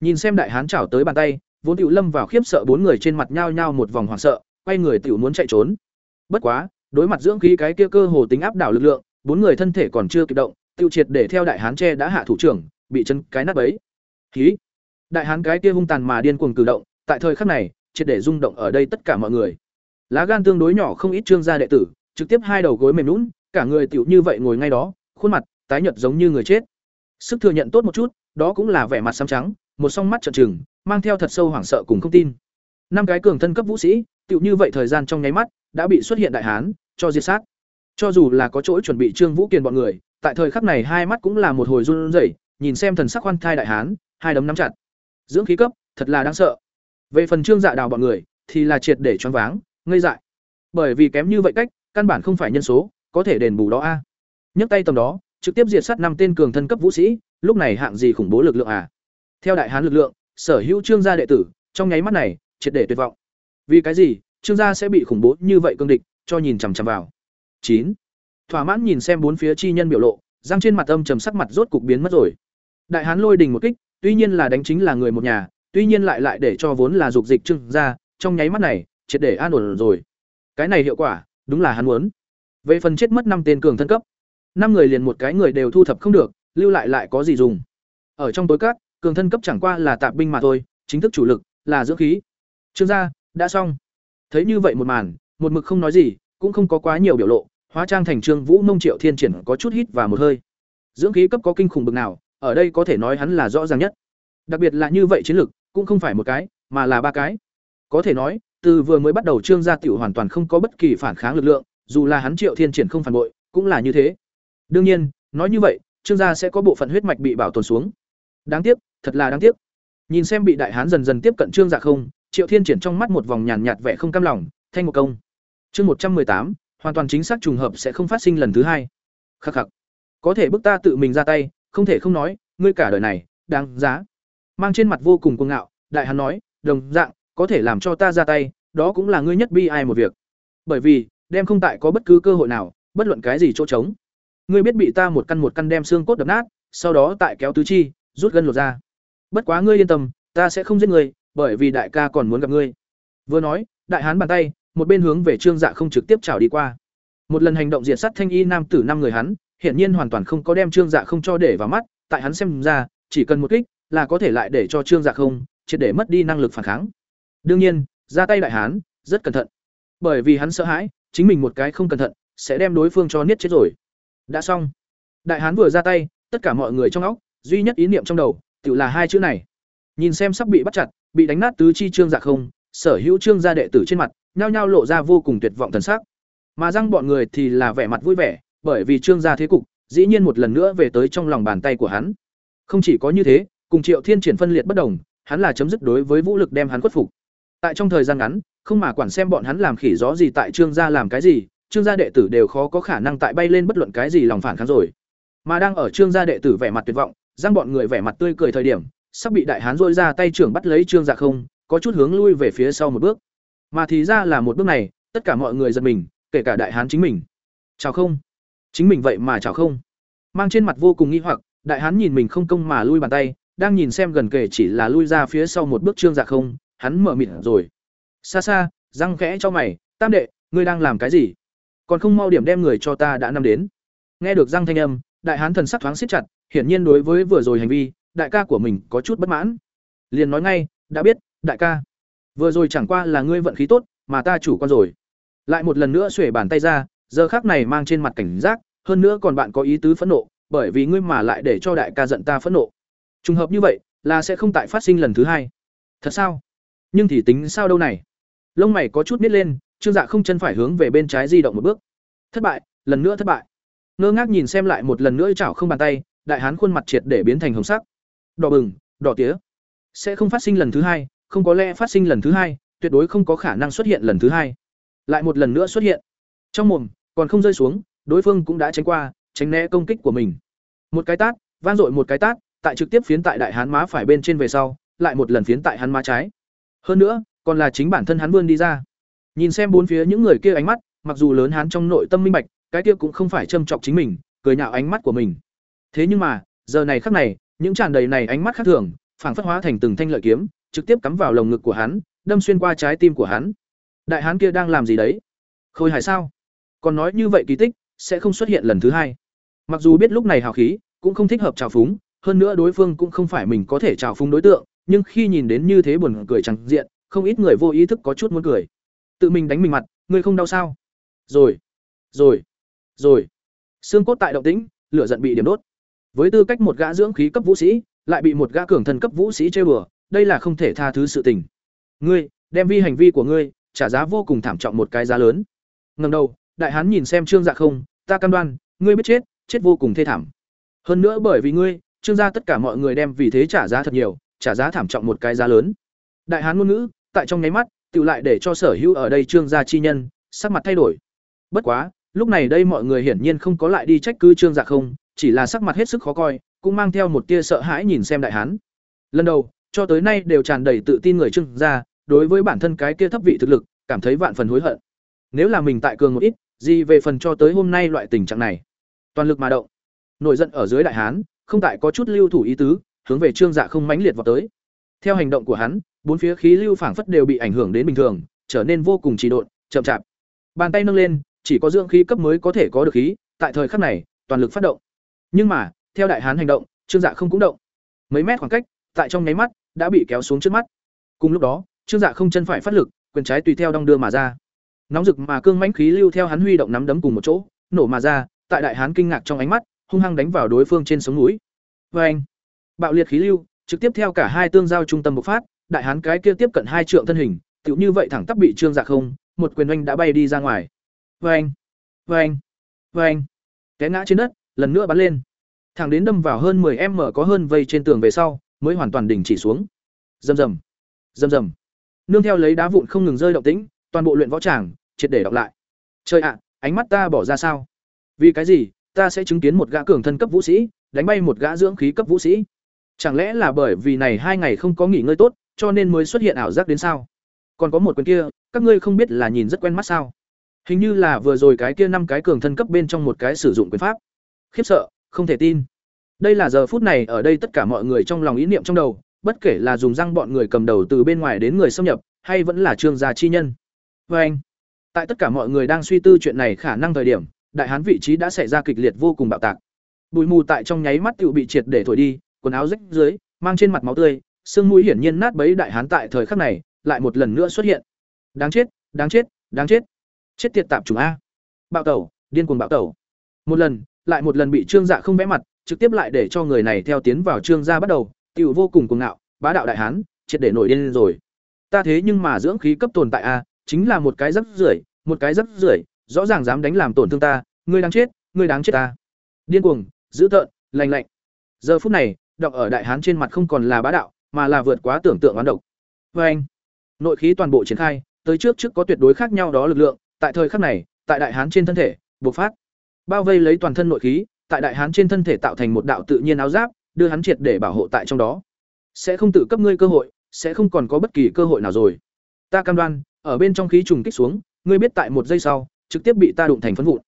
Nhìn xem đại hán chảo tới bàn tay, vốn tiểu lâm vào khiếp sợ bốn người trên mặt nhao nhao một vòng hoảng sợ, quay người tiểu muốn chạy trốn. Bất quá, đối mặt dưỡng khí cái kia cơ hồ tính áp đảo lực lượng, bốn người thân thể còn chưa kịp động, tiêu triệt để theo đại hán tre đã hạ thủ trưởng, bị chân cái nát bấy. Khí. Đại hán cái kia hung tàn mà điên cuồng cử động, tại thời khắc này, triệt để rung động ở đây tất cả mọi người. Lá gan tương đối nhỏ không ít trương gia đệ tử, trực tiếp hai đầu gối mềm lún cả người tiểu như vậy ngồi ngay đó, khuôn mặt tái nhợt giống như người chết. Sức thừa nhận tốt một chút, đó cũng là vẻ mặt xám trắng, một song mắt trợn trừng, mang theo thật sâu hoảng sợ cùng không tin. Năm cái cường thân cấp vũ sĩ, tựu như vậy thời gian trong nháy mắt, đã bị xuất hiện đại hán, cho diệt sát. Cho dù là có chỗ chuẩn bị Trương Vũ Kiền bọn người, tại thời khắc này hai mắt cũng là một hồi run rẩy, nhìn xem thần sắc khoan thai đại hán, hai đấm nắm chặt. Dưỡng khí cấp, thật là đáng sợ. Về phần Trương Dạ Đào bọn người, thì là triệt để choáng váng, ngây dại. Bởi vì kém như vậy cách, căn bản không phải nhân số, có thể đền bù đó a. Nhấc tay tầm đó, trực tiếp diệt sát năm tên cường thân cấp vũ sĩ, lúc này hạng gì khủng bố lực lượng à? Theo đại hán lực lượng, sở hữu trương gia đệ tử, trong nháy mắt này, triệt để tuyệt vọng. Vì cái gì, trương gia sẽ bị khủng bố như vậy cương địch, cho nhìn chằm chằm vào. chín Thỏa mãn nhìn xem bốn phía chi nhân biểu lộ, răng trên mặt âm trầm sắc mặt rốt cục biến mất rồi. Đại hán lôi đình một kích, tuy nhiên là đánh chính là người một nhà, tuy nhiên lại lại để cho vốn là dục dịch trương gia, trong nháy mắt này, triệt để an ổn rồi. Cái này hiệu quả, đúng là hắn muốn. Về phần chết mất năm tên cường thân cấp, năm người liền một cái người đều thu thập không được, lưu lại lại có gì dùng? Ở trong tối các, cường thân cấp chẳng qua là tạp binh mà thôi, chính thức chủ lực là dưỡng khí. Trương gia, đã xong. Thấy như vậy một màn, một mực không nói gì, cũng không có quá nhiều biểu lộ, hóa trang thành Trương Vũ Mông Triệu Thiên Triển có chút hít và một hơi. Dưỡng khí cấp có kinh khủng bực nào, ở đây có thể nói hắn là rõ ràng nhất. Đặc biệt là như vậy chiến lược cũng không phải một cái, mà là ba cái. Có thể nói, từ vừa mới bắt đầu Trương gia tiểu hoàn toàn không có bất kỳ phản kháng lực lượng, dù là hắn Triệu Thiên Triển không phản bội, cũng là như thế. Đương nhiên, nói như vậy, Trương gia sẽ có bộ phận huyết mạch bị bảo tồn xuống. Đáng tiếc, thật là đáng tiếc. Nhìn xem bị đại hán dần dần tiếp cận Trương Dạ không, Triệu Thiên triển trong mắt một vòng nhàn nhạt vẻ không cam lòng, thanh một công. Chương một trăm tám, hoàn toàn chính xác trùng hợp sẽ không phát sinh lần thứ hai. Khắc khắc. Có thể bức ta tự mình ra tay, không thể không nói, ngươi cả đời này, đáng giá. Mang trên mặt vô cùng cuồng ngạo, đại hán nói, đồng dạng, có thể làm cho ta ra tay, đó cũng là ngươi nhất bi ai một việc. Bởi vì, đem không tại có bất cứ cơ hội nào, bất luận cái gì chỗ trống. Ngươi biết bị ta một căn một căn đem xương cốt đập nát, sau đó tại kéo tứ chi, rút gân lột ra. Bất quá ngươi yên tâm, ta sẽ không giết ngươi, bởi vì đại ca còn muốn gặp ngươi. Vừa nói, đại hán bàn tay, một bên hướng về Trương Dạ không trực tiếp chảo đi qua. Một lần hành động diệt sát thanh y nam tử năm người hắn, hiển nhiên hoàn toàn không có đem Trương Dạ không cho để vào mắt, tại hắn xem ra, chỉ cần một kích là có thể lại để cho Trương Dạ không triệt để mất đi năng lực phản kháng. Đương nhiên, ra tay đại hán, rất cẩn thận. Bởi vì hắn sợ hãi, chính mình một cái không cẩn thận, sẽ đem đối phương cho niết chết rồi. Đã xong. Đại hán vừa ra tay, tất cả mọi người trong óc, duy nhất ý niệm trong đầu, tự là hai chữ này. Nhìn xem sắp bị bắt chặt, bị đánh nát tứ chi trương dạ không, sở hữu trương gia đệ tử trên mặt, nhao nhao lộ ra vô cùng tuyệt vọng thần sắc. Mà răng bọn người thì là vẻ mặt vui vẻ, bởi vì trương gia thế cục, dĩ nhiên một lần nữa về tới trong lòng bàn tay của hắn. Không chỉ có như thế, cùng Triệu Thiên triển phân liệt bất đồng, hắn là chấm dứt đối với vũ lực đem hắn khuất phục. Tại trong thời gian ngắn, không mà quản xem bọn hắn làm khỉ gió gì tại trương gia làm cái gì, trương gia đệ tử đều khó có khả năng tại bay lên bất luận cái gì lòng phản kháng rồi. Mà đang ở trương gia đệ tử vẻ mặt tuyệt vọng, giang bọn người vẻ mặt tươi cười thời điểm, sắp bị đại hán dôi ra tay trưởng bắt lấy trương dạ không, có chút hướng lui về phía sau một bước. Mà thì ra là một bước này, tất cả mọi người giật mình, kể cả đại hán chính mình. Chào không? Chính mình vậy mà chào không? Mang trên mặt vô cùng nghi hoặc, đại hán nhìn mình không công mà lui bàn tay, đang nhìn xem gần kể chỉ là lui ra phía sau một bước trương dạ không, hắn mở miệng rồi. Xa xa, răng khẽ cho mày, tam đệ, ngươi đang làm cái gì? Còn không mau điểm đem người cho ta đã năm đến. Nghe được răng thanh âm, đại hán thần sắc thoáng siết chặt, hiển nhiên đối với vừa rồi hành vi, đại ca của mình có chút bất mãn. Liền nói ngay, đã biết, đại ca, vừa rồi chẳng qua là ngươi vận khí tốt, mà ta chủ quan rồi. Lại một lần nữa xuể bàn tay ra, giờ khắc này mang trên mặt cảnh giác, hơn nữa còn bạn có ý tứ phẫn nộ, bởi vì ngươi mà lại để cho đại ca giận ta phẫn nộ. Trùng hợp như vậy, là sẽ không tại phát sinh lần thứ hai. Thật sao? Nhưng thì tính sao đâu này? Lông mày có chút biết lên, Trương Dạ không chân phải hướng về bên trái di động một bước. Thất bại, lần nữa thất bại. Ngơ ngác nhìn xem lại một lần nữa chảo không bàn tay, đại hán khuôn mặt triệt để biến thành hồng sắc. Đỏ bừng đỏ tía. Sẽ không phát sinh lần thứ hai không có lẽ phát sinh lần thứ hai tuyệt đối không có khả năng xuất hiện lần thứ hai. Lại một lần nữa xuất hiện. Trong mồm còn không rơi xuống đối phương cũng đã tránh qua tránh né công kích của mình. Một cái tát van dội một cái tát tại trực tiếp phiến tại đại hán má phải bên trên về sau lại một lần phiến tại hắn má trái. Hơn nữa còn là chính bản thân hắn vươn đi ra. Nhìn xem bốn phía những người kia ánh mắt mặc dù lớn hắn trong nội tâm minh bạch cái kia cũng không phải châm chọc chính mình cười nhạo ánh mắt của mình thế nhưng mà giờ này khắc này những tràn đầy này ánh mắt khác thường phảng phất hóa thành từng thanh lợi kiếm, trực tiếp cắm vào lồng ngực của hắn, đâm xuyên qua trái tim của hắn. Đại hán kia đang làm gì đấy? Khôi hài sao? Còn nói như vậy kỳ tích sẽ không xuất hiện lần thứ hai. Mặc dù biết lúc này hào khí cũng không thích hợp trào phúng, hơn nữa đối phương cũng không phải mình có thể trào phúng đối tượng, nhưng khi nhìn đến như thế buồn cười chẳng diện, không ít người vô ý thức có chút muốn cười. Tự mình đánh mình mặt, người không đau sao? Rồi, rồi, rồi. Xương cốt tại động tĩnh, lửa giận bị điểm đốt. Với tư cách một gã dưỡng khí cấp vũ sĩ, lại bị một gã cường thần cấp vũ sĩ chơi bừa, đây là không thể tha thứ sự tình. Ngươi, đem vi hành vi của ngươi, trả giá vô cùng thảm trọng một cái giá lớn. ngầm đầu, đại hán nhìn xem Trương Dạ không, ta cam đoan, ngươi biết chết, chết vô cùng thê thảm. Hơn nữa bởi vì ngươi, Trương gia tất cả mọi người đem vì thế trả giá thật nhiều, trả giá thảm trọng một cái giá lớn. Đại hán ngôn ngữ, tại trong nháy mắt, tự lại để cho sở hữu ở đây Trương gia chi nhân, sắc mặt thay đổi. Bất quá, lúc này đây mọi người hiển nhiên không có lại đi trách cứ Trương Dạ không, chỉ là sắc mặt hết sức khó coi, cũng mang theo một tia sợ hãi nhìn xem đại hán. Lần đầu, cho tới nay đều tràn đầy tự tin người Trương gia, đối với bản thân cái kia thấp vị thực lực, cảm thấy vạn phần hối hận. Nếu là mình tại cường một ít, gì về phần cho tới hôm nay loại tình trạng này. Toàn lực mà động. Nổi giận ở dưới đại hán, không tại có chút lưu thủ ý tứ, hướng về Trương Dạ không mãnh liệt vào tới. Theo hành động của hắn, bốn phía khí lưu phảng phất đều bị ảnh hưởng đến bình thường, trở nên vô cùng trì độn, chậm chạp. Bàn tay nâng lên, chỉ có dưỡng khí cấp mới có thể có được khí, tại thời khắc này, toàn lực phát động. Nhưng mà, theo đại hán hành động, Trương Dạ không cũng động. Mấy mét khoảng cách, tại trong nháy mắt, đã bị kéo xuống trước mắt. Cùng lúc đó, Trương Dạ không chân phải phát lực, quyền trái tùy theo đong đưa mà ra. Nóng rực mà cương mãnh khí lưu theo hắn huy động nắm đấm cùng một chỗ, nổ mà ra, tại đại hán kinh ngạc trong ánh mắt, hung hăng đánh vào đối phương trên sống núi. Oeng! Bạo liệt khí lưu, trực tiếp theo cả hai tương giao trung tâm bộc phát, đại hán cái kia tiếp cận hai trượng thân hình, tựu như vậy thẳng tắp bị Trương Dạ không, một quyền oanh đã bay đi ra ngoài vang, vang, vang, Té ngã trên đất, lần nữa bắn lên. Thẳng đến đâm vào hơn 10 mở có hơn vây trên tường về sau, mới hoàn toàn đình chỉ xuống. Rầm rầm. Rầm rầm. Nương theo lấy đá vụn không ngừng rơi động tĩnh, toàn bộ luyện võ tràng triệt để đọc lại. Trời ạ, ánh mắt ta bỏ ra sao? Vì cái gì, ta sẽ chứng kiến một gã cường thân cấp vũ sĩ, đánh bay một gã dưỡng khí cấp vũ sĩ? Chẳng lẽ là bởi vì này hai ngày không có nghỉ ngơi tốt, cho nên mới xuất hiện ảo giác đến sao? Còn có một quyền kia, các ngươi không biết là nhìn rất quen mắt sao? Hình như là vừa rồi cái kia năm cái cường thân cấp bên trong một cái sử dụng quyền pháp. Khiếp sợ, không thể tin. Đây là giờ phút này ở đây tất cả mọi người trong lòng ý niệm trong đầu, bất kể là dùng răng bọn người cầm đầu từ bên ngoài đến người xâm nhập, hay vẫn là trương gia chi nhân. Và anh, tại tất cả mọi người đang suy tư chuyện này khả năng thời điểm, đại hán vị trí đã xảy ra kịch liệt vô cùng bạo tạc. Bụi mù tại trong nháy mắt tựu bị triệt để thổi đi, quần áo rách dưới, mang trên mặt máu tươi, xương mũi hiển nhiên nát bấy đại hán tại thời khắc này, lại một lần nữa xuất hiện. Đáng chết, đáng chết, đáng chết. Chết tiệt tạm chủng a. Bạo tẩu, điên cuồng bạo tẩu. Một lần, lại một lần bị Trương Dạ không vẽ mặt, trực tiếp lại để cho người này theo tiến vào Trương gia bắt đầu, tiểu vô cùng cuồng ngạo, bá đạo đại hán, triệt để nổi điên rồi. Ta thế nhưng mà dưỡng khí cấp tồn tại a, chính là một cái rất rưởi, một cái rất rưởi, rõ ràng dám đánh làm tổn thương ta, ngươi đáng chết, ngươi đáng chết ta. Điên cuồng, dữ tợn, lành lạnh. Giờ phút này, đọc ở đại hán trên mặt không còn là bá đạo, mà là vượt quá tưởng tượng oán độc. với anh, nội khí toàn bộ triển khai, tới trước trước có tuyệt đối khác nhau đó lực lượng, tại thời khắc này, tại đại hán trên thân thể, bộc phát. Bao vây lấy toàn thân nội khí, tại đại hán trên thân thể tạo thành một đạo tự nhiên áo giáp, đưa hắn triệt để bảo hộ tại trong đó. Sẽ không tự cấp ngươi cơ hội, sẽ không còn có bất kỳ cơ hội nào rồi. Ta cam đoan, ở bên trong khí trùng kích xuống, ngươi biết tại một giây sau, trực tiếp bị ta đụng thành phấn vụn.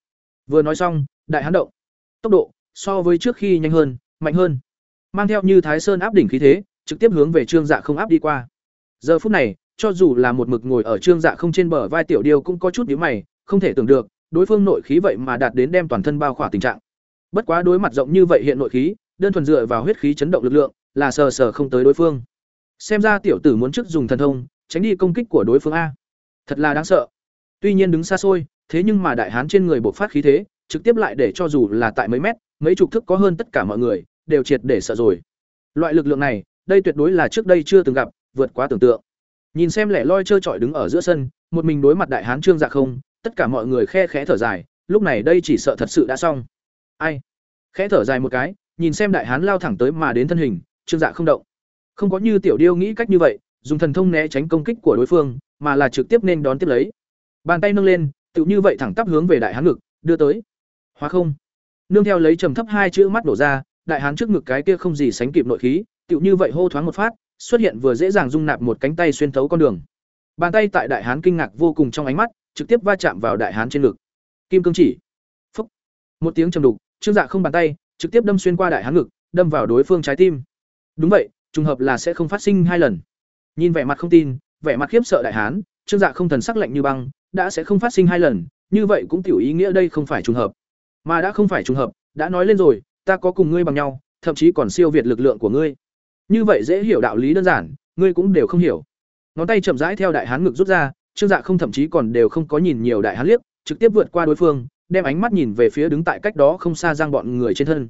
Vừa nói xong, đại hán động. Tốc độ so với trước khi nhanh hơn, mạnh hơn. Mang theo như Thái Sơn áp đỉnh khí thế, trực tiếp hướng về Trương Dạ không áp đi qua. Giờ phút này, cho dù là một mực ngồi ở Trương Dạ không trên bờ vai tiểu điêu cũng có chút nhíu mày, không thể tưởng được, đối phương nội khí vậy mà đạt đến đem toàn thân bao khỏa tình trạng. Bất quá đối mặt rộng như vậy hiện nội khí, đơn thuần dựa vào huyết khí chấn động lực lượng, là sờ sờ không tới đối phương. Xem ra tiểu tử muốn trước dùng thần thông, tránh đi công kích của đối phương a. Thật là đáng sợ. Tuy nhiên đứng xa xôi, thế nhưng mà đại hán trên người bộc phát khí thế, trực tiếp lại để cho dù là tại mấy mét, mấy chục thước có hơn tất cả mọi người, đều triệt để sợ rồi. Loại lực lượng này, đây tuyệt đối là trước đây chưa từng gặp, vượt quá tưởng tượng. Nhìn xem lẻ loi chơi chọi đứng ở giữa sân, một mình đối mặt đại hán Trương Dạ không, tất cả mọi người khe khẽ thở dài, lúc này đây chỉ sợ thật sự đã xong. Ai? Khẽ thở dài một cái, nhìn xem đại hán lao thẳng tới mà đến thân hình, Trương Dạ không động. Không có như tiểu điêu nghĩ cách như vậy, dùng thần thông né tránh công kích của đối phương, mà là trực tiếp nên đón tiếp lấy. Bàn tay nâng lên, tự như vậy thẳng tắp hướng về đại hán ngực, đưa tới. Hóa không. Nương theo lấy trầm thấp hai chữ mắt đổ ra, đại hán trước ngực cái kia không gì sánh kịp nội khí, tựu như vậy hô thoáng một phát, xuất hiện vừa dễ dàng dung nạp một cánh tay xuyên thấu con đường. Bàn tay tại đại hán kinh ngạc vô cùng trong ánh mắt, trực tiếp va chạm vào đại hán trên ngực. Kim cương chỉ. Phốc. Một tiếng trầm đục, Trương Dạ không bàn tay, trực tiếp đâm xuyên qua đại hán ngực, đâm vào đối phương trái tim. Đúng vậy, trùng hợp là sẽ không phát sinh hai lần nhìn vẻ mặt không tin vẻ mặt khiếp sợ đại hán trương dạ không thần sắc lạnh như băng đã sẽ không phát sinh hai lần như vậy cũng tiểu ý nghĩa đây không phải trùng hợp mà đã không phải trùng hợp đã nói lên rồi ta có cùng ngươi bằng nhau thậm chí còn siêu việt lực lượng của ngươi như vậy dễ hiểu đạo lý đơn giản, ngươi cũng đều không hiểu. Ngón tay chậm rãi theo đại hán ngực rút ra, trương dạ không thậm chí còn đều không có nhìn nhiều đại hán liếc, trực tiếp vượt qua đối phương, đem ánh mắt nhìn về phía đứng tại cách đó không xa giang bọn người trên thân.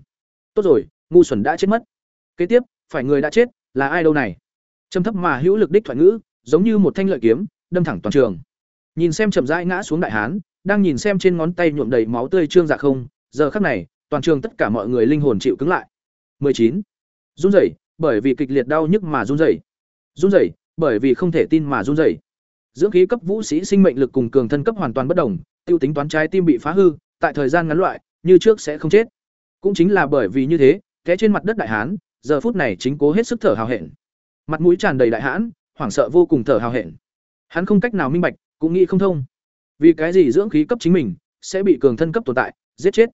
Tốt rồi, ngu xuẩn đã chết mất. Kế tiếp, phải người đã chết, là ai đâu này? Trầm thấp mà hữu lực đích thoại ngữ, giống như một thanh lợi kiếm, đâm thẳng toàn trường. Nhìn xem chậm rãi ngã xuống đại hán, đang nhìn xem trên ngón tay nhuộm đầy máu tươi trương dạ không, giờ khắc này, toàn trường tất cả mọi người linh hồn chịu cứng lại. 19. run rẩy bởi vì kịch liệt đau nhức mà run rẩy. Run rẩy, bởi vì không thể tin mà run rẩy. Dưỡng khí cấp vũ sĩ sinh mệnh lực cùng cường thân cấp hoàn toàn bất đồng, tiêu tính toán trái tim bị phá hư, tại thời gian ngắn loại, như trước sẽ không chết. Cũng chính là bởi vì như thế, té trên mặt đất đại hán, giờ phút này chính cố hết sức thở hào hẹn. Mặt mũi tràn đầy đại hãn hoảng sợ vô cùng thở hào hẹn. Hắn không cách nào minh bạch, cũng nghĩ không thông. Vì cái gì dưỡng khí cấp chính mình sẽ bị cường thân cấp tồn tại, giết chết?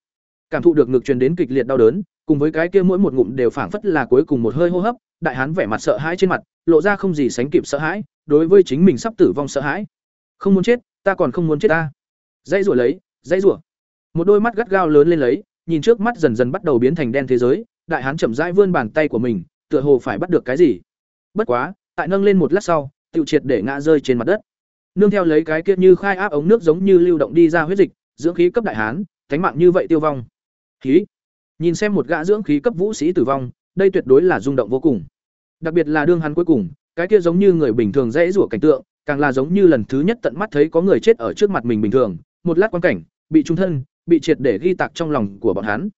Cảm thụ được ngực truyền đến kịch liệt đau đớn cùng với cái kia mỗi một ngụm đều phảng phất là cuối cùng một hơi hô hấp, đại hán vẻ mặt sợ hãi trên mặt, lộ ra không gì sánh kịp sợ hãi, đối với chính mình sắp tử vong sợ hãi. Không muốn chết, ta còn không muốn chết ta. Dãy rủa lấy, dãy rủa. Một đôi mắt gắt gao lớn lên lấy, nhìn trước mắt dần dần bắt đầu biến thành đen thế giới, đại hán chậm rãi vươn bàn tay của mình, tựa hồ phải bắt được cái gì. Bất quá, tại nâng lên một lát sau tự triệt để ngã rơi trên mặt đất. Nương theo lấy cái kia như khai áp ống nước giống như lưu động đi ra huyết dịch, dưỡng khí cấp đại hán, thánh mạng như vậy tiêu vong. Khí nhìn xem một gã dưỡng khí cấp vũ sĩ tử vong, đây tuyệt đối là rung động vô cùng. Đặc biệt là đương hắn cuối cùng, cái kia giống như người bình thường dễ rủa cảnh tượng, càng là giống như lần thứ nhất tận mắt thấy có người chết ở trước mặt mình bình thường, một lát quan cảnh, bị trung thân, bị triệt để ghi tạc trong lòng của bọn hắn.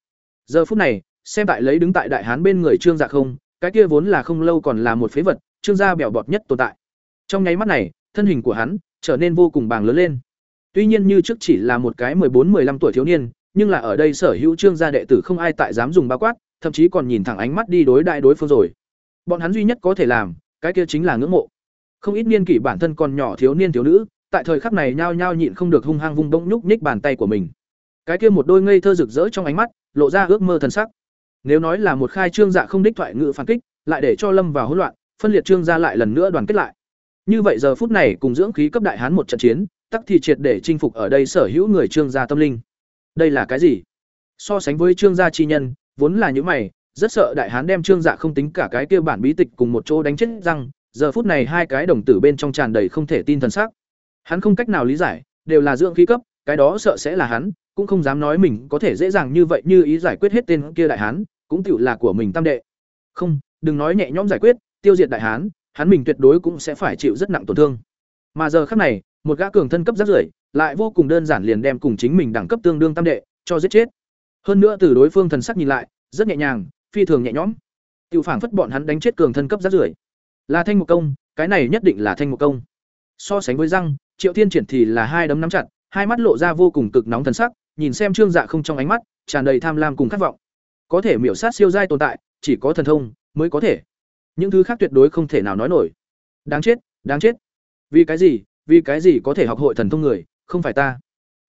Giờ phút này, xem tại lấy đứng tại đại hán bên người trương dạ không, cái kia vốn là không lâu còn là một phế vật, trương gia bèo bọt nhất tồn tại. Trong nháy mắt này, thân hình của hắn trở nên vô cùng bàng lớn lên. Tuy nhiên như trước chỉ là một cái bốn 15 tuổi thiếu niên nhưng là ở đây sở hữu trương gia đệ tử không ai tại dám dùng bao quát, thậm chí còn nhìn thẳng ánh mắt đi đối đại đối phương rồi. Bọn hắn duy nhất có thể làm, cái kia chính là ngưỡng mộ. Không ít niên kỷ bản thân còn nhỏ thiếu niên thiếu nữ, tại thời khắc này nhao nhao nhịn không được hung hăng vung bỗng nhúc nhích bàn tay của mình. Cái kia một đôi ngây thơ rực rỡ trong ánh mắt, lộ ra ước mơ thần sắc. Nếu nói là một khai trương dạ không đích thoại ngự phản kích, lại để cho lâm vào hỗn loạn, phân liệt trương gia lại lần nữa đoàn kết lại. Như vậy giờ phút này cùng dưỡng khí cấp đại hán một trận chiến, tắc thì triệt để chinh phục ở đây sở hữu người trương gia tâm linh đây là cái gì? So sánh với trương gia chi nhân, vốn là những mày, rất sợ đại hán đem trương dạ không tính cả cái kia bản bí tịch cùng một chỗ đánh chết răng, giờ phút này hai cái đồng tử bên trong tràn đầy không thể tin thần sắc. Hắn không cách nào lý giải, đều là dưỡng khí cấp, cái đó sợ sẽ là hắn, cũng không dám nói mình có thể dễ dàng như vậy như ý giải quyết hết tên kia đại hán, cũng tựu là của mình tam đệ. Không, đừng nói nhẹ nhõm giải quyết, tiêu diệt đại hán, hắn mình tuyệt đối cũng sẽ phải chịu rất nặng tổn thương. Mà giờ khác này, một gã cường thân cấp rất rưởi lại vô cùng đơn giản liền đem cùng chính mình đẳng cấp tương đương tam đệ, cho giết chết. Hơn nữa từ đối phương thần sắc nhìn lại, rất nhẹ nhàng, phi thường nhẹ nhõm. Tự phảng phất bọn hắn đánh chết cường thân cấp rất rưởi. Là thanh một công, cái này nhất định là thanh một công. So sánh với răng, triệu thiên triển thì là hai đấm nắm chặt, hai mắt lộ ra vô cùng cực nóng thần sắc, nhìn xem trương dạ không trong ánh mắt, tràn đầy tham lam cùng khát vọng. Có thể miểu sát siêu giai tồn tại, chỉ có thần thông mới có thể. Những thứ khác tuyệt đối không thể nào nói nổi. Đáng chết đáng chết. Vì cái gì, vì cái gì có thể học hội thần thông người không phải ta.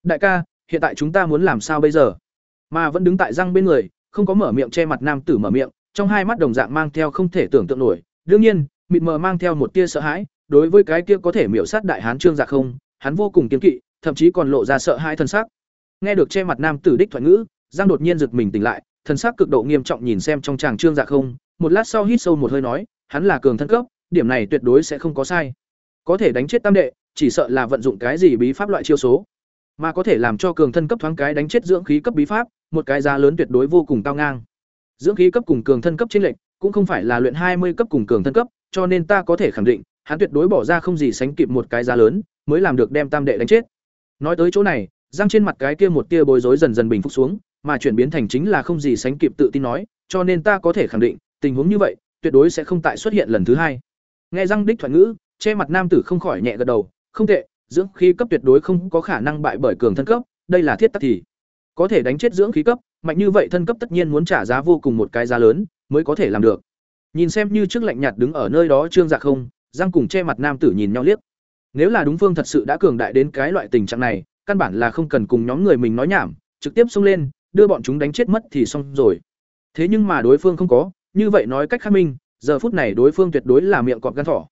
Đại ca, hiện tại chúng ta muốn làm sao bây giờ? Mà vẫn đứng tại răng bên người, không có mở miệng che mặt nam tử mở miệng, trong hai mắt đồng dạng mang theo không thể tưởng tượng nổi. Đương nhiên, mịt mờ mang theo một tia sợ hãi, đối với cái kia có thể miểu sát đại hán trương dạ không, hắn vô cùng kiên kỵ, thậm chí còn lộ ra sợ hãi thân xác nghe được che mặt nam tử đích thoại ngữ giang đột nhiên giật mình tỉnh lại thần sắc cực độ nghiêm trọng nhìn xem trong chàng trương dạ không, một lát sau hít sâu một hơi nói, hắn là cường thân cấp, điểm này tuyệt đối sẽ không có sai. Có thể đánh chết tam đệ chỉ sợ là vận dụng cái gì bí pháp loại chiêu số, mà có thể làm cho cường thân cấp thoáng cái đánh chết dưỡng khí cấp bí pháp, một cái giá lớn tuyệt đối vô cùng cao ngang. Dưỡng khí cấp cùng cường thân cấp trên lệnh cũng không phải là luyện hai mươi cấp cùng cường thân cấp, cho nên ta có thể khẳng định, hắn tuyệt đối bỏ ra không gì sánh kịp một cái giá lớn, mới làm được đem tam đệ đánh chết. Nói tới chỗ này, răng trên mặt cái kia một tia bối rối dần dần bình phục xuống, mà chuyển biến thành chính là không gì sánh kịp tự tin nói, cho nên ta có thể khẳng định, tình huống như vậy, tuyệt đối sẽ không tại xuất hiện lần thứ hai. Nghe răng đích thoại ngữ, che mặt nam tử không khỏi nhẹ gật đầu không tệ, dưỡng khí cấp tuyệt đối không có khả năng bại bởi cường thân cấp, đây là thiết tắc thì có thể đánh chết dưỡng khí cấp, mạnh như vậy thân cấp tất nhiên muốn trả giá vô cùng một cái giá lớn mới có thể làm được. Nhìn xem như trước lạnh nhạt đứng ở nơi đó trương dạ không răng cùng che mặt nam tử nhìn nhau liếc. Nếu là đúng phương thật sự đã cường đại đến cái loại tình trạng này, căn bản là không cần cùng nhóm người mình nói nhảm, trực tiếp xông lên, đưa bọn chúng đánh chết mất thì xong rồi. Thế nhưng mà đối phương không có, như vậy nói cách khác minh, giờ phút này đối phương tuyệt đối là miệng cọp gan thỏ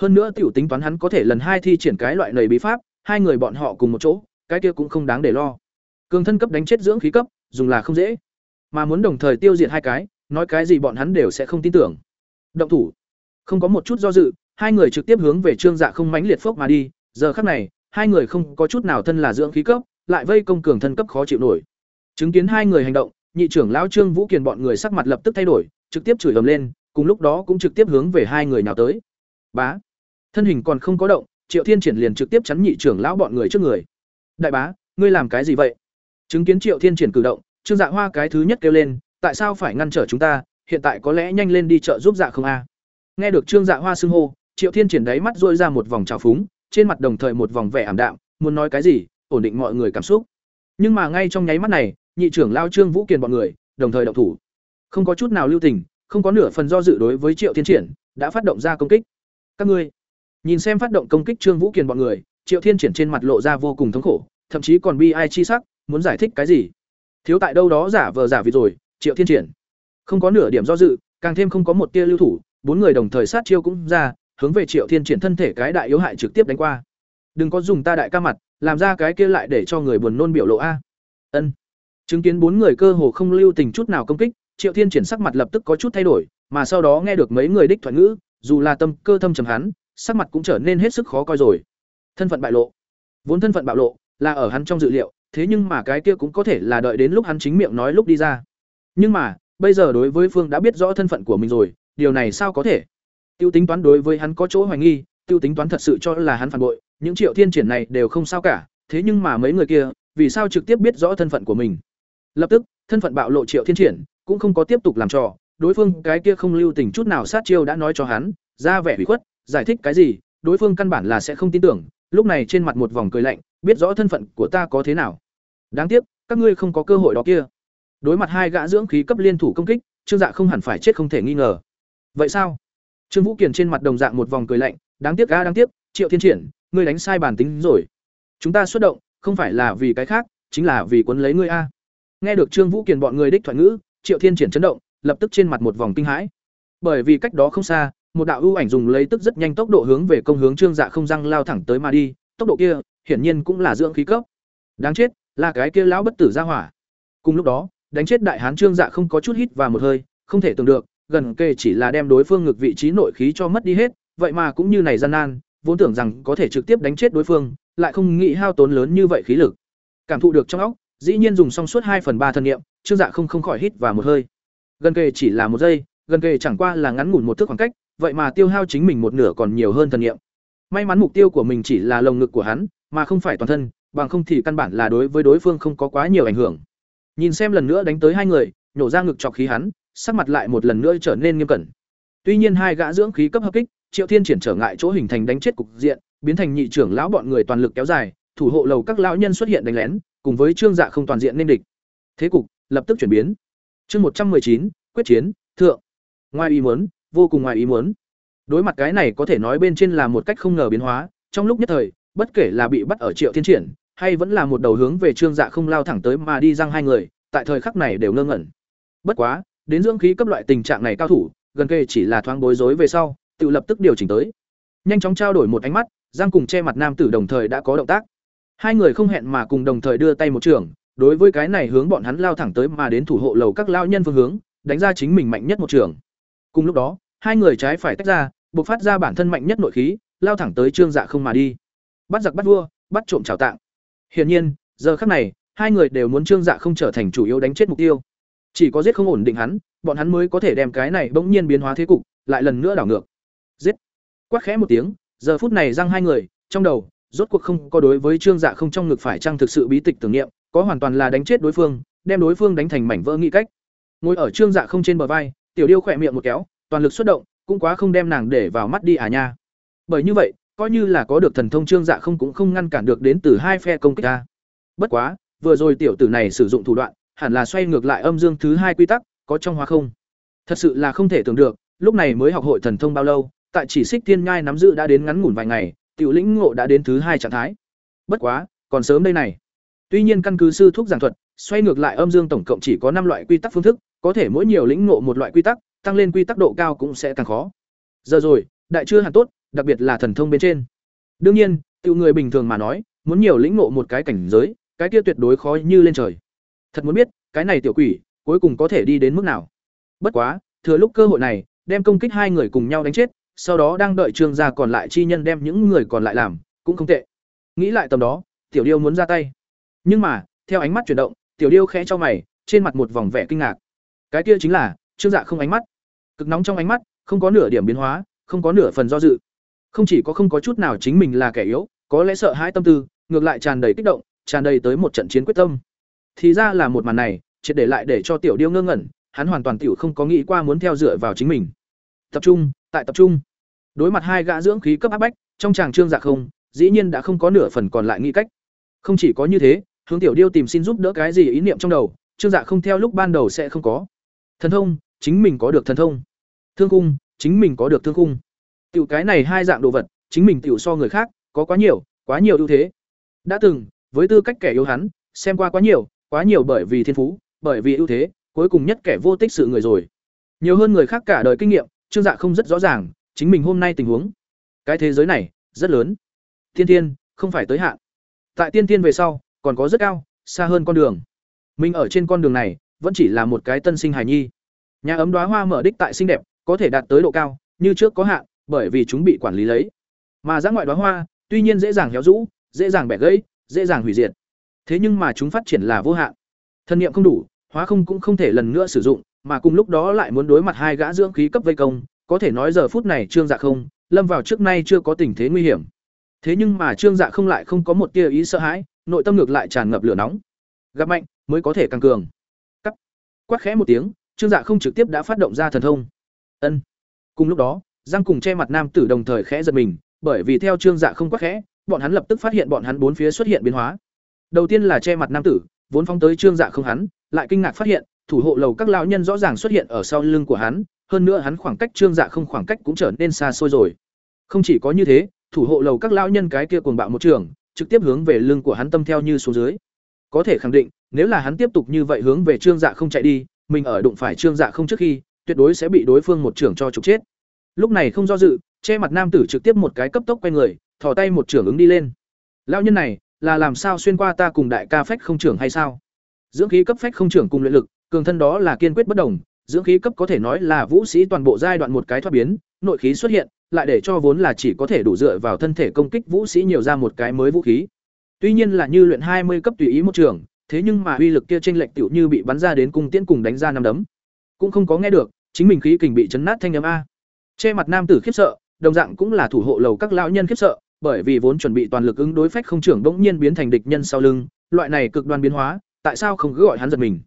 hơn nữa tiểu tính toán hắn có thể lần hai thi triển cái loại nầy bí pháp, hai người bọn họ cùng một chỗ, cái kia cũng không đáng để lo. Cường thân cấp đánh chết dưỡng khí cấp, dùng là không dễ. Mà muốn đồng thời tiêu diệt hai cái, nói cái gì bọn hắn đều sẽ không tin tưởng. Động thủ. Không có một chút do dự, hai người trực tiếp hướng về trương dạ không mãnh liệt phốc mà đi. Giờ khắc này, hai người không có chút nào thân là dưỡng khí cấp, lại vây công cường thân cấp khó chịu nổi. Chứng kiến hai người hành động, nhị trưởng lão trương vũ kiền bọn người sắc mặt lập tức thay đổi, trực tiếp chửi ầm lên, cùng lúc đó cũng trực tiếp hướng về hai người nào tới. Bá thân hình còn không có động, triệu thiên triển liền trực tiếp chắn nhị trưởng lão bọn người trước người. Đại bá, ngươi làm cái gì vậy? Chứng kiến triệu thiên triển cử động, trương dạ hoa cái thứ nhất kêu lên, tại sao phải ngăn trở chúng ta? Hiện tại có lẽ nhanh lên đi chợ giúp dạ không a. Nghe được trương dạ hoa xưng hô, triệu thiên triển đáy mắt dôi ra một vòng trào phúng, trên mặt đồng thời một vòng vẻ ảm đạm, muốn nói cái gì? Ổn định mọi người cảm xúc. Nhưng mà ngay trong nháy mắt này, nhị trưởng lao trương vũ kiền bọn người đồng thời động thủ. Không có chút nào lưu tình, không có nửa phần do dự đối với triệu thiên triển, đã phát động ra công kích. Các ngươi nhìn xem phát động công kích trương vũ kiền bọn người, triệu thiên triển trên mặt lộ ra vô cùng thống khổ, thậm chí còn bi ai chi sắc, muốn giải thích cái gì? Thiếu tại đâu đó giả vờ giả vị rồi, triệu thiên triển. Không có nửa điểm do dự, càng thêm không có một tia lưu thủ, bốn người đồng thời sát chiêu cũng ra, hướng về triệu thiên triển thân thể cái đại yếu hại trực tiếp đánh qua. Đừng có dùng ta đại ca mặt, làm ra cái kia lại để cho người buồn nôn biểu lộ a. Ân. Chứng kiến bốn người cơ hồ không lưu tình chút nào công kích, triệu thiên triển sắc mặt lập tức có chút thay đổi, mà sau đó nghe được mấy người đích thoại ngữ, dù là tâm cơ thâm trầm hắn sắc mặt cũng trở nên hết sức khó coi rồi. Thân phận bại lộ. Vốn thân phận bạo lộ là ở hắn trong dự liệu, thế nhưng mà cái kia cũng có thể là đợi đến lúc hắn chính miệng nói lúc đi ra. Nhưng mà, bây giờ đối với phương đã biết rõ thân phận của mình rồi, điều này sao có thể? Tiêu tính toán đối với hắn có chỗ hoài nghi, tiêu tính toán thật sự cho là hắn phản bội, những triệu thiên triển này đều không sao cả, thế nhưng mà mấy người kia, vì sao trực tiếp biết rõ thân phận của mình? Lập tức, thân phận bạo lộ triệu thiên triển cũng không có tiếp tục làm trò, đối phương cái kia không lưu tình chút nào sát chiêu đã nói cho hắn, ra vẻ hủy khuất giải thích cái gì, đối phương căn bản là sẽ không tin tưởng, lúc này trên mặt một vòng cười lạnh, biết rõ thân phận của ta có thế nào. Đáng tiếc, các ngươi không có cơ hội đó kia. Đối mặt hai gã dưỡng khí cấp liên thủ công kích, trương dạ không hẳn phải chết không thể nghi ngờ. Vậy sao? Trương vũ kiền trên mặt đồng dạng một vòng cười lạnh, đáng tiếc ga đáng tiếc, triệu thiên triển, ngươi đánh sai bản tính rồi. Chúng ta xuất động, không phải là vì cái khác, chính là vì cuốn lấy ngươi a. Nghe được trương vũ kiền bọn người đích thoại ngữ, triệu thiên triển chấn động, lập tức trên mặt một vòng kinh hãi. Bởi vì cách đó không xa một đạo ưu ảnh dùng lấy tức rất nhanh tốc độ hướng về công hướng trương dạ không răng lao thẳng tới mà đi, tốc độ kia, hiển nhiên cũng là dưỡng khí cấp. Đáng chết, là cái kia lão bất tử ra hỏa. Cùng lúc đó, đánh chết đại hán trương dạ không có chút hít và một hơi, không thể tưởng được, gần kề chỉ là đem đối phương ngược vị trí nội khí cho mất đi hết, vậy mà cũng như này gian nan, vốn tưởng rằng có thể trực tiếp đánh chết đối phương, lại không nghĩ hao tốn lớn như vậy khí lực. Cảm thụ được trong óc, dĩ nhiên dùng xong suốt hai phần ba thân niệm, trương dạ không không khỏi hít và một hơi. Gần kề chỉ là một giây, gần kề chẳng qua là ngắn ngủn một thước khoảng cách vậy mà tiêu hao chính mình một nửa còn nhiều hơn thần nghiệm. May mắn mục tiêu của mình chỉ là lồng ngực của hắn, mà không phải toàn thân, bằng không thì căn bản là đối với đối phương không có quá nhiều ảnh hưởng. Nhìn xem lần nữa đánh tới hai người, nhổ ra ngực chọc khí hắn, sắc mặt lại một lần nữa trở nên nghiêm cẩn. Tuy nhiên hai gã dưỡng khí cấp hợp kích, triệu thiên triển trở ngại chỗ hình thành đánh chết cục diện, biến thành nhị trưởng lão bọn người toàn lực kéo dài, thủ hộ lầu các lão nhân xuất hiện đánh lén, cùng với trương dạ không toàn diện nên địch. Thế cục lập tức chuyển biến. Chương một trăm chín, quyết chiến, thượng. Ngoài ý muốn vô cùng ngoài ý muốn. Đối mặt cái này có thể nói bên trên là một cách không ngờ biến hóa, trong lúc nhất thời, bất kể là bị bắt ở triệu thiên triển, hay vẫn là một đầu hướng về trương dạ không lao thẳng tới mà đi răng hai người, tại thời khắc này đều ngơ ngẩn. Bất quá, đến dưỡng khí cấp loại tình trạng này cao thủ, gần kề chỉ là thoáng bối rối về sau, tự lập tức điều chỉnh tới. Nhanh chóng trao đổi một ánh mắt, giang cùng che mặt nam tử đồng thời đã có động tác. Hai người không hẹn mà cùng đồng thời đưa tay một trường, đối với cái này hướng bọn hắn lao thẳng tới mà đến thủ hộ lầu các lao nhân phương hướng, đánh ra chính mình mạnh nhất một trường cùng lúc đó, hai người trái phải tách ra, buộc phát ra bản thân mạnh nhất nội khí, lao thẳng tới trương dạ không mà đi. Bắt giặc bắt vua, bắt trộm trào tạng. Hiển nhiên, giờ khắc này, hai người đều muốn trương dạ không trở thành chủ yếu đánh chết mục tiêu. Chỉ có giết không ổn định hắn, bọn hắn mới có thể đem cái này bỗng nhiên biến hóa thế cục, lại lần nữa đảo ngược. Giết! Quát khẽ một tiếng, giờ phút này răng hai người, trong đầu, rốt cuộc không có đối với trương dạ không trong ngực phải chăng thực sự bí tịch tưởng niệm, có hoàn toàn là đánh chết đối phương, đem đối phương đánh thành mảnh vỡ nghĩ cách. Ngồi ở trương dạ không trên bờ vai tiểu điêu khỏe miệng một kéo, toàn lực xuất động, cũng quá không đem nàng để vào mắt đi à nha. Bởi như vậy, coi như là có được thần thông trương dạ không cũng không ngăn cản được đến từ hai phe công kích ta. Bất quá, vừa rồi tiểu tử này sử dụng thủ đoạn, hẳn là xoay ngược lại âm dương thứ hai quy tắc, có trong hóa không? Thật sự là không thể tưởng được, lúc này mới học hội thần thông bao lâu, tại chỉ xích tiên nhai nắm giữ đã đến ngắn ngủn vài ngày, tiểu lĩnh ngộ đã đến thứ hai trạng thái. Bất quá, còn sớm đây này tuy nhiên căn cứ sư thuốc giảng thuật xoay ngược lại âm dương tổng cộng chỉ có năm loại quy tắc phương thức có thể mỗi nhiều lĩnh ngộ một loại quy tắc tăng lên quy tắc độ cao cũng sẽ càng khó. Giờ rồi, đại chưa hẳn tốt, đặc biệt là thần thông bên trên. Đương nhiên, tiểu người bình thường mà nói, muốn nhiều lĩnh ngộ một cái cảnh giới, cái kia tuyệt đối khó như lên trời. Thật muốn biết, cái này tiểu quỷ, cuối cùng có thể đi đến mức nào. Bất quá, thừa lúc cơ hội này, đem công kích hai người cùng nhau đánh chết, sau đó đang đợi Trương gia còn lại chi nhân đem những người còn lại làm, cũng không tệ. Nghĩ lại tầm đó, Tiểu Điêu muốn ra tay. Nhưng mà, theo ánh mắt chuyển động, Tiểu Điêu khẽ cho mày, trên mặt một vòng vẻ kinh ngạc. Cái kia chính là, Trương Dạ không ánh mắt. Cực nóng trong ánh mắt, không có nửa điểm biến hóa, không có nửa phần do dự. Không chỉ có không có chút nào chính mình là kẻ yếu, có lẽ sợ hãi tâm tư, ngược lại tràn đầy kích động, tràn đầy tới một trận chiến quyết tâm. Thì ra là một màn này, triệt để lại để cho Tiểu Điêu ngơ ngẩn, hắn hoàn toàn tiểu không có nghĩ qua muốn theo dựa vào chính mình. Tập trung, tại tập trung. Đối mặt hai gã dưỡng khí cấp áp bách, trong chàng trương dạ không, dĩ nhiên đã không có nửa phần còn lại nghĩ cách. Không chỉ có như thế, hướng tiểu điêu tìm xin giúp đỡ cái gì ý niệm trong đầu, trương dạ không theo lúc ban đầu sẽ không có. Thần thông, chính mình có được thần thông. Thương cung, chính mình có được thương cung. Tiểu cái này hai dạng đồ vật, chính mình tiểu so người khác, có quá nhiều, quá nhiều ưu thế. Đã từng, với tư cách kẻ yếu hắn, xem qua quá nhiều, quá nhiều bởi vì thiên phú, bởi vì ưu thế, cuối cùng nhất kẻ vô tích sự người rồi. Nhiều hơn người khác cả đời kinh nghiệm, Trương Dạ không rất rõ ràng, chính mình hôm nay tình huống. Cái thế giới này rất lớn. thiên thiên không phải tới hạn. Tại tiên tiên về sau, còn có rất cao, xa hơn con đường. Mình ở trên con đường này, vẫn chỉ là một cái tân sinh hài nhi. Nhà ấm đóa hoa mở đích tại xinh đẹp, có thể đạt tới độ cao, như trước có hạn, bởi vì chúng bị quản lý lấy. Mà giã ngoại đóa hoa, tuy nhiên dễ dàng héo rũ, dễ dàng bẻ gãy, dễ dàng hủy diệt. Thế nhưng mà chúng phát triển là vô hạn. Thân niệm không đủ, hóa không cũng không thể lần nữa sử dụng, mà cùng lúc đó lại muốn đối mặt hai gã dưỡng khí cấp vây công, có thể nói giờ phút này Trương Dạ không, lâm vào trước nay chưa có tình thế nguy hiểm. Thế nhưng mà Trương Dạ không lại không có một tia ý sợ hãi, nội tâm ngược lại tràn ngập lửa nóng. Gặp mạnh mới có thể càng cường. Cắt. Quát khẽ một tiếng, Trương Dạ không trực tiếp đã phát động ra thần thông. Ân. Cùng lúc đó, Giang cùng che mặt nam tử đồng thời khẽ giật mình, bởi vì theo Trương Dạ không quát khẽ, bọn hắn lập tức phát hiện bọn hắn bốn phía xuất hiện biến hóa. Đầu tiên là che mặt nam tử, vốn phóng tới Trương Dạ không hắn, lại kinh ngạc phát hiện, thủ hộ lầu các lão nhân rõ ràng xuất hiện ở sau lưng của hắn, hơn nữa hắn khoảng cách Trương Dạ không khoảng cách cũng trở nên xa xôi rồi. Không chỉ có như thế, thủ hộ lầu các lão nhân cái kia cuồng bạo một trường, trực tiếp hướng về lưng của hắn tâm theo như xuống dưới. Có thể khẳng định, nếu là hắn tiếp tục như vậy hướng về Trương Dạ không chạy đi, mình ở đụng phải Trương Dạ không trước khi, tuyệt đối sẽ bị đối phương một trường cho trục chết. Lúc này không do dự, che mặt nam tử trực tiếp một cái cấp tốc quay người, thò tay một trường ứng đi lên. Lão nhân này, là làm sao xuyên qua ta cùng đại ca phách không trưởng hay sao? Dưỡng khí cấp phách không trưởng cùng luyện lực, cường thân đó là kiên quyết bất đồng, dưỡng khí cấp có thể nói là vũ sĩ toàn bộ giai đoạn một cái thoát biến, nội khí xuất hiện, lại để cho vốn là chỉ có thể đủ dựa vào thân thể công kích vũ sĩ nhiều ra một cái mới vũ khí. Tuy nhiên là như luyện hai mươi cấp tùy ý một trường, thế nhưng mà uy lực kia chênh lệch tiểu như bị bắn ra đến cung tiễn cùng đánh ra năm đấm. Cũng không có nghe được, chính mình khí kình bị chấn nát thanh âm a. Che mặt nam tử khiếp sợ, đồng dạng cũng là thủ hộ lầu các lão nhân khiếp sợ, bởi vì vốn chuẩn bị toàn lực ứng đối phách không trưởng bỗng nhiên biến thành địch nhân sau lưng, loại này cực đoan biến hóa, tại sao không cứ gọi hắn giật mình?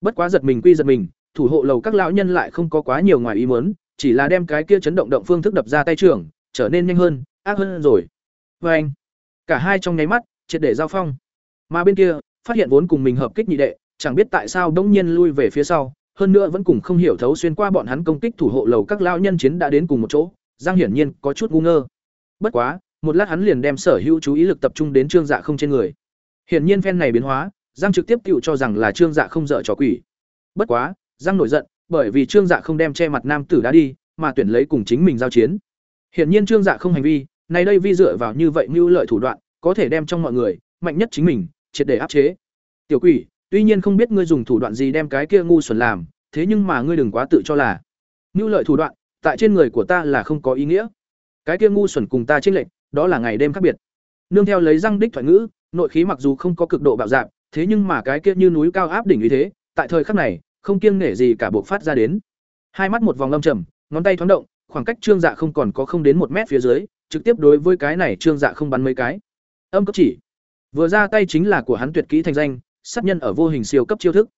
Bất quá giật mình quy giật mình, thủ hộ lầu các lão nhân lại không có quá nhiều ngoài ý muốn, chỉ là đem cái kia chấn động động phương thức đập ra tay trưởng, trở nên nhanh hơn, ác hơn rồi. vê anh, cả hai trong nháy mắt, triệt để giao phong. Mà bên kia, phát hiện vốn cùng mình hợp kích nhị đệ, chẳng biết tại sao đống nhiên lui về phía sau, hơn nữa vẫn cùng không hiểu thấu xuyên qua bọn hắn công kích thủ hộ lầu các lão nhân chiến đã đến cùng một chỗ, Giang hiển nhiên có chút ngu ngơ. Bất quá, một lát hắn liền đem sở hữu chú ý lực tập trung đến trương dạ không trên người. Hiển nhiên phen này biến hóa, Giang trực tiếp tựu cho rằng là Trương Dạ không dở trò quỷ. Bất quá, Giang nổi giận, bởi vì Trương Dạ không đem che mặt nam tử đã đi, mà tuyển lấy cùng chính mình giao chiến. Hiển nhiên Trương Dạ không hành vi, này đây vi dựa vào như vậy mưu lợi thủ đoạn, có thể đem trong mọi người, mạnh nhất chính mình, triệt để áp chế. Tiểu quỷ, tuy nhiên không biết ngươi dùng thủ đoạn gì đem cái kia ngu xuẩn làm, thế nhưng mà ngươi đừng quá tự cho là mưu lợi thủ đoạn, tại trên người của ta là không có ý nghĩa. Cái kia ngu xuẩn cùng ta chênh lệch, đó là ngày đêm khác biệt. Nương theo lấy răng đích thoại ngữ, nội khí mặc dù không có cực độ bạo dạn, thế nhưng mà cái kia như núi cao áp đỉnh như thế, tại thời khắc này, không kiêng nể gì cả buộc phát ra đến. Hai mắt một vòng lâm trầm, ngón tay thoáng động, khoảng cách Trương Dạ không còn có không đến một mét phía dưới, trực tiếp đối với cái này Trương Dạ không bắn mấy cái. Âm cấp chỉ. Vừa ra tay chính là của hắn tuyệt kỹ thành danh, sát nhân ở vô hình siêu cấp chiêu thức.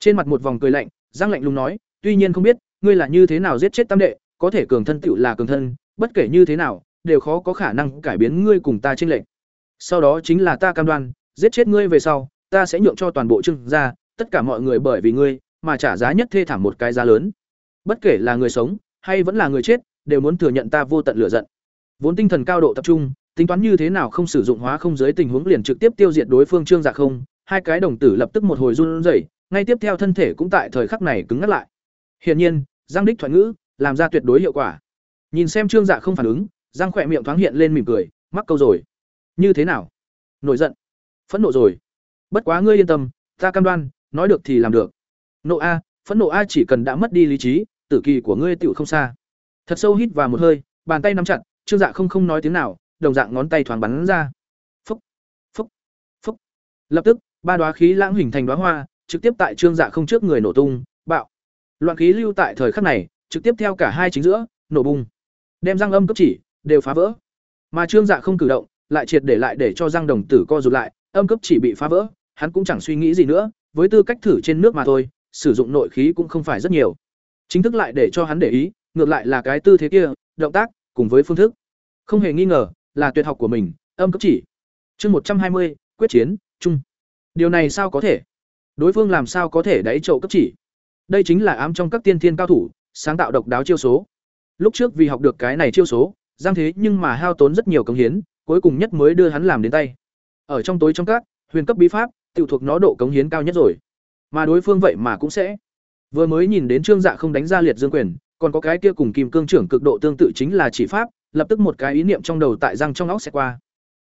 Trên mặt một vòng cười lạnh, Giang lạnh lùng nói, tuy nhiên không biết, ngươi là như thế nào giết chết tam đệ, có thể cường thân tựu là cường thân, bất kể như thế nào, đều khó có khả năng cải biến ngươi cùng ta chênh lệnh. Sau đó chính là ta cam đoan, giết chết ngươi về sau, ta sẽ nhượng cho toàn bộ trương gia, tất cả mọi người bởi vì ngươi mà trả giá nhất thê thảm một cái giá lớn. Bất kể là người sống hay vẫn là người chết, đều muốn thừa nhận ta vô tận lửa giận. Vốn tinh thần cao độ tập trung, tính toán như thế nào không sử dụng hóa không dưới tình huống liền trực tiếp tiêu diệt đối phương Trương Dạ không, hai cái đồng tử lập tức một hồi run rẩy, ngay tiếp theo thân thể cũng tại thời khắc này cứng ngắt lại. Hiển nhiên, Giang đích thoại ngữ, làm ra tuyệt đối hiệu quả. Nhìn xem Trương Dạ không phản ứng, Giang khỏe miệng thoáng hiện lên mỉm cười, mắc câu rồi. Như thế nào? Nổi giận? Phẫn nộ rồi? Bất quá ngươi yên tâm, ta cam đoan, nói được thì làm được. Nộ a, phẫn nộ a chỉ cần đã mất đi lý trí, tử kỳ của ngươi tiểu không xa. Thật sâu hít vào một hơi, bàn tay nắm chặt, Trương Dạ không không nói tiếng nào, đồng dạng ngón tay thoáng bắn ra. Phúc, phúc, phúc. Lập tức, ba đóa khí lãng hình thành đóa hoa, trực tiếp tại Trương Dạ không trước người nổ tung, bạo. Loạn khí lưu tại thời khắc này, trực tiếp theo cả hai chính giữa, nổ bung. Đem răng âm cấp chỉ đều phá vỡ. Mà Trương Dạ không cử động, lại triệt để lại để cho răng đồng tử co rụt lại, âm cấp chỉ bị phá vỡ, hắn cũng chẳng suy nghĩ gì nữa, với tư cách thử trên nước mà thôi, sử dụng nội khí cũng không phải rất nhiều. Chính thức lại để cho hắn để ý, ngược lại là cái tư thế kia, động tác cùng với phương thức. Không hề nghi ngờ, là tuyệt học của mình, âm cấp chỉ. Chương một trăm hai mươi quyết chiến, chung. Điều này sao có thể? Đối phương làm sao có thể đáy chậu cấp chỉ? Đây chính là ám trong các tiên thiên cao thủ, sáng tạo độc đáo chiêu số. Lúc trước vì học được cái này chiêu số, Giang thế nhưng mà hao tốn rất nhiều công hiến, cuối cùng nhất mới đưa hắn làm đến tay. Ở trong tối trong các, huyền cấp bí pháp, tiểu thuộc nó độ cống hiến cao nhất rồi. Mà đối phương vậy mà cũng sẽ. Vừa mới nhìn đến Trương Dạ không đánh ra liệt dương quyền, còn có cái kia cùng kim cương trưởng cực độ tương tự chính là chỉ pháp, lập tức một cái ý niệm trong đầu tại răng trong óc sẽ qua.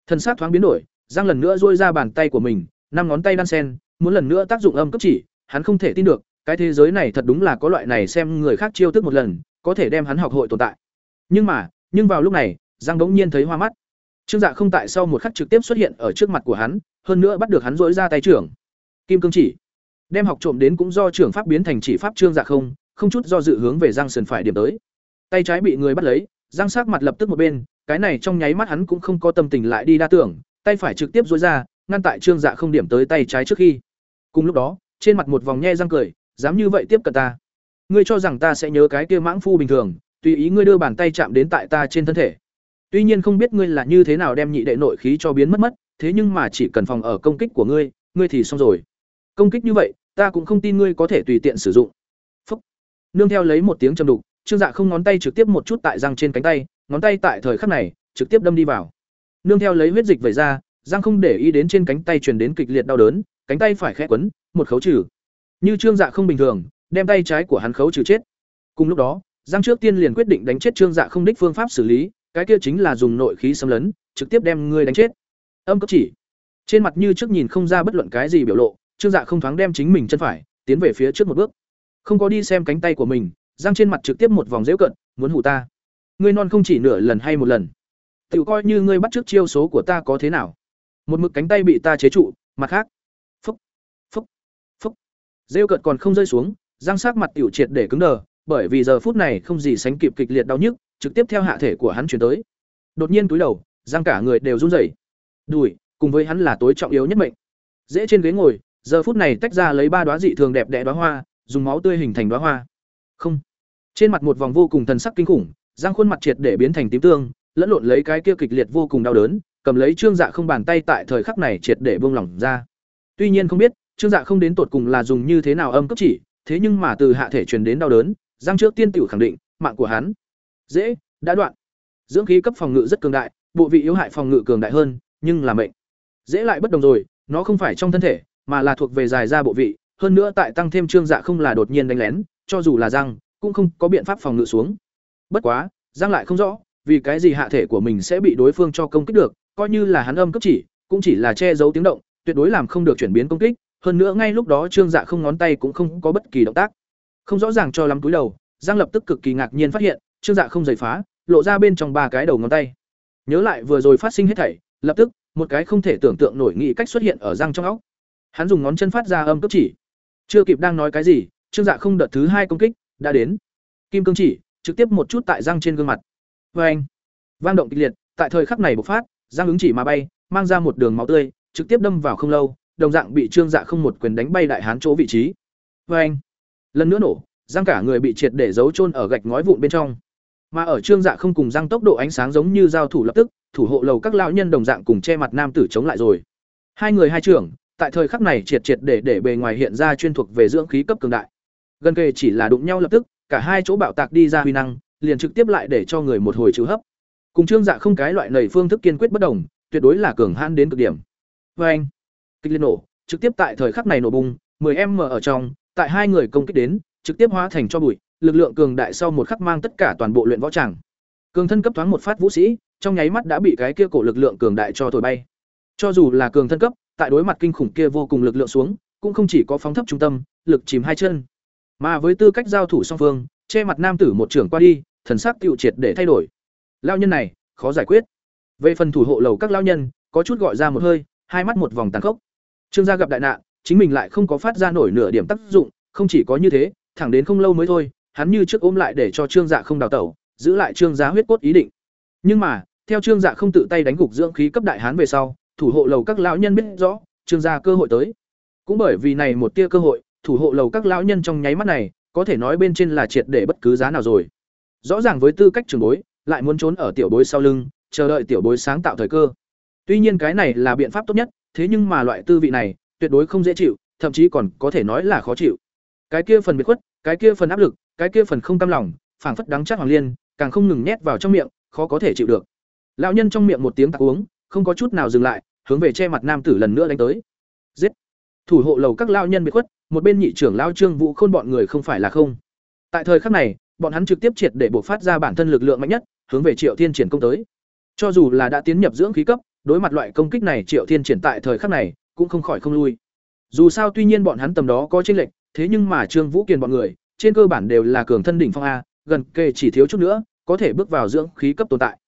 Thân xác thoáng biến đổi, răng lần nữa duỗi ra bàn tay của mình, năm ngón tay đan sen, muốn lần nữa tác dụng âm cấp chỉ, hắn không thể tin được, cái thế giới này thật đúng là có loại này xem người khác chiêu thức một lần, có thể đem hắn học hội tồn tại. Nhưng mà, nhưng vào lúc này, Giang bỗng nhiên thấy hoa mắt. Trương Dạ không tại sau một khắc trực tiếp xuất hiện ở trước mặt của hắn, hơn nữa bắt được hắn dỗi ra tay trưởng. Kim cương chỉ, đem học trộm đến cũng do trưởng pháp biến thành chỉ pháp Trương Dạ không, không chút do dự hướng về Giang Sườn phải điểm tới. Tay trái bị người bắt lấy, Giang sát mặt lập tức một bên, cái này trong nháy mắt hắn cũng không có tâm tình lại đi đa tưởng, tay phải trực tiếp dối ra, ngăn tại Trương Dạ không điểm tới tay trái trước khi. Cùng lúc đó, trên mặt một vòng nhe răng cười, dám như vậy tiếp cận ta ngươi cho rằng ta sẽ nhớ cái kia mãng phu bình thường tùy ý ngươi đưa bàn tay chạm đến tại ta trên thân thể tuy nhiên không biết ngươi là như thế nào đem nhị đệ nội khí cho biến mất mất thế nhưng mà chỉ cần phòng ở công kích của ngươi ngươi thì xong rồi công kích như vậy ta cũng không tin ngươi có thể tùy tiện sử dụng Phúc. nương theo lấy một tiếng trầm đục trương dạ không ngón tay trực tiếp một chút tại răng trên cánh tay ngón tay tại thời khắc này trực tiếp đâm đi vào nương theo lấy huyết dịch vẩy ra răng không để ý đến trên cánh tay truyền đến kịch liệt đau đớn cánh tay phải khẽ quấn một khấu trừ như Trương Dạ không bình thường, đem tay trái của hắn khấu trừ chết. Cùng lúc đó, Giang trước tiên liền quyết định đánh chết Trương Dạ không đích phương pháp xử lý, cái kia chính là dùng nội khí xâm lấn, trực tiếp đem ngươi đánh chết. Âm cấp chỉ. Trên mặt như trước nhìn không ra bất luận cái gì biểu lộ, Trương Dạ không thoáng đem chính mình chân phải, tiến về phía trước một bước. Không có đi xem cánh tay của mình, Giang trên mặt trực tiếp một vòng giễu cận, muốn hù ta. Ngươi non không chỉ nửa lần hay một lần. Tiểu coi như ngươi bắt trước chiêu số của ta có thế nào. Một mực cánh tay bị ta chế trụ, mặt khác, rêu cợt còn không rơi xuống răng sắc mặt tiểu triệt để cứng đờ bởi vì giờ phút này không gì sánh kịp kịch liệt đau nhức trực tiếp theo hạ thể của hắn chuyển tới đột nhiên túi đầu răng cả người đều run rẩy đùi cùng với hắn là tối trọng yếu nhất mệnh dễ trên ghế ngồi giờ phút này tách ra lấy ba đoá dị thường đẹp đẽ đoá hoa dùng máu tươi hình thành đoá hoa không trên mặt một vòng vô cùng thần sắc kinh khủng giang khuôn mặt triệt để biến thành tím tương lẫn lộn lấy cái kia kịch liệt vô cùng đau đớn cầm lấy trương dạ không bàn tay tại thời khắc này triệt để buông lỏng ra tuy nhiên không biết Trương Dạ không đến tột cùng là dùng như thế nào âm cấp chỉ, thế nhưng mà từ hạ thể truyền đến đau đớn, Giang trước tiên tiểu khẳng định, mạng của hắn dễ đã đoạn. Dưỡng khí cấp phòng ngự rất cường đại, bộ vị yếu hại phòng ngự cường đại hơn, nhưng là mệnh. Dễ lại bất đồng rồi, nó không phải trong thân thể, mà là thuộc về dài ra bộ vị, hơn nữa tại tăng thêm Trương Dạ không là đột nhiên đánh lén, cho dù là Giang, cũng không có biện pháp phòng ngự xuống. Bất quá, Giang lại không rõ, vì cái gì hạ thể của mình sẽ bị đối phương cho công kích được, coi như là hắn âm cấp chỉ, cũng chỉ là che giấu tiếng động, tuyệt đối làm không được chuyển biến công kích, hơn nữa ngay lúc đó trương dạ không ngón tay cũng không có bất kỳ động tác. Không rõ ràng cho lắm túi đầu giang lập tức cực kỳ ngạc nhiên phát hiện trương dạ không giày phá lộ ra bên trong ba cái đầu ngón tay. Nhớ lại vừa rồi phát sinh hết thảy lập tức một cái không thể tưởng tượng nổi nghĩ cách xuất hiện ở răng trong óc hắn dùng ngón chân phát ra âm cấp chỉ. Chưa kịp đang nói cái gì, trương dạ không đợt thứ hai công kích, đã đến. Kim cương chỉ, trực tiếp một chút tại răng trên gương mặt. Vê anh. Vang động kịch liệt, tại thời khắc này bộc phát răng ứng chỉ mà bay, mang ra một đường máu tươi, trực tiếp đâm vào không lâu, đồng dạng bị trương dạ không một quyền đánh bay đại hán chỗ vị trí. Vê anh. Lần nữa nổ răng cả người bị triệt để giấu chôn ở gạch ngói vụn bên trong. Mà ở trương dạ không cùng răng tốc độ ánh sáng giống như giao thủ lập tức, thủ hộ lầu các lão nhân đồng dạng cùng che mặt nam tử chống lại rồi. Hai người hai trưởng tại thời khắc này triệt triệt để để bề ngoài hiện ra chuyên thuộc về dưỡng khí cấp cường đại gần kề chỉ là đụng nhau lập tức cả hai chỗ bạo tạc đi ra huy năng liền trực tiếp lại để cho người một hồi chữ hấp cùng trương dạ không cái loại nầy phương thức kiên quyết bất đồng tuyệt đối là cường hãn đến cực điểm vê anh kịch liên nổ trực tiếp tại thời khắc này nổ bung 10 m ở trong tại hai người công kích đến trực tiếp hóa thành cho bụi lực lượng cường đại sau một khắc mang tất cả toàn bộ luyện võ tràng. Cường thân cấp thoáng một phát vũ sĩ, trong nháy mắt đã bị cái kia cổ lực lượng cường đại cho thổi bay. Cho dù là cường thân cấp, tại đối mặt kinh khủng kia vô cùng lực lượng xuống, cũng không chỉ có phóng thấp trung tâm, lực chìm hai chân. Mà với tư cách giao thủ song phương, che mặt nam tử một trưởng qua đi, thần sắc tiêu triệt để thay đổi. Lao nhân này, khó giải quyết. Về phần thủ hộ lầu các lao nhân, có chút gọi ra một hơi, hai mắt một vòng tàn khốc. Trương gia gặp đại nạn, chính mình lại không có phát ra nổi nửa điểm tác dụng, không chỉ có như thế, thẳng đến không lâu mới thôi, hắn như trước ôm lại để cho Trương Dạ không đào tẩu, giữ lại Trương Giá huyết cốt ý định. Nhưng mà, theo Trương Dạ không tự tay đánh gục dưỡng khí cấp đại hán về sau, thủ hộ lầu các lão nhân biết rõ, Trương gia cơ hội tới. Cũng bởi vì này một tia cơ hội, thủ hộ lầu các lão nhân trong nháy mắt này, có thể nói bên trên là triệt để bất cứ giá nào rồi. Rõ ràng với tư cách trưởng bối, lại muốn trốn ở tiểu bối sau lưng, chờ đợi tiểu bối sáng tạo thời cơ. Tuy nhiên cái này là biện pháp tốt nhất, thế nhưng mà loại tư vị này, tuyệt đối không dễ chịu, thậm chí còn có thể nói là khó chịu. Cái kia phần biệt khuất, cái kia phần áp lực, cái kia phần không cam lòng, phảng phất đắng chắc hoàng liên, càng không ngừng nhét vào trong miệng, khó có thể chịu được. Lão nhân trong miệng một tiếng tạc uống, không có chút nào dừng lại, hướng về che mặt nam tử lần nữa đánh tới. Giết! Thủ hộ lầu các lao nhân bị khuất, một bên nhị trưởng lao Trương Vũ Khôn bọn người không phải là không. Tại thời khắc này, bọn hắn trực tiếp triệt để bộc phát ra bản thân lực lượng mạnh nhất, hướng về Triệu Thiên triển công tới. Cho dù là đã tiến nhập dưỡng khí cấp, đối mặt loại công kích này Triệu Thiên triển tại thời khắc này, cũng không khỏi không lui. Dù sao tuy nhiên bọn hắn tầm đó có chênh lệch, thế nhưng mà Trương Vũ Kiền bọn người, trên cơ bản đều là cường thân đỉnh phong a, gần kề chỉ thiếu chút nữa, có thể bước vào dưỡng khí cấp tồn tại.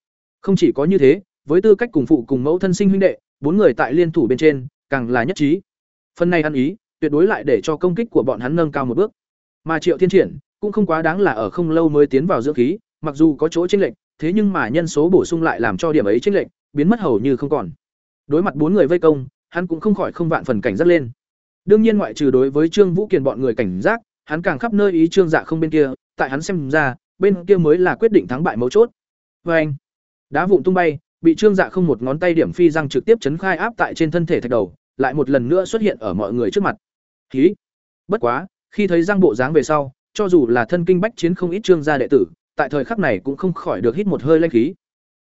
Không chỉ có như thế, với tư cách cùng phụ cùng mẫu thân sinh huynh đệ, bốn người tại liên thủ bên trên, càng là nhất trí. Phần này ăn ý, tuyệt đối lại để cho công kích của bọn hắn nâng cao một bước. Mà Triệu Thiên Triển cũng không quá đáng là ở không lâu mới tiến vào dưỡng khí, mặc dù có chỗ chênh lệch, thế nhưng mà nhân số bổ sung lại làm cho điểm ấy chênh lệch biến mất hầu như không còn. Đối mặt bốn người vây công, hắn cũng không khỏi không vạn phần cảnh giác lên. Đương nhiên ngoại trừ đối với Trương Vũ Kiền bọn người cảnh giác, hắn càng khắp nơi ý Trương Dạ không bên kia, tại hắn xem ra, bên kia mới là quyết định thắng bại mấu chốt. vê anh, đá vụn tung bay, bị Trương Dạ không một ngón tay điểm phi răng trực tiếp chấn khai áp tại trên thân thể thạch đầu, lại một lần nữa xuất hiện ở mọi người trước mặt. Hí. Bất quá, khi thấy răng bộ dáng về sau, cho dù là thân kinh bách chiến không ít Trương gia đệ tử, tại thời khắc này cũng không khỏi được hít một hơi lanh khí.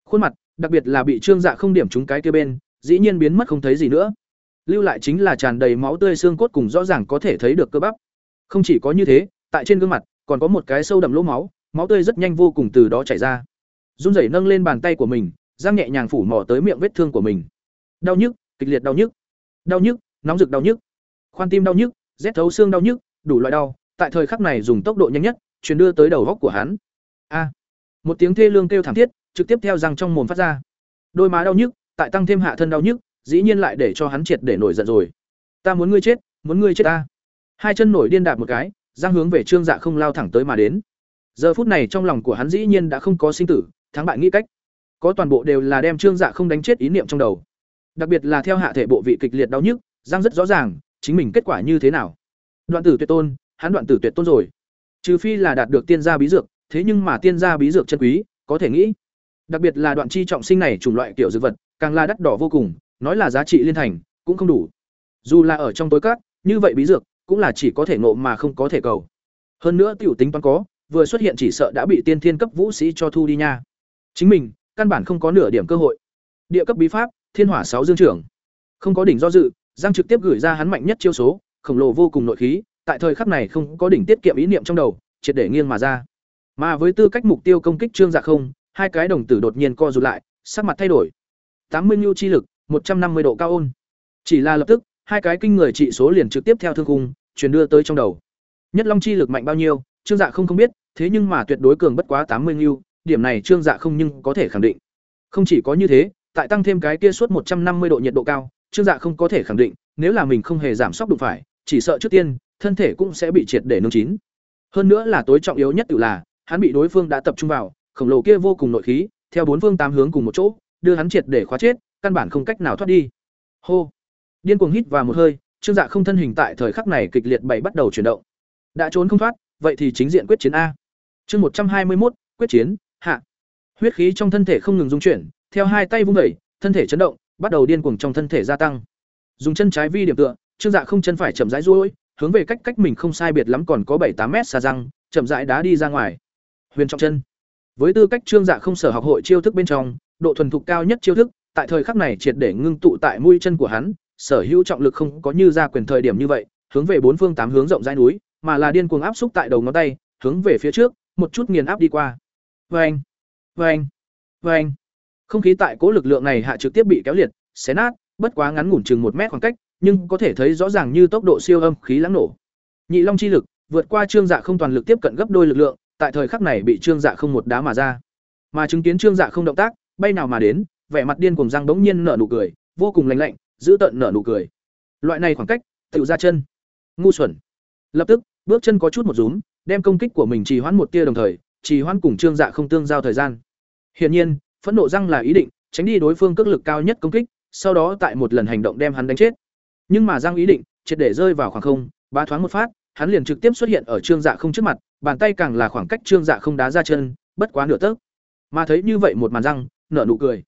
Khuôn mặt, đặc biệt là bị Trương Dạ không điểm trúng cái kia bên, dĩ nhiên biến mất không thấy gì nữa. Lưu lại chính là tràn đầy máu tươi xương cốt cùng rõ ràng có thể thấy được cơ bắp. Không chỉ có như thế, tại trên gương mặt còn có một cái sâu đậm lỗ máu, máu tươi rất nhanh vô cùng từ đó chảy ra. Run rẩy nâng lên bàn tay của mình, giang nhẹ nhàng phủ mỏ tới miệng vết thương của mình. Đau nhức, kịch liệt đau nhức. Đau nhức, nóng rực đau nhức. Khoan tim đau nhức, rét thấu xương đau nhức, đủ loại đau, tại thời khắc này dùng tốc độ nhanh nhất, truyền đưa tới đầu góc của hắn. A! một tiếng thê lương kêu thảm thiết, trực tiếp theo răng trong mồm phát ra. Đôi má đau nhức, tại tăng thêm hạ thân đau nhức, dĩ nhiên lại để cho hắn triệt để nổi giận rồi. Ta muốn ngươi chết, muốn ngươi chết ta. Hai chân nổi điên đạp một cái, giang hướng về Trương Dạ không lao thẳng tới mà đến. Giờ phút này trong lòng của hắn dĩ nhiên đã không có sinh tử, thắng bại nghĩ cách. Có toàn bộ đều là đem Trương Dạ không đánh chết ý niệm trong đầu. Đặc biệt là theo hạ thể bộ vị kịch liệt đau nhức, giang rất rõ ràng, chính mình kết quả như thế nào. Đoạn tử tuyệt tôn, hắn đoạn tử tuyệt tôn rồi. Trừ phi là đạt được tiên gia bí dược, thế nhưng mà tiên gia bí dược chân quý, có thể nghĩ. Đặc biệt là đoạn chi trọng sinh này chủng loại kiểu dược vật, càng là đắt đỏ vô cùng, nói là giá trị liên thành, cũng không đủ. Dù là ở trong tối cát, như vậy bí dược cũng là chỉ có thể ngộ mà không có thể cầu. Hơn nữa tiểu tính toán có, vừa xuất hiện chỉ sợ đã bị tiên thiên cấp vũ sĩ cho thu đi nha. Chính mình, căn bản không có nửa điểm cơ hội. Địa cấp bí pháp, Thiên Hỏa sáu dương trưởng. Không có đỉnh do dự, Giang trực tiếp gửi ra hắn mạnh nhất chiêu số, khổng lồ vô cùng nội khí, tại thời khắc này không có đỉnh tiết kiệm ý niệm trong đầu, triệt để nghiêng mà ra. Mà với tư cách mục tiêu công kích Trương Dạ không, hai cái đồng tử đột nhiên co rụt lại, sắc mặt thay đổi. tám mươi nhu chi lực, một trăm năm mươi độ cao ôn. Chỉ là lập tức, hai cái kinh người trị số liền trực tiếp theo thương khung, truyền đưa tới trong đầu. Nhất Long chi lực mạnh bao nhiêu, Trương Dạ không không biết, thế nhưng mà tuyệt đối cường bất quá tám mươi nhu, điểm này Trương Dạ không nhưng có thể khẳng định. Không chỉ có như thế, tại tăng thêm cái kia suốt một trăm năm mươi độ nhiệt độ cao, Trương Dạ không có thể khẳng định, nếu là mình không hề giảm sóc đụng phải, chỉ sợ trước tiên, thân thể cũng sẽ bị triệt để nung chín. Hơn nữa là tối trọng yếu nhất tự là, hắn bị đối phương đã tập trung vào, khổng lồ kia vô cùng nội khí, theo bốn phương tám hướng cùng một chỗ, đưa hắn triệt để khóa chết, căn bản không cách nào thoát đi. Hô. Điên cuồng hít vào một hơi, Trương Dạ không thân hình tại thời khắc này kịch liệt bảy bắt đầu chuyển động. Đã trốn không thoát, vậy thì chính diện quyết chiến a. Chương một trăm hai mươi một quyết chiến. Huyết khí trong thân thể không ngừng dung chuyển, theo hai tay vung đẩy, thân thể chấn động, bắt đầu điên cuồng trong thân thể gia tăng. Dùng chân trái vi điểm tựa, Trương Dạ không chân phải chậm rãi duỗi, hướng về cách cách mình không sai biệt lắm còn có bảy tám mét xa răng, chậm rãi đá đi ra ngoài. Huyền trọng chân. Với tư cách Trương Dạ không sở học hội chiêu thức bên trong, độ thuần thục cao nhất chiêu thức, tại thời khắc này triệt để ngưng tụ tại mũi chân của hắn, sở hữu trọng lực không có như ra quyền thời điểm như vậy, hướng về bốn phương tám hướng rộng rãi núi, mà là điên cuồng áp xúc tại đầu ngón tay, hướng về phía trước, một chút nghiền áp đi qua. Oeng, Vâng! Vâng! Không khí tại cố lực lượng này hạ trực tiếp bị kéo liệt, xé nát, bất quá ngắn ngủn chừng một mét khoảng cách, nhưng có thể thấy rõ ràng như tốc độ siêu âm khí lãng nổ. Nhị Long chi lực vượt qua Trương Dạ không toàn lực tiếp cận gấp đôi lực lượng, tại thời khắc này bị Trương Dạ không một đá mà ra. Mà chứng kiến Trương Dạ không động tác, bay nào mà đến, vẻ mặt điên cuồng răng bỗng nhiên nở nụ cười, vô cùng lạnh lạnh, giữ tận nở nụ cười. Loại này khoảng cách, tiểu ra chân. Ngu xuẩn. Lập tức, bước chân có chút một rúm, đem công kích của mình trì hoãn một tia đồng thời, trì hoãn cùng Trương Dạ không tương giao thời gian. Hiển nhiên, phẫn nộ răng là ý định tránh đi đối phương cước lực cao nhất công kích, sau đó tại một lần hành động đem hắn đánh chết. Nhưng mà răng ý định, triệt để rơi vào khoảng không, ba thoáng một phát, hắn liền trực tiếp xuất hiện ở Trương Dạ không trước mặt, bàn tay càng là khoảng cách Trương Dạ không đá ra chân, bất quá nửa tấc. Mà thấy như vậy một màn răng, nở nụ cười,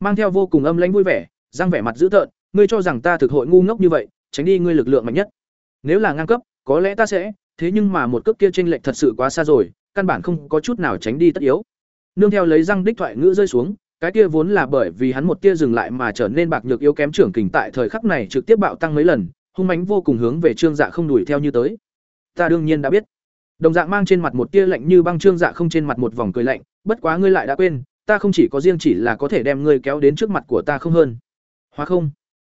mang theo vô cùng âm lãnh vui vẻ, răng vẻ mặt dữ tợn, ngươi cho rằng ta thực hội ngu ngốc như vậy, tránh đi ngươi lực lượng mạnh nhất. Nếu là ngang cấp, có lẽ ta sẽ, thế nhưng mà một cước kia chênh lệch thật sự quá xa rồi, căn bản không có chút nào tránh đi tất yếu. Nương theo lấy răng đích thoại ngữ rơi xuống, cái kia vốn là bởi vì hắn một tia dừng lại mà trở nên bạc nhược yếu kém trưởng kình tại thời khắc này trực tiếp bạo tăng mấy lần, hung mãnh vô cùng hướng về Trương Dạ không đuổi theo như tới. Ta đương nhiên đã biết. Đồng dạng mang trên mặt một tia lạnh như băng Trương Dạ không trên mặt một vòng cười lạnh, bất quá ngươi lại đã quên, ta không chỉ có riêng chỉ là có thể đem ngươi kéo đến trước mặt của ta không hơn. Hóa không?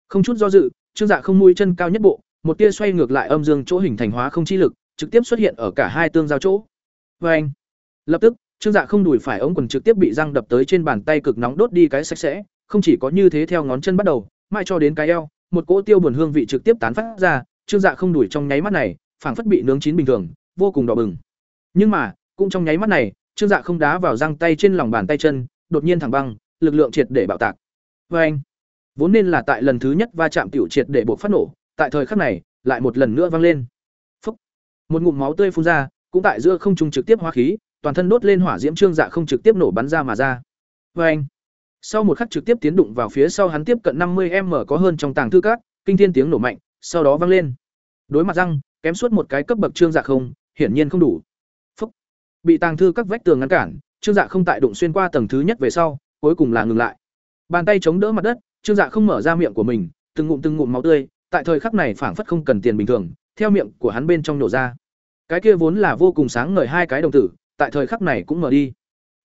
Không chút do dự, Trương Dạ không mũi chân cao nhất bộ, một tia xoay ngược lại âm dương chỗ hình thành hóa không chi lực, trực tiếp xuất hiện ở cả hai tương giao chỗ. Oeng! Lập tức, Trương Dạ không đùi phải ống quần trực tiếp bị răng đập tới trên bàn tay cực nóng đốt đi cái sạch sẽ, không chỉ có như thế theo ngón chân bắt đầu, mãi cho đến cái eo, một cỗ tiêu buồn hương vị trực tiếp tán phát ra, Trương Dạ không đùi trong nháy mắt này, phảng phất bị nướng chín bình thường, vô cùng đỏ bừng. Nhưng mà, cũng trong nháy mắt này, Trương Dạ không đá vào răng tay trên lòng bàn tay chân, đột nhiên thẳng băng, lực lượng triệt để bạo tạc. Oeng! Vốn nên là tại lần thứ nhất va chạm tiểu triệt để buộc phát nổ, tại thời khắc này, lại một lần nữa vang lên. Phốc! Một ngụm máu tươi phun ra, cũng tại giữa không trung trực tiếp hóa khí, toàn thân đốt lên hỏa diễm trương dạ không trực tiếp nổ bắn ra mà ra. Và anh, sau một khắc trực tiếp tiến đụng vào phía sau hắn tiếp cận năm mươi m có hơn trong tàng thư cát, kinh thiên tiếng nổ mạnh, sau đó vang lên. Đối mặt răng, kém suốt một cái cấp bậc trương dạ không, hiển nhiên không đủ. Phúc. Bị tàng thư các vách tường ngăn cản, trương dạ không tại đụng xuyên qua tầng thứ nhất về sau, cuối cùng là ngừng lại. Bàn tay chống đỡ mặt đất, trương dạ không mở ra miệng của mình, từng ngụm từng ngụm máu tươi, tại thời khắc này phảng phất không cần tiền bình thường, theo miệng của hắn bên trong nổ ra. Cái kia vốn là vô cùng sáng ngời hai cái đồng tử, tại thời khắc này cũng mở đi.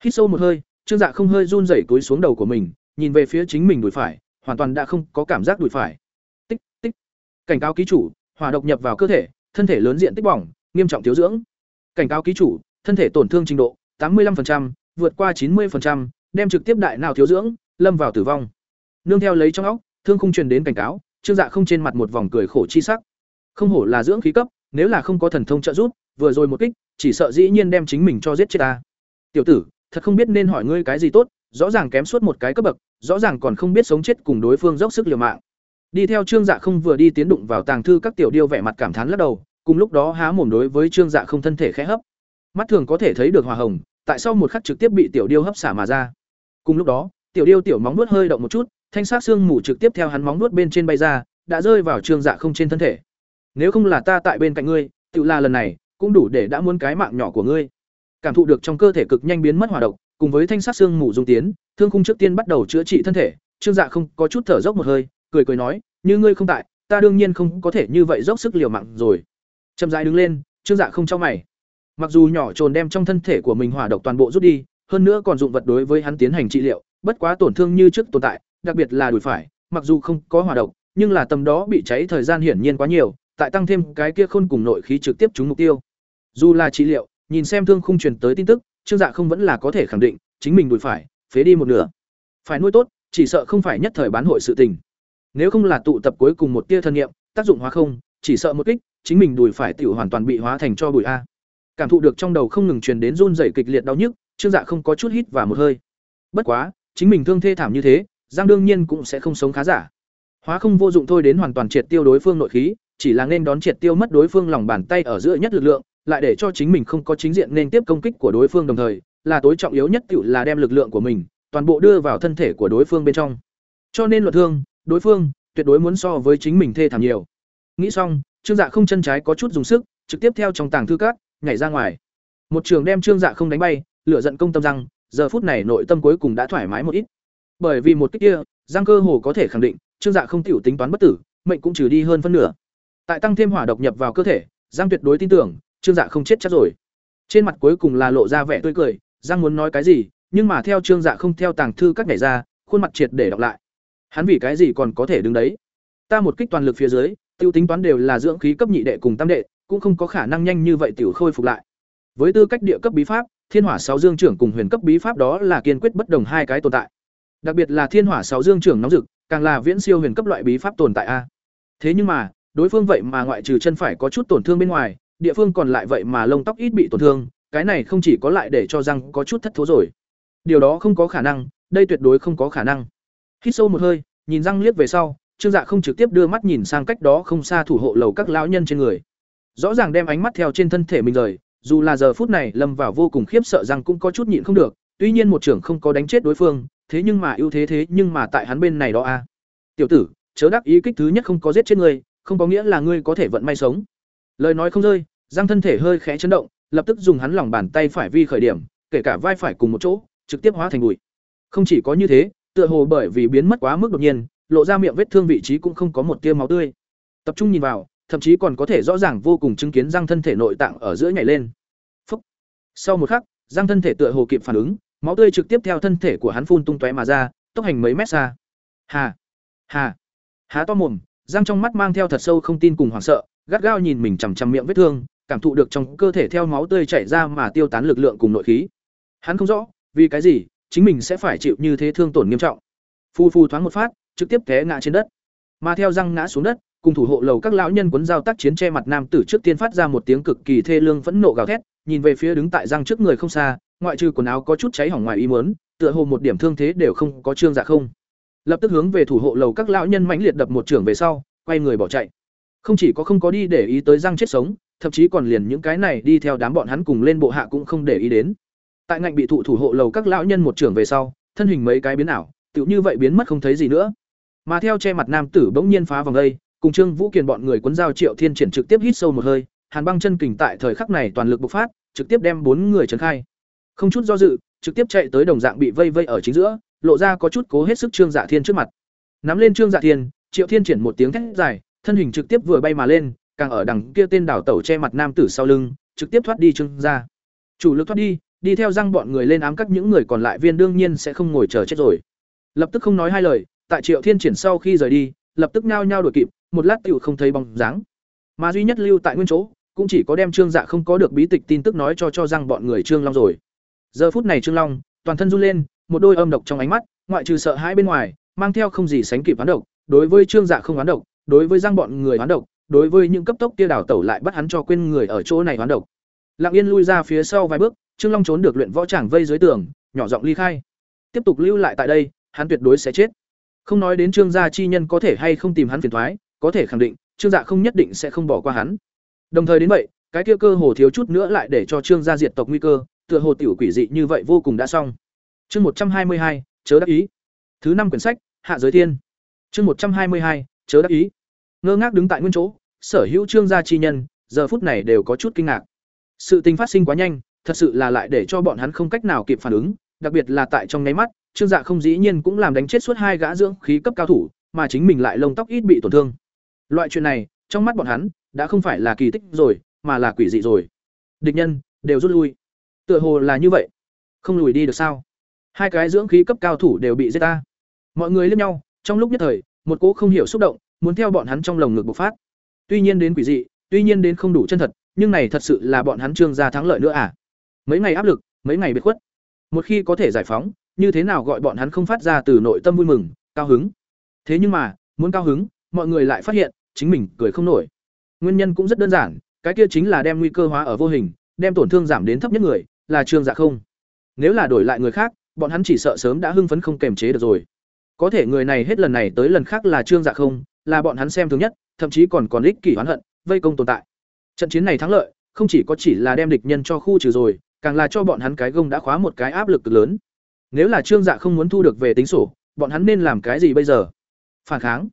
Hít sâu một hơi, Trương Dạ không hơi run rẩy túi xuống đầu của mình, nhìn về phía chính mình đùi phải, hoàn toàn đã không có cảm giác đùi phải. Tích, tích. Cảnh cáo ký chủ, hỏa độc nhập vào cơ thể, thân thể lớn diện tích bỏng, nghiêm trọng thiếu dưỡng. Cảnh cáo ký chủ, thân thể tổn thương trình độ 85%, vượt qua 90%, đem trực tiếp đại nào thiếu dưỡng, lâm vào tử vong. Nương theo lấy trong óc, thương không truyền đến cảnh cáo, Trương Dạ không trên mặt một vòng cười khổ chi sắc. Không hổ là dưỡng khí cấp, nếu là không có thần thông trợ giúp, vừa rồi một kích, chỉ sợ dĩ nhiên đem chính mình cho giết chết ta. Tiểu tử, thật không biết nên hỏi ngươi cái gì tốt, rõ ràng kém suốt một cái cấp bậc, rõ ràng còn không biết sống chết cùng đối phương dốc sức liều mạng. Đi theo Trương Dạ không vừa đi tiến đụng vào tàng thư các tiểu điêu vẻ mặt cảm thán lắc đầu, cùng lúc đó há mồm đối với Trương Dạ không thân thể khẽ hấp. Mắt thường có thể thấy được hòa hồng, tại sau một khắc trực tiếp bị tiểu điêu hấp xả mà ra. Cùng lúc đó, tiểu điêu tiểu móng nuốt hơi động một chút, thanh sắc xương mù trực tiếp theo hắn móng nuốt bên trên bay ra, đã rơi vào Trương Dạ không trên thân thể. Nếu không là ta tại bên cạnh ngươi, tự là lần này, cũng đủ để đã muốn cái mạng nhỏ của ngươi. Cảm thụ được trong cơ thể cực nhanh biến mất hỏa độc, cùng với thanh sát xương mù dung tiến, Thương Khung trước tiên bắt đầu chữa trị thân thể, Trương Dạ không có chút thở dốc một hơi, cười cười nói, như ngươi không tại, ta đương nhiên không có thể như vậy dốc sức liều mạng rồi. Chậm rãi đứng lên, Trương Dạ không cho mày. Mặc dù nhỏ trồn đem trong thân thể của mình hỏa độc toàn bộ rút đi, hơn nữa còn dụng vật đối với hắn tiến hành trị liệu, bất quá tổn thương như trước tồn tại, đặc biệt là đùi phải, mặc dù không có hỏa độc, nhưng là tầm đó bị cháy thời gian hiển nhiên quá nhiều, tại tăng thêm cái kia khôn cùng nội khí trực tiếp trúng mục tiêu. Dù là trị liệu, nhìn xem thương khung truyền tới tin tức, Trương Dạ không vẫn là có thể khẳng định, chính mình đùi phải, phế đi một nửa. Phải nuôi tốt, chỉ sợ không phải nhất thời bán hội sự tình. Nếu không là tụ tập cuối cùng một tia thân nghiệm, tác dụng hóa không, chỉ sợ một kích, chính mình đùi phải tiểu hoàn toàn bị hóa thành cho bụi a. Cảm thụ được trong đầu không ngừng truyền đến run rẩy kịch liệt đau nhức, Trương Dạ không có chút hít và một hơi. Bất quá, chính mình thương thê thảm như thế, Giang đương nhiên cũng sẽ không sống khá giả. Hóa không vô dụng thôi đến hoàn toàn triệt tiêu đối phương nội khí, chỉ là nên đón triệt tiêu mất đối phương lòng bàn tay ở giữa nhất lực lượng, lại để cho chính mình không có chính diện nên tiếp công kích của đối phương đồng thời, là tối trọng yếu nhất tiểu là đem lực lượng của mình toàn bộ đưa vào thân thể của đối phương bên trong. Cho nên luật thương, đối phương tuyệt đối muốn so với chính mình thê thảm nhiều. Nghĩ xong, Trương Dạ không chân trái có chút dùng sức, trực tiếp theo trong tảng thư cát, nhảy ra ngoài. Một trường đem Trương Dạ không đánh bay, lửa giận công tâm răng, giờ phút này nội tâm cuối cùng đã thoải mái một ít. Bởi vì một kích kia, Giang Cơ hồ có thể khẳng định, Trương Dạ không tiểu tính toán bất tử, mệnh cũng trừ đi hơn phân nửa. Tại tăng thêm hỏa độc nhập vào cơ thể, Giang tuyệt đối tin tưởng, Trương Dạ không chết chắc rồi. trên mặt cuối cùng là lộ ra vẻ tươi cười, giang muốn nói cái gì, nhưng mà theo trương dạ không theo tàng thư các nhảy ra, khuôn mặt triệt để đọc lại. Hắn vì cái gì còn có thể đứng đấy? Ta một kích toàn lực phía dưới, tiêu tính toán đều là dưỡng khí cấp nhị đệ cùng tam đệ, cũng không có khả năng nhanh như vậy tiểu khôi phục lại. Với tư cách địa cấp bí pháp, thiên hỏa sáu dương trưởng cùng huyền cấp bí pháp đó là kiên quyết bất đồng hai cái tồn tại. Đặc biệt là thiên hỏa sáu dương trưởng nóng rực, càng là viễn siêu huyền cấp loại bí pháp tồn tại a. Thế nhưng mà, đối phương vậy mà ngoại trừ chân phải có chút tổn thương bên ngoài địa phương còn lại vậy mà lông tóc ít bị tổn thương, cái này không chỉ có lại để cho răng có chút thất thố rồi. Điều đó không có khả năng, đây tuyệt đối không có khả năng. Hít sâu một hơi, nhìn răng liếc về sau, trương dạ không trực tiếp đưa mắt nhìn sang cách đó không xa thủ hộ lầu các lão nhân trên người. Rõ ràng đem ánh mắt theo trên thân thể mình rời, dù là giờ phút này lâm vào vô cùng khiếp sợ rằng cũng có chút nhịn không được, tuy nhiên một trưởng không có đánh chết đối phương, thế nhưng mà ưu thế thế nhưng mà tại hắn bên này đó a tiểu tử, chớ đắc ý kích thứ nhất không có giết chết ngươi, không có nghĩa là ngươi có thể vận may sống lời nói không rơi, giang thân thể hơi khẽ chấn động, lập tức dùng hắn lòng bàn tay phải vi khởi điểm, kể cả vai phải cùng một chỗ, trực tiếp hóa thành bụi. Không chỉ có như thế, tựa hồ bởi vì biến mất quá mức đột nhiên, lộ ra miệng vết thương vị trí cũng không có một tia máu tươi. Tập trung nhìn vào, thậm chí còn có thể rõ ràng vô cùng chứng kiến răng thân thể nội tạng ở giữa nhảy lên. Phúc. sau một khắc răng thân thể tựa hồ kịp phản ứng, máu tươi trực tiếp theo thân thể của hắn phun tung tóe mà ra, tốc hành mấy mét xa. Hà. Hà. Há to mồm răng trong mắt mang theo thật sâu không tin cùng hoảng sợ gắt gao nhìn mình chằm chằm miệng vết thương, cảm thụ được trong cơ thể theo máu tươi chảy ra mà tiêu tán lực lượng cùng nội khí. Hắn không rõ, vì cái gì, chính mình sẽ phải chịu như thế thương tổn nghiêm trọng. Phu phu thoáng một phát, trực tiếp té ngã trên đất. Mà theo răng ngã xuống đất, cùng thủ hộ lầu các lão nhân quấn giao tác chiến che mặt nam tử trước tiên phát ra một tiếng cực kỳ thê lương phẫn nộ gào thét, nhìn về phía đứng tại răng trước người không xa, ngoại trừ quần áo có chút cháy hỏng ngoài ý muốn, tựa hồ một điểm thương thế đều không có trương dạ không. Lập tức hướng về thủ hộ lầu các lão nhân mãnh liệt đập một trưởng về sau, quay người bỏ chạy không chỉ có không có đi để ý tới răng chết sống, thậm chí còn liền những cái này đi theo đám bọn hắn cùng lên bộ hạ cũng không để ý đến. Tại ngạnh bị thụ thủ hộ lầu các lão nhân một trưởng về sau, thân hình mấy cái biến ảo, tựu như vậy biến mất không thấy gì nữa. Mà theo che mặt nam tử bỗng nhiên phá vòng đây, cùng trương vũ kiền bọn người cuốn dao triệu thiên triển trực tiếp hít sâu một hơi, hàn băng chân kình tại thời khắc này toàn lực bộc phát, trực tiếp đem bốn người trấn khai. Không chút do dự, trực tiếp chạy tới đồng dạng bị vây vây ở chính giữa, lộ ra có chút cố hết sức trương dạ thiên trước mặt. Nắm lên trương dạ thiên, triệu thiên triển một tiếng thét dài thân hình trực tiếp vừa bay mà lên, càng ở đằng kia tên đảo tẩu che mặt nam tử sau lưng, trực tiếp thoát đi trương ra chủ lực thoát đi đi theo răng bọn người lên ám các những người còn lại viên đương nhiên sẽ không ngồi chờ chết rồi. Lập tức không nói hai lời, tại triệu thiên triển sau khi rời đi, lập tức nhao nhao đuổi kịp, một lát tiểu không thấy bóng dáng. Mà duy nhất lưu tại nguyên chỗ, cũng chỉ có đem trương dạ không có được bí tịch tin tức nói cho cho răng bọn người trương long rồi. Giờ phút này trương long, toàn thân run lên, một đôi âm độc trong ánh mắt, ngoại trừ sợ hãi bên ngoài, mang theo không gì sánh kịp hoán độc, đối với trương dạ không hoán độc đối với răng bọn người hoán độc, đối với những cấp tốc kia đảo tẩu lại bắt hắn cho quên người ở chỗ này hoán độc. Lặng yên lui ra phía sau vài bước, trương long trốn được luyện võ tràng vây dưới tường, nhỏ giọng ly khai. Tiếp tục lưu lại tại đây, hắn tuyệt đối sẽ chết. Không nói đến trương gia chi nhân có thể hay không tìm hắn phiền thoái có thể khẳng định, trương dạ không nhất định sẽ không bỏ qua hắn. Đồng thời đến vậy, cái kia cơ hồ thiếu chút nữa lại để cho trương gia diệt tộc nguy cơ, tựa hồ tiểu quỷ dị như vậy vô cùng đã xong. Chương một trăm hai mươi hai, chớ đắc ý. Thứ năm quyển sách, hạ giới thiên. Chương một trăm hai mươi hai, chớ đắc ý ngơ ngác đứng tại nguyên chỗ, sở hữu trương gia chi nhân, giờ phút này đều có chút kinh ngạc. Sự tình phát sinh quá nhanh, thật sự là lại để cho bọn hắn không cách nào kịp phản ứng, đặc biệt là tại trong nháy mắt, trương dạ không dĩ nhiên cũng làm đánh chết suốt hai gã dưỡng khí cấp cao thủ, mà chính mình lại lông tóc ít bị tổn thương. Loại chuyện này, trong mắt bọn hắn, đã không phải là kỳ tích rồi, mà là quỷ dị rồi. Địch nhân, đều rút lui. Tựa hồ là như vậy. Không lùi đi được sao? Hai cái dưỡng khí cấp cao thủ đều bị giết ta. Mọi người liếc nhau, trong lúc nhất thời, một cỗ không hiểu xúc động muốn theo bọn hắn trong lồng ngực bộc phát. Tuy nhiên đến quỷ dị, tuy nhiên đến không đủ chân thật, nhưng này thật sự là bọn hắn trương gia thắng lợi nữa à? Mấy ngày áp lực, mấy ngày biệt khuất. Một khi có thể giải phóng, như thế nào gọi bọn hắn không phát ra từ nội tâm vui mừng, cao hứng? Thế nhưng mà, muốn cao hứng, mọi người lại phát hiện, chính mình cười không nổi. Nguyên nhân cũng rất đơn giản, cái kia chính là đem nguy cơ hóa ở vô hình, đem tổn thương giảm đến thấp nhất người, là trương dạ không? Nếu là đổi lại người khác, bọn hắn chỉ sợ sớm đã hưng phấn không kềm chế được rồi. Có thể người này hết lần này tới lần khác là trương dạ không là bọn hắn xem thường nhất, thậm chí còn còn ích kỷ oán hận, vây công tồn tại. Trận chiến này thắng lợi, không chỉ có chỉ là đem địch nhân cho khu trừ rồi, càng là cho bọn hắn cái gông đã khóa một cái áp lực cực lớn. Nếu là trương dạ không muốn thu được về tính sổ, bọn hắn nên làm cái gì bây giờ? Phản kháng.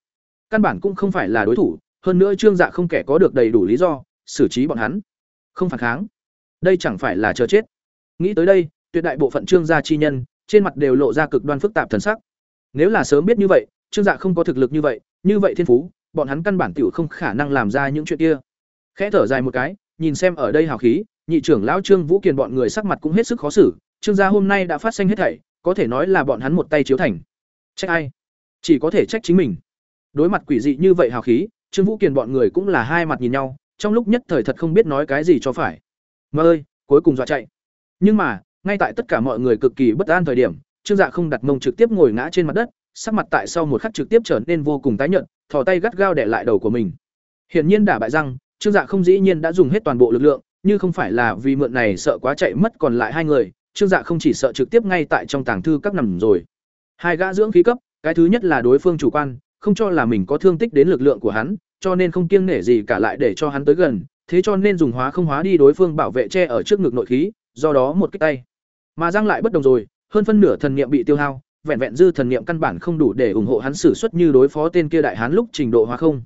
Căn bản cũng không phải là đối thủ, hơn nữa trương dạ không kẻ có được đầy đủ lý do, xử trí bọn hắn. Không phản kháng. Đây chẳng phải là chờ chết. Nghĩ tới đây, tuyệt đại bộ phận trương gia chi nhân, trên mặt đều lộ ra cực đoan phức tạp thần sắc. Nếu là sớm biết như vậy trương dạ không có thực lực như vậy như vậy thiên phú bọn hắn căn bản tiểu không khả năng làm ra những chuyện kia khẽ thở dài một cái nhìn xem ở đây hào khí nhị trưởng lão Trương Vũ Kiền bọn người sắc mặt cũng hết sức khó xử, Trương gia hôm nay đã phát sinh hết thảy, có thể nói là bọn hắn một tay chiếu thành. Trách ai? Chỉ có thể trách chính mình. Đối mặt quỷ dị như vậy hào khí, Trương Vũ Kiền bọn người cũng là hai mặt nhìn nhau, trong lúc nhất thời thật không biết nói cái gì cho phải. Mà ơi, cuối cùng dọa chạy. Nhưng mà, ngay tại tất cả mọi người cực kỳ bất an thời điểm, Trương Dạ không đặt mông trực tiếp ngồi ngã trên mặt đất, sắc mặt tại sau một khắc trực tiếp trở nên vô cùng tái nhợt, thò tay gắt gao để lại đầu của mình. Hiển nhiên đả bại răng, Trương Dạ không dĩ nhiên đã dùng hết toàn bộ lực lượng, như không phải là vì mượn này sợ quá chạy mất còn lại hai người, Trương Dạ không chỉ sợ trực tiếp ngay tại trong tàng thư các nằm rồi. Hai gã dưỡng khí cấp, cái thứ nhất là đối phương chủ quan, không cho là mình có thương tích đến lực lượng của hắn, cho nên không kiêng nể gì cả lại để cho hắn tới gần, thế cho nên dùng hóa không hóa đi đối phương bảo vệ che ở trước ngực nội khí, do đó một cái tay. Mà Giang lại bất đồng rồi, hơn phân nửa thần niệm bị tiêu hao, vẹn vẹn dư thần niệm căn bản không đủ để ủng hộ hắn xử xuất như đối phó tên kia đại hán lúc trình độ hóa không.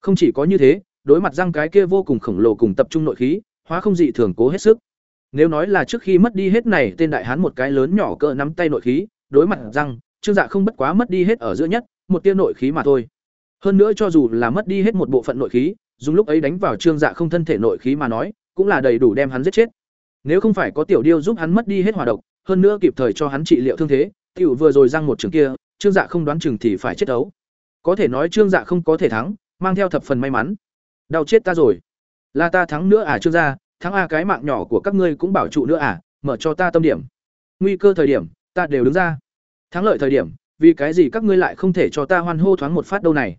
Không chỉ có như thế, đối mặt răng cái kia vô cùng khổng lồ cùng tập trung nội khí, hóa không dị thường cố hết sức. Nếu nói là trước khi mất đi hết này tên đại hán một cái lớn nhỏ cỡ nắm tay nội khí, đối mặt răng Trương Dạ không bất quá mất đi hết ở giữa nhất, một tia nội khí mà thôi. Hơn nữa cho dù là mất đi hết một bộ phận nội khí, dùng lúc ấy đánh vào Trương Dạ không thân thể nội khí mà nói, cũng là đầy đủ đem hắn giết chết. Nếu không phải có tiểu điêu giúp hắn mất đi hết hỏa độc, hơn nữa kịp thời cho hắn trị liệu thương thế, tiểu vừa rồi răng một trường kia, Trương Dạ không đoán chừng thì phải chết đấu. Có thể nói Trương Dạ không có thể thắng, mang theo thập phần may mắn. Đau chết ta rồi. Là ta thắng nữa à Trương gia, thắng a cái mạng nhỏ của các ngươi cũng bảo trụ nữa à, mở cho ta tâm điểm. Nguy cơ thời điểm, ta đều đứng ra. Thắng lợi thời điểm, vì cái gì các ngươi lại không thể cho ta hoan hô thoáng một phát đâu này?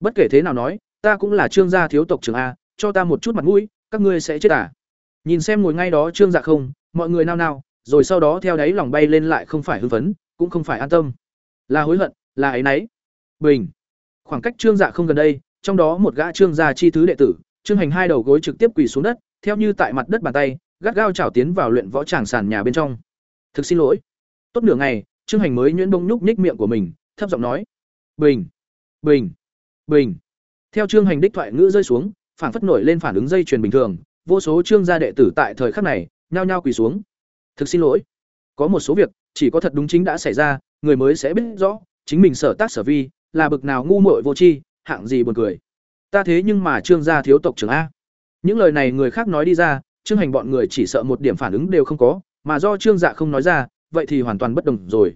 Bất kể thế nào nói, ta cũng là Trương gia thiếu tộc trưởng a, cho ta một chút mặt mũi, các ngươi sẽ chết à? Nhìn xem ngồi ngay đó Trương Dạ không, mọi người nao nao, rồi sau đó theo đáy lòng bay lên lại không phải hưng phấn, cũng không phải an tâm, là hối hận, là ấy nấy. Bình. Khoảng cách Trương Dạ không gần đây, trong đó một gã Trương gia chi thứ đệ tử, Trương Hành hai đầu gối trực tiếp quỳ xuống đất, theo như tại mặt đất bàn tay, gắt gao chảo tiến vào luyện võ tràng sàn nhà bên trong. Thực xin lỗi. Tốt nửa ngày, Trương Hành mới nhuyễn bông nhúc nhích miệng của mình, thấp giọng nói: "Bình, bình, bình." Theo Trương Hành đích thoại ngữ rơi xuống, phản phất nổi lên phản ứng dây chuyền bình thường, vô số Trương gia đệ tử tại thời khắc này, nhao nhao quỳ xuống. "Thực xin lỗi. Có một số việc, chỉ có thật đúng chính đã xảy ra, người mới sẽ biết rõ, chính mình sở tác sở vi, là bực nào ngu muội vô tri, hạng gì buồn cười." Ta thế nhưng mà Trương gia thiếu tộc trưởng a. Những lời này người khác nói đi ra, Trương Hành bọn người chỉ sợ một điểm phản ứng đều không có, mà do Trương Dạ không nói ra, vậy thì hoàn toàn bất đồng rồi.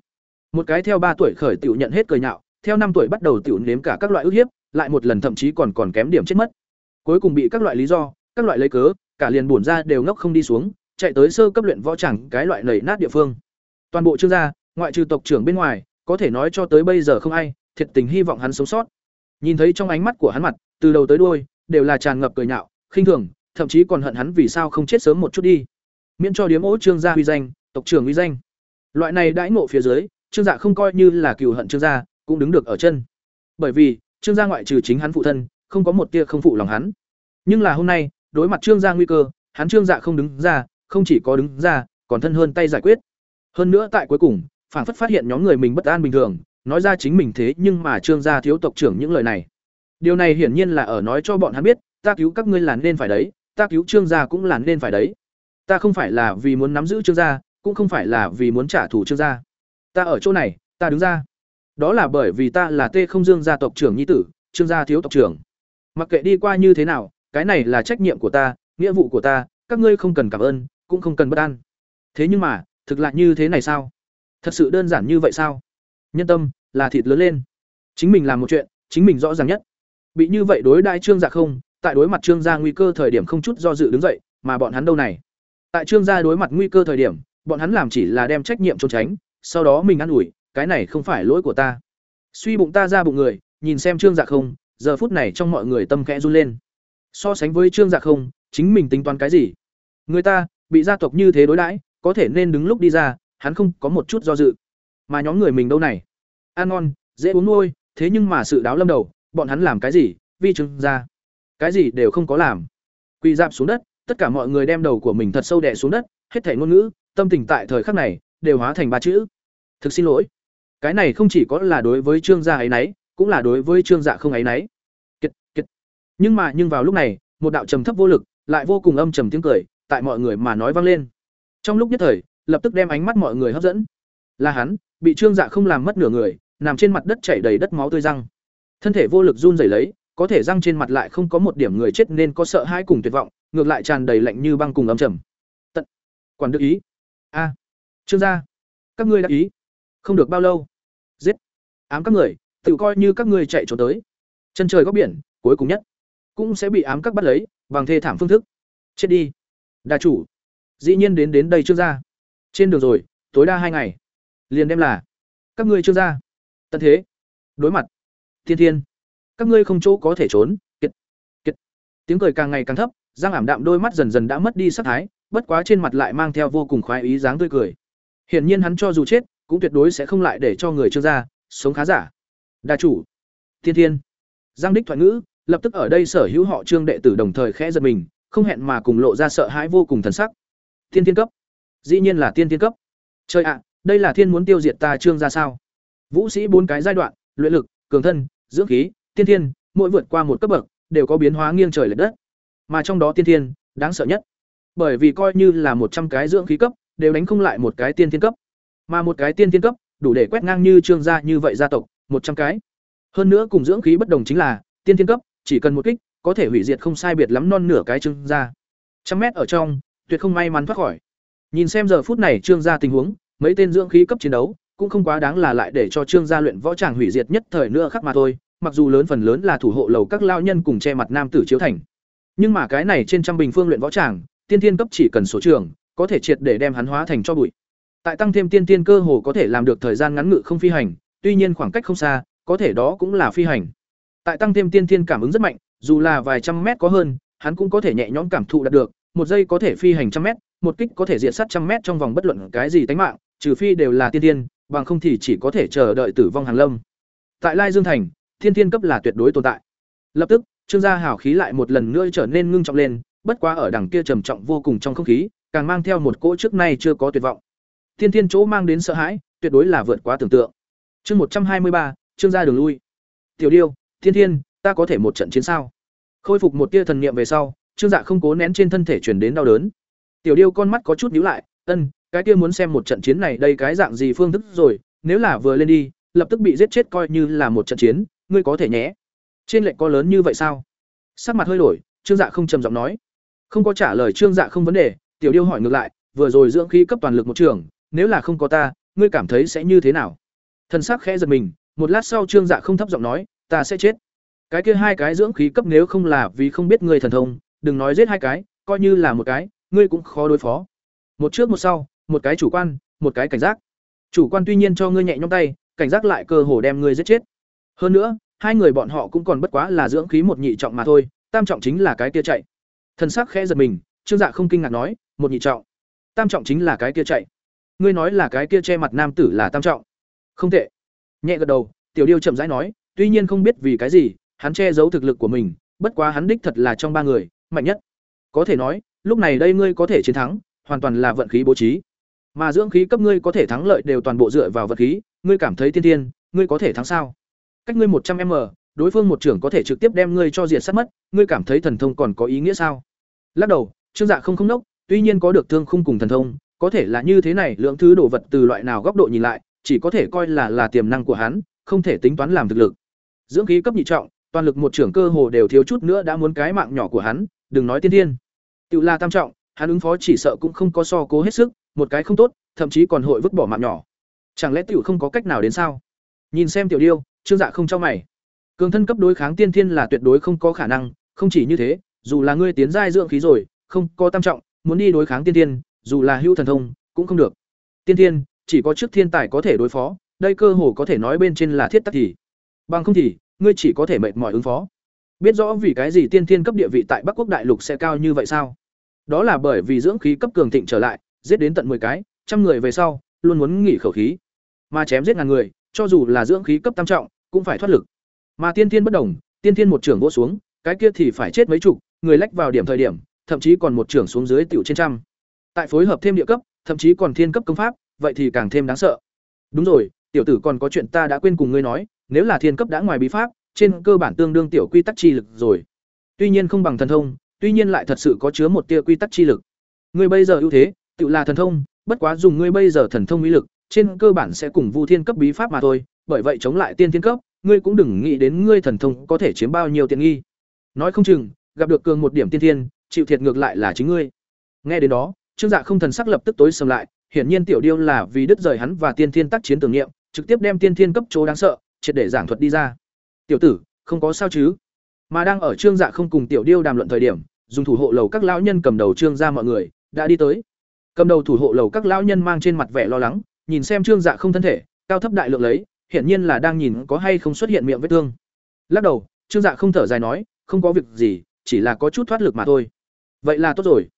Một cái theo ba tuổi khởi tiểu nhận hết cười nhạo, theo năm tuổi bắt đầu tiểu nếm cả các loại ức hiếp, lại một lần thậm chí còn còn kém điểm chết mất. Cuối cùng bị các loại lý do, các loại lấy cớ, cả liền buồn ra đều ngốc không đi xuống, chạy tới sơ cấp luyện võ chẳng cái loại nảy nát địa phương. Toàn bộ Trương gia, ngoại trừ tộc trưởng bên ngoài, có thể nói cho tới bây giờ không ai, thiệt tình hy vọng hắn sống sót. Nhìn thấy trong ánh mắt của hắn mặt, từ đầu tới đuôi đều là tràn ngập cười nhạo, khinh thường, thậm chí còn hận hắn vì sao không chết sớm một chút đi. Miễn cho điếm ố Trương gia uy danh, tộc trưởng uy danh. Loại này đãi ngộ phía dưới, Trương Dạ không coi như là cừu hận Trương gia, cũng đứng được ở chân. Bởi vì, Trương gia ngoại trừ chính hắn phụ thân, không có một tia không phụ lòng hắn. Nhưng là hôm nay, đối mặt Trương gia nguy cơ, hắn Trương Dạ không đứng ra, không chỉ có đứng ra, còn thân hơn tay giải quyết. Hơn nữa tại cuối cùng, phản phất phát hiện nhóm người mình bất an bình thường, nói ra chính mình thế nhưng mà Trương gia thiếu tộc trưởng những lời này. Điều này hiển nhiên là ở nói cho bọn hắn biết, ta cứu các ngươi là nên phải đấy, ta cứu Trương gia cũng là nên phải đấy. Ta không phải là vì muốn nắm giữ Trương gia, cũng không phải là vì muốn trả thù Trương gia. Ta ở chỗ này, ta đứng ra. Đó là bởi vì ta là Tê Không Dương gia tộc trưởng nhi tử, Trương gia thiếu tộc trưởng. Mặc kệ đi qua như thế nào, cái này là trách nhiệm của ta, nghĩa vụ của ta, các ngươi không cần cảm ơn, cũng không cần bất an. Thế nhưng mà, thực lại như thế này sao? Thật sự đơn giản như vậy sao? Nhân tâm là thịt lớn lên. Chính mình làm một chuyện, chính mình rõ ràng nhất. Bị như vậy đối đại Trương Dạ không, tại đối mặt Trương gia nguy cơ thời điểm không chút do dự đứng dậy, mà bọn hắn đâu này? Tại Trương gia đối mặt nguy cơ thời điểm, bọn hắn làm chỉ là đem trách nhiệm trốn tránh, sau đó mình ăn ủi, cái này không phải lỗi của ta. Suy bụng ta ra bụng người, nhìn xem Trương Dạ không, giờ phút này trong mọi người tâm khẽ run lên. So sánh với Trương Dạ không, chính mình tính toán cái gì? Người ta bị gia tộc như thế đối đãi, có thể nên đứng lúc đi ra, hắn không có một chút do dự. Mà nhóm người mình đâu này? Ăn ngon, dễ uống nuôi, thế nhưng mà sự đáo lâm đầu, bọn hắn làm cái gì vi trương ra. Cái gì đều không có làm. Quỳ dạp xuống đất tất cả mọi người đem đầu của mình thật sâu đè xuống đất hết thể ngôn ngữ tâm tình tại thời khắc này đều hóa thành ba chữ. Thực xin lỗi. Cái này không chỉ có là đối với trương gia ấy nấy cũng là đối với trương dạ không ấy nấy. Kiệt kiệt. Nhưng mà nhưng vào lúc này một đạo trầm thấp vô lực lại vô cùng âm trầm tiếng cười tại mọi người mà nói vang lên trong lúc nhất thời, lập tức đem ánh mắt mọi người hấp dẫn. Là hắn, bị trương dạ không làm mất nửa người, nằm trên mặt đất chảy đầy đất máu tươi răng. Thân thể vô lực run rẩy lấy, có thể răng trên mặt lại không có một điểm người chết nên có sợ hãi cùng tuyệt vọng, ngược lại tràn đầy lạnh như băng cùng ấm trầm. Tận quản được ý. A. À. Trương gia các ngươi đã ý. Không được bao lâu. Giết. Ám các người, tự coi như các ngươi chạy trốn tới. Chân trời góc biển, cuối cùng nhất. Cũng sẽ bị ám các bắt lấy, bằng thê thảm phương thức. Chết đi. Đà chủ dĩ nhiên đến đến đây trương gia trên đường rồi, tối đa hai ngày. Liền đem là, các ngươi trương gia tận thế. Đối mặt. Thiên thiên. Các ngươi không chỗ có thể trốn. Kiệt. Kiệt. Tiếng cười càng ngày càng thấp giang ảm đạm đôi mắt dần dần đã mất đi sắc thái, bất quá trên mặt lại mang theo vô cùng khoái ý dáng tươi cười. Hiển nhiên hắn cho dù chết, cũng tuyệt đối sẽ không lại để cho người trương gia sống khá giả. Đa chủ. Thiên thiên. Giang đích thoại ngữ, lập tức ở đây sở hữu họ trương đệ tử đồng thời khẽ giật mình, không hẹn mà cùng lộ ra sợ hãi vô cùng thần sắc thiên thiên cấp. Dĩ nhiên là tiên thiên cấp. Trời ạ, đây là thiên muốn tiêu diệt ta trương ra sao? Vũ sĩ bốn cái giai đoạn, luyện lực, cường thân, dưỡng khí tiên thiên, mỗi vượt qua một cấp bậc, đều có biến hóa nghiêng trời lệch đất. Mà trong đó tiên thiên, đáng sợ nhất. Bởi vì coi như là một trăm cái dưỡng khí cấp, đều đánh không lại một cái tiên thiên cấp. Mà một cái tiên thiên cấp, đủ để quét ngang như trương gia như vậy gia tộc, một trăm cái. Hơn nữa cùng dưỡng khí bất đồng chính là tiên thiên cấp, chỉ cần một kích, có thể hủy diệt không sai biệt lắm non nửa cái trương gia. Trăm mét ở trong tuyệt không may mắn thoát khỏi. Nhìn xem giờ phút này trương gia tình huống, mấy tên dưỡng khí cấp chiến đấu, cũng không quá đáng là lại để cho trương gia luyện võ tràng hủy diệt nhất thời nữa khác mà thôi, mặc dù lớn phần lớn là thủ hộ lầu các lao nhân cùng che mặt nam tử chiếu thành. Nhưng mà cái này trên trăm bình phương luyện võ tràng, tiên thiên cấp chỉ cần số trường, có thể triệt để đem hắn hóa thành cho bụi. Tại tăng thêm tiên tiên cơ hồ có thể làm được thời gian ngắn ngự không phi hành, tuy nhiên khoảng cách không xa, có thể đó cũng là phi hành. Tại tăng thêm tiên thiên cảm ứng rất mạnh, dù là vài trăm mét có hơn, hắn cũng có thể nhẹ nhõm cảm thụ đạt được một giây có thể phi hành trăm mét, một kích có thể diện sát trăm mét trong vòng bất luận cái gì tánh mạng, trừ phi đều là tiên tiên bằng không thì chỉ có thể chờ đợi tử vong hàng lâm. Tại lai dương thành, thiên thiên cấp là tuyệt đối tồn tại. Lập tức, trương gia hào khí lại một lần nữa trở nên ngưng trọng lên, bất quá ở đằng kia trầm trọng vô cùng trong không khí, càng mang theo một cỗ trước nay chưa có tuyệt vọng. Thiên thiên chỗ mang đến sợ hãi, tuyệt đối là vượt quá tưởng tượng. Chương một trăm hai mươi ba, trương gia đường lui. Tiểu điêu, thiên thiên, ta có thể một trận chiến sao? Khôi phục một tia thần niệm về sau trương dạ không cố nén trên thân thể chuyển đến đau đớn. Tiểu điêu con mắt có chút nhíu lại, ân, cái kia muốn xem một trận chiến này đây cái dạng gì phương thức rồi, nếu là vừa lên đi, lập tức bị giết chết coi như là một trận chiến, ngươi có thể nhé. Trên lệnh có lớn như vậy sao? Sắc mặt hơi đổi, trương dạ không trầm giọng nói. Không có trả lời trương dạ không vấn đề, tiểu điêu hỏi ngược lại, vừa rồi dưỡng khí cấp toàn lực một trường, nếu là không có ta, ngươi cảm thấy sẽ như thế nào? Thân sắc khẽ giật mình, một lát sau trương dạ không thấp giọng nói, ta sẽ chết. Cái kia hai cái dưỡng khí cấp nếu không là vì không biết ngươi thần thông đừng nói giết hai cái, coi như là một cái, ngươi cũng khó đối phó. Một trước một sau, một cái chủ quan, một cái cảnh giác. Chủ quan tuy nhiên cho ngươi nhẹ nhõm tay, cảnh giác lại cơ hồ đem ngươi giết chết. Hơn nữa, hai người bọn họ cũng còn bất quá là dưỡng khí một nhị trọng mà thôi, tam trọng chính là cái kia chạy. Thần sắc khẽ giật mình, trương dạ không kinh ngạc nói, một nhị trọng. Tam trọng chính là cái kia chạy. Ngươi nói là cái kia che mặt nam tử là tam trọng. Không tệ. Nhẹ gật đầu, tiểu điêu chậm rãi nói, tuy nhiên không biết vì cái gì, hắn che giấu thực lực của mình, bất quá hắn đích thật là trong ba người mạnh nhất. Có thể nói, lúc này đây ngươi có thể chiến thắng, hoàn toàn là vận khí bố trí. Mà dưỡng khí cấp ngươi có thể thắng lợi đều toàn bộ dựa vào vận khí, ngươi cảm thấy tiên tiên ngươi có thể thắng sao? Cách ngươi một trăm m, đối phương một trưởng có thể trực tiếp đem ngươi cho diệt sát mất, ngươi cảm thấy thần thông còn có ý nghĩa sao? Lắc đầu, trương dạ không không nốc, tuy nhiên có được thương khung cùng thần thông, có thể là như thế này, lượng thứ đồ vật từ loại nào góc độ nhìn lại, chỉ có thể coi là là tiềm năng của hắn, không thể tính toán làm thực lực. Dưỡng khí cấp nhị trọng, toàn lực một trưởng cơ hồ đều thiếu chút nữa đã muốn cái mạng nhỏ của hắn đừng nói tiên thiên. Tự là tam trọng, hắn ứng phó chỉ sợ cũng không có so cố hết sức, một cái không tốt, thậm chí còn hội vứt bỏ mạng nhỏ. Chẳng lẽ tiểu không có cách nào đến sao? Nhìn xem tiểu điêu, trương dạ không cho mày. Cường thân cấp đối kháng tiên thiên là tuyệt đối không có khả năng, không chỉ như thế, dù là ngươi tiến giai dưỡng khí rồi, không có tam trọng, muốn đi đối kháng tiên thiên, dù là hưu thần thông, cũng không được. Tiên thiên, chỉ có trước thiên tài có thể đối phó, đây cơ hồ có thể nói bên trên là thiết tắc thì. Bằng không thì, ngươi chỉ có thể mệt mỏi ứng phó biết rõ vì cái gì tiên thiên cấp địa vị tại bắc quốc đại lục sẽ cao như vậy sao? Đó là bởi vì dưỡng khí cấp cường thịnh trở lại, giết đến tận 10 cái, trăm người về sau, luôn muốn nghỉ khẩu khí. Mà chém giết ngàn người, cho dù là dưỡng khí cấp tam trọng, cũng phải thoát lực. Mà tiên thiên bất đồng, tiên thiên một trưởng vỗ xuống, cái kia thì phải chết mấy chục, người lách vào điểm thời điểm, thậm chí còn một trưởng xuống dưới tiểu trên trăm. Tại phối hợp thêm địa cấp, thậm chí còn thiên cấp công pháp, vậy thì càng thêm đáng sợ. Đúng rồi, tiểu tử còn có chuyện ta đã quên cùng ngươi nói, nếu là thiên cấp đã ngoài bí pháp trên cơ bản tương đương tiểu quy tắc chi lực rồi. Tuy nhiên không bằng thần thông tuy nhiên lại thật sự có chứa một tia quy tắc chi lực. Ngươi bây giờ ưu thế tự là thần thông bất quá dùng ngươi bây giờ thần thông uy lực trên cơ bản sẽ cùng vu thiên cấp bí pháp mà thôi bởi vậy chống lại tiên thiên cấp ngươi cũng đừng nghĩ đến ngươi thần thông có thể chiếm bao nhiêu tiện nghi. Nói không chừng gặp được cường một điểm tiên thiên chịu thiệt ngược lại là chính ngươi. Nghe đến đó Trương Dạ không thần sắc lập tức tối sầm lại, hiển nhiên tiểu điêu là vì đứt rời hắn và tiên thiên tác chiến tưởng niệm, trực tiếp đem tiên thiên cấp chỗ đáng sợ, triệt để giảng thuật đi ra. "Tiểu tử, không có sao chứ?" Mà đang ở Trương Dạ không cùng tiểu điêu đàm luận thời điểm, dùng thủ hộ lầu các lão nhân cầm đầu Trương gia mọi người đã đi tới. Cầm đầu thủ hộ lầu các lão nhân mang trên mặt vẻ lo lắng, nhìn xem Trương Dạ không thân thể, cao thấp đại lượng lấy, hiển nhiên là đang nhìn có hay không xuất hiện miệng vết thương. Lắc đầu, Trương Dạ không thở dài nói, không có việc gì, chỉ là có chút thoát lực mà thôi. Vậy là tốt rồi.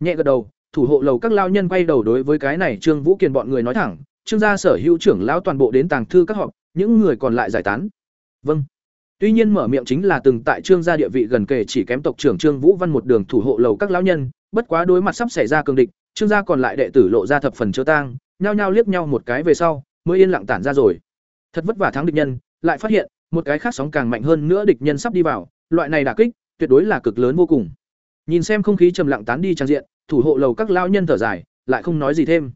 Nhẹ gật đầu, thủ hộ lầu các lao nhân quay đầu đối với cái này Trương Vũ Kiền bọn người nói thẳng, Trương gia sở hữu trưởng lão toàn bộ đến tàng thư các họp, những người còn lại giải tán. Vâng. Tuy nhiên mở miệng chính là từng tại Trương gia địa vị gần kề chỉ kém tộc trưởng Trương Vũ Văn một đường thủ hộ lầu các lão nhân, bất quá đối mặt sắp xảy ra cường địch, Trương gia còn lại đệ tử lộ ra thập phần chớ tang, nhao nhao liếc nhau một cái về sau, mới yên lặng tản ra rồi. Thật vất vả thắng địch nhân, lại phát hiện, một cái khác sóng càng mạnh hơn nữa địch nhân sắp đi vào, loại này đả kích, tuyệt đối là cực lớn vô cùng. Nhìn xem không khí trầm lặng tán đi trang diện, thủ hộ lầu các lão nhân thở dài, lại không nói gì thêm.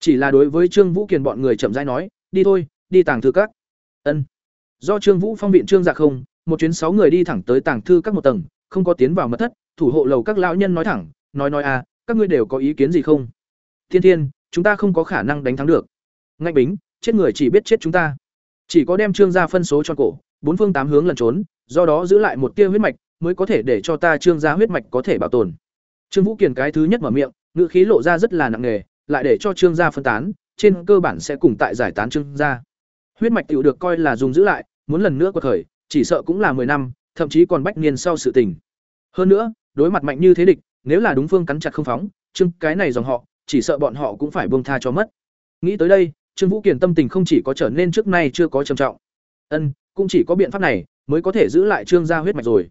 Chỉ là đối với Trương Vũ Kiền bọn người chậm rãi nói, "Đi thôi, đi tàng thư các." Ân. Do Trương Vũ Phong viện Trương Dạ không, một chuyến sáu người đi thẳng tới tàng thư các một tầng, không có tiến vào mật thất, thủ hộ lầu các lão nhân nói thẳng, nói nói a, à, các ngươi đều có ý kiến gì không? Thiên Thiên, chúng ta không có khả năng đánh thắng được. ngạch bính, chết người chỉ biết chết chúng ta. Chỉ có đem Trương gia phân số cho cổ, bốn phương tám hướng lẩn trốn, do đó giữ lại một tia huyết mạch, mới có thể để cho ta Trương gia huyết mạch có thể bảo tồn. Trương Vũ Kiền cái thứ nhất mở miệng, ngữ khí lộ ra rất là nặng nề, lại để cho Trương gia phân tán, trên cơ bản sẽ cùng tại giải tán Trương gia. Huyết mạch tiểu được coi là dùng giữ lại, muốn lần nữa quật khởi, chỉ sợ cũng là 10 năm, thậm chí còn bách niên sau sự tình. Hơn nữa, đối mặt mạnh như thế địch, nếu là đúng phương cắn chặt không phóng, Trương cái này dòng họ, chỉ sợ bọn họ cũng phải buông tha cho mất. Nghĩ tới đây, Trương Vũ Kiền tâm tình không chỉ có trở nên trước nay chưa có trầm trọng. Ân, cũng chỉ có biện pháp này mới có thể giữ lại Trương gia huyết mạch rồi.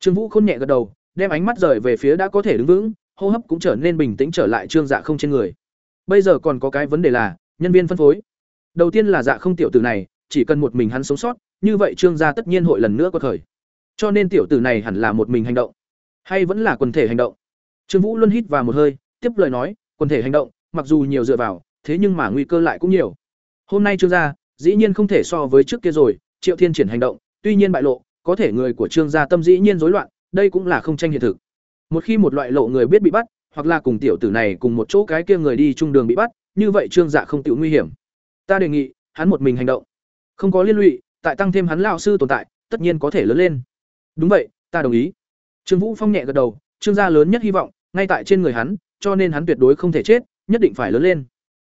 Trương Vũ khôn nhẹ gật đầu, đem ánh mắt rời về phía đã có thể đứng vững, hô hấp cũng trở nên bình tĩnh trở lại Trương Dạ không trên người. Bây giờ còn có cái vấn đề là, nhân viên phân phối. Đầu tiên là Dạ không tiểu tử này, chỉ cần một mình hắn sống sót, như vậy Trương gia tất nhiên hội lần nữa có thời. Cho nên tiểu tử này hẳn là một mình hành động, hay vẫn là quần thể hành động. Trương Vũ luôn hít vào một hơi, tiếp lời nói, quần thể hành động, mặc dù nhiều dựa vào, thế nhưng mà nguy cơ lại cũng nhiều. Hôm nay Trương gia, dĩ nhiên không thể so với trước kia rồi, Triệu Thiên triển hành động, tuy nhiên bại lộ, có thể người của Trương gia tâm dĩ nhiên rối loạn, đây cũng là không tranh hiện thực. Một khi một loại lộ người biết bị bắt, hoặc là cùng tiểu tử này cùng một chỗ cái kia người đi chung đường bị bắt, như vậy Trương Dạ không tự nguy hiểm. Ta đề nghị, hắn một mình hành động, không có liên lụy, tại tăng thêm hắn lão sư tồn tại, tất nhiên có thể lớn lên. Đúng vậy, ta đồng ý. Trương Vũ Phong nhẹ gật đầu, Trương gia lớn nhất hy vọng ngay tại trên người hắn, cho nên hắn tuyệt đối không thể chết, nhất định phải lớn lên.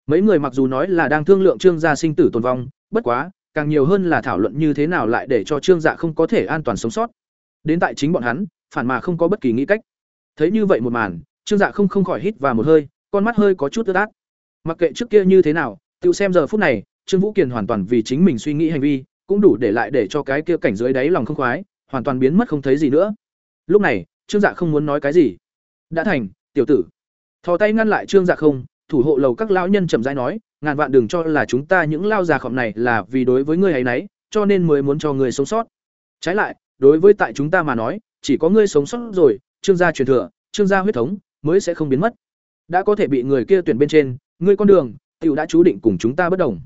Mấy người mặc dù nói là đang thương lượng Trương gia sinh tử tồn vong, bất quá, càng nhiều hơn là thảo luận như thế nào lại để cho Trương Dạ không có thể an toàn sống sót. Đến tại chính bọn hắn, phản mà không có bất kỳ nghĩ cách. Thấy như vậy một màn, Trương Dạ không không khỏi hít vào một hơi, con mắt hơi có chút ướt át. Mặc kệ trước kia như thế nào, tự xem giờ phút này, Trương Vũ Kiền hoàn toàn vì chính mình suy nghĩ hành vi, cũng đủ để lại để cho cái kia cảnh dưới đáy lòng không khoái, hoàn toàn biến mất không thấy gì nữa. Lúc này, Trương Dạ không muốn nói cái gì. Đã thành, tiểu tử. Thò tay ngăn lại Trương Dạ không, thủ hộ lầu các lão nhân chậm rãi nói, ngàn vạn đừng cho là chúng ta những lao già khọm này là vì đối với ngươi ấy nấy, cho nên mới muốn cho ngươi sống sót. Trái lại, đối với tại chúng ta mà nói, chỉ có ngươi sống sót rồi, Trương gia truyền thừa, Trương gia huyết thống mới sẽ không biến mất. Đã có thể bị người kia tuyển bên trên, ngươi con đường, tiểu đã chú định cùng chúng ta bất đồng.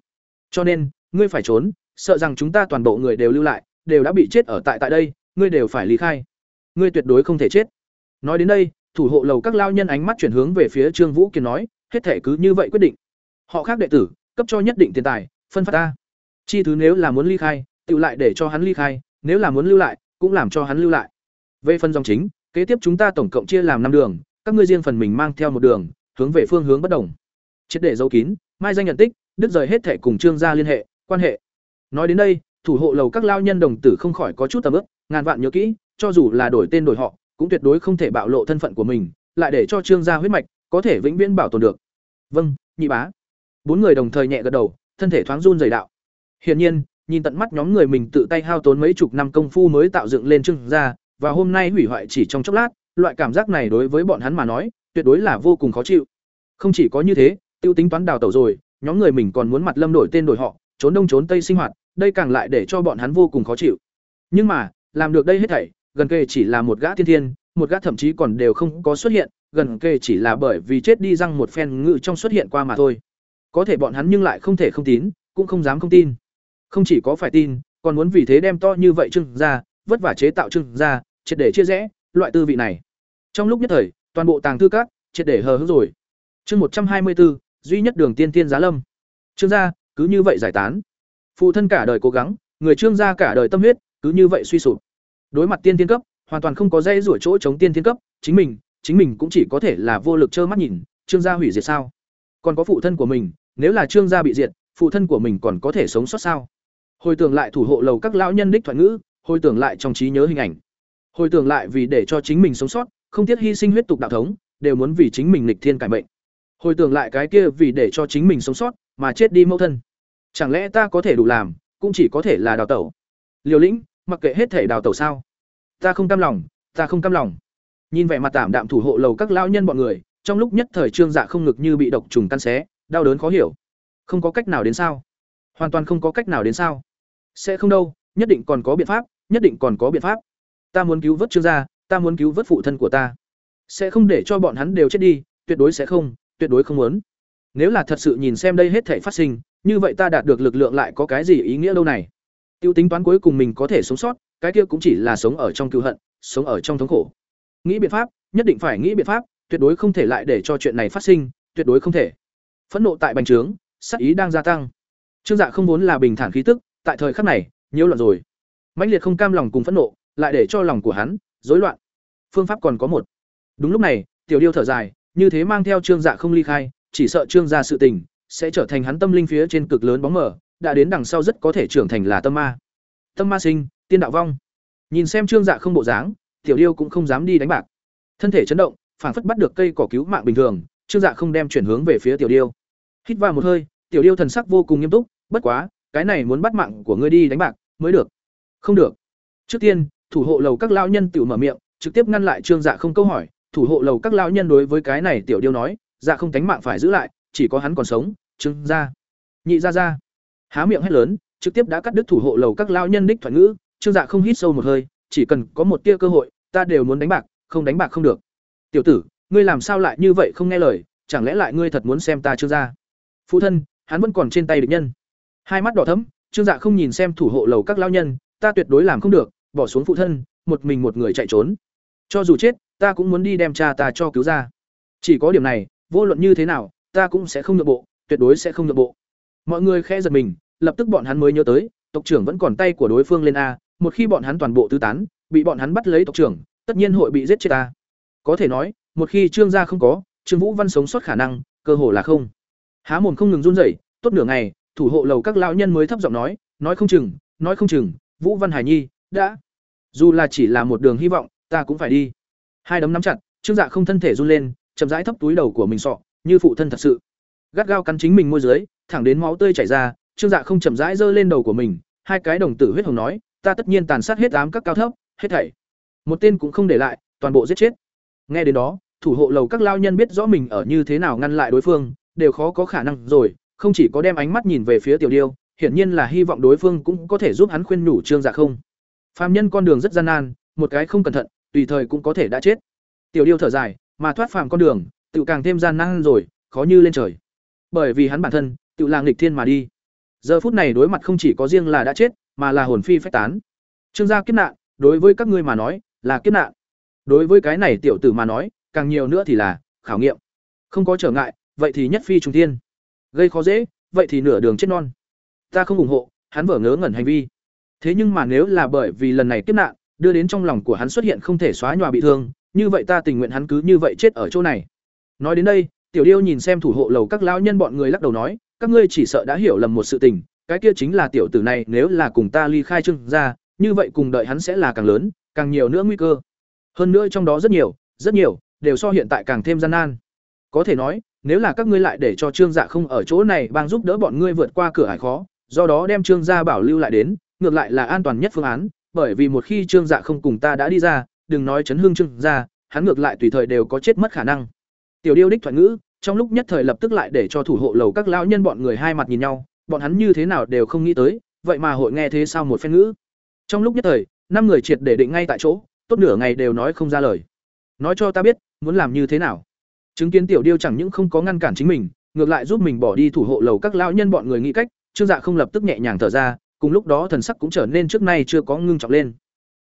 Cho nên, ngươi phải trốn, sợ rằng chúng ta toàn bộ người đều lưu lại, đều đã bị chết ở tại tại đây, ngươi đều phải ly khai. Ngươi tuyệt đối không thể chết. Nói đến đây, thủ hộ lầu các lao nhân ánh mắt chuyển hướng về phía Trương Vũ Kiên nói, hết thể cứ như vậy quyết định. Họ khác đệ tử, cấp cho nhất định tiền tài, phân phát ta. Chi thứ nếu là muốn ly khai, tự lại để cho hắn ly khai, nếu là muốn lưu lại, cũng làm cho hắn lưu lại. Về phần dòng chính, kế tiếp chúng ta tổng cộng chia làm năm đường, các ngươi riêng phần mình mang theo một đường, hướng về phương hướng bất đồng. Chết để dấu kín, mai danh nhận tích, đứt rời hết thể cùng Trương gia liên hệ, quan hệ. Nói đến đây, thủ hộ lầu các lao nhân đồng tử không khỏi có chút tầm ức, ngàn vạn nhớ kỹ, cho dù là đổi tên đổi họ, cũng tuyệt đối không thể bạo lộ thân phận của mình, lại để cho Trương gia huyết mạch có thể vĩnh viễn bảo tồn được. Vâng, nhị bá. Bốn người đồng thời nhẹ gật đầu, thân thể thoáng run rẩy đạo. Hiển nhiên, nhìn tận mắt nhóm người mình tự tay hao tốn mấy chục năm công phu mới tạo dựng lên Trương gia, và hôm nay hủy hoại chỉ trong chốc lát, loại cảm giác này đối với bọn hắn mà nói, tuyệt đối là vô cùng khó chịu. Không chỉ có như thế, tiêu tính toán đào tẩu rồi, nhóm người mình còn muốn mặt lâm đổi tên đổi họ, trốn đông trốn tây sinh hoạt, đây càng lại để cho bọn hắn vô cùng khó chịu. Nhưng mà, làm được đây hết thảy, gần kề chỉ là một gã thiên thiên, một gã thậm chí còn đều không có xuất hiện, gần kề chỉ là bởi vì chết đi răng một phen ngự trong xuất hiện qua mà thôi. Có thể bọn hắn nhưng lại không thể không tín, cũng không dám không tin. Không chỉ có phải tin, còn muốn vì thế đem to như vậy trưng ra, vất vả chế tạo trưng ra, triệt để chia rẽ, loại tư vị này. Trong lúc nhất thời, toàn bộ tàng thư các triệt để hờ hững rồi. Chương một trăm hai mươi 124, duy nhất đường tiên tiên giá lâm. Trương gia, cứ như vậy giải tán. Phụ thân cả đời cố gắng, người Trương gia cả đời tâm huyết, cứ như vậy suy sụp. Đối mặt tiên thiên cấp, hoàn toàn không có dây rủa chỗ chống tiên thiên cấp, chính mình, chính mình cũng chỉ có thể là vô lực trơ mắt nhìn, Trương gia hủy diệt sao? Còn có phụ thân của mình, nếu là Trương gia bị diệt, phụ thân của mình còn có thể sống sót sao? Hồi tưởng lại thủ hộ lầu các lão nhân đích thoại ngữ, hồi tưởng lại trong trí nhớ hình ảnh. Hồi tưởng lại vì để cho chính mình sống sót, không tiếc hy sinh huyết tục đạo thống, đều muốn vì chính mình lịch thiên cải mệnh. Hồi tưởng lại cái kia vì để cho chính mình sống sót, mà chết đi mẫu thân. Chẳng lẽ ta có thể đủ làm, cũng chỉ có thể là đào tẩu. Liều lĩnh, mặc kệ hết thể đào tẩu sao? Ta không cam lòng, ta không cam lòng. Nhìn vẻ mặt tạm đạm thủ hộ lầu các lão nhân bọn người, trong lúc nhất thời trương dạ không ngực như bị độc trùng căn xé, đau đớn khó hiểu. Không có cách nào đến sao? Hoàn toàn không có cách nào đến sao? Sẽ không đâu, nhất định còn có biện pháp, nhất định còn có biện pháp. Ta muốn cứu vớt Trương gia, ta muốn cứu vớt phụ thân của ta. Sẽ không để cho bọn hắn đều chết đi, tuyệt đối sẽ không, tuyệt đối không muốn. Nếu là thật sự nhìn xem đây hết thể phát sinh, như vậy ta đạt được lực lượng lại có cái gì ý nghĩa đâu này? Tiêu tính toán cuối cùng mình có thể sống sót, cái kia cũng chỉ là sống ở trong cựu hận, sống ở trong thống khổ. Nghĩ biện pháp, nhất định phải nghĩ biện pháp, tuyệt đối không thể lại để cho chuyện này phát sinh, tuyệt đối không thể. Phẫn nộ tại bành trướng, sát ý đang gia tăng. Trương Dạ không vốn là bình thản khí tức, tại thời khắc này, nhiễu loạn rồi. Mãnh liệt không cam lòng cùng phẫn nộ, lại để cho lòng của hắn rối loạn. Phương pháp còn có một. Đúng lúc này, Tiểu Điêu thở dài, như thế mang theo Trương Dạ không ly khai, chỉ sợ Trương gia sự tình sẽ trở thành hắn tâm linh phía trên cực lớn bóng mờ, đã đến đằng sau rất có thể trưởng thành là tâm ma. Tâm ma sinh, tiên đạo vong. Nhìn xem Trương Dạ không bộ dáng, Tiểu Điêu cũng không dám đi đánh bạc. Thân thể chấn động, phản phất bắt được cây cỏ cứu mạng bình thường, Trương Dạ không đem chuyển hướng về phía Tiểu Điêu. Hít vào một hơi, Tiểu Điêu thần sắc vô cùng nghiêm túc, bất quá, cái này muốn bắt mạng của ngươi đi đánh bạc mới được. Không được. Trước tiên, thủ hộ lầu các lão nhân tiểu mở miệng, trực tiếp ngăn lại Trương Dạ không câu hỏi, thủ hộ lầu các lão nhân đối với cái này Tiểu Điêu nói, dạ không tánh mạng phải giữ lại, chỉ có hắn còn sống, Trương gia. Nhị gia gia. Há miệng hét lớn, trực tiếp đã cắt đứt thủ hộ lầu các lao nhân đích thoại ngữ, Trương Dạ không hít sâu một hơi, chỉ cần có một tia cơ hội, ta đều muốn đánh bạc, không đánh bạc không được. Tiểu tử, ngươi làm sao lại như vậy không nghe lời, chẳng lẽ lại ngươi thật muốn xem ta Trương gia? Phụ thân, hắn vẫn còn trên tay địch nhân. Hai mắt đỏ thẫm, Trương Dạ không nhìn xem thủ hộ lầu các lao nhân, ta tuyệt đối làm không được, bỏ xuống phụ thân, một mình một người chạy trốn. Cho dù chết, ta cũng muốn đi đem cha ta cho cứu ra. Chỉ có điểm này, vô luận như thế nào, ta cũng sẽ không nhượng bộ, tuyệt đối sẽ không nhượng bộ. Mọi người khẽ giật mình, lập tức bọn hắn mới nhớ tới, tộc trưởng vẫn còn tay của đối phương lên a, một khi bọn hắn toàn bộ tứ tán, bị bọn hắn bắt lấy tộc trưởng, tất nhiên hội bị giết chết ta. Có thể nói, một khi Trương gia không có, Trương Vũ Văn sống sót khả năng, cơ hồ là không. Há mồm không ngừng run rẩy, tốt nửa ngày, thủ hộ lầu các lão nhân mới thấp giọng nói, nói không chừng, nói không chừng, Vũ Văn Hải Nhi đã dù là chỉ là một đường hy vọng, ta cũng phải đi. Hai đấm nắm chặt, Trương Dạ không thân thể run lên, chậm rãi thấp túi đầu của mình sọ, như phụ thân thật sự. Gắt gao cắn chính mình môi dưới, thẳng đến máu tươi chảy ra, Trương Dạ không chậm rãi giơ lên đầu của mình, hai cái đồng tử huyết hồng nói, ta tất nhiên tàn sát hết ám các cao thấp, hết thảy. Một tên cũng không để lại, toàn bộ giết chết. Nghe đến đó, thủ hộ lầu các lao nhân biết rõ mình ở như thế nào ngăn lại đối phương, đều khó có khả năng rồi, không chỉ có đem ánh mắt nhìn về phía Tiểu Điêu, hiển nhiên là hy vọng đối phương cũng có thể giúp hắn khuyên nhủ Trương Dạ không. Phàm nhân con đường rất gian nan, một cái không cẩn thận, tùy thời cũng có thể đã chết. Tiểu Điêu thở dài, mà thoát phàm con đường, tự càng thêm gian nan rồi, khó như lên trời. Bởi vì hắn bản thân, tự là nghịch thiên mà đi. Giờ phút này đối mặt không chỉ có riêng là đã chết, mà là hồn phi phách tán. Trương gia kiếp nạn, đối với các ngươi mà nói, là kiếp nạn. Đối với cái này tiểu tử mà nói, càng nhiều nữa thì là khảo nghiệm. Không có trở ngại, vậy thì nhất phi trung thiên. Gây khó dễ, vậy thì nửa đường chết non. Ta không ủng hộ, hắn vở ngớ ngẩn hành vi. Thế nhưng mà nếu là bởi vì lần này kiếp nạn, đưa đến trong lòng của hắn xuất hiện không thể xóa nhòa bị thương, như vậy ta tình nguyện hắn cứ như vậy chết ở chỗ này. Nói đến đây, Tiểu Điêu nhìn xem thủ hộ lầu các lão nhân bọn người lắc đầu nói, các ngươi chỉ sợ đã hiểu lầm một sự tình, cái kia chính là tiểu tử này nếu là cùng ta ly khai trương ra, như vậy cùng đợi hắn sẽ là càng lớn, càng nhiều nữa nguy cơ. Hơn nữa trong đó rất nhiều, rất nhiều, đều so hiện tại càng thêm gian nan. Có thể nói, nếu là các ngươi lại để cho Trương Dạ không ở chỗ này bằng giúp đỡ bọn ngươi vượt qua cửa ải khó, do đó đem Trương gia bảo lưu lại đến, ngược lại là an toàn nhất phương án, bởi vì một khi Trương Dạ không cùng ta đã đi ra, đừng nói chấn hương Trương gia, hắn ngược lại tùy thời đều có chết mất khả năng. Tiểu Điêu đích thoại ngữ, trong lúc nhất thời lập tức lại để cho thủ hộ lầu các lão nhân bọn người hai mặt nhìn nhau, bọn hắn như thế nào đều không nghĩ tới, vậy mà hội nghe thế sao một phen ngữ. Trong lúc nhất thời, năm người triệt để định ngay tại chỗ, tốt nửa ngày đều nói không ra lời. Nói cho ta biết, muốn làm như thế nào. Chứng kiến Tiểu Điêu chẳng những không có ngăn cản chính mình, ngược lại giúp mình bỏ đi thủ hộ lầu các lão nhân bọn người nghĩ cách, Trương Dạ không lập tức nhẹ nhàng thở ra, cùng lúc đó thần sắc cũng trở nên trước nay chưa có ngưng trọng lên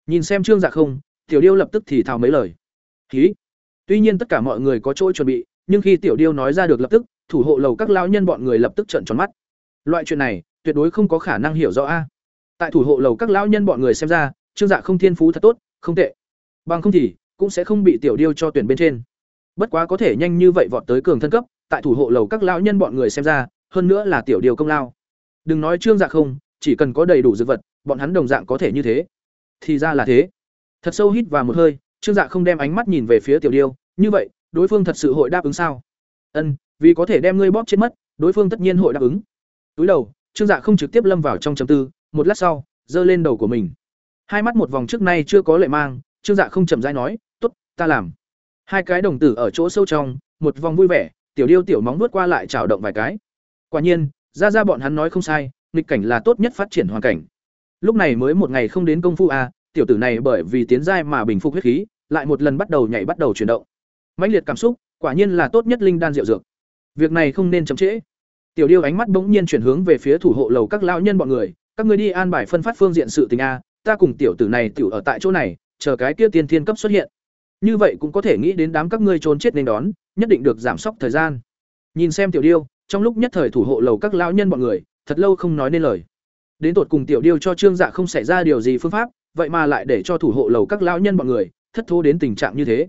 nhìn xem trương dạ không tiểu điêu lập tức thì thào mấy lời khí tuy nhiên tất cả mọi người có chỗ chuẩn bị, nhưng khi tiểu điêu nói ra được lập tức, thủ hộ lầu các lão nhân bọn người lập tức trợn tròn mắt. Loại chuyện này, tuyệt đối không có khả năng hiểu rõ a. Tại thủ hộ lầu các lão nhân bọn người xem ra, trương dạ không thiên phú thật tốt, không tệ. Bằng không thì, cũng sẽ không bị tiểu điêu cho tuyển bên trên. Bất quá có thể nhanh như vậy vọt tới cường thân cấp, tại thủ hộ lầu các lão nhân bọn người xem ra, hơn nữa là tiểu điêu công lao. Đừng nói trương dạ không, chỉ cần có đầy đủ dược vật, bọn hắn đồng dạng có thể như thế. Thì ra là thế. Thật sâu hít vào một hơi, trương dạ không đem ánh mắt nhìn về phía tiểu điêu như vậy, đối phương thật sự hội đáp ứng sao? Ân, vì có thể đem ngươi bóp chết mất, đối phương tất nhiên hội đáp ứng. Túi đầu, trương dạ không trực tiếp lâm vào trong chầm tư, một lát sau, giơ lên đầu của mình. Hai mắt một vòng trước nay chưa có lệ mang, trương dạ không chậm rãi nói t ố t ta làm. Hai cái đồng tử ở chỗ sâu trong, một vòng vui vẻ, tiểu điêu tiểu móng vuốt qua lại chảo động vài cái. Quả nhiên, ra ra bọn hắn nói không sai, nghịch cảnh là tốt nhất phát triển hoàn cảnh. Lúc này mới một ngày không đến công phu a tiểu tử này bởi vì tiến giai mà bình phục huyết khí, lại một lần bắt đầu nhảy bắt đầu chuyển động mãnh liệt cảm xúc, quả nhiên là tốt nhất linh đan diệu dược. Việc này không nên chậm trễ. Tiểu điêu ánh mắt bỗng nhiên chuyển hướng về phía thủ hộ lầu các lão nhân bọn người, các người đi an bài phân phát phương diện sự tình a, ta cùng tiểu tử này tiểu ở tại chỗ này, chờ cái kia tiên thiên cấp xuất hiện. Như vậy cũng có thể nghĩ đến đám các ngươi trốn chết nên đón, nhất định được giảm sốc thời gian. Nhìn xem tiểu điêu, trong lúc nhất thời thủ hộ lầu các lão nhân bọn người, thật lâu không nói nên lời. Đến tột cùng tiểu điêu cho trương dạ không xảy ra điều gì phương pháp, vậy mà lại để cho thủ hộ lầu các lão nhân bọn người thất thố đến tình trạng như thế.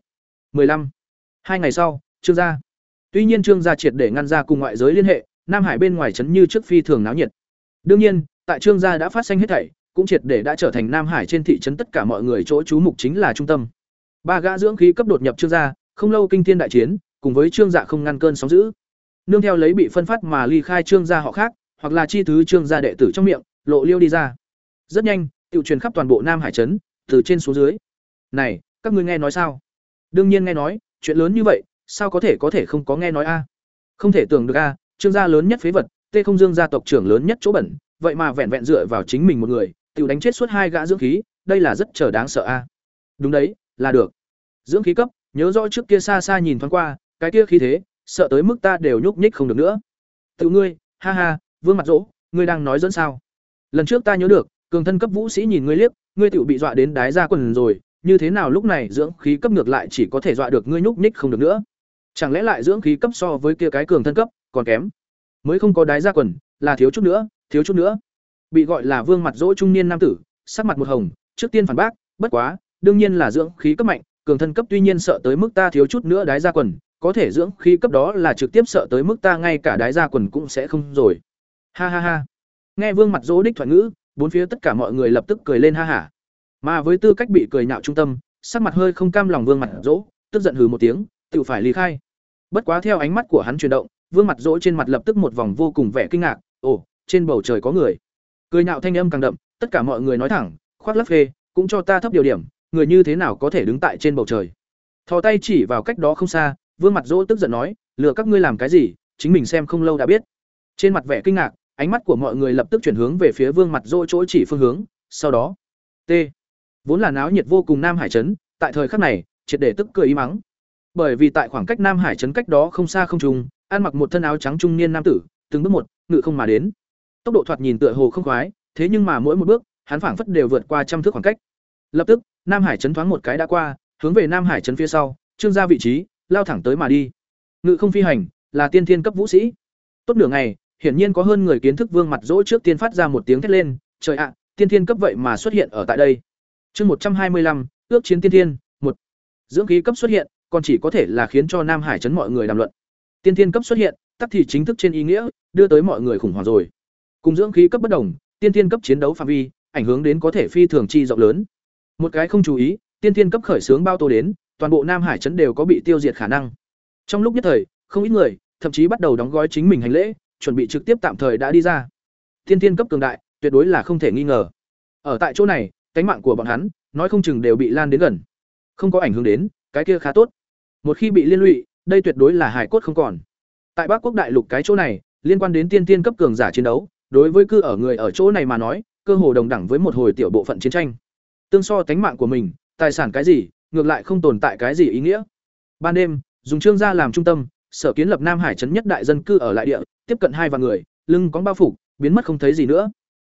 15 hai ngày sau, trương gia. Tuy nhiên trương gia triệt để ngăn ra cùng ngoại giới liên hệ, nam hải bên ngoài trấn như trước phi thường náo nhiệt. Đương nhiên, tại trương gia đã phát sinh hết thảy, cũng triệt để đã trở thành nam hải trên thị trấn tất cả mọi người chỗ chú mục chính là trung tâm. Ba gã dưỡng khí cấp đột nhập trương gia, không lâu kinh thiên đại chiến, cùng với trương dạ không ngăn cơn sóng dữ. Nương theo lấy bị phân phát mà ly khai trương gia họ khác, hoặc là chi thứ trương gia đệ tử trong miệng, lộ liêu đi ra. Rất nhanh tự truyền khắp toàn bộ nam hải trấn, từ trên xuống dưới. Này, các ngươi nghe nói sao? Đương nhiên nghe nói chuyện lớn như vậy, sao có thể có thể không có nghe nói a? Không thể tưởng được a, trương gia lớn nhất phế vật, tê không dương gia tộc trưởng lớn nhất chỗ bẩn, vậy mà vẹn vẹn dựa vào chính mình một người, tiểu đánh chết suốt hai gã dưỡng khí, đây là rất trở đáng sợ a. Đúng đấy, là được. Dưỡng khí cấp, nhớ rõ trước kia xa xa nhìn thoáng qua, cái kia khí thế, sợ tới mức ta đều nhúc nhích không được nữa. Tự ngươi, ha ha, vương mặt dỗ ngươi đang nói dẫn sao? Lần trước ta nhớ được, cường thân cấp vũ sĩ nhìn ngươi liếc, ngươi tiểu bị dọa đến đái ra quần rồi như thế nào lúc này dưỡng khí cấp ngược lại chỉ có thể dọa được ngươi nhúc nhích không được nữa? Chẳng lẽ lại dưỡng khí cấp so với kia cái cường thân cấp còn kém? Mới không có đái ra quần, là thiếu chút nữa, thiếu chút nữa. Bị gọi là vương mặt dỗ trung niên nam tử, sắc mặt một hồng, trước tiên phản bác, bất quá, đương nhiên là dưỡng khí cấp mạnh, cường thân cấp tuy nhiên sợ tới mức ta thiếu chút nữa đái ra quần, có thể dưỡng khí cấp đó là trực tiếp sợ tới mức ta ngay cả đái ra quần cũng sẽ không rồi. Ha ha ha. Nghe vương mặt dỗ đích thoại ngữ, bốn phía tất cả mọi người lập tức cười lên ha hả mà với tư cách bị cười nhạo trung tâm, sắc mặt hơi không cam lòng vương mặt dỗ, tức giận hừ một tiếng, tự phải ly khai. Bất quá theo ánh mắt của hắn chuyển động, vương mặt dỗ trên mặt lập tức một vòng vô cùng vẻ kinh ngạc, ồ, trên bầu trời có người. Cười nhạo thanh âm càng đậm, tất cả mọi người nói thẳng, khoác lắc phê, cũng cho ta thấp điều điểm, người như thế nào có thể đứng tại trên bầu trời? Thò tay chỉ vào cách đó không xa, vương mặt dỗ tức giận nói, lừa các ngươi làm cái gì, chính mình xem không lâu đã biết. Trên mặt vẻ kinh ngạc, ánh mắt của mọi người lập tức chuyển hướng về phía vương mặt dỗ chỗ chỉ phương hướng, sau đó, t vốn là náo nhiệt vô cùng nam hải trấn, tại thời khắc này, triệt để tức cười y mắng bởi vì tại khoảng cách nam hải trấn cách đó không xa không trùng ăn mặc một thân áo trắng trung niên nam tử, từng bước một, ngự không mà đến. Tốc độ thoạt nhìn tựa hồ không khoái, thế nhưng mà mỗi một bước, hắn phảng phất đều vượt qua trăm thước khoảng cách. Lập tức, nam hải trấn thoáng một cái đã qua, hướng về nam hải trấn phía sau, trương ra vị trí, lao thẳng tới mà đi. Ngự không phi hành, là tiên thiên cấp vũ sĩ. Tốt nửa ngày, hiển nhiên có hơn người kiến thức vương mặt dỗ trước tiên phát ra một tiếng thét lên. Trời ạ, tiên thiên cấp vậy mà xuất hiện ở tại đây chương một trăm hai mươi lăm, ước chiến tiên thiên, một. Dưỡng khí cấp xuất hiện, còn chỉ có thể là khiến cho nam hải chấn mọi người đàm luận. Tiên thiên cấp xuất hiện, tắc thì chính thức trên ý nghĩa, đưa tới mọi người khủng hoảng rồi. Cùng dưỡng khí cấp bất đồng, tiên thiên cấp chiến đấu phạm vi, ảnh hưởng đến có thể phi thường chi rộng lớn. Một cái không chú ý, tiên thiên cấp khởi sướng bao tô đến, toàn bộ nam hải chấn đều có bị tiêu diệt khả năng. Trong lúc nhất thời, không ít người, thậm chí bắt đầu đóng gói chính mình hành lễ, chuẩn bị trực tiếp tạm thời đã đi ra. Tiên thiên cấp cường đại, tuyệt đối là không thể nghi ngờ. Ở tại chỗ này cánh mạng của bọn hắn, nói không chừng đều bị lan đến gần. Không có ảnh hưởng đến, cái kia khá tốt. Một khi bị liên lụy, đây tuyệt đối là hải cốt không còn. Tại bắc quốc đại lục cái chỗ này, liên quan đến tiên tiên cấp cường giả chiến đấu, đối với cư ở người ở chỗ này mà nói, cơ hồ đồng đẳng với một hồi tiểu bộ phận chiến tranh. Tương so tánh mạng của mình, tài sản cái gì, ngược lại không tồn tại cái gì ý nghĩa. Ban đêm, dùng trương gia làm trung tâm, sở kiến lập nam hải trấn nhất đại dân cư ở lại địa, tiếp cận hai vạn người, lưng có bao phủ, biến mất không thấy gì nữa.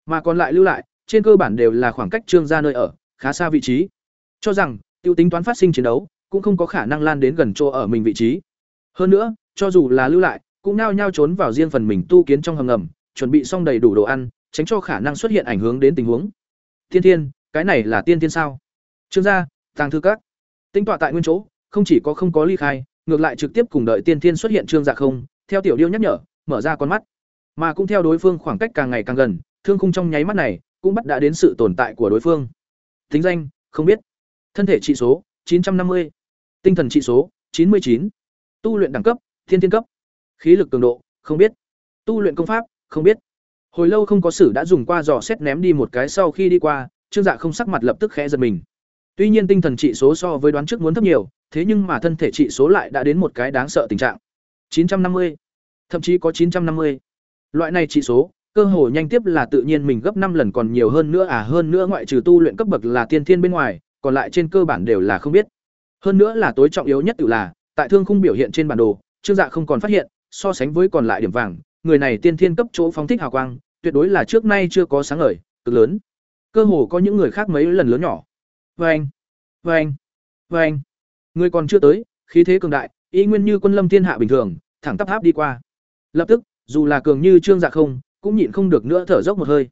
Mà còn lại lưu lại trên cơ bản đều là khoảng cách trương gia nơi ở khá xa vị trí cho rằng tiêu tính toán phát sinh chiến đấu cũng không có khả năng lan đến gần chỗ ở mình vị trí hơn nữa cho dù là lưu lại, cũng nao nhao trốn vào riêng phần mình tu kiến trong hầm ngầm, chuẩn bị xong đầy đủ đồ ăn, tránh cho khả năng xuất hiện ảnh hưởng đến tình huống. Tiên Thiên, cái này là tiên thiên sao? Trương gia, tàng thư các. Tính tọa tại nguyên chỗ, không chỉ có không có ly khai, ngược lại trực tiếp cùng đợi tiên thiên xuất hiện Trương Dạ không, theo tiểu điêu nhắc nhở, mở ra con mắt. Mà cũng theo đối phương khoảng cách càng ngày càng gần, thương khung trong nháy mắt này, cũng bắt đã đến sự tồn tại của đối phương. Tính danh, không biết. Thân thể trị số, 950. Tinh thần trị số, 99. Tu luyện đẳng cấp, thiên thiên cấp. Khí lực cường độ, không biết. Tu luyện công pháp, không biết. Hồi lâu không có sử đã dùng qua dò xét ném đi một cái sau khi đi qua, Trương Dạ không sắc mặt lập tức khẽ giật mình. Tuy nhiên tinh thần trị số so với đoán trước muốn thấp nhiều, thế nhưng mà thân thể trị số lại đã đến một cái đáng sợ tình trạng. 950, thậm chí có 950. Loại này trị số, cơ hồ nhanh tiếp là tự nhiên mình gấp năm lần còn nhiều hơn nữa à, hơn nữa ngoại trừ tu luyện cấp bậc là tiên thiên bên ngoài, còn lại trên cơ bản đều là không biết. Hơn nữa là tối trọng yếu nhất tự là, tại thương khung biểu hiện trên bản đồ, Trương Dạ không còn phát hiện, so sánh với còn lại điểm vàng, người này tiên thiên cấp chỗ phóng thích hào quang, tuyệt đối là trước nay chưa có sáng ngời, cực lớn. Cơ hồ có những người khác mấy lần lớn nhỏ. Vâng, vâng, vâng. Người còn chưa tới, khí thế cường đại, ý nguyên như quân lâm thiên hạ bình thường, thẳng tắp áp đi qua. Lập tức, dù là cường như Trương Dạ không, cũng nhịn không được nữa thở dốc một hơi.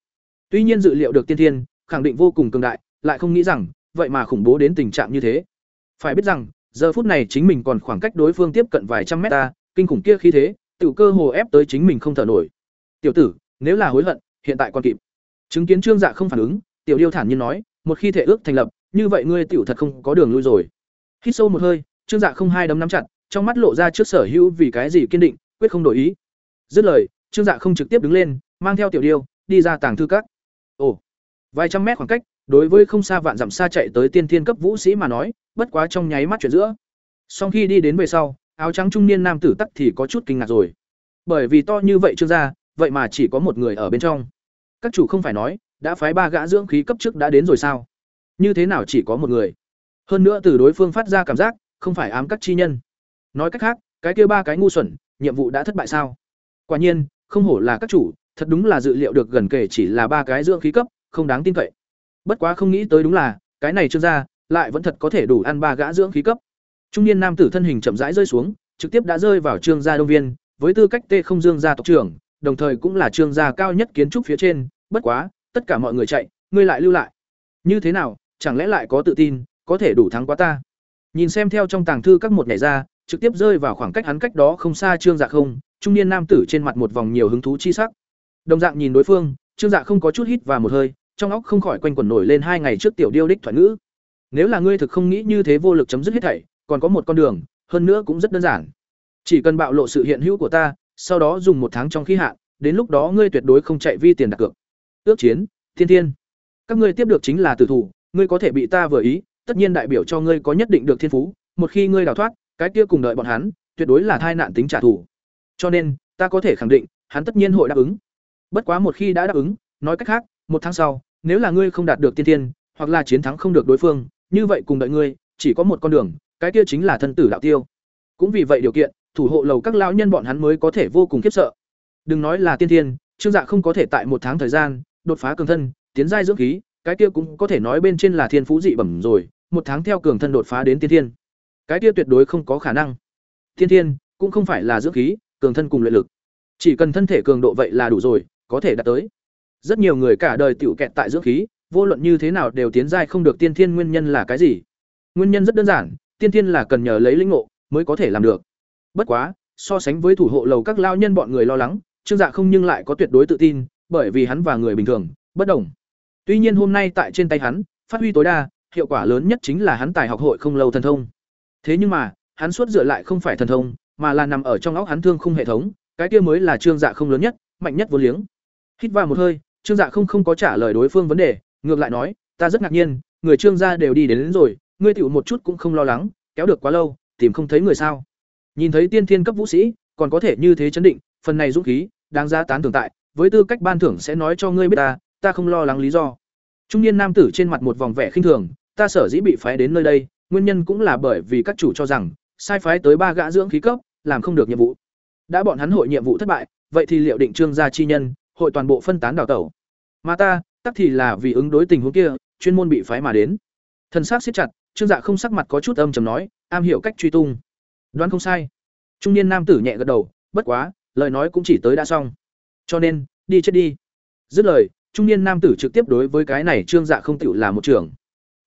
Tuy nhiên dự liệu được tiên thiên, khẳng định vô cùng cường đại, lại không nghĩ rằng, vậy mà khủng bố đến tình trạng như thế. Phải biết rằng, giờ phút này chính mình còn khoảng cách đối phương tiếp cận vài trăm mét ta, kinh khủng kia khí thế, tiểu cơ hồ ép tới chính mình không thở nổi. Tiểu tử, nếu là hối hận, hiện tại còn kịp. Chứng kiến Trương Dạ không phản ứng, Tiểu Điêu thản nhiên nói, một khi thể ước thành lập, như vậy ngươi tiểu thật không có đường lui rồi. Hít sâu một hơi, Trương Dạ không hai đấm nắm chặt, trong mắt lộ ra trước sở hữu vì cái gì kiên định, quyết không đổi ý. Dứt lời, Trương Dạ không trực tiếp đứng lên, mang theo Tiểu Điêu, đi ra tàng thư các. Ồ, vài trăm mét khoảng cách, đối với không xa vạn dặm xa chạy tới tiên thiên cấp vũ sĩ mà nói, bất quá trong nháy mắt chuyển giữa. Sau khi đi đến về sau, áo trắng trung niên nam tử tắc thì có chút kinh ngạc rồi. Bởi vì to như vậy Trương gia, vậy mà chỉ có một người ở bên trong. Các chủ không phải nói, đã phái ba gã dưỡng khí cấp trước đã đến rồi sao? Như thế nào chỉ có một người? Hơn nữa từ đối phương phát ra cảm giác, không phải ám các chi nhân. Nói cách khác, cái kia ba cái ngu xuẩn, nhiệm vụ đã thất bại sao? Quả nhiên, không hổ là các chủ, thật đúng là dự liệu được gần kể chỉ là ba cái dưỡng khí cấp, không đáng tin cậy. Bất quá không nghĩ tới đúng là, cái này trương gia, lại vẫn thật có thể đủ ăn ba gã dưỡng khí cấp. Trung niên nam tử thân hình chậm rãi rơi xuống, trực tiếp đã rơi vào trương gia đông viên, với tư cách Tê Không Dương gia tộc trưởng, đồng thời cũng là trương gia cao nhất kiến trúc phía trên, bất quá, tất cả mọi người chạy, ngươi lại lưu lại. Như thế nào, chẳng lẽ lại có tự tin, có thể đủ thắng quá ta? Nhìn xem theo trong tàng thư các một nhảy ra, trực tiếp rơi vào khoảng cách hắn cách đó không xa Trương Dạ không, trung niên nam tử trên mặt một vòng nhiều hứng thú chi sắc. Đồng dạng nhìn đối phương, Trương Dạ không có chút hít vào một hơi, trong óc không khỏi quanh quẩn nổi lên hai ngày trước tiểu điêu đích thoại ngữ. Nếu là ngươi thực không nghĩ như thế vô lực chấm dứt hết thảy, còn có một con đường, hơn nữa cũng rất đơn giản. Chỉ cần bạo lộ sự hiện hữu của ta, sau đó dùng một tháng trong khi hạn, đến lúc đó ngươi tuyệt đối không chạy vi tiền đặt cược. Ước chiến, thiên thiên. Các ngươi tiếp được chính là tử thủ, ngươi có thể bị ta vừa ý, tất nhiên đại biểu cho ngươi có nhất định được thiên phú, một khi ngươi đào thoát, cái kia cùng đợi bọn hắn, tuyệt đối là thai nạn tính trả thù. Cho nên, ta có thể khẳng định, hắn tất nhiên hội đáp ứng. Bất quá một khi đã đáp ứng, nói cách khác, một tháng sau, nếu là ngươi không đạt được tiên thiên, hoặc là chiến thắng không được đối phương, như vậy cùng đợi ngươi, chỉ có một con đường, cái kia chính là thân tử đạo tiêu. Cũng vì vậy điều kiện, thủ hộ lầu các lão nhân bọn hắn mới có thể vô cùng khiếp sợ. Đừng nói là tiên thiên, Trương Dạ không có thể tại một tháng thời gian đột phá cường thân, tiến giai dưỡng khí, cái kia cũng có thể nói bên trên là thiên phú dị bẩm rồi, một tháng theo cường thân đột phá đến tiên thiên. Cái kia tuyệt đối không có khả năng. Tiên thiên cũng không phải là dưỡng khí, cường thân cùng luyện lực. Chỉ cần thân thể cường độ vậy là đủ rồi, có thể đạt tới. Rất nhiều người cả đời tiểu kẹt tại dưỡng khí, vô luận như thế nào đều tiến giai không được tiên thiên nguyên nhân là cái gì? Nguyên nhân rất đơn giản, tiên thiên là cần nhờ lấy linh ngộ mới có thể làm được. Bất quá, so sánh với thủ hộ lầu các lao nhân bọn người lo lắng, Trương Dạ không nhưng lại có tuyệt đối tự tin, bởi vì hắn và người bình thường bất đồng. Tuy nhiên hôm nay tại trên tay hắn, phát huy tối đa, hiệu quả lớn nhất chính là hắn tài học hội không lâu thần thông. Thế nhưng mà, hắn suốt dựa lại không phải thần thông, mà là nằm ở trong óc hắn thương khung hệ thống, cái kia mới là Trương Dạ không lớn nhất, mạnh nhất vô liếng. Hít vào một hơi, Trương Dạ không không có trả lời đối phương vấn đề, ngược lại nói, ta rất ngạc nhiên, người Trương gia đều đi đến, đến rồi, ngươi tiểu một chút cũng không lo lắng, kéo được quá lâu, tìm không thấy người sao? Nhìn thấy tiên thiên cấp vũ sĩ, còn có thể như thế chấn định, phần này dũng khí, đáng giá tán thưởng tại, với tư cách ban thưởng sẽ nói cho ngươi biết ta, ta không lo lắng lý do. Trung niên nam tử trên mặt một vòng vẻ khinh thường, ta sở dĩ bị phái đến nơi đây, nguyên nhân cũng là bởi vì các chủ cho rằng, sai phái tới ba gã dưỡng khí cấp, làm không được nhiệm vụ. Đã bọn hắn hội nhiệm vụ thất bại, vậy thì liệu định trương gia chi nhân, hội toàn bộ phân tán đảo tẩu. Mà ta, tắc thì là vì ứng đối tình huống kia, chuyên môn bị phái mà đến. Thần sắc siết chặt, Trương Dạ không sắc mặt có chút âm trầm nói, am hiểu cách truy tung. Đoán không sai. Trung niên nam tử nhẹ gật đầu, bất quá, lời nói cũng chỉ tới đã xong. Cho nên, đi chết đi. Dứt lời, trung niên nam tử trực tiếp đối với cái này Trương Dạ không tiểu là một trường.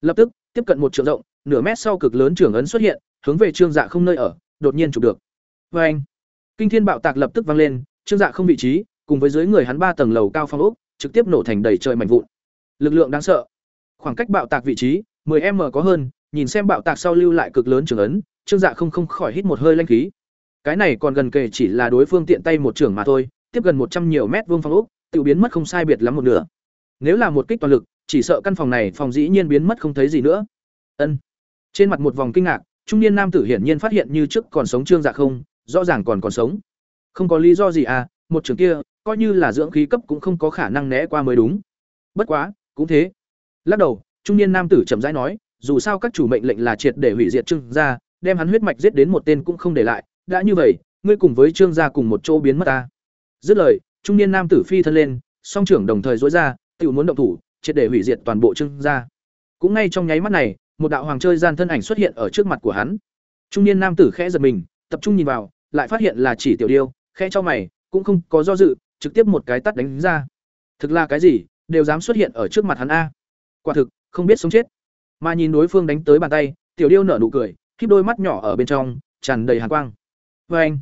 Lập tức, tiếp cận một trường rộng, nửa mét sau cực lớn trường ấn xuất hiện, hướng về Trương Dạ không nơi ở, đột nhiên chụp được. Oeng! Kinh thiên bạo tạc lập tức vang lên, Trương Dạ không vị trí, cùng với dưới người hắn ba tầng lầu cao phong ốc, trực tiếp nổ thành đầy trời mảnh vụn. Lực lượng đáng sợ. Khoảng cách bạo tạc vị trí, 10m có hơn, nhìn xem bạo tạc sau lưu lại cực lớn trường ấn, Trương Dạ không không khỏi hít một hơi linh khí. Cái này còn gần kề chỉ là đối phương tiện tay một trường mà thôi, tiếp gần một trăm nhiều mét vuông phong ốc, tự biến mất không sai biệt lắm một nửa. Nếu là một kích toàn lực, chỉ sợ căn phòng này phòng dĩ nhiên biến mất không thấy gì nữa. Ân. Trên mặt một vòng kinh ngạc, trung niên nam tử hiển nhiên phát hiện như trước còn sống Trương Dạ không, rõ ràng còn còn sống. Không có lý do gì à, một trường kia, coi như là dưỡng khí cấp cũng không có khả năng né qua mới đúng. Bất quá, cũng thế. Lắc đầu, trung niên nam tử chậm rãi nói, dù sao các chủ mệnh lệnh là triệt để hủy diệt Trương gia, đem hắn huyết mạch giết đến một tên cũng không để lại, đã như vậy, ngươi cùng với Trương gia cùng một chỗ biến mất ta. Dứt lời, trung niên nam tử phi thân lên, song trưởng đồng thời duỗi ra, tiểu muốn động thủ, triệt để hủy diệt toàn bộ Trương gia. Cũng ngay trong nháy mắt này, một đạo hoàng chơi gian thân ảnh xuất hiện ở trước mặt của hắn. Trung niên nam tử khẽ giật mình, tập trung nhìn vào, lại phát hiện là chỉ tiểu điêu, khe cho mày, cũng không có do dự, trực tiếp một cái tát đánh ra. Thực là cái gì, đều dám xuất hiện ở trước mặt hắn a. Quả thực, không biết sống chết. Mà nhìn đối phương đánh tới bàn tay, tiểu điêu nở nụ cười, khiếp đôi mắt nhỏ ở bên trong, tràn đầy hàn quang. vê anh,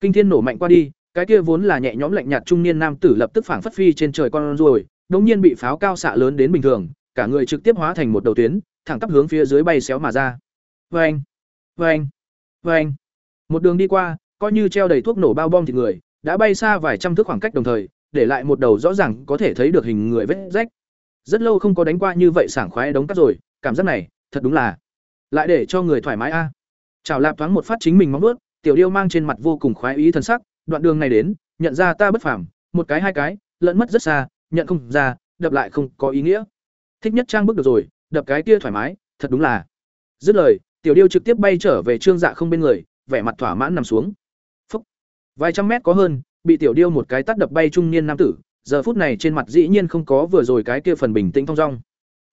kinh thiên nổ mạnh qua đi, cái kia vốn là nhẹ nhõm lạnh nhạt trung niên nam tử lập tức phảng phất phi trên trời con ruồi, đống nhiên bị pháo cao xạ lớn đến bình thường, cả người trực tiếp hóa thành một đầu tuyến, thẳng tắp hướng phía dưới bay xéo mà ra. vê anh, vê anh, vê anh. Một đường đi qua, coi như treo đầy thuốc nổ bao bom thịt người, đã bay xa vài trăm thước khoảng cách đồng thời, để lại một đầu rõ ràng có thể thấy được hình người vết rách. Rất lâu không có đánh qua như vậy sảng khoái đống cắt rồi, cảm giác này, thật đúng là lại để cho người thoải mái a. À. Chào lạp thoáng một phát chính mình móng vuốt, tiểu điêu mang trên mặt vô cùng khoái ý thần sắc, đoạn đường này đến, nhận ra ta bất phàm, một cái hai cái, lẫn mất rất xa, nhận không ra, đập lại không có ý nghĩa. Thích nhất trang bước được rồi, đập cái kia thoải mái, thật đúng là. Dứt lời, tiểu điêu trực tiếp bay trở về trương dạ không bên người, vẻ mặt thỏa mãn nằm xuống. Phúc. Vài trăm mét có hơn, bị tiểu điêu một cái tát đập bay trung niên nam tử, giờ phút này trên mặt dĩ nhiên không có vừa rồi cái kia phần bình tĩnh thong dong.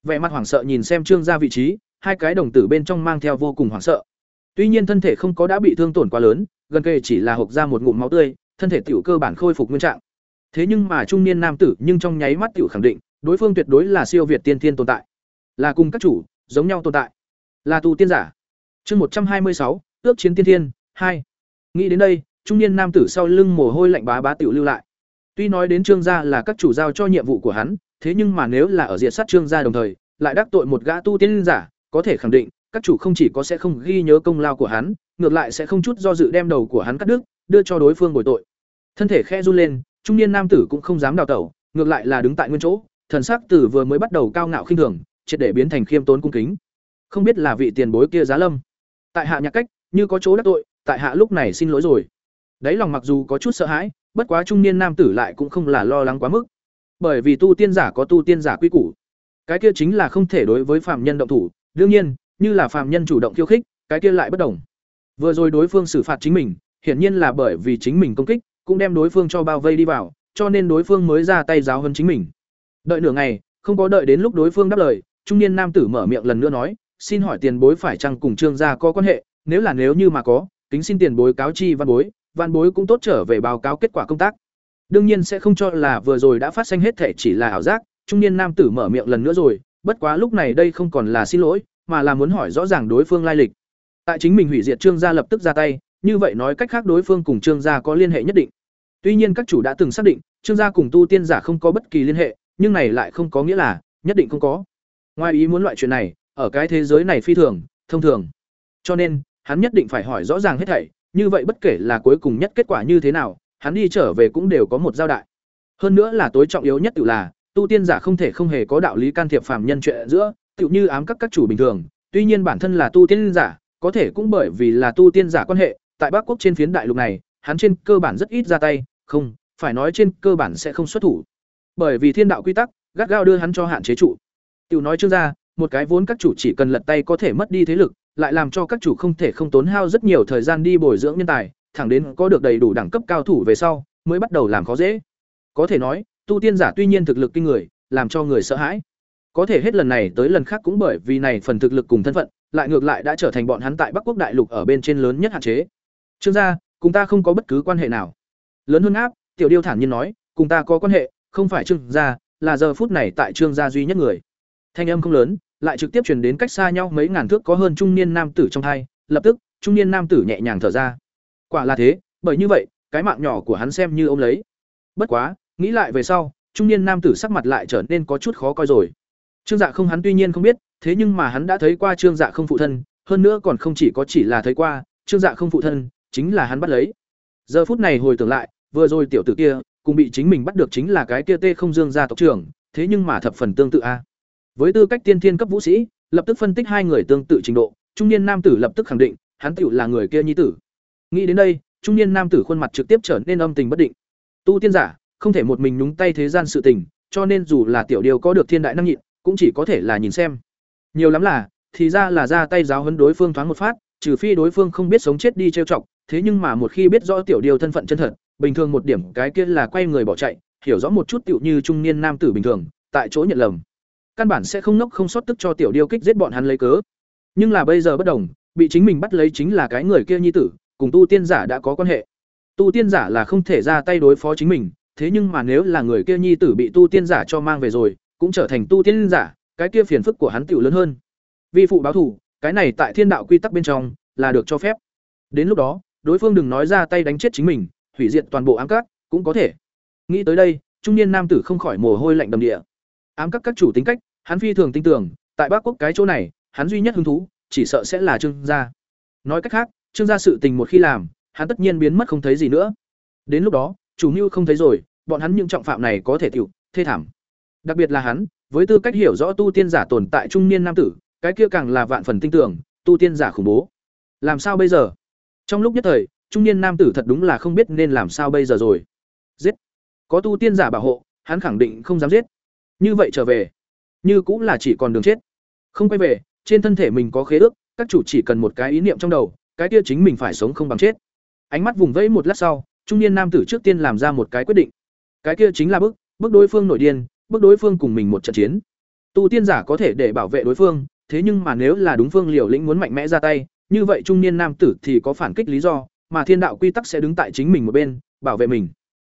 Vẻ mặt hoảng sợ nhìn xem trương gia vị trí, hai cái đồng tử bên trong mang theo vô cùng hoảng sợ. Tuy nhiên thân thể không có đã bị thương tổn quá lớn, gần kề chỉ là hộc ra một ngụm máu tươi, thân thể tiểu cơ bản khôi phục nguyên trạng. Thế nhưng mà trung niên nam tử nhưng trong nháy mắt tiểu khẳng định, đối phương tuyệt đối là siêu việt tiên thiên tồn tại, là cùng các chủ giống nhau tồn tại, là tu tiên giả. Chương một trăm hai mươi sáu, ước chiến tiên thiên hai. Nghĩ đến đây, trung niên nam tử sau lưng mồ hôi lạnh bá bá tiểu lưu lại. Tuy nói đến Trương gia là các chủ giao cho nhiệm vụ của hắn, thế nhưng mà nếu là ở diệt sát Trương gia đồng thời, lại đắc tội một gã tu tiên giả, có thể khẳng định, các chủ không chỉ có sẽ không ghi nhớ công lao của hắn, ngược lại sẽ không chút do dự đem đầu của hắn cắt đứt, đưa cho đối phương bồi tội. Thân thể khe run lên, trung niên nam tử cũng không dám đào tẩu, ngược lại là đứng tại nguyên chỗ, thần sắc tử vừa mới bắt đầu cao ngạo khinh thường, triệt để biến thành khiêm tốn cung kính. Không biết là vị tiền bối kia giá lâm. Tại hạ nhạc cách, như có chỗ đắc tội, tại hạ lúc này xin lỗi rồi. Đấy lòng mặc dù có chút sợ hãi, bất quá trung niên nam tử lại cũng không là lo lắng quá mức. Bởi vì tu tiên giả có tu tiên giả quy củ. Cái kia chính là không thể đối với phạm nhân động thủ, đương nhiên, như là phạm nhân chủ động khiêu khích, cái kia lại bất đồng. Vừa rồi đối phương xử phạt chính mình, hiển nhiên là bởi vì chính mình công kích, cũng đem đối phương cho bao vây đi vào, cho nên đối phương mới ra tay giáo hơn chính mình. Đợi nửa ngày, không có đợi đến lúc đối phương đáp lời, trung niên nam tử mở miệng lần nữa nói, "Xin hỏi tiền bối phải chăng cùng Trương gia có quan hệ, nếu là nếu như mà có, kính xin tiền bối cáo chi văn bối, văn bối cũng tốt trở về báo cáo kết quả công tác." Đương nhiên sẽ không cho là vừa rồi đã phát sinh hết thể chỉ là ảo giác, trung niên nam tử mở miệng lần nữa rồi, bất quá lúc này đây không còn là xin lỗi, mà là muốn hỏi rõ ràng đối phương lai lịch. Tại chính mình hủy diệt Trương gia lập tức ra tay, như vậy nói cách khác đối phương cùng Trương gia có liên hệ nhất định. Tuy nhiên các chủ đã từng xác định, Trương gia cùng tu tiên giả không có bất kỳ liên hệ, nhưng này lại không có nghĩa là nhất định không có. Ngoài ý muốn loại chuyện này, ở cái thế giới này phi thường, thông thường. Cho nên, hắn nhất định phải hỏi rõ ràng hết thảy, như vậy bất kể là cuối cùng nhất kết quả như thế nào, hắn đi trở về cũng đều có một giao đại. Hơn nữa là tối trọng yếu nhất tự là, tu tiên giả không thể không hề có đạo lý can thiệp phàm nhân chuyện giữa, tựu như ám các các chủ bình thường, tuy nhiên bản thân là tu tiên giả, có thể cũng bởi vì là tu tiên giả quan hệ, tại Bắc quốc trên phiến đại lục này, hắn trên cơ bản rất ít ra tay, không, phải nói trên cơ bản sẽ không xuất thủ. Bởi vì thiên đạo quy tắc, gắt gao đưa hắn cho hạn chế trụ. Tiểu nói trước ra, một cái vốn các chủ chỉ cần lật tay có thể mất đi thế lực, lại làm cho các chủ không thể không tốn hao rất nhiều thời gian đi bồi dưỡng nhân tài, thẳng đến có được đầy đủ đẳng cấp cao thủ về sau, mới bắt đầu làm khó dễ. Có thể nói, tu tiên giả tuy nhiên thực lực kinh người, làm cho người sợ hãi. Có thể hết lần này tới lần khác cũng bởi vì này phần thực lực cùng thân phận, lại ngược lại đã trở thành bọn hắn tại Bắc Quốc đại lục ở bên trên lớn nhất hạn chế. Trương gia, cùng ta không có bất cứ quan hệ nào lớn hơn áp tiểu điêu thản nhiên nói cùng ta có quan hệ không phải trương gia là giờ phút này tại trương gia duy nhất người thanh âm không lớn lại trực tiếp truyền đến cách xa nhau mấy ngàn thước có hơn trung niên nam tử trong thai, lập tức, trung niên nam tử nhẹ nhàng thở ra. Quả là thế, bởi như vậy, cái mạng nhỏ của hắn xem như ôm lấy. Bất quá, nghĩ lại về sau, trung niên nam tử sắc mặt lại trở nên có chút khó coi rồi. Trương dạ không hắn tuy nhiên không biết, thế nhưng mà hắn đã thấy qua trương dạ không phụ thân, hơn nữa còn không chỉ có chỉ là thấy qua, trương dạ không phụ thân chính là hắn bắt lấy. Giờ phút này hồi tưởng lại, vừa rồi tiểu tử kia, cùng bị chính mình bắt được chính là cái kia tê không dương gia tộc trưởng, thế nhưng mà thập phần tương tự a với tư cách tiên thiên cấp vũ sĩ, lập tức phân tích hai người tương tự trình độ, trung niên nam tử lập tức khẳng định, hắn tiểu là người kia nhi tử. Nghĩ đến đây, trung niên nam tử khuôn mặt trực tiếp trở nên âm tình bất định. Tu tiên giả, không thể một mình nhúng tay thế gian sự tình, cho nên dù là tiểu điều có được thiên đại năng nhịn, cũng chỉ có thể là nhìn xem. Nhiều lắm là, thì ra là ra tay giáo huấn đối phương thoáng một phát, trừ phi đối phương không biết sống chết đi trêu chọc, thế nhưng mà một khi biết rõ tiểu điều thân phận chân thật, bình thường một điểm cái kia là quay người bỏ chạy, hiểu rõ một chút tiểu như trung niên nam tử bình thường, tại chỗ nhận lầm căn bản sẽ không nốc không sót tức cho tiểu điêu kích giết bọn hắn lấy cớ. Nhưng là bây giờ bất đồng, bị chính mình bắt lấy chính là cái người kia nhi tử, cùng tu tiên giả đã có quan hệ. Tu tiên giả là không thể ra tay đối phó chính mình, thế nhưng mà nếu là người kia nhi tử bị tu tiên giả cho mang về rồi, cũng trở thành tu tiên giả, cái kia phiền phức của hắn tiểu lớn hơn. Vi phụ báo thủ cái này tại thiên đạo quy tắc bên trong là được cho phép. Đến lúc đó, đối phương đừng nói ra tay đánh chết chính mình, hủy diệt toàn bộ ám các, cũng có thể. Nghĩ tới đây, trung niên nam tử không khỏi mồ hôi lạnh đầm địa. Ám các các chủ tính cách hắn phi thường tin tưởng, tại bắc quốc cái chỗ này, hắn duy nhất hứng thú, chỉ sợ sẽ là trương gia. Nói cách khác, trương gia sự tình một khi làm, hắn tất nhiên biến mất không thấy gì nữa. Đến lúc đó, chủ mưu không thấy rồi, bọn hắn những trọng phạm này có thể tiểu, thê thảm. Đặc biệt là hắn, với tư cách hiểu rõ tu tiên giả tồn tại trung niên nam tử, cái kia càng là vạn phần tin tưởng, tu tiên giả khủng bố. Làm sao bây giờ? Trong lúc nhất thời, trung niên nam tử thật đúng là không biết nên làm sao bây giờ rồi. Giết! Có tu tiên giả bảo hộ, hắn khẳng định không dám giết. Như vậy trở về như cũng là chỉ còn đường chết. Không quay về, trên thân thể mình có khế ước, các chủ chỉ cần một cái ý niệm trong đầu, cái kia chính mình phải sống không bằng chết. Ánh mắt vùng vẫy một lát sau, trung niên nam tử trước tiên làm ra một cái quyết định. Cái kia chính là bức bức đối phương nổi điên, bức đối phương cùng mình một trận chiến. Tu tiên giả có thể để bảo vệ đối phương, thế nhưng mà nếu là đúng phương liều lĩnh muốn mạnh mẽ ra tay, như vậy trung niên nam tử thì có phản kích lý do, mà thiên đạo quy tắc sẽ đứng tại chính mình một bên, bảo vệ mình.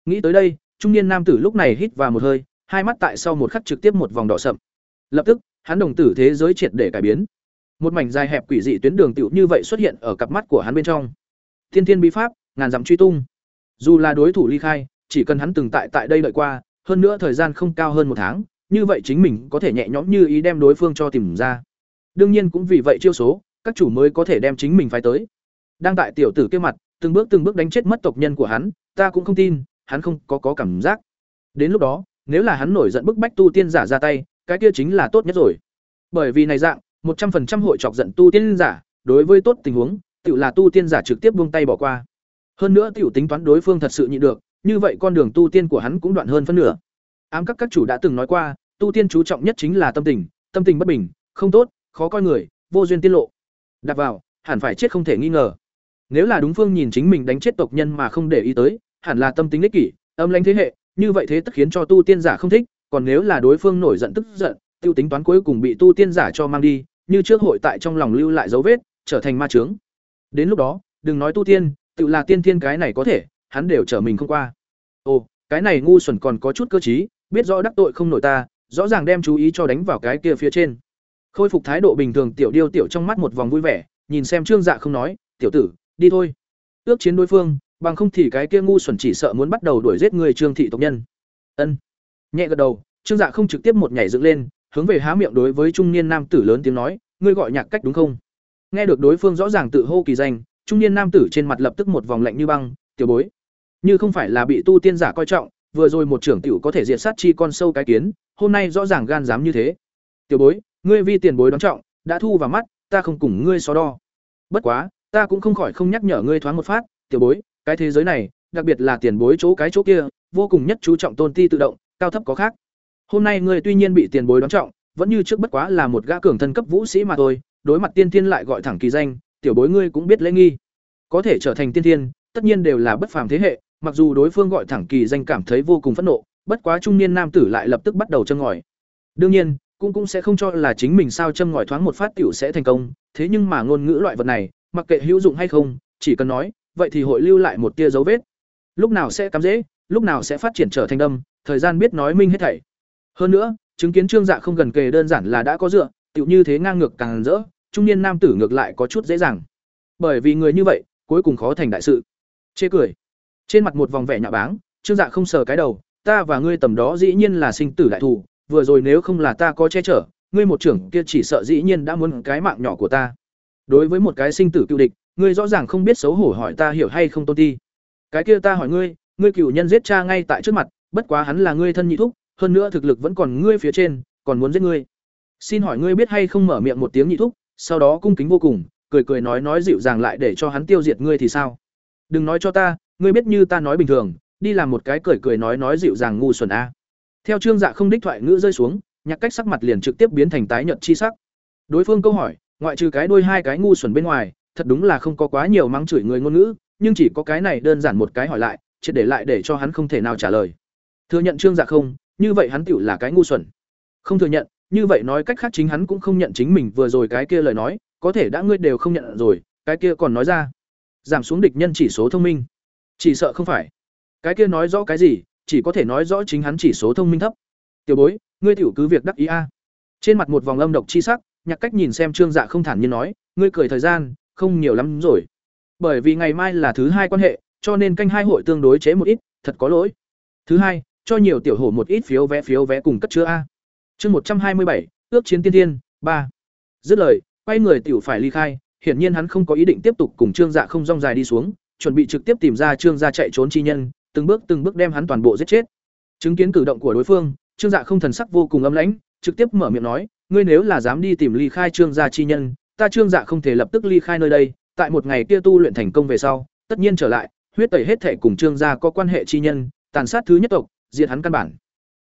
Nghĩ tới đây, trung niên nam tử lúc này hít vào một hơi, hai mắt tại sau một khắc trực tiếp một vòng đỏ sậm lập tức, hắn đồng tử thế giới triệt để cải biến. Một mảnh dài hẹp quỷ dị tuyến đường tựu như vậy xuất hiện ở cặp mắt của hắn bên trong. Thiên thiên bí pháp, ngàn dặm truy tung. Dù là đối thủ ly khai, chỉ cần hắn từng tại tại đây đợi qua, hơn nữa thời gian không cao hơn một tháng, như vậy chính mình có thể nhẹ nhõm như ý đem đối phương cho tìm ra. Đương nhiên cũng vì vậy chiêu số, các chủ mới có thể đem chính mình phái tới. Đang tại tiểu tử kia mặt, từng bước từng bước đánh chết mất tộc nhân của hắn, ta cũng không tin, hắn không có có cảm giác. Đến lúc đó, nếu là hắn nổi giận bức bách tu tiên giả ra tay cái kia chính là tốt nhất rồi. Bởi vì này dạng, một trăm phần trăm hội chọc giận tu tiên giả, đối với tốt tình huống tiểu là tu tiên giả trực tiếp buông tay bỏ qua. Hơn nữa tiểu tính toán đối phương thật sự nhịn được, như vậy con đường tu tiên của hắn cũng đoạn hơn phân nửa. Ám các các chủ đã từng nói qua, tu tiên chú trọng nhất chính là tâm tình tâm tình bất bình, không tốt, khó coi người, vô duyên tiết lộ. Đặt vào, hẳn phải chết không thể nghi ngờ. Nếu là đúng phương nhìn chính mình đánh chết tộc nhân mà không để ý tới, hẳn là tâm tính ích kỷ, âm lãnh thế hệ, như vậy thế tất khiến cho tu tiên giả không thích còn nếu là đối phương nổi giận tức giận tiêu tính toán cuối cùng bị tu tiên giả cho mang đi như trước hội tại trong lòng lưu lại dấu vết trở thành ma chướng. đến lúc đó đừng nói tu tiên tự là tiên thiên cái này có thể hắn đều trở mình không qua. Ồ cái này ngu xuẩn còn có chút cơ trí, biết rõ đắc tội không nổi ta rõ ràng đem chú ý cho đánh vào cái kia phía trên. Khôi phục thái độ bình thường tiểu điêu tiểu trong mắt một vòng vui vẻ nhìn xem trương dạ không nói tiểu tử đi thôi. Ước chiến đối phương bằng không thì cái kia ngu xuẩn chỉ sợ muốn bắt đầu đuổi giết người trương thị tộc nhân. Ân nhẹ gật đầu, trương dạ không trực tiếp một nhảy dựng lên, hướng về há miệng đối với trung niên nam tử lớn tiếng nói, ngươi gọi nhạc cách đúng không? Nghe được đối phương rõ ràng tự hô kỳ danh, trung niên nam tử trên mặt lập tức một vòng lạnh như băng, tiểu bối, như không phải là bị tu tiên giả coi trọng, vừa rồi một trưởng tiểu có thể diệt sát chi con sâu cái kiến, hôm nay rõ ràng gan dám như thế. Tiểu bối, ngươi vi tiền bối đón trọng, đã thu vào mắt, ta không cùng ngươi so đo. Bất quá, ta cũng không khỏi không nhắc nhở ngươi thoáng một phát, tiểu bối, cái thế giới này, đặc biệt là tiền bối chỗ cái chỗ kia, vô cùng nhất chú trọng tôn ti tự động cao thấp có khác. Hôm nay ngươi tuy nhiên bị tiền bối đón trọng vẫn như trước bất quá là một gã cường thân cấp vũ sĩ mà thôi đối mặt tiên thiên lại gọi thẳng kỳ danh tiểu bối ngươi cũng biết lễ nghi. Có thể trở thành tiên thiên tất nhiên đều là bất phàm thế hệ mặc dù đối phương gọi thẳng kỳ danh cảm thấy vô cùng phẫn nộ bất quá trung niên nam tử lại lập tức bắt đầu châm ngòi. Đương nhiên cũng cũng sẽ không cho là chính mình sao châm ngòi thoáng một phát tiểu sẽ thành công thế nhưng mà ngôn ngữ loại vật này mặc kệ hữu dụng hay không chỉ cần nói vậy thì hội lưu lại một tia dấu vết. Lúc nào sẽ cắm dễ, lúc nào sẽ phát triển trở thành đâm, thời gian biết nói minh hết thảy. Hơn nữa, chứng kiến Trương Dạ không gần kề đơn giản là đã có dựa, tựu như thế ngang ngược càng rỡ, trung niên nam tử ngược lại có chút dễ dàng. Bởi vì người như vậy, cuối cùng khó thành đại sự. Chê cười. Trên mặt một vòng vẻ nhạo báng, Trương Dạ không sờ cái đầu, ta và ngươi tầm đó dĩ nhiên là sinh tử đại thủ, vừa rồi nếu không là ta có che chở, ngươi một trưởng kia chỉ sợ dĩ nhiên đã muốn cái mạng nhỏ của ta. Đối với một cái sinh tử cựu địch, ngươi rõ ràng không biết xấu hổ hỏi ta hiểu hay không tôn ti. Cái kia ta hỏi ngươi, ngươi cựu nhân giết cha ngay tại trước mặt, bất quá hắn là ngươi thân nhị thúc, hơn nữa thực lực vẫn còn ngươi phía trên, còn muốn giết ngươi. Xin hỏi ngươi biết hay không mở miệng một tiếng nhị thúc, sau đó cung kính vô cùng, cười cười nói nói dịu dàng lại để cho hắn tiêu diệt ngươi thì sao? Đừng nói cho ta, ngươi biết như ta nói bình thường, đi làm một cái cười cười nói nói dịu dàng ngu xuẩn a. Theo Trương Dạ không đích thoại ngữ rơi xuống, nhạc cách sắc mặt liền trực tiếp biến thành tái nhợt chi sắc. Đối phương câu hỏi, ngoại trừ cái đôi hai cái ngu xuẩn bên ngoài, thật đúng là không có quá nhiều mắng chửi người ngôn ngữ, nhưng chỉ có cái này đơn giản một cái hỏi lại, triệt để lại để cho hắn không thể nào trả lời. Thừa nhận Trương Dạ không, như vậy hắn tiểu là cái ngu xuẩn. Không thừa nhận, như vậy nói cách khác chính hắn cũng không nhận chính mình vừa rồi cái kia lời nói, có thể đã ngươi đều không nhận rồi, cái kia còn nói ra. Giảm xuống địch nhân chỉ số thông minh. Chỉ sợ không phải. Cái kia nói rõ cái gì, chỉ có thể nói rõ chính hắn chỉ số thông minh thấp. Tiểu bối, ngươi tiểu cứ việc đắc ý a. Trên mặt một vòng âm độc chi sắc, nhạc cách nhìn xem Trương Dạ không thản nhiên nói, ngươi cười thời gian, không nhiều lắm rồi. Bởi vì ngày mai là thứ hai quan hệ, cho nên canh hai hội tương đối chế một ít, thật có lỗi. Thứ hai, cho nhiều tiểu hổ một ít phiếu vé phiếu vé cùng cất chứa a. Chương một trăm hai mươi bảy, ước chiến tiên tiên, ba. Dứt lời, quay người tiểu phải ly khai, hiển nhiên hắn không có ý định tiếp tục cùng Trương Dạ không rong dài đi xuống, chuẩn bị trực tiếp tìm ra Trương Gia chạy trốn chi nhân, từng bước từng bước đem hắn toàn bộ giết chết. Chứng kiến cử động của đối phương, Trương Dạ không thần sắc vô cùng âm lãnh, trực tiếp mở miệng nói, ngươi nếu là dám đi tìm ly khai Trương gia chi nhân, ta Trương Dạ không thể lập tức ly khai nơi đây, tại một ngày kia tu luyện thành công về sau, tất nhiên trở lại, huyết tẩy hết thể cùng Trương gia có quan hệ chi nhân, tàn sát thứ nhất tộc, diệt hắn căn bản.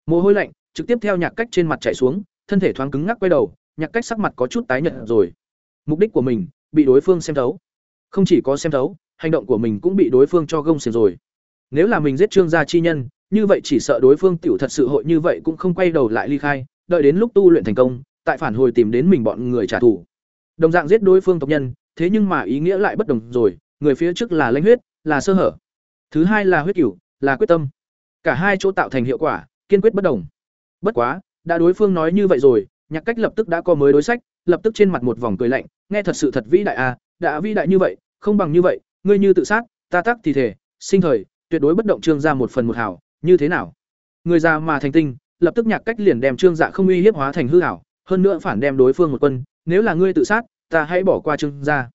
Mồ hôi lạnh trực tiếp theo nhạc cách trên mặt chảy xuống, thân thể thoáng cứng ngắc quay đầu, nhạc cách sắc mặt có chút tái nhợt rồi. Mục đích của mình bị đối phương xem thấu. Không chỉ có xem thấu, hành động của mình cũng bị đối phương cho gông xiềng rồi. Nếu là mình giết Trương gia chi nhân, như vậy chỉ sợ đối phương tiểu thật sự hội như vậy cũng không quay đầu lại ly khai, đợi đến lúc tu luyện thành công, tại phản hồi tìm đến mình bọn người trả thù. Đồng dạng giết đối phương tộc nhân, thế nhưng mà ý nghĩa lại bất đồng rồi, người phía trước là lãnh huyết, là sơ hở. Thứ hai là huyết cửu, là quyết tâm. Cả hai chỗ tạo thành hiệu quả, kiên quyết bất đồng. Bất quá, đã đối phương nói như vậy rồi, nhạc cách lập tức đã có mới đối sách, lập tức trên mặt một vòng cười lạnh, nghe thật sự thật vĩ đại à, đã vĩ đại như vậy, không bằng như vậy, ngươi như tự sát, ta tắc thì thể, sinh thời, tuyệt đối bất động trương ra một phần một hảo, như thế nào? Người già mà thành tinh, lập tức nhạc cách liền đem trương dạ không uy hiếp hóa thành hư hảo, hơn nữa phản đem đối phương một quân, nếu là ngươi tự sát, ta hãy bỏ qua trương gia.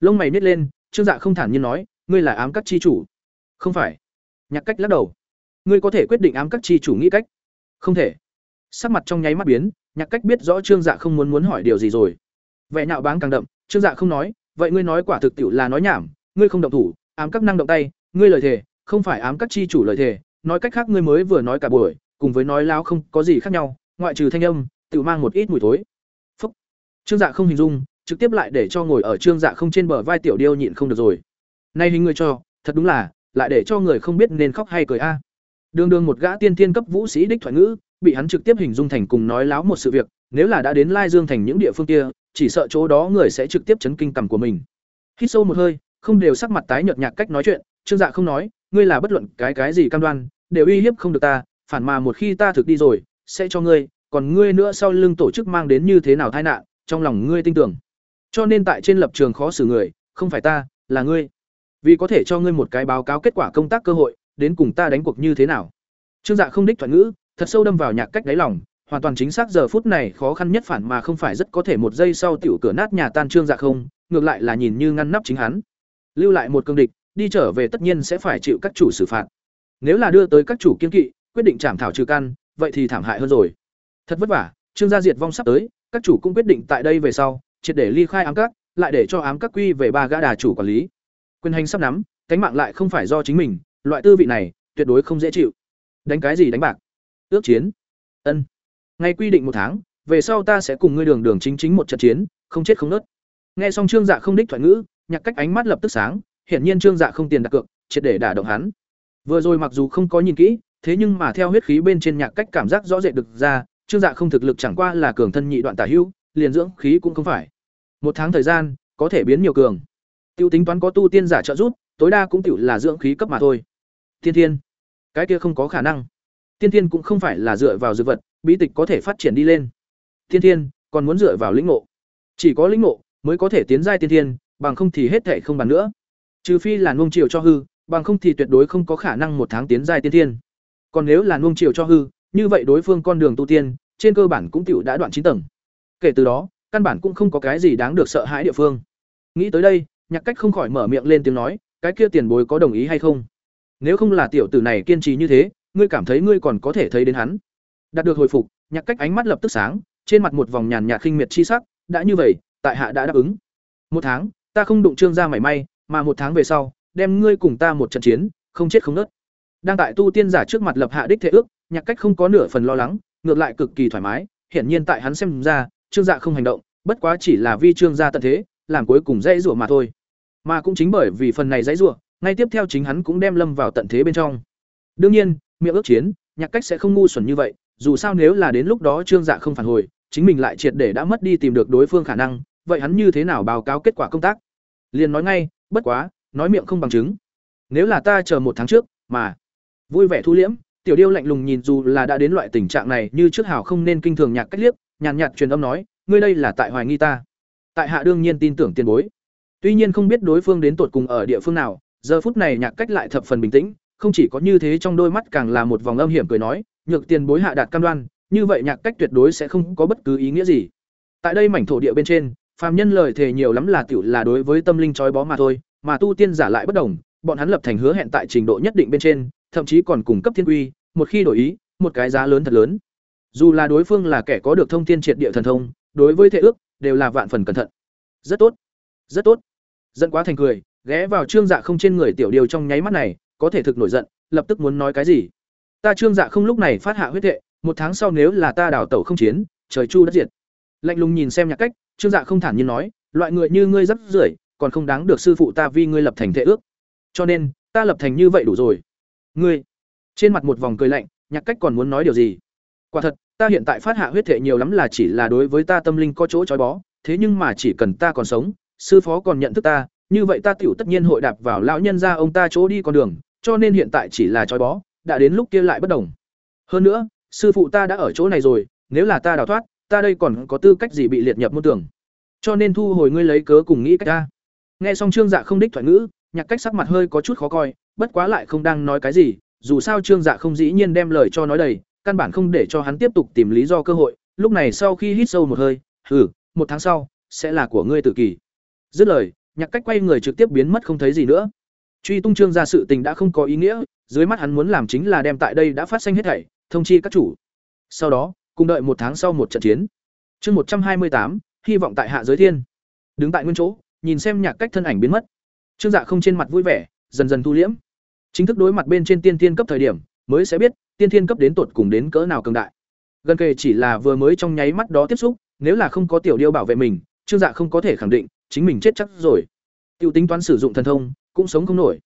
Lông mày nhét lên, trương dạ không thản nhiên nói, ngươi là ám các chi chủ. Không phải. Nhạc cách lắc đầu. Ngươi có thể quyết định ám các chi chủ nghĩ cách. Không thể. Sắc mặt trong nháy mắt biến, nhạc cách biết rõ trương dạ không muốn muốn hỏi điều gì rồi. Vẻ nhạo báng càng đậm, trương dạ không nói, vậy ngươi nói quả thực tiệu là nói nhảm, ngươi không động thủ, ám các năng động tay, ngươi lời thề, không phải ám các chi chủ lời thề, nói cách khác ngươi mới vừa nói cả buổi, cùng với nói láo không có gì khác nhau, ngoại trừ thanh âm, tự mang một ít mùi thối. Phúc. Trương Dạ không hình dung, trực tiếp lại để cho ngồi ở Trương Dạ không trên bờ vai tiểu điêu nhịn không được rồi. Nay hình người cho, thật đúng là, lại để cho người không biết nên khóc hay cười a. Đường đường một gã tiên tiên cấp vũ sĩ đích thoại ngữ, bị hắn trực tiếp hình dung thành cùng nói láo một sự việc, nếu là đã đến Lai Dương thành những địa phương kia, chỉ sợ chỗ đó người sẽ trực tiếp chấn kinh tầm của mình. Hít sâu một hơi, không đều sắc mặt tái nhợt nhạt cách nói chuyện, Trương Dạ không nói, ngươi là bất luận cái cái gì cam đoan, đều uy hiếp không được ta, phản mà một khi ta thực đi rồi, sẽ cho ngươi, còn ngươi nữa sau lưng tổ chức mang đến như thế nào tai nạn, trong lòng ngươi tin tưởng. Cho nên tại trên lập trường khó xử người, không phải ta, là ngươi. Vì có thể cho ngươi một cái báo cáo kết quả công tác cơ hội, đến cùng ta đánh cuộc như thế nào. Trương Dạ không đích thoại ngữ, thật sâu đâm vào nhạc cách đáy lòng, hoàn toàn chính xác giờ phút này khó khăn nhất phản mà không phải rất có thể một giây sau tiểu cửa nát nhà tan Trương Dạ không, ngược lại là nhìn như ngăn nắp chính hắn. Lưu lại một cương địch, đi trở về tất nhiên sẽ phải chịu các chủ xử phạt. Nếu là đưa tới các chủ kiên kỵ, quyết định chảm thảo trừ căn, vậy thì thảm hại hơn rồi. Thật vất vả, Trương gia diệt vong sắp tới, các chủ cũng quyết định tại đây về sau, triệt để ly khai ám các, lại để cho ám các quy về ba gã đà chủ quản lý. Quyền hành sắp nắm, cánh mạng lại không phải do chính mình, loại tư vị này tuyệt đối không dễ chịu. Đánh cái gì đánh bạc? Ước chiến. Ân. Ngày quy định một tháng, về sau ta sẽ cùng ngươi đường đường chính chính một trận chiến, không chết không nứt. Nghe xong Trương Dạ không đích thoại ngữ, nhạc cách ánh mắt lập tức sáng, hiển nhiên Trương Dạ không tiền đặt cược, triệt để đả động hắn. Vừa rồi mặc dù không có nhìn kỹ, thế nhưng mà theo huyết khí bên trên nhạc cách cảm giác rõ rệt được ra, Trương Dạ không thực lực chẳng qua là cường thân nhị đoạn tả hữu, liền dưỡng khí cũng không phải. Một tháng thời gian, có thể biến nhiều cường. Tiêu tính toán có tu tiên giả trợ giúp, tối đa cũng tiểu là dưỡng khí cấp mà thôi. Tiên thiên, cái kia không có khả năng. Tiên thiên cũng không phải là dựa vào dược vật, bí tịch có thể phát triển đi lên. Tiên thiên còn muốn dựa vào lĩnh ngộ. Chỉ có lĩnh ngộ mới có thể tiến giai tiên thiên, bằng không thì hết thảy không bàn nữa. Trừ phi là nuông chiều cho hư, bằng không thì tuyệt đối không có khả năng một tháng tiến giai tiên thiên. Còn nếu là nuông chiều cho hư, như vậy đối phương con đường tu tiên, trên cơ bản cũng tiểu đã đoạn chín tầng. Kể từ đó, căn bản cũng không có cái gì đáng được sợ hãi địa phương. Nghĩ tới đây, Nhạc Cách không khỏi mở miệng lên tiếng nói, cái kia tiền bối có đồng ý hay không? Nếu không là tiểu tử này kiên trì như thế, ngươi cảm thấy ngươi còn có thể thấy đến hắn. Đạt được hồi phục, Nhạc Cách ánh mắt lập tức sáng, trên mặt một vòng nhàn nhạt khinh miệt chi sắc, đã như vậy, tại hạ đã đáp ứng. Một tháng, ta không đụng trương gia mảy may, mà một tháng về sau, đem ngươi cùng ta một trận chiến, không chết không nớt Đang tại tu tiên giả trước mặt lập hạ đích thể ước, Nhạc Cách không có nửa phần lo lắng, ngược lại cực kỳ thoải mái, hiển nhiên tại hắn xem ra, Trương Dạ không hành động, bất quá chỉ là vi Trương gia tận thế, làm cuối cùng dãy rủa mà thôi. Mà cũng chính bởi vì phần này dãy rủa, ngay tiếp theo chính hắn cũng đem lâm vào tận thế bên trong. Đương nhiên, miệng ước chiến, Nhạc Cách sẽ không ngu xuẩn như vậy, dù sao nếu là đến lúc đó Trương Dạ không phản hồi, chính mình lại triệt để đã mất đi tìm được đối phương khả năng, vậy hắn như thế nào báo cáo kết quả công tác? Liền nói ngay, bất quá, nói miệng không bằng chứng. Nếu là ta chờ một tháng trước, mà vui vẻ thu liễm, tiểu điêu lạnh lùng nhìn dù là đã đến loại tình trạng này như trước hảo không nên kinh thường nhạc cách liếc, nhàn nhạt truyền âm nói, ngươi đây là tại hoài nghi ta. Tại hạ đương nhiên tin tưởng tiền bối. Tuy nhiên không biết đối phương đến tột cùng ở địa phương nào, giờ phút này nhạc cách lại thập phần bình tĩnh, không chỉ có như thế trong đôi mắt càng là một vòng âm hiểm cười nói, nhược tiền bối hạ đạt cam đoan, như vậy nhạc cách tuyệt đối sẽ không có bất cứ ý nghĩa gì. Tại đây mảnh thổ địa bên trên, phàm nhân lời thề nhiều lắm là tiểu là đối với tâm linh trói bó mà thôi, mà tu tiên giả lại bất đồng, bọn hắn lập thành hứa hẹn tại trình độ nhất định bên trên, thậm chí còn cung cấp thiên quy, một khi đổi ý, một cái giá lớn thật lớn. Dù là đối phương là kẻ có được thông thiên triệt địa thần thông, đối với thể ước đều là vạn phần cẩn thận. Rất tốt, rất tốt. dẫn quá thành cười, ghé vào trương dạ không trên người tiểu điều trong nháy mắt này, có thể thực nổi giận, lập tức muốn nói cái gì. Ta trương dạ không lúc này phát hạ huyết thệ, một tháng sau nếu là ta đảo tẩu không chiến, trời chu đất diệt. Lạnh lùng nhìn xem nhạc cách, trương dạ không thản nhiên nói, loại người như ngươi rất rưởi, còn không đáng được sư phụ ta vì ngươi lập thành thể ước. Cho nên, ta lập thành như vậy đủ rồi. Ngươi trên mặt một vòng cười lạnh, nhạc cách còn muốn nói điều gì? Quả thật, ta hiện tại phát hạ huyết thể nhiều lắm là chỉ là đối với ta tâm linh có chỗ trói bó, thế nhưng mà chỉ cần ta còn sống, sư phó còn nhận thức ta, như vậy ta tiểu tất nhiên hội đạp vào lão nhân gia ông ta chỗ đi con đường, cho nên hiện tại chỉ là trói bó, đã đến lúc kia lại bất đồng. Hơn nữa, sư phụ ta đã ở chỗ này rồi, nếu là ta đào thoát, ta đây còn có tư cách gì bị liệt nhập môn tưởng. Cho nên thu hồi ngươi lấy cớ cùng nghĩ cách ta. Nghe xong Trương Dạ không đích thoại ngữ, nhạc cách sắc mặt hơi có chút khó coi, bất quá lại không đang nói cái gì, dù sao Trương Dạ không dĩ nhiên đem lời cho nói đầy, căn bản không để cho hắn tiếp tục tìm lý do cơ hội, lúc này sau khi hít sâu một hơi, ừ một tháng sau sẽ là của ngươi tự kỷ." Dứt lời, nhạc cách quay người trực tiếp biến mất không thấy gì nữa. Truy tung Trương ra sự tình đã không có ý nghĩa, dưới mắt hắn muốn làm chính là đem tại đây đã phát sinh hết thảy, thông chi các chủ. Sau đó, cùng đợi một tháng sau một trận chiến. Chương một trăm hai mươi tám, hy vọng tại hạ giới thiên. Đứng tại nguyên chỗ, nhìn xem nhạc cách thân ảnh biến mất. Trương Dạ không trên mặt vui vẻ, dần dần thu liễm. Chính thức đối mặt bên trên tiên tiên cấp thời điểm, mới sẽ biết tiên tiên cấp đến tột cùng đến cỡ nào cường đại. Gần kề chỉ là vừa mới trong nháy mắt đó tiếp xúc, nếu là không có tiểu điêu bảo vệ mình, Trương Dạ không có thể khẳng định chính mình chết chắc rồi. Tiêu tính toán sử dụng thần thông, cũng sống không nổi.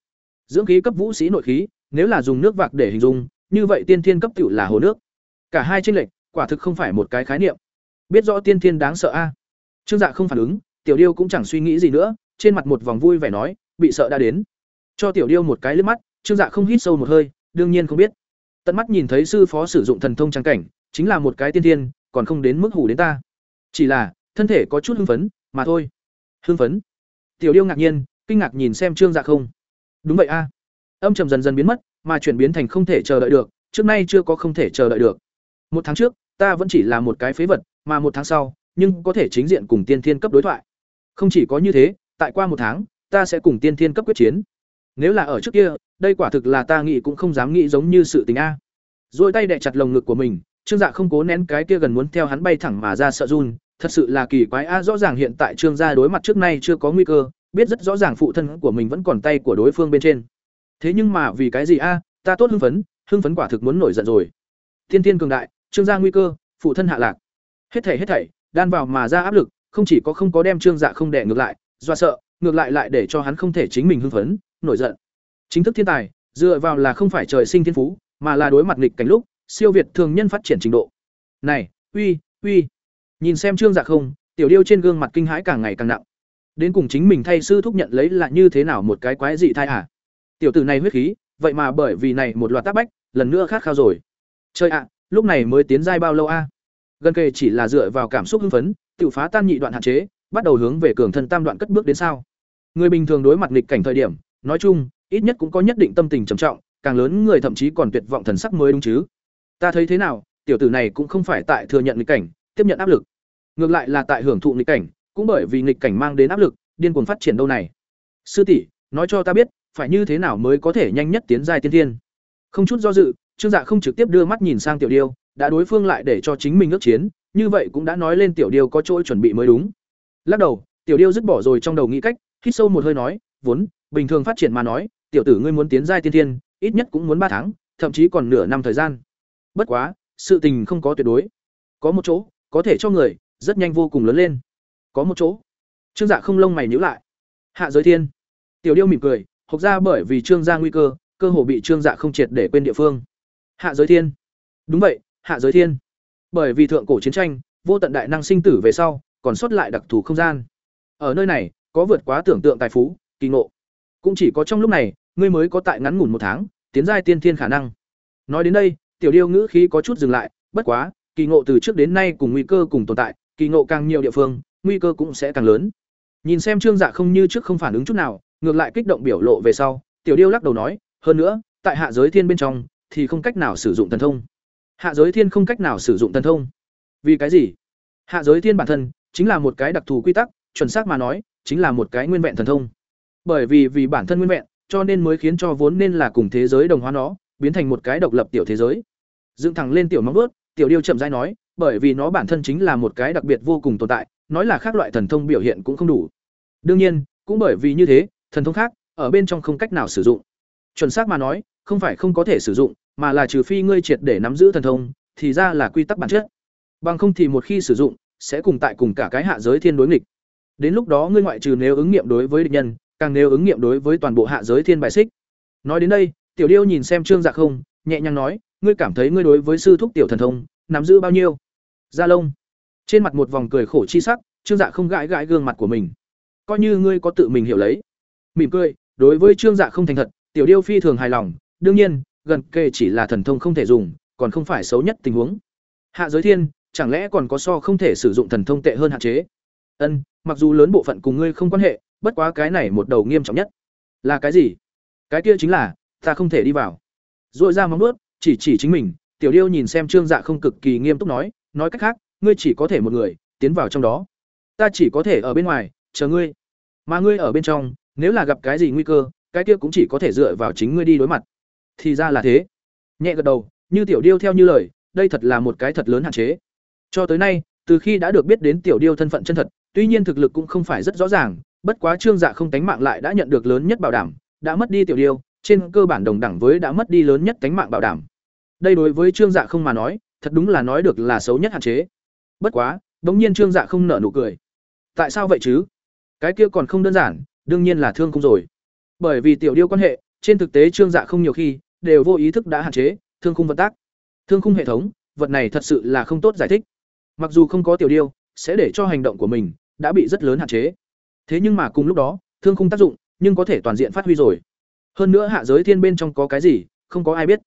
Dưỡng khí cấp vũ sĩ nội khí, nếu là dùng nước vạc để hình dung, như vậy tiên thiên cấp tiểu là hồ nước. Cả hai tranh lệch, quả thực không phải một cái khái niệm. Biết rõ tiên thiên đáng sợ a. Trương Dạ không phản ứng, Tiểu Điêu cũng chẳng suy nghĩ gì nữa, trên mặt một vòng vui vẻ nói, bị sợ đã đến. Cho Tiểu Điêu một cái liếc mắt, Trương Dạ không hít sâu một hơi, đương nhiên không biết. Tận mắt nhìn thấy sư phó sử dụng thần thông trang cảnh, chính là một cái tiên thiên, còn không đến mức hủ đến ta. Chỉ là, thân thể có chút hưng phấn, mà thôi. Hưng phấn? Tiểu Điêu ngạc nhiên, kinh ngạc nhìn xem Trương Dạ không. Đúng vậy a. Âm trầm dần dần biến mất, mà chuyển biến thành không thể chờ đợi được, trước nay chưa có không thể chờ đợi được. Một tháng trước, ta vẫn chỉ là một cái phế vật, mà một tháng sau, nhưng có thể chính diện cùng tiên thiên cấp đối thoại. Không chỉ có như thế, tại qua một tháng, ta sẽ cùng tiên thiên cấp quyết chiến. Nếu là ở trước kia, đây quả thực là ta nghĩ cũng không dám nghĩ giống như sự tình a. Rồi tay đè chặt lồng ngực của mình, Trương Dạ không cố nén cái kia gần muốn theo hắn bay thẳng mà ra sợ run, thật sự là kỳ quái a, rõ ràng hiện tại Trương gia đối mặt trước nay chưa có nguy cơ, biết rất rõ ràng phụ thân của mình vẫn còn tay của đối phương bên trên. Thế nhưng mà vì cái gì a, ta tốt hưng phấn, hưng phấn quả thực muốn nổi giận rồi. thiên thiên cường đại, Trương gia nguy cơ, phụ thân hạ lạc. Hết thảy hết thảy, đan vào mà ra áp lực, không chỉ có không có đem Trương Dạ không đè ngược lại, do sợ, ngược lại lại để cho hắn không thể chính mình hưng phấn, nổi giận. Chính thức thiên tài, dựa vào là không phải trời sinh thiên phú, mà là đối mặt nghịch cảnh lúc, siêu việt thường nhân phát triển trình độ. Này, uy, uy. Nhìn xem Trương Dạ không, tiểu điêu trên gương mặt kinh hãi càng ngày càng nặng. đến cùng chính mình thay sư thúc nhận lấy là như thế nào một cái quái dị thai à? Tiểu tử này huyết khí vậy mà bởi vì này một loạt tác bách lần nữa khát khao rồi. Chơi ạ lúc này mới tiến giai bao lâu a? Gần kề chỉ là dựa vào cảm xúc hưng phấn tự phá tan nhị đoạn hạn chế bắt đầu hướng về cường thân tam đoạn cất bước đến sao người bình thường đối mặt nghịch cảnh thời điểm nói chung ít nhất cũng có nhất định tâm tình trầm trọng càng lớn người thậm chí còn tuyệt vọng thần sắc mới đúng chứ. Ta thấy thế nào tiểu tử này cũng không phải tại thừa nhận nghịch cảnh tiếp nhận áp lực. Ngược lại là tại hưởng thụ nghịch cảnh, cũng bởi vì nghịch cảnh mang đến áp lực, điên cuồng phát triển đâu này. Sư tỷ, nói cho ta biết, phải như thế nào mới có thể nhanh nhất tiến giai tiên thiên? Không chút do dự, trương dạ không trực tiếp đưa mắt nhìn sang tiểu điêu, đã đối phương lại để cho chính mình ước chiến, như vậy cũng đã nói lên tiểu điêu có chỗ chuẩn bị mới đúng. Lắc đầu, tiểu điêu dứt bỏ rồi trong đầu nghĩ cách, hít sâu một hơi nói, vốn, bình thường phát triển mà nói, tiểu tử ngươi muốn tiến giai tiên thiên, ít nhất cũng muốn ba tháng, thậm chí còn nửa năm thời gian. Bất quá, sự tình không có tuyệt đối. Có một chỗ có thể cho người, rất nhanh vô cùng lớn lên. Có một chỗ. Trương dạ không lông mày nhíu lại. Hạ giới thiên. Tiểu điêu mỉm cười học ra bởi vì trương gia nguy cơ cơ hồ bị trương dạ không triệt để quên địa phương. Hạ giới thiên. Đúng vậy, hạ giới thiên. Bởi vì thượng cổ chiến tranh, vô tận đại năng sinh tử về sau, còn sót lại đặc thù không gian. Ở nơi này, có vượt quá tưởng tượng tài phú, kỳ ngộ. Cũng chỉ có trong lúc này, ngươi mới có tại ngắn ngủn một tháng, tiến giai tiên thiên khả năng. Nói đến đây, tiểu điêu ngữ khí có chút dừng lại, bất quá kỳ ngộ từ trước đến nay cùng nguy cơ cùng tồn tại, kỳ ngộ càng nhiều địa phương, nguy cơ cũng sẽ càng lớn. Nhìn xem trương dạ không như trước không phản ứng chút nào, ngược lại kích động biểu lộ về sau, tiểu điêu lắc đầu nói, hơn nữa, tại hạ giới thiên bên trong, thì không cách nào sử dụng thần thông. Hạ giới thiên không cách nào sử dụng thần thông. Vì cái gì? Hạ giới thiên bản thân chính là một cái đặc thù quy tắc, chuẩn xác mà nói, chính là một cái nguyên vẹn thần thông. Bởi vì vì bản thân nguyên vẹn, cho nên mới khiến cho vốn nên là cùng thế giới đồng hóa nó, biến thành một cái độc lập tiểu thế giới. Dựng thẳng lên tiểu móng vuốt tiểu điêu chậm rãi nói, bởi vì nó bản thân chính là một cái đặc biệt vô cùng tồn tại, nói là khác loại thần thông biểu hiện cũng không đủ. Đương nhiên, cũng bởi vì như thế, thần thông khác, ở bên trong không cách nào sử dụng. Chuẩn xác mà nói, không phải không có thể sử dụng, mà là trừ phi ngươi triệt để nắm giữ thần thông, thì ra là quy tắc bản chất. Bằng không thì một khi sử dụng, sẽ cùng tại cùng cả cái hạ giới thiên đối nghịch. Đến lúc đó ngươi ngoại trừ nếu ứng nghiệm đối với địch nhân, càng nếu ứng nghiệm đối với toàn bộ hạ giới thiên bài xích. Nói đến đây, tiểu điêu nhìn xem trương dạ không, nhẹ nhàng nói ngươi cảm thấy ngươi đối với sư thúc tiểu thần thông, nắm giữ bao nhiêu? Gia lông trên mặt một vòng cười khổ chi sắc, trương dạ không gãi gãi gương mặt của mình. Coi như ngươi có tự mình hiểu lấy. Mỉm cười, đối với trương dạ không thành thật, tiểu điêu phi thường hài lòng. Đương nhiên, gần kề chỉ là thần thông không thể dùng, còn không phải xấu nhất tình huống. Hạ giới thiên, chẳng lẽ còn có so không thể sử dụng thần thông tệ hơn hạn chế? Ân, mặc dù lớn bộ phận cùng ngươi không quan hệ, bất quá cái này một đầu nghiêm trọng nhất. Là cái gì? Cái kia chính là, ta không thể đi vào. Dội ra móng nuốt chỉ chỉ chính mình, tiểu điêu nhìn xem trương dạ không cực kỳ nghiêm túc nói nói cách khác, ngươi chỉ có thể một người, tiến vào trong đó. Ta chỉ có thể ở bên ngoài, chờ ngươi. Mà ngươi ở bên trong, nếu là gặp cái gì nguy cơ, cái kia cũng chỉ có thể dựa vào chính ngươi đi đối mặt. Thì ra là thế. Nhẹ gật đầu, như tiểu điêu theo như lời, đây thật là một cái thật lớn hạn chế. Cho tới nay, từ khi đã được biết đến tiểu điêu thân phận chân thật, tuy nhiên thực lực cũng không phải rất rõ ràng, bất quá trương dạ không tánh mạng lại đã nhận được lớn nhất bảo đảm, đã mất đi tiểu điêu, trên cơ bản đồng đẳng với đã mất đi lớn nhất tánh mạng bảo đảm đây đối với trương dạ không mà nói, thật đúng là nói được là xấu nhất hạn chế. Bất quá, đống nhiên trương dạ không nở nụ cười. Tại sao vậy chứ? Cái kia còn không đơn giản, đương nhiên là thương không rồi. Bởi vì tiểu điêu quan hệ, trên thực tế trương dạ không nhiều khi, đều vô ý thức đã hạn chế, thương khung vận tác. Thương khung hệ thống, vật này thật sự là không tốt giải thích. Mặc dù không có tiểu điêu, sẽ để cho hành động của mình, đã bị rất lớn hạn chế. Thế nhưng mà cùng lúc đó, thương khung tác dụng, nhưng có thể toàn diện phát huy rồi. Hơn nữa hạ giới thiên bên trong có cái gì, không có ai biết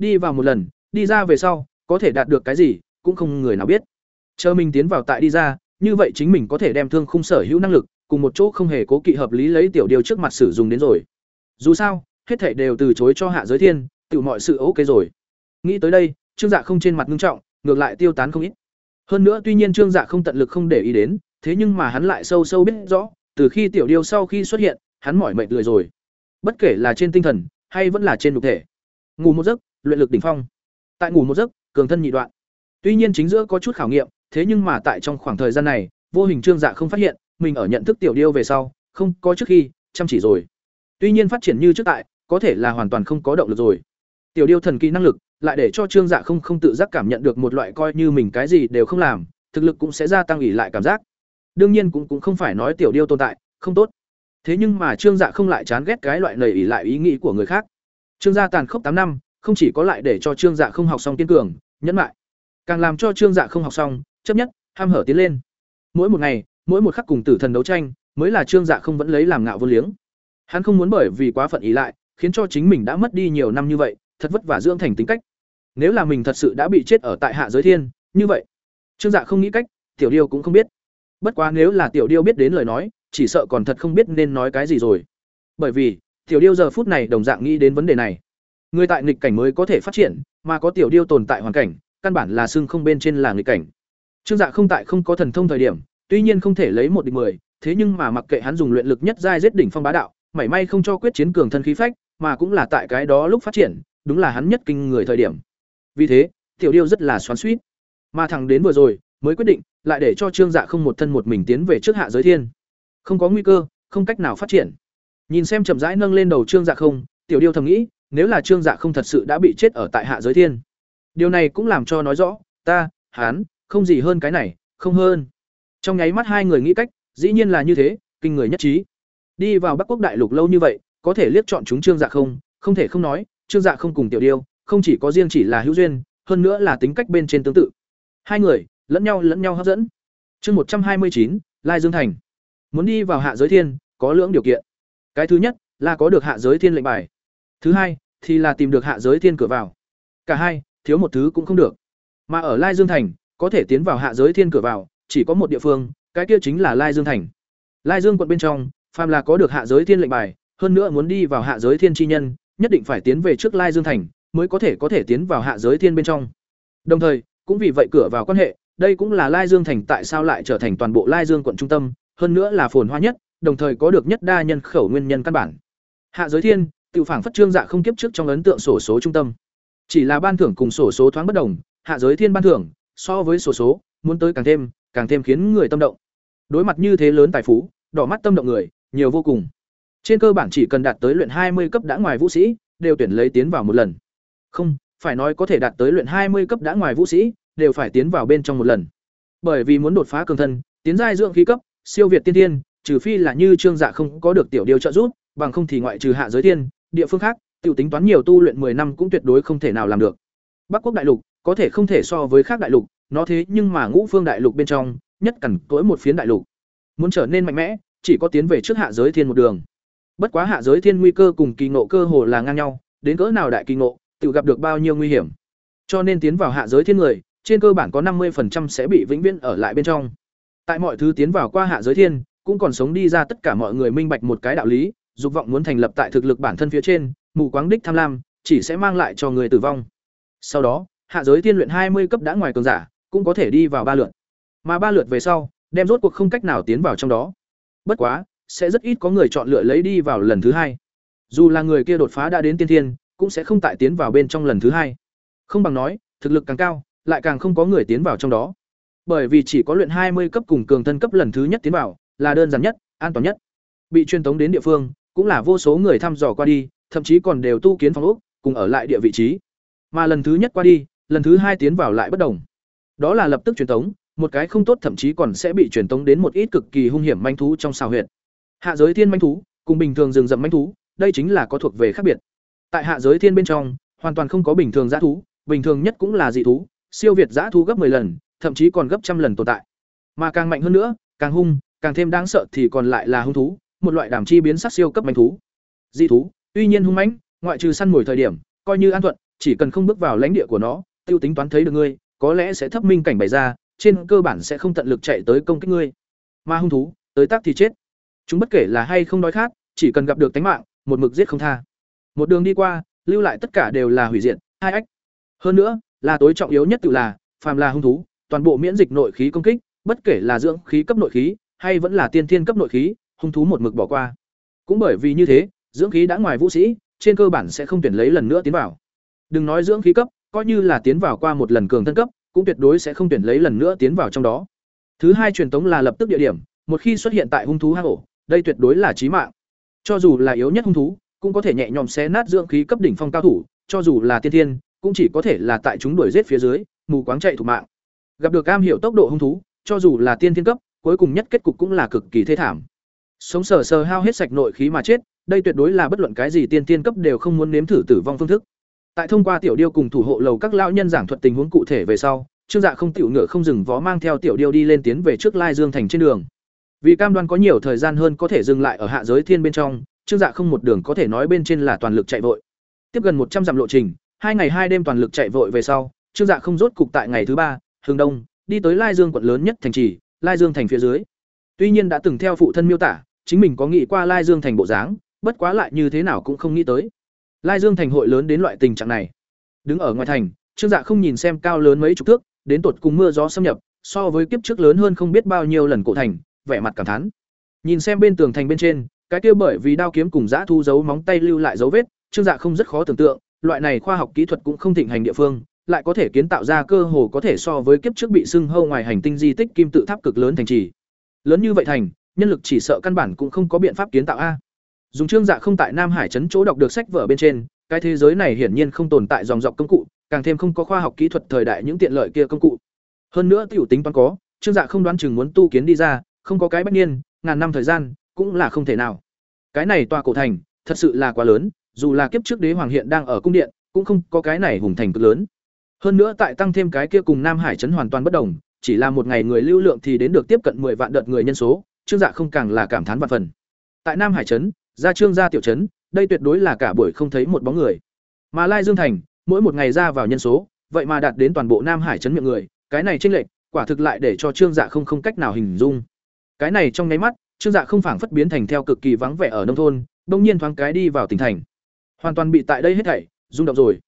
đi vào một lần, đi ra về sau, có thể đạt được cái gì, cũng không người nào biết. Chờ mình tiến vào tại đi ra, như vậy chính mình có thể đem thương khung sở hữu năng lực, cùng một chỗ không hề cố kỵ hợp lý lấy tiểu điều trước mặt sử dụng đến rồi. Dù sao, hết thảy đều từ chối cho hạ giới thiên, tự mọi sự ok rồi. Nghĩ tới đây, trương dạ không trên mặt ngưng trọng, ngược lại tiêu tán không ít. Hơn nữa tuy nhiên trương dạ không tận lực không để ý đến, thế nhưng mà hắn lại sâu sâu biết rõ, từ khi tiểu điêu sau khi xuất hiện, hắn mỏi mệt lười rồi. Bất kể là trên tinh thần, hay vẫn là trên đục thể. Ngủ một giấc luyện lực đỉnh phong. Tại ngủ một giấc, cường thân nhị đoạn. Tuy nhiên chính giữa có chút khảo nghiệm, thế nhưng mà tại trong khoảng thời gian này, vô hình trương dạ không phát hiện, mình ở nhận thức tiểu điêu về sau, không có trước khi, chăm chỉ rồi. Tuy nhiên phát triển như trước tại, có thể là hoàn toàn không có động lực rồi. Tiểu điêu thần kỳ năng lực, lại để cho trương dạ không không tự giác cảm nhận được một loại coi như mình cái gì đều không làm, thực lực cũng sẽ gia tăng ỉ lại cảm giác. Đương nhiên cũng cũng không phải nói tiểu điêu tồn tại, không tốt. Thế nhưng mà trương dạ không lại chán ghét cái loại lầy ỉ lại ý nghĩ của người khác. Trương gia tàn khốc tám năm không chỉ có lại để cho trương dạ không học xong kiên cường, nhẫn lại càng làm cho trương dạ không học xong, chấp nhất, ham hở tiến lên. Mỗi một ngày, mỗi một khắc cùng tử thần đấu tranh, mới là trương dạ không vẫn lấy làm ngạo vô liếng. Hắn không muốn bởi vì quá phận ý lại, khiến cho chính mình đã mất đi nhiều năm như vậy, thật vất vả dưỡng thành tính cách. Nếu là mình thật sự đã bị chết ở tại hạ giới thiên, như vậy, trương dạ không nghĩ cách, tiểu điêu cũng không biết. Bất quá nếu là tiểu điêu biết đến lời nói, chỉ sợ còn thật không biết nên nói cái gì rồi. Bởi vì, tiểu điêu giờ phút này đồng dạng nghĩ đến vấn đề này người tại nghịch cảnh mới có thể phát triển, mà có tiểu điêu tồn tại hoàn cảnh, căn bản là xưng không bên trên là nghịch cảnh. Trương dạ không tại không có thần thông thời điểm, tuy nhiên không thể lấy một địch mười, thế nhưng mà mặc kệ hắn dùng luyện lực nhất giai giết đỉnh phong bá đạo, mảy may không cho quyết chiến cường thân khí phách, mà cũng là tại cái đó lúc phát triển, đúng là hắn nhất kinh người thời điểm. Vì thế, tiểu điêu rất là xoắn suýt mà thẳng đến vừa rồi, mới quyết định, lại để cho trương dạ không một thân một mình tiến về trước hạ giới thiên. Không có nguy cơ, không cách nào phát triển. Nhìn xem chậm rãi nâng lên đầu trương dạ không, tiểu điêu thầm nghĩ nếu là trương dạ không thật sự đã bị chết ở tại hạ giới thiên. Điều này cũng làm cho nói rõ, ta hán không gì hơn cái này, không hơn. Trong nháy mắt hai người nghĩ cách, dĩ nhiên là như thế, kinh người nhất trí. Đi vào bắc quốc đại lục lâu như vậy, có thể liếc chọn chúng trương dạ không? Không thể không nói, trương dạ không cùng tiểu điêu, không chỉ có riêng chỉ là hữu duyên, hơn nữa là tính cách bên trên tương tự. Hai người, lẫn nhau lẫn nhau hấp dẫn. Chương một trăm hai mươi chín, lai dương thành. Muốn đi vào hạ giới thiên, có lưỡng điều kiện. Cái thứ nhất, là có được hạ giới thiên lệnh bài thứ hai, thì là tìm được hạ giới thiên cửa vào. Cả hai, thiếu một thứ cũng không được. Mà ở lai dương thành, có thể tiến vào hạ giới thiên cửa vào, chỉ có một địa phương, cái kia chính là lai dương thành. Lai dương quận bên trong, phàm là có được hạ giới thiên lệnh bài, hơn nữa muốn đi vào hạ giới thiên chi nhân, nhất định phải tiến về trước lai dương thành, mới có thể có thể tiến vào hạ giới thiên bên trong. Đồng thời, cũng vì vậy cửa vào quan hệ, đây cũng là lai dương thành tại sao lại trở thành toàn bộ lai dương quận trung tâm, hơn nữa là phồn hoa nhất, đồng thời có được nhất đa nhân khẩu nguyên nhân căn bản. Hạ giới thiên tự phảng phất trương dạ không kiếp trước trong ấn tượng sổ số trung tâm. Chỉ là ban thưởng cùng sổ số thoáng bất đồng, hạ giới thiên ban thưởng, so với sổ số, muốn tới càng thêm càng thêm khiến người tâm động. Đối mặt như thế lớn tài phú, đỏ mắt tâm động người, nhiều vô cùng. Trên cơ bản chỉ cần đạt tới luyện hai mươi cấp đã ngoài vũ sĩ, đều tuyển lấy tiến vào một lần. Không, phải nói có thể đạt tới luyện hai mươi cấp đã ngoài vũ sĩ, đều phải tiến vào bên trong một lần. Bởi vì muốn đột phá cường thân, tiến giai dưỡng khí cấp, siêu việt tiên thiên, trừ phi là như trương dạ không có được tiểu điều trợ giúp, bằng không thì ngoại trừ hạ giới thiên địa phương khác, tiểu tính toán nhiều tu luyện 10 năm cũng tuyệt đối không thể nào làm được. Bắc quốc đại lục, có thể không thể so với khác đại lục, nó thế nhưng mà ngũ phương đại lục bên trong, nhất cần cỗi một phiến đại lục. Muốn trở nên mạnh mẽ, chỉ có tiến về trước hạ giới thiên một đường. Bất quá hạ giới thiên nguy cơ cùng kỳ ngộ cơ hồ là ngang nhau, đến cỡ nào đại kỳ ngộ, tiểu gặp được bao nhiêu nguy hiểm. Cho nên tiến vào hạ giới thiên người, trên cơ bản có năm 50% sẽ bị vĩnh viễn ở lại bên trong. Tại mọi thứ tiến vào qua hạ giới thiên, cũng còn sống đi ra tất cả mọi người minh bạch một cái đạo lý dục vọng muốn thành lập tại thực lực bản thân phía trên, mù quáng đích tham lam, chỉ sẽ mang lại cho người tử vong. Sau đó, hạ giới tiên luyện hai mươi cấp đã ngoài cường giả, cũng có thể đi vào ba lượt. Mà ba lượt về sau, đem rốt cuộc không cách nào tiến vào trong đó. Bất quá, sẽ rất ít có người chọn lựa lấy đi vào lần thứ hai. Dù là người kia đột phá đã đến tiên thiên, cũng sẽ không tại tiến vào bên trong lần thứ hai. Không bằng nói, thực lực càng cao, lại càng không có người tiến vào trong đó. Bởi vì chỉ có luyện hai mươi cấp cùng cường thân cấp lần thứ nhất tiến vào, là đơn giản nhất, an toàn nhất. Bị truyền tống đến địa phương cũng là vô số người thăm dò qua đi, thậm chí còn đều tu kiến phòng ốc, cùng ở lại địa vị trí. Mà lần thứ nhất qua đi, lần thứ hai tiến vào lại bất đồng. Đó là lập tức truyền tống, một cái không tốt thậm chí còn sẽ bị truyền tống đến một ít cực kỳ hung hiểm manh thú trong xào huyệt. Hạ giới thiên manh thú, cùng bình thường rừng rậm manh thú, đây chính là có thuộc về khác biệt. Tại hạ giới thiên bên trong, hoàn toàn không có bình thường dã thú, bình thường nhất cũng là dị thú, siêu việt dã thú gấp 10 lần, thậm chí còn gấp trăm lần tồn tại. Mà càng mạnh hơn nữa, càng hung, càng thêm đáng sợ thì còn lại là hung thú một loại đảm chi biến sắc siêu cấp manh thú. Dị thú, tuy nhiên hung mãnh, ngoại trừ săn mồi thời điểm, coi như an thuận, chỉ cần không bước vào lãnh địa của nó, tiêu tính toán thấy được ngươi, có lẽ sẽ thấp minh cảnh bày ra, trên cơ bản sẽ không tận lực chạy tới công kích ngươi. Mà hung thú, tới tác thì chết. Chúng bất kể là hay không đói khát chỉ cần gặp được tánh mạng, một mực giết không tha. Một đường đi qua, lưu lại tất cả đều là hủy diệt, hai ách. Hơn nữa, là tối trọng yếu nhất tự là, phàm là hung thú, toàn bộ miễn dịch nội khí công kích, bất kể là dưỡng khí cấp nội khí, hay vẫn là tiên thiên cấp nội khí hung thú một mực bỏ qua. Cũng bởi vì như thế, dưỡng khí đã ngoài vũ sĩ, trên cơ bản sẽ không tuyển lấy lần nữa tiến vào. Đừng nói dưỡng khí cấp, coi như là tiến vào qua một lần cường thân cấp, cũng tuyệt đối sẽ không tuyển lấy lần nữa tiến vào trong đó. Thứ hai truyền tống là lập tức địa điểm, một khi xuất hiện tại hung thú hang ổ, đây tuyệt đối là chí mạng. Cho dù là yếu nhất hung thú, cũng có thể nhẹ nhõm xé nát dưỡng khí cấp đỉnh phong cao thủ, cho dù là tiên thiên, cũng chỉ có thể là tại chúng đuổi giết phía dưới, mù quáng chạy thủ mạng. Gặp được cam hiểu tốc độ hung thú, cho dù là tiên thiên cấp, cuối cùng nhất kết cục cũng là cực kỳ thê thảm sống sờ sờ hao hết sạch nội khí mà chết đây tuyệt đối là bất luận cái gì tiên tiên cấp đều không muốn nếm thử tử vong phương thức tại thông qua tiểu điêu cùng thủ hộ lầu các lão nhân giảng thuật tình huống cụ thể về sau trương dạ không tiểu ngựa không dừng vó mang theo tiểu điêu đi lên tiến về trước lai dương thành trên đường Vì cam đoan có nhiều thời gian hơn có thể dừng lại ở hạ giới thiên bên trong, Trương Dạ không một đường có thể nói bên trên là toàn lực chạy vội. Tiếp gần một trăm dặm lộ trình, hai ngày hai đêm toàn lực chạy vội về sau, Trương Dạ không rốt cục tại ngày thứ ba, hướng đông, đi tới Lai Dương quận lớn nhất thành trì, Lai Dương thành phía dưới. Tuy nhiên đã từng theo phụ thân miêu tả, chính mình có nghĩ qua Lai Dương thành bộ dáng, bất quá lại như thế nào cũng không nghĩ tới. Lai Dương thành hội lớn đến loại tình trạng này. Đứng ở ngoài thành, Trương Dạ không nhìn xem cao lớn mấy chục thước, đến tột cùng mưa gió xâm nhập, so với kiếp trước lớn hơn không biết bao nhiêu lần cổ thành, vẻ mặt cảm thán. Nhìn xem bên tường thành bên trên, cái kia bởi vì đao kiếm cùng dã thu dấu móng tay lưu lại dấu vết, Trương Dạ không rất khó tưởng tượng, loại này khoa học kỹ thuật cũng không thịnh hành địa phương, lại có thể kiến tạo ra cơ hồ có thể so với kiếp trước bị sưng hâu ngoài hành tinh di tích kim tự tháp cực lớn thành trì. Lớn như vậy thành, nhân lực chỉ sợ căn bản cũng không có biện pháp kiến tạo a. Dùng Trương Dạ không tại Nam Hải trấn chỗ đọc được sách vở bên trên, cái thế giới này hiển nhiên không tồn tại dòng dọc công cụ, càng thêm không có khoa học kỹ thuật thời đại những tiện lợi kia công cụ. Hơn nữa tiểu tính toán có, Trương Dạ không đoán chừng muốn tu kiến đi ra, không có cái bất niên, ngàn năm thời gian, cũng là không thể nào. Cái này tòa cổ thành, thật sự là quá lớn, dù là kiếp trước đế hoàng hiện đang ở cung điện, cũng không có cái này hùng thành cực lớn. Hơn nữa tại tăng thêm cái kia cùng Nam Hải trấn hoàn toàn bất đồng, chỉ là một ngày người lưu lượng thì đến được tiếp cận 10 vạn đợt người nhân số, Trương Dạ không càng là cảm thán vạn phần. Tại Nam Hải trấn, ra Trương gia tiểu trấn, đây tuyệt đối là cả buổi không thấy một bóng người. Mà Lai Dương thành, mỗi một ngày ra vào nhân số, vậy mà đạt đến toàn bộ Nam Hải trấn miệng người, cái này chênh lệch, quả thực lại để cho Trương Dạ không không cách nào hình dung. Cái này trong nháy mắt, Trương Dạ không phảng phất biến thành theo cực kỳ vắng vẻ ở nông thôn, bỗng nhiên thoáng cái đi vào tỉnh thành. Hoàn toàn bị tại đây hết thảy rung động rồi.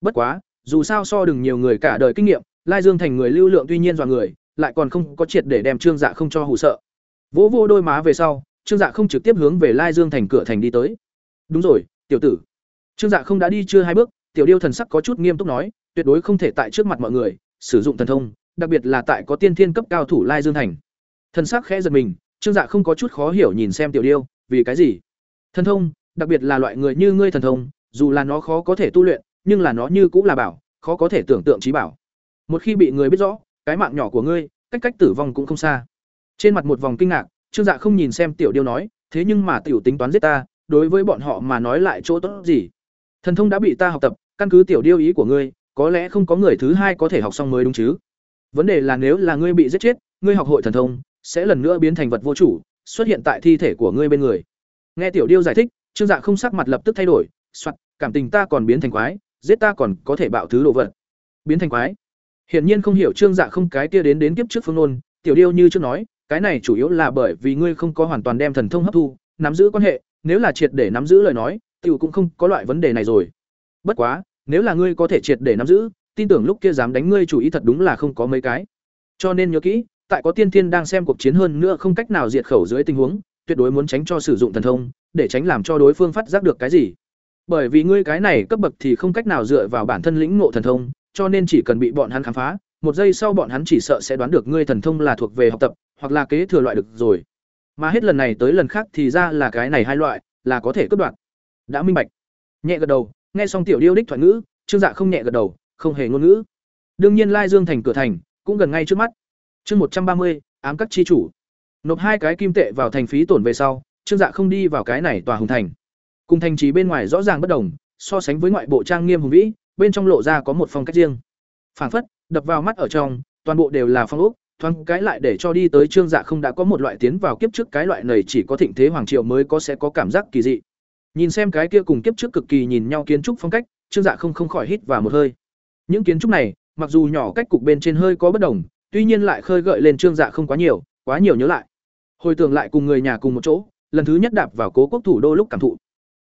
Bất quá, dù sao so đừng nhiều người cả đời kinh nghiệm, Lai Dương thành người lưu lượng tuy nhiên dọa người, lại còn không có triệt để đem Trương Dạ không cho hù sợ. Vỗ vô đôi má về sau, Trương Dạ không trực tiếp hướng về Lai Dương thành cửa thành đi tới. Đúng rồi, tiểu tử. Trương Dạ không đã đi chưa hai bước, tiểu điêu thần sắc có chút nghiêm túc nói, tuyệt đối không thể tại trước mặt mọi người sử dụng thần thông, đặc biệt là tại có tiên thiên cấp cao thủ Lai Dương thành. Thần sắc khẽ giật mình, Trương Dạ không có chút khó hiểu nhìn xem tiểu điêu, vì cái gì? Thần thông, đặc biệt là loại người như ngươi thần thông, dù là nó khó có thể tu luyện, nhưng là nó như cũng là bảo, khó có thể tưởng tượng trí bảo. Một khi bị người biết rõ, cái mạng nhỏ của ngươi, cách cách tử vong cũng không xa. Trên mặt một vòng kinh ngạc, Trương Dạ không nhìn xem tiểu điêu nói, thế nhưng mà tiểu tính toán giết ta, đối với bọn họ mà nói lại chỗ tốt gì? Thần thông đã bị ta học tập, căn cứ tiểu điêu ý của ngươi, có lẽ không có người thứ hai có thể học xong mới đúng chứ? Vấn đề là nếu là ngươi bị giết chết, ngươi học hội thần thông sẽ lần nữa biến thành vật vô chủ, xuất hiện tại thi thể của ngươi bên người. Nghe tiểu điêu giải thích, Trương Dạ không sắc mặt lập tức thay đổi, soạt, cảm tình ta còn biến thành quái, giết ta còn có thể bạo thứ đồ vật. Biến thành quái. Hiển nhiên không hiểu Trương Dạ không cái kia đến đến kiếp trước phương nôn, tiểu điêu như trước nói, cái này chủ yếu là bởi vì ngươi không có hoàn toàn đem thần thông hấp thu, nắm giữ quan hệ, nếu là triệt để nắm giữ lời nói, tiểu cũng không có loại vấn đề này rồi. Bất quá, nếu là ngươi có thể triệt để nắm giữ, tin tưởng lúc kia dám đánh ngươi chủ ý thật đúng là không có mấy cái. Cho nên nhớ kỹ, tại có tiên thiên đang xem cuộc chiến hơn nữa không cách nào diệt khẩu dưới tình huống, tuyệt đối muốn tránh cho sử dụng thần thông, để tránh làm cho đối phương phát giác được cái gì. Bởi vì ngươi cái này cấp bậc thì không cách nào dựa vào bản thân lĩnh ngộ thần thông, cho nên chỉ cần bị bọn hắn khám phá, một giây sau bọn hắn chỉ sợ sẽ đoán được ngươi thần thông là thuộc về học tập, hoặc là kế thừa loại được rồi. Mà hết lần này tới lần khác thì ra là cái này hai loại, là có thể cắt đoạn. Đã minh bạch. Nhẹ gật đầu, nghe xong tiểu điêu đích thoại ngữ, Trương Dạ không nhẹ gật đầu, không hề ngôn ngữ. Đương nhiên Lai Dương thành cửa thành, cũng gần ngay trước mắt. Chương một trăm ba mươi, ám các chi chủ. Nộp hai cái kim tệ vào thành phí tổn về sau, Trương Dạ không đi vào cái này tòa hùng thành. Cùng thành trì bên ngoài rõ ràng bất đồng, so sánh với ngoại bộ trang nghiêm hùng vĩ, bên trong lộ ra có một phong cách riêng. Phảng phất, đập vào mắt ở trong, toàn bộ đều là phong ốc, thoáng cái lại để cho đi tới Trương Dạ không đã có một loại tiến vào kiếp trước cái loại này chỉ có thịnh thế hoàng triều mới có sẽ có cảm giác kỳ dị. Nhìn xem cái kia cùng kiếp trước cực kỳ nhìn nhau kiến trúc phong cách, Trương Dạ không không khỏi hít vào một hơi. Những kiến trúc này, mặc dù nhỏ cách cục bên trên hơi có bất đồng, tuy nhiên lại khơi gợi lên Trương Dạ không quá nhiều, quá nhiều nhớ lại. Hồi tưởng lại cùng người nhà cùng một chỗ, lần thứ nhất đạp vào cố quốc thủ đô lúc cảm thụ.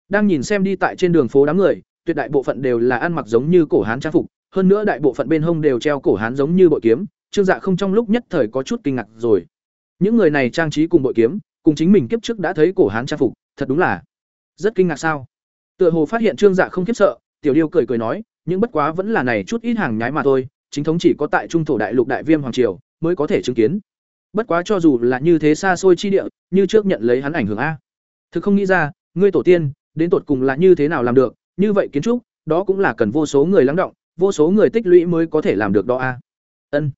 Đang nhìn xem đi tại trên đường phố đám người, tuyệt đại bộ phận đều là ăn mặc giống như cổ hán trang phục, hơn nữa đại bộ phận bên hông đều treo cổ hán giống như bội kiếm, Trương Dạ không trong lúc nhất thời có chút kinh ngạc rồi. Những người này trang trí cùng bội kiếm, cùng chính mình kiếp trước đã thấy cổ hán trang phục, thật đúng là rất kinh ngạc sao? Tựa hồ phát hiện Trương Dạ không kiếp sợ, Tiểu Điêu cười cười nói, những bất quá vẫn là này chút ít hàng nhái mà thôi, chính thống chỉ có tại trung thổ đại lục đại viêm hoàng triều mới có thể chứng kiến. Bất quá cho dù là như thế xa xôi chi địa, như trước nhận lấy hắn ảnh hưởng a. Thực không nghĩ ra, ngươi tổ tiên, đến tột cùng là như thế nào làm được, như vậy kiến trúc, đó cũng là cần vô số người lắng động, vô số người tích lũy mới có thể làm được đó a. Ân.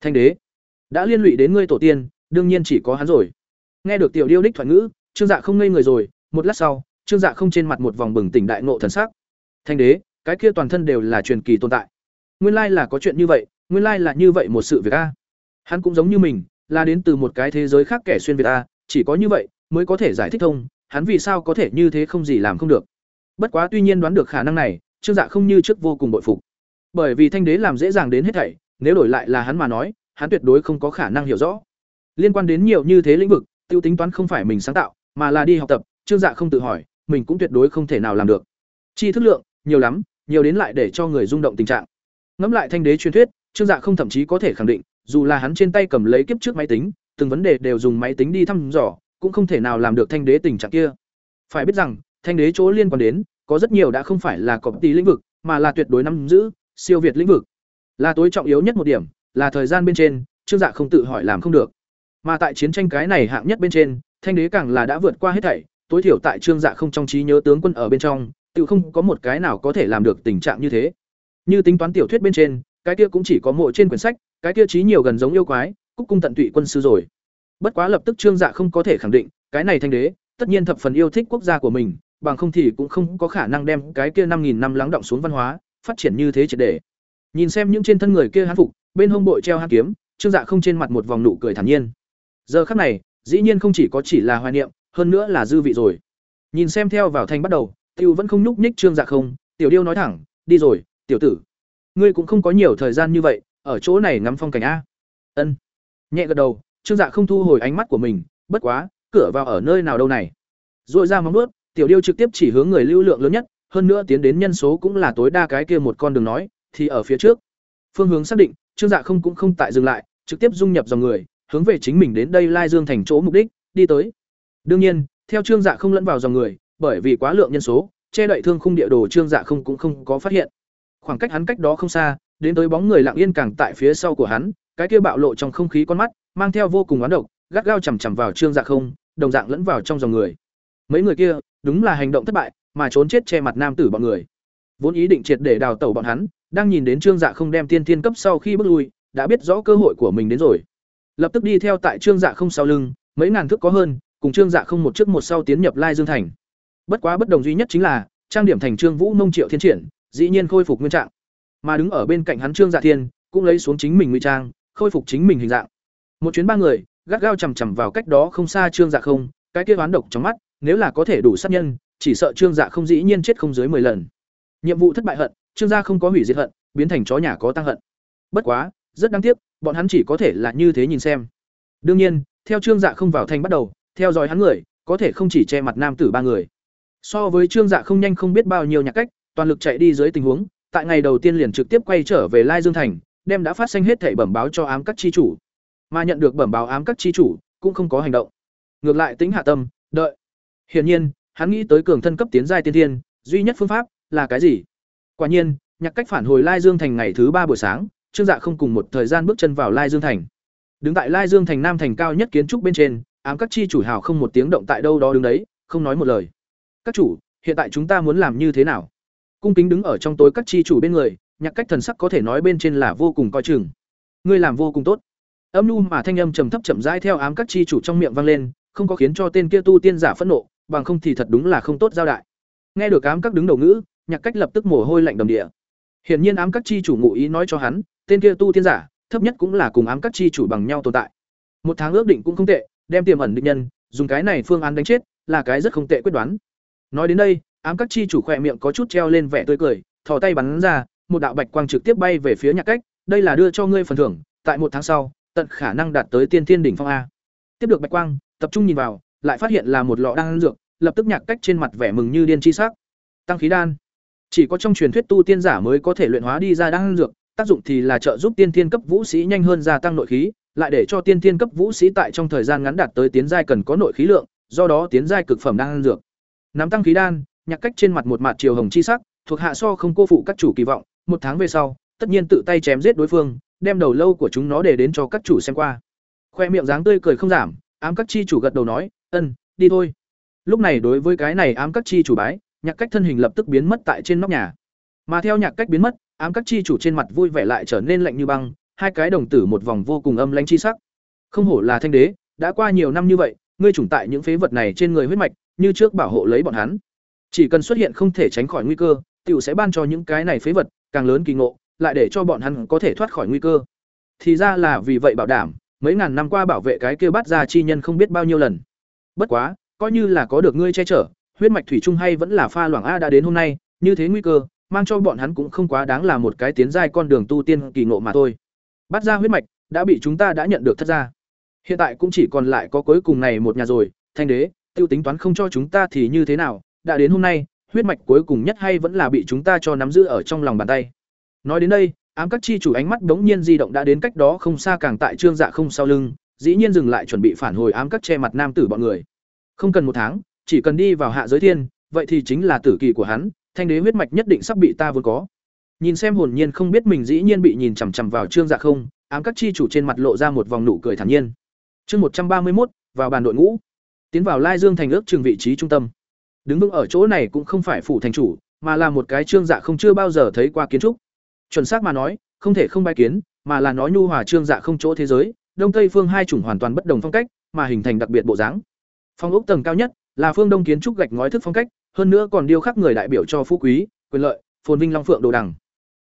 Thanh đế, đã liên lụy đến ngươi tổ tiên, đương nhiên chỉ có hắn rồi. Nghe được tiểu điêu đích thoại ngữ, Trương Dạ không ngây người rồi, một lát sau, Trương Dạ không trên mặt một vòng bừng tỉnh đại ngộ thần sắc. Thanh đế, cái kia toàn thân đều là truyền kỳ tồn tại. Nguyên lai là có chuyện như vậy, nguyên lai là như vậy một sự việc a. Hắn cũng giống như mình, là đến từ một cái thế giới khác kẻ xuyên việt a, chỉ có như vậy mới có thể giải thích thông, hắn vì sao có thể như thế không gì làm không được. Bất quá tuy nhiên đoán được khả năng này, Trương Dạ không như trước vô cùng bội phục. Bởi vì thanh đế làm dễ dàng đến hết thảy, nếu đổi lại là hắn mà nói, hắn tuyệt đối không có khả năng hiểu rõ. Liên quan đến nhiều như thế lĩnh vực, tiêu tính toán không phải mình sáng tạo, mà là đi học tập, Trương Dạ không tự hỏi, mình cũng tuyệt đối không thể nào làm được. Chi thức lượng, nhiều lắm, nhiều đến lại để cho người rung động tình trạng. Ngẫm lại thanh đế truyền thuyết, Trương Dạ không thậm chí có thể khẳng định, dù là hắn trên tay cầm lấy kiếp trước máy tính, từng vấn đề đều dùng máy tính đi thăm dò, cũng không thể nào làm được thanh đế tình trạng kia. Phải biết rằng, thanh đế chỗ liên quan đến, có rất nhiều đã không phải là cọp tí lĩnh vực, mà là tuyệt đối nắm giữ, siêu việt lĩnh vực. Là tối trọng yếu nhất một điểm, là thời gian bên trên, Trương Dạ không tự hỏi làm không được. Mà tại chiến tranh cái này hạng nhất bên trên, thanh đế càng là đã vượt qua hết thảy, tối thiểu tại Trương Dạ không trong trí nhớ tướng quân ở bên trong, tự không có một cái nào có thể làm được tình trạng như thế. Như tính toán tiểu thuyết bên trên, cái kia cũng chỉ có mộ trên quyển sách, cái kia trí nhiều gần giống yêu quái, cúc cung tận tụy quân sư rồi. Bất quá lập tức Trương Dạ không có thể khẳng định, cái này thanh đế, tất nhiên thập phần yêu thích quốc gia của mình, bằng không thì cũng không có khả năng đem cái kia năm nghìn năm lắng động xuống văn hóa, phát triển như thế triệt để. Nhìn xem những trên thân người kia hán phục, bên hông bội treo hán kiếm, Trương Dạ không trên mặt một vòng nụ cười thản nhiên. Giờ khắc này, dĩ nhiên không chỉ có chỉ là hoài niệm, hơn nữa là dư vị rồi. Nhìn xem theo vào thành bắt đầu, Tiêu vẫn không nhúc nhích Trương Dạ không, Tiểu Điêu nói thẳng, "Đi rồi, tiểu tử. Ngươi cũng không có nhiều thời gian như vậy, ở chỗ này ngắm phong cảnh a." Ân. Nhẹ gật đầu, Trương Dạ không thu hồi ánh mắt của mình, bất quá, cửa vào ở nơi nào đâu này? Rồi ra móng vuốt, Tiểu Điêu trực tiếp chỉ hướng người lưu lượng lớn nhất, hơn nữa tiến đến nhân số cũng là tối đa cái kia một con đường nói, thì ở phía trước. Phương hướng xác định, Trương Dạ không cũng không tại dừng lại, trực tiếp dung nhập dòng người, hướng về chính mình đến đây Lai Dương thành chỗ mục đích, đi tới. Đương nhiên, theo Trương Dạ không lẫn vào dòng người, bởi vì quá lượng nhân số, che đậy thương khung địa đồ Trương Dạ không cũng không có phát hiện. Khoảng cách hắn cách đó không xa, đến tới bóng người lặng yên càng tại phía sau của hắn, cái kia bạo lộ trong không khí con mắt, mang theo vô cùng oán độc, gắt gao chằm chằm vào Trương Dạ không, đồng dạng lẫn vào trong dòng người. Mấy người kia, đúng là hành động thất bại, mà trốn chết che mặt nam tử bọn người. Vốn ý định triệt để đào tẩu bọn hắn, đang nhìn đến Trương Dạ không đem tiên tiên cấp sau khi bước lui, đã biết rõ cơ hội của mình đến rồi. Lập tức đi theo tại Trương Dạ không sau lưng, mấy ngàn thước có hơn, cùng Trương Dạ không một trước một sau tiến nhập Lai Dương thành. Bất quá bất đồng duy nhất chính là, trang điểm thành Trương Vũ Nông Triệu Thiên Triển, dĩ nhiên khôi phục nguyên trạng. Mà đứng ở bên cạnh hắn Trương Dạ Thiên, cũng lấy xuống chính mình nguy trang, khôi phục chính mình hình dạng. Một chuyến ba người, gắt gao chằm chằm vào cách đó không xa Trương Dạ không, cái kia oán độc trong mắt, nếu là có thể đủ sát nhân, chỉ sợ Trương Dạ không dĩ nhiên chết không dưới 10 lần. Nhiệm vụ thất bại hận, Trương gia không có hủy diệt hận, biến thành chó nhà có tăng hận. Bất quá, rất đáng tiếc, bọn hắn chỉ có thể là như thế nhìn xem. Đương nhiên, theo Trương Dạ không vào thành bắt đầu, theo dõi hắn người, có thể không chỉ che mặt nam tử ba người. So với Trương Dạ không nhanh không biết bao nhiêu nhạc cách, toàn lực chạy đi dưới tình huống, tại ngày đầu tiên liền trực tiếp quay trở về Lai Dương thành, đem đã phát sinh hết thảy bẩm báo cho ám các chi chủ. Mà nhận được bẩm báo ám các chi chủ, cũng không có hành động. Ngược lại tính hạ tâm, đợi. Hiển nhiên, hắn nghĩ tới cường thân cấp tiến giai tiên thiên, duy nhất phương pháp là cái gì? Quả nhiên, nhạc cách phản hồi Lai Dương thành ngày thứ ba buổi sáng, Trương Dạ không cùng một thời gian bước chân vào Lai Dương thành. Đứng tại Lai Dương thành nam thành cao nhất kiến trúc bên trên, ám các chi chủ hào không một tiếng động tại đâu đó đứng đấy, không nói một lời. Các chủ, hiện tại chúng ta muốn làm như thế nào? Cung kính đứng ở trong tối các chi chủ bên người, nhạc cách thần sắc có thể nói bên trên là vô cùng coi chừng. Ngươi làm vô cùng tốt. Âm nhu mà thanh âm trầm thấp chậm rãi theo ám các chi chủ trong miệng vang lên, không có khiến cho tên kia tu tiên giả phẫn nộ, bằng không thì thật đúng là không tốt giao đại. Nghe được ám các đứng đầu ngữ, nhạc cách lập tức mồ hôi lạnh đầm địa. Hiển nhiên ám các chi chủ ngụ ý nói cho hắn, tên kia tu tiên giả, thấp nhất cũng là cùng ám các chi chủ bằng nhau tồn tại. Một tháng ước định cũng không tệ, đem tiềm ẩn địch nhân, dùng cái này phương án đánh chết, là cái rất không tệ quyết đoán. Nói đến đây, ám các chi chủ khỏe miệng có chút treo lên vẻ tươi cười, thò tay bắn ra, một đạo bạch quang trực tiếp bay về phía nhạc cách, đây là đưa cho ngươi phần thưởng, tại một tháng sau, tận khả năng đạt tới tiên tiên đỉnh phong a. Tiếp được bạch quang, tập trung nhìn vào, lại phát hiện là một lọ đan dược, lập tức nhạc cách trên mặt vẻ mừng như điên chi sắc. Tăng khí đan. Chỉ có trong truyền thuyết tu tiên giả mới có thể luyện hóa đi ra đan dược, tác dụng thì là trợ giúp tiên tiên cấp vũ sĩ nhanh hơn gia tăng nội khí, lại để cho tiên tiên cấp vũ sĩ tại trong thời gian ngắn đạt tới tiến giai cần có nội khí lượng, do đó tiến giai cực phẩm đan dược. Nắm tăng khí đan, nhạc cách trên mặt một mặt chiều hồng chi sắc, thuộc hạ so không cô phụ các chủ kỳ vọng, một tháng về sau, tất nhiên tự tay chém giết đối phương, đem đầu lâu của chúng nó để đến cho các chủ xem qua. Khoe miệng dáng tươi cười không giảm, ám các chi chủ gật đầu nói, "Ân, đi thôi." Lúc này đối với cái này ám các chi chủ bái, nhạc cách thân hình lập tức biến mất tại trên nóc nhà. Mà theo nhạc cách biến mất, ám các chi chủ trên mặt vui vẻ lại trở nên lạnh như băng, hai cái đồng tử một vòng vô cùng âm lãnh chi sắc. Không hổ là thanh đế, đã qua nhiều năm như vậy, ngươi chủng tại những phế vật này trên người huyết mạch, như trước bảo hộ lấy bọn hắn. Chỉ cần xuất hiện không thể tránh khỏi nguy cơ, tiểu sẽ ban cho những cái này phế vật càng lớn kỳ ngộ, lại để cho bọn hắn có thể thoát khỏi nguy cơ. Thì ra là vì vậy bảo đảm, mấy ngàn năm qua bảo vệ cái kia bắt ra chi nhân không biết bao nhiêu lần. bất quá, coi như là có được ngươi che chở, huyết mạch thủy chung hay vẫn là pha loảng a đã đến hôm nay, như thế nguy cơ, mang cho bọn hắn cũng không quá đáng là một cái tiến giai con đường tu tiên kỳ ngộ mà thôi. Bắt ra huyết mạch đã bị chúng ta đã nhận được thất ra hiện tại cũng chỉ còn lại có cuối cùng này một nhà rồi, thanh đế, tiêu tính toán không cho chúng ta thì như thế nào, đã đến hôm nay, huyết mạch cuối cùng nhất hay vẫn là bị chúng ta cho nắm giữ ở trong lòng bàn tay. Nói đến đây ám các chi chủ ánh mắt đống nhiên di động đã đến cách đó không xa càng tại trương dạ không sau lưng, dĩ nhiên dừng lại chuẩn bị phản hồi ám các che mặt nam tử bọn người. Không cần một tháng, chỉ cần đi vào hạ giới thiên, vậy thì chính là tử kỳ của hắn, thanh đế huyết mạch nhất định sắp bị ta vốn có. Nhìn xem hồn nhiên không biết mình dĩ nhiên bị nhìn chằm chằm vào trương dạ không, ám các chi chủ trên mặt lộ ra một vòng nụ cười thản nhiên. Chương một trăm ba mươi một vào bàn đội ngũ. Tiến vào lai dương thành ước trường vị trí trung tâm. Đứng vững ở chỗ này cũng không phải phủ thành chủ, mà là một cái trương dạ không chưa bao giờ thấy qua kiến trúc chuẩn xác mà nói, không thể không bài kiến, mà là nói nhu hòa trương dạ không chỗ thế giới, đông tây phương hai chủng hoàn toàn bất đồng phong cách, mà hình thành đặc biệt bộ dáng. Phong ốc tầng cao nhất là phương đông kiến trúc gạch ngói thức phong cách, hơn nữa còn điêu khắc người đại biểu cho phú quý, quyền lợi, phồn vinh long phượng đồ đằng.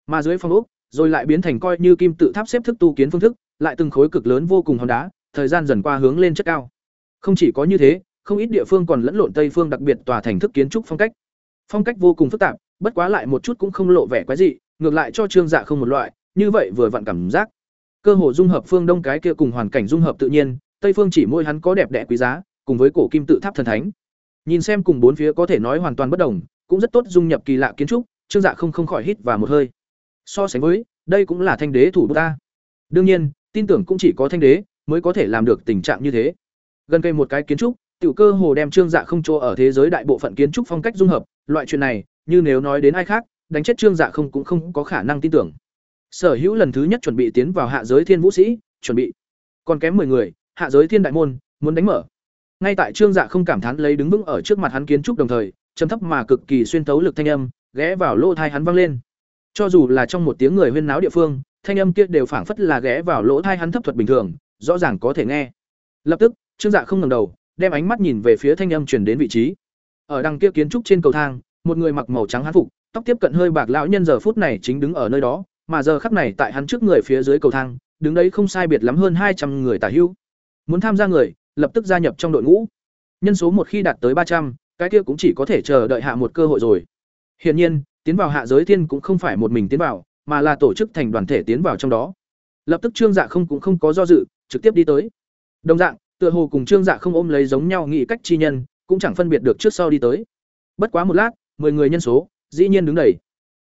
Mà dưới phong ốc, rồi lại biến thành coi như kim tự tháp xếp thức tu kiến phương thức, lại từng khối cực lớn vô cùng hòn đá, thời gian dần qua hướng lên chất cao. Không chỉ có như thế, không ít địa phương còn lẫn lộn tây phương đặc biệt tòa thành thức kiến trúc phong cách. Phong cách vô cùng phức tạp, bất quá lại một chút cũng không lộ vẻ quái dị ngược lại cho trương dạ không một loại, như vậy vừa vặn cảm giác. Cơ hồ dung hợp phương đông cái kia cùng hoàn cảnh dung hợp tự nhiên, tây phương chỉ môi hắn có đẹp đẽ quý giá, cùng với cổ kim tự tháp thần thánh. Nhìn xem cùng bốn phía có thể nói hoàn toàn bất đồng, cũng rất tốt dung nhập kỳ lạ kiến trúc, trương dạ không không khỏi hít và một hơi. So sánh với, đây cũng là thanh đế thủ ta. Đương nhiên, tin tưởng cũng chỉ có thanh đế mới có thể làm được tình trạng như thế. Gần cây một cái kiến trúc, tiểu cơ hồ đem trương dạ không chỗ ở thế giới đại bộ phận kiến trúc phong cách dung hợp, loại chuyện này, như nếu nói đến ai khác đánh chết trương dạ không cũng không có khả năng tin tưởng. Sở hữu lần thứ nhất chuẩn bị tiến vào hạ giới thiên vũ sĩ, chuẩn bị. Còn kém mười người, hạ giới thiên đại môn, muốn đánh mở. Ngay tại trương dạ không cảm thán lấy đứng vững ở trước mặt hắn kiến trúc đồng thời, trầm thấp mà cực kỳ xuyên thấu lực thanh âm, ghé vào lỗ thai hắn vang lên. Cho dù là trong một tiếng người huyên náo địa phương, thanh âm kia đều phảng phất là ghé vào lỗ thai hắn thấp thuật bình thường, rõ ràng có thể nghe. Lập tức, trương dạ không ngẩng đầu, đem ánh mắt nhìn về phía thanh âm truyền đến vị trí. Ở đằng kia kiến trúc trên cầu thang, một người mặc màu trắng hán phục tóc tiếp cận hơi bạc lão nhân giờ phút này chính đứng ở nơi đó, mà giờ khắc này tại hắn trước người phía dưới cầu thang, đứng đấy không sai biệt lắm hơn hai trăm người tả hữu. Muốn tham gia người, lập tức gia nhập trong đội ngũ. Nhân số một khi đạt tới ba trăm, cái kia cũng chỉ có thể chờ đợi hạ một cơ hội rồi. Hiển nhiên, tiến vào hạ giới thiên cũng không phải một mình tiến vào, mà là tổ chức thành đoàn thể tiến vào trong đó. Lập tức trương dạ không cũng không có do dự, trực tiếp đi tới. Đồng dạng, tựa hồ cùng trương dạ không ôm lấy giống nhau nghĩ cách chi nhân, cũng chẳng phân biệt được trước sau đi tới. Bất quá một lát, mười người nhân số dĩ nhiên đứng đầy.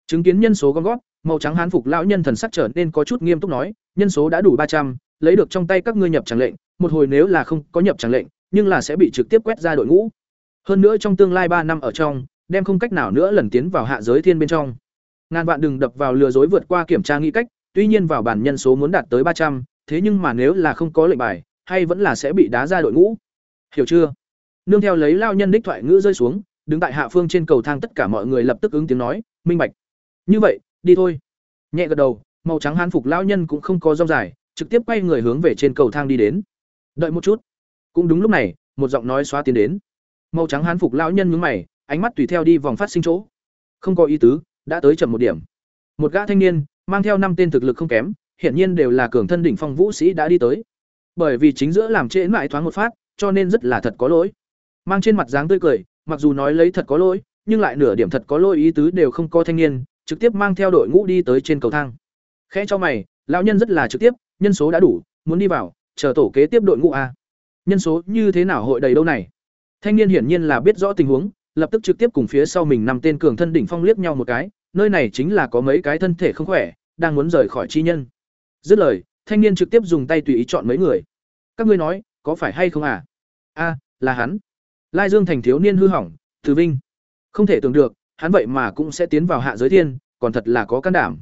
Chứng kiến nhân số gom gót màu trắng hán phục lão nhân thần sắc trở nên có chút nghiêm túc nói, nhân số đã đủ ba trăm, lấy được trong tay các ngươi nhập tràng lệnh, một hồi nếu là không có nhập tràng lệnh, nhưng là sẽ bị trực tiếp quét ra đội ngũ. Hơn nữa trong tương lai ba năm ở trong, đem không cách nào nữa lần tiến vào hạ giới thiên bên trong. Ngàn vạn đừng đập vào lừa dối vượt qua kiểm tra nghĩ cách, tuy nhiên vào bản nhân số muốn đạt tới ba trăm, thế nhưng mà nếu là không có lệnh bài, hay vẫn là sẽ bị đá ra đội ngũ. Hiểu chưa? Nương theo lấy lao nhân đích thoại ngữ rơi xuống đứng tại hạ phương trên cầu thang tất cả mọi người lập tức ứng tiếng nói, minh bạch. Như vậy, đi thôi. Nhẹ gật đầu, màu trắng hán phục lao nhân cũng không có rong dài, trực tiếp quay người hướng về trên cầu thang đi đến. Đợi một chút. Cũng đúng lúc này, một giọng nói xóa tiến đến. Màu trắng hán phục lao nhân nhướng mày, ánh mắt tùy theo đi vòng phát sinh chỗ. Không có ý tứ, đã tới chậm một điểm. Một gã thanh niên, mang theo năm tên thực lực không kém, hiển nhiên đều là cường thân đỉnh phong vũ sĩ đã đi tới. Bởi vì chính giữa làm trễ mãi thoáng một phát, cho nên rất là thật có lỗi. Mang trên mặt dáng tươi cười mặc dù nói lấy thật có lỗi, nhưng lại nửa điểm thật có lỗi ý tứ đều không có thanh niên, trực tiếp mang theo đội ngũ đi tới trên cầu thang. Khẽ cho mày, lão nhân rất là trực tiếp, nhân số đã đủ, muốn đi vào, chờ tổ kế tiếp đội ngũ a. Nhân số như thế nào hội đầy đâu này? Thanh niên hiển nhiên là biết rõ tình huống, lập tức trực tiếp cùng phía sau mình năm tên cường thân đỉnh phong liếc nhau một cái, nơi này chính là có mấy cái thân thể không khỏe, đang muốn rời khỏi chi nhân. Dứt lời, thanh niên trực tiếp dùng tay tùy ý chọn mấy người. Các ngươi nói, có phải hay không à? A, là hắn lai dương thành thiếu niên hư hỏng, từ vinh. Không thể tưởng được, hắn vậy mà cũng sẽ tiến vào hạ giới thiên, còn thật là có can đảm.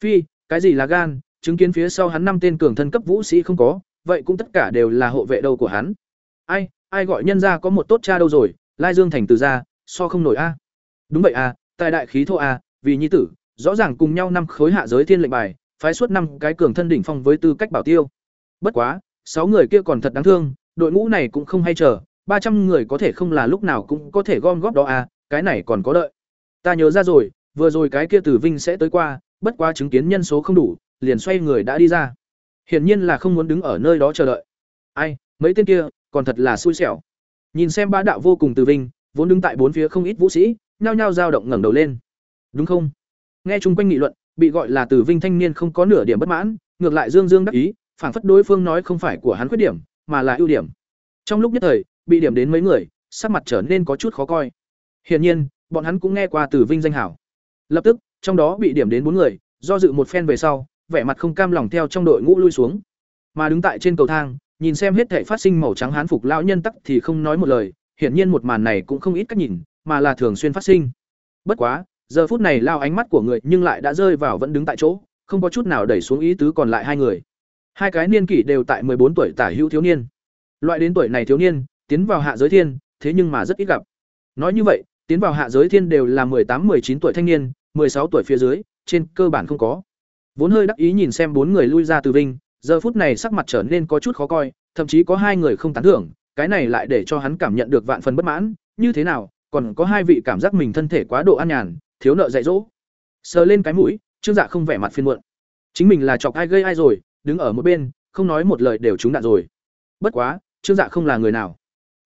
Phi, cái gì là gan? Chứng kiến phía sau hắn năm tên cường thân cấp vũ sĩ không có, vậy cũng tất cả đều là hộ vệ đâu của hắn. Ai ai gọi nhân ra có một tốt cha đâu rồi? Lai dương thành từ ra so không nổi a. Đúng vậy a, tại đại khí thô a, vì nhi tử, rõ ràng cùng nhau năm khối hạ giới thiên lệnh bài, phái suốt năm cái cường thân đỉnh phong với tư cách bảo tiêu. Bất quá, sáu người kia còn thật đáng thương, đội ngũ này cũng không hay chờ ba trăm người có thể không là lúc nào cũng có thể gom góp đó à cái này còn có đợi ta nhớ ra rồi vừa rồi cái kia tử vinh sẽ tới qua bất quá chứng kiến nhân số không đủ liền xoay người đã đi ra hiển nhiên là không muốn đứng ở nơi đó chờ đợi ai mấy tên kia còn thật là xui xẻo Nhìn xem ba đạo vô cùng tử Vinh, vốn đứng tại bốn phía không ít vũ sĩ, nhao nhao dao động ngẩng đầu lên. Đúng không? Nghe chung quanh nghị luận, bị gọi là tử Vinh thanh niên không có nửa điểm bất mãn, ngược lại dương dương đắc ý, phảng phất đối phương nói không phải của hắn khuyết điểm, mà là ưu điểm. Trong lúc nhất thời, bị điểm đến mấy người, sắc mặt trở nên có chút khó coi. Hiển nhiên, bọn hắn cũng nghe qua Từ Vinh danh hảo. Lập tức, trong đó bị điểm đến bốn người, do dự một phen về sau, vẻ mặt không cam lòng theo trong đội ngũ lui xuống. Mà đứng tại trên cầu thang, nhìn xem hết thảy phát sinh màu trắng hán phục lão nhân tắc thì không nói một lời, hiển nhiên một màn này cũng không ít cách nhìn, mà là thường xuyên phát sinh. Bất quá, giờ phút này lao ánh mắt của người nhưng lại đã rơi vào vẫn đứng tại chỗ, không có chút nào đẩy xuống ý tứ còn lại hai người. Hai cái niên kỷ đều tại bốn tuổi tả hữu thiếu niên. Loại đến tuổi này thiếu niên, tiến vào hạ giới thiên, thế nhưng mà rất ít gặp. Nói như vậy, tiến vào hạ giới thiên đều là tám, chín tuổi thanh niên, sáu tuổi phía dưới, trên cơ bản không có. Vốn hơi đắc ý nhìn xem bốn người lui ra từ vinh, giờ phút này sắc mặt trở nên có chút khó coi, thậm chí có hai người không tán thưởng, cái này lại để cho hắn cảm nhận được vạn phần bất mãn, như thế nào, còn có hai vị cảm giác mình thân thể quá độ an nhàn, thiếu nợ dạy dỗ. Sờ lên cái mũi, Trương Dạ không vẻ mặt phiền muộn. Chính mình là chọc ai gây ai rồi, đứng ở một bên, không nói một lời đều trúng đạn rồi. Bất quá, Trương Dạ không là người nào?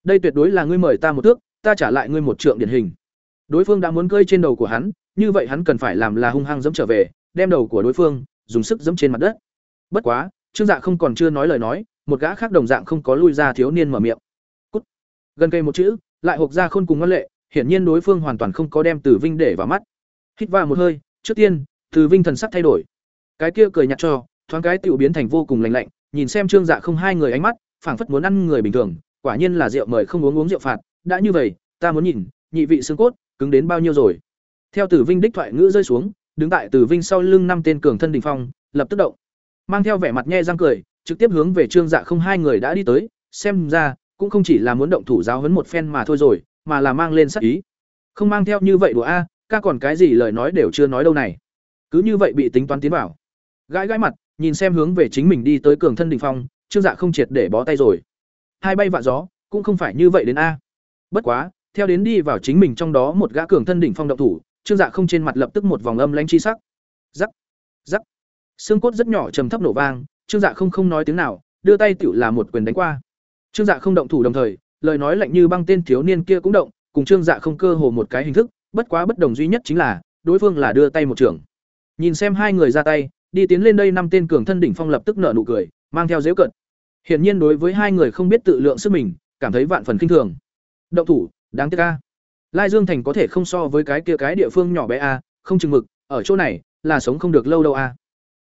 Đây tuyệt đối là ngươi mời ta một thước, ta trả lại ngươi một trượng điển hình. Đối phương đã muốn cơi trên đầu của hắn, như vậy hắn cần phải làm là hung hăng dẫm trở về, đem đầu của đối phương dùng sức dẫm trên mặt đất. Bất quá, Trương Dạ không còn chưa nói lời nói, một gã khác đồng dạng không có lui ra thiếu niên mở miệng. Cút. Gần cây một chữ, lại hộp ra khôn cùng ngân lệ, hiển nhiên đối phương hoàn toàn không có đem Tử Vinh để vào mắt. Hít vào một hơi, trước tiên, Tử Vinh thần sắc thay đổi. Cái kia cười nhạt cho, thoáng cái tiểu biến thành vô cùng lạnh lạnh, nhìn xem Trương Dạ không hai người ánh mắt, phảng phất muốn ăn người bình thường, quả nhiên là rượu mời không uống uống rượu phạt, đã như vậy, ta muốn nhìn, nhị vị xương cốt, cứng đến bao nhiêu rồi. Theo Tử Vinh đích thoại ngữ rơi xuống, đứng tại Tử Vinh sau lưng năm tên cường thân đỉnh phong, lập tức động. Mang theo vẻ mặt nhe răng cười, trực tiếp hướng về Trương Dạ không hai người đã đi tới, xem ra cũng không chỉ là muốn động thủ giáo huấn một phen mà thôi rồi, mà là mang lên sát ý. Không mang theo như vậy đùa a, ca còn cái gì lời nói đều chưa nói đâu này. Cứ như vậy bị tính toán tiến vào. Gãi gãi mặt, nhìn xem hướng về chính mình đi tới cường thân đỉnh phong, Trương Dạ không triệt để bó tay rồi. Hai bay vạ gió, cũng không phải như vậy đến a. Bất quá, theo đến đi vào chính mình trong đó một gã cường thân đỉnh phong động thủ, Trương Dạ không trên mặt lập tức một vòng âm lãnh chi sắc. Rắc, rắc. Xương cốt rất nhỏ trầm thấp nổ vang, Trương Dạ không không nói tiếng nào, đưa tay tiểu là một quyền đánh qua. Trương Dạ không động thủ đồng thời, lời nói lạnh như băng tên thiếu niên kia cũng động, cùng Trương Dạ không cơ hồ một cái hình thức, bất quá bất đồng duy nhất chính là, đối phương là đưa tay một trường. Nhìn xem hai người ra tay, đi tiến lên đây năm tên cường thân đỉnh phong lập tức nở nụ cười, mang theo giễu cận. Hiển nhiên đối với hai người không biết tự lượng sức mình, cảm thấy vạn phần kinh thường. Động thủ, đáng tiếc a. Lai Dương Thành có thể không so với cái kia cái địa phương nhỏ bé a, không chừng mực, ở chỗ này là sống không được lâu đâu a.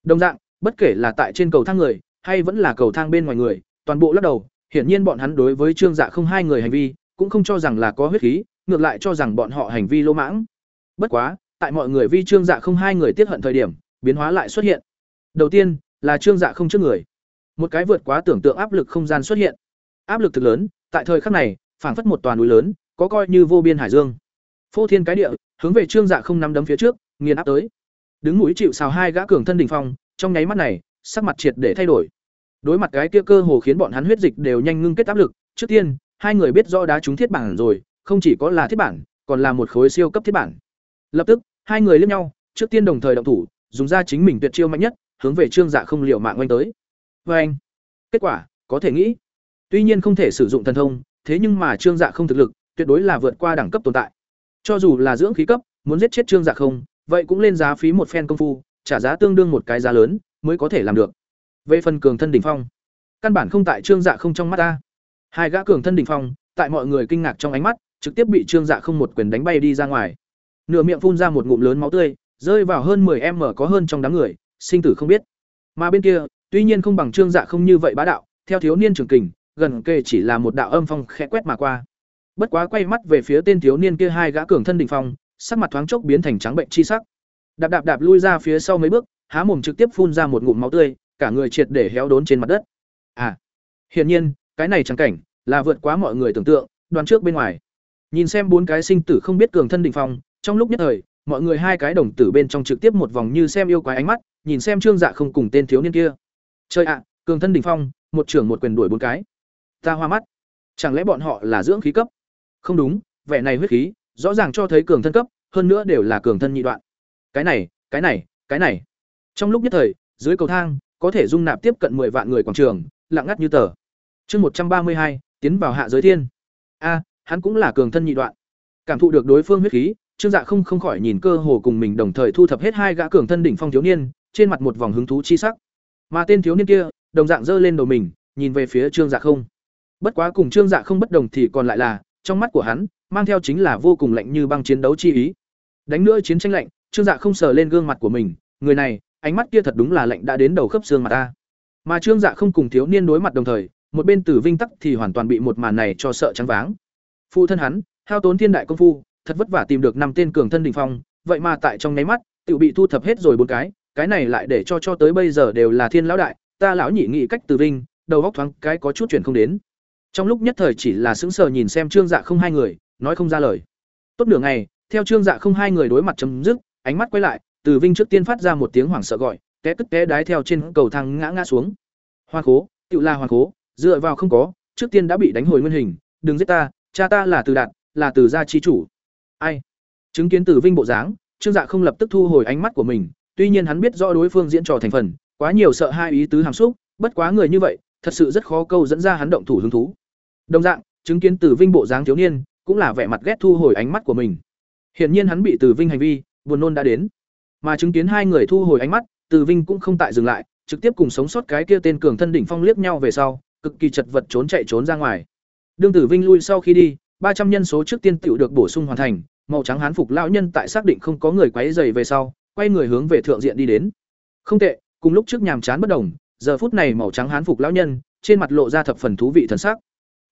Đồng dạng, bất kể là tại trên cầu thang người, hay vẫn là cầu thang bên ngoài người, toàn bộ lắc đầu, hiển nhiên bọn hắn đối với Trương Dạ không hai người hành vi, cũng không cho rằng là có huyết khí, ngược lại cho rằng bọn họ hành vi lỗ mãng. Bất quá, tại mọi người vi Trương Dạ không hai người tiết hận thời điểm, biến hóa lại xuất hiện. Đầu tiên, là Trương Dạ không trước người. Một cái vượt quá tưởng tượng áp lực không gian xuất hiện. Áp lực thực lớn, tại thời khắc này, phảng phất một toàn núi lớn, có coi như vô biên hải dương. Phô thiên cái địa, hướng về Trương Dạ không nắm đấm phía trước, nghiền áp tới. Đứng mũi chịu sào hai gã cường thân đỉnh phong, trong nháy mắt này, sắc mặt triệt để thay đổi. Đối mặt cái kia cơ hồ khiến bọn hắn huyết dịch đều nhanh ngưng kết áp lực, trước tiên, hai người biết rõ đá trúng thiết bản rồi, không chỉ có là thiết bản, còn là một khối siêu cấp thiết bản. Lập tức, hai người liếc nhau, trước tiên đồng thời động thủ, dùng ra chính mình tuyệt chiêu mạnh nhất, hướng về Trương Dạ không liều mạng oanh tới anh Kết quả, có thể nghĩ. Tuy nhiên không thể sử dụng thần thông, thế nhưng mà Trương Dạ không thực lực, tuyệt đối là vượt qua đẳng cấp tồn tại. Cho dù là dưỡng khí cấp, muốn giết chết Trương Dạ không, vậy cũng lên giá phí một phen công phu, trả giá tương đương một cái giá lớn mới có thể làm được về phần cường thân đỉnh phong căn bản không tại trương dạ không trong mắt ta hai gã cường thân đỉnh phong tại mọi người kinh ngạc trong ánh mắt trực tiếp bị trương dạ không một quyền đánh bay đi ra ngoài nửa miệng phun ra một ngụm lớn máu tươi rơi vào hơn 10 m có hơn trong đám người sinh tử không biết mà bên kia tuy nhiên không bằng trương dạ không như vậy bá đạo, theo thiếu niên trường kình, gần kề chỉ là một đạo âm phong khẽ quét mà qua. Bất quá quay mắt về phía tên thiếu niên kia hai gã cường thân đỉnh phong, sắc mặt thoáng chốc biến thành trắng bệnh chi sắc. Đạp đạp đạp lui ra phía sau mấy bước, há mồm trực tiếp phun ra một ngụm máu tươi, cả người triệt để héo đốn trên mặt đất. À hiển nhiên, cái này chẳng cảnh, là vượt quá mọi người tưởng tượng đoàn trước bên ngoài. Nhìn xem bốn cái sinh tử không biết cường thân đỉnh phong, trong lúc nhất thời, mọi người hai cái đồng tử bên trong trực tiếp một vòng như xem yêu quái ánh mắt, nhìn xem trương dạ không cùng tên thiếu niên kia chơi ạ cường thân đình phong một trưởng một quyền đuổi bốn cái. Ta hoa mắt. Chẳng lẽ bọn họ là dưỡng khí cấp? Không đúng vẻ này huyết khí rõ ràng cho thấy cường thân cấp hơn nữa đều là cường thân nhị đoạn. Cái này cái này cái này. Trong lúc nhất thời dưới cầu thang có thể dung nạp tiếp cận 10 vạn người quảng trường lặng ngắt như tờ. Chương một trăm ba mươi hai tiến vào hạ giới thiên. A, hắn cũng là cường thân nhị đoạn. Cảm thụ được đối phương huyết khí, Trương Dạ không không khỏi nhìn cơ hồ cùng mình đồng thời thu thập hết hai gã cường thân đỉnh phong thiếu niên, trên mặt một vòng hứng thú chi sắc. Mà tên thiếu niên kia, đồng dạng giơ lên đầu mình, nhìn về phía Trương Dạ không. Bất quá cùng Trương Dạ không bất đồng thì còn lại là, trong mắt của hắn, mang theo chính là vô cùng lạnh như băng chiến đấu chi ý. Đánh nữa chiến tranh lạnh, Trương Dạ không sờ lên gương mặt của mình, người này, ánh mắt kia thật đúng là lạnh đã đến đầu khớp xương mà ta. Mà Trương Dạ không cùng thiếu niên đối mặt đồng thời, một bên Tử Vinh Tắc thì hoàn toàn bị một màn này cho sợ trắng váng. Phụ thân hắn, hao tốn thiên đại công phu, thật vất vả tìm được năm tên cường thân đỉnh phong, vậy mà tại trong nháy mắt, tự bị thu thập hết rồi bốn cái, cái này lại để cho cho tới bây giờ đều là thiên lão đại, ta lão nhị nghị cách từ Vinh, đầu góc thoáng cái có chút chuyển không đến. Trong lúc nhất thời chỉ là sững sờ nhìn xem Trương Dạ không hai người, nói không ra lời. Tốt nửa ngày, theo Trương Dạ không hai người đối mặt chấm dứt, ánh mắt quay lại, Từ Vinh trước tiên phát ra một tiếng hoảng sợ gọi, té tức té đái theo trên cầu thang ngã ngã xuống. Hoa khố, tự la hoa khố, dựa vào không có, trước tiên đã bị đánh hồi nguyên hình, đừng giết ta, cha ta là Từ Đạt, là Từ gia trí chủ. Ai? Chứng kiến Từ Vinh bộ dáng, Trương Dạ không lập tức thu hồi ánh mắt của mình, tuy nhiên hắn biết rõ đối phương diễn trò thành phần, quá nhiều sợ hai ý tứ hàm xúc, bất quá người như vậy, thật sự rất khó câu dẫn ra hắn động thủ hứng thú. Đồng dạng, chứng kiến Từ Vinh bộ dáng thiếu niên, cũng là vẻ mặt ghét thu hồi ánh mắt của mình. Hiển nhiên hắn bị Từ Vinh hành vi, buồn nôn đã đến. Mà chứng kiến hai người thu hồi ánh mắt, Từ Vinh cũng không tại dừng lại, trực tiếp cùng sống sót cái kia tên cường thân đỉnh phong liếc nhau về sau, cực kỳ chật vật trốn chạy trốn ra ngoài. Đương Tử Vinh lui sau khi đi, ba trăm nhân số trước tiên tựu được bổ sung hoàn thành, màu trắng hán phục lão nhân tại xác định không có người quấy rầy về sau, quay người hướng về thượng diện đi đến. Không tệ, cùng lúc trước nhàm chán bất đồng, giờ phút này màu trắng hán phục lão nhân, trên mặt lộ ra thập phần thú vị thần sắc.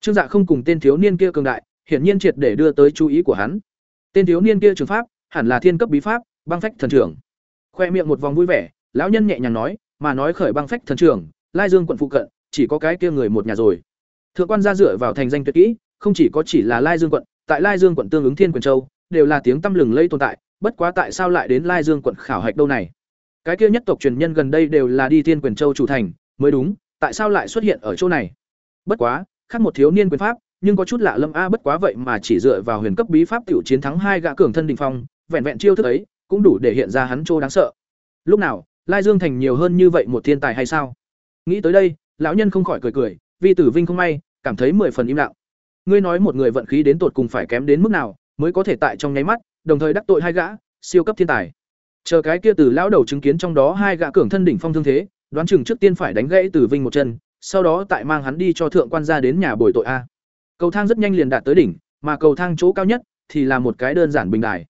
Trương Dạ không cùng tên thiếu niên kia cường đại, hiển nhiên triệt để đưa tới chú ý của hắn. Tên thiếu niên kia trường pháp, hẳn là thiên cấp bí pháp, băng phách thần trưởng. Khoe miệng một vòng vui vẻ, lão nhân nhẹ nhàng nói, mà nói khởi băng phách thần trưởng, Lai Dương quận phụ cận, chỉ có cái kia người một nhà rồi. Thượng quan gia dựa vào thành danh tuyệt kỹ, không chỉ có chỉ là Lai Dương quận, tại Lai Dương quận tương ứng Thiên Quyền Châu, đều là tiếng tăm lừng lây tồn tại, bất quá tại sao lại đến Lai Dương quận khảo hạch đâu này? Cái kia nhất tộc truyền nhân gần đây đều là đi Thiên Quyền Châu chủ thành, mới đúng, tại sao lại xuất hiện ở chỗ này? Bất quá, khác một thiếu niên quyền pháp, nhưng có chút lạ lâm a bất quá vậy mà chỉ dựa vào huyền cấp bí pháp tiểu chiến thắng hai gã cường thân đỉnh phong, vẹn vẹn chiêu thức ấy, cũng đủ để hiện ra hắn trô đáng sợ. Lúc nào, Lai Dương thành nhiều hơn như vậy một thiên tài hay sao? Nghĩ tới đây, lão nhân không khỏi cười cười, vì Tử Vinh không may, cảm thấy mười phần im lặng. Ngươi nói một người vận khí đến tột cùng phải kém đến mức nào, mới có thể tại trong nháy mắt, đồng thời đắc tội hai gã siêu cấp thiên tài. Chờ cái kia từ lão đầu chứng kiến trong đó hai gã cường thân đỉnh phong thương thế, đoán chừng trước tiên phải đánh gãy Tử Vinh một chân, sau đó tại mang hắn đi cho thượng quan gia đến nhà bồi tội a. Cầu thang rất nhanh liền đạt tới đỉnh, mà cầu thang chỗ cao nhất thì là một cái đơn giản bình đài.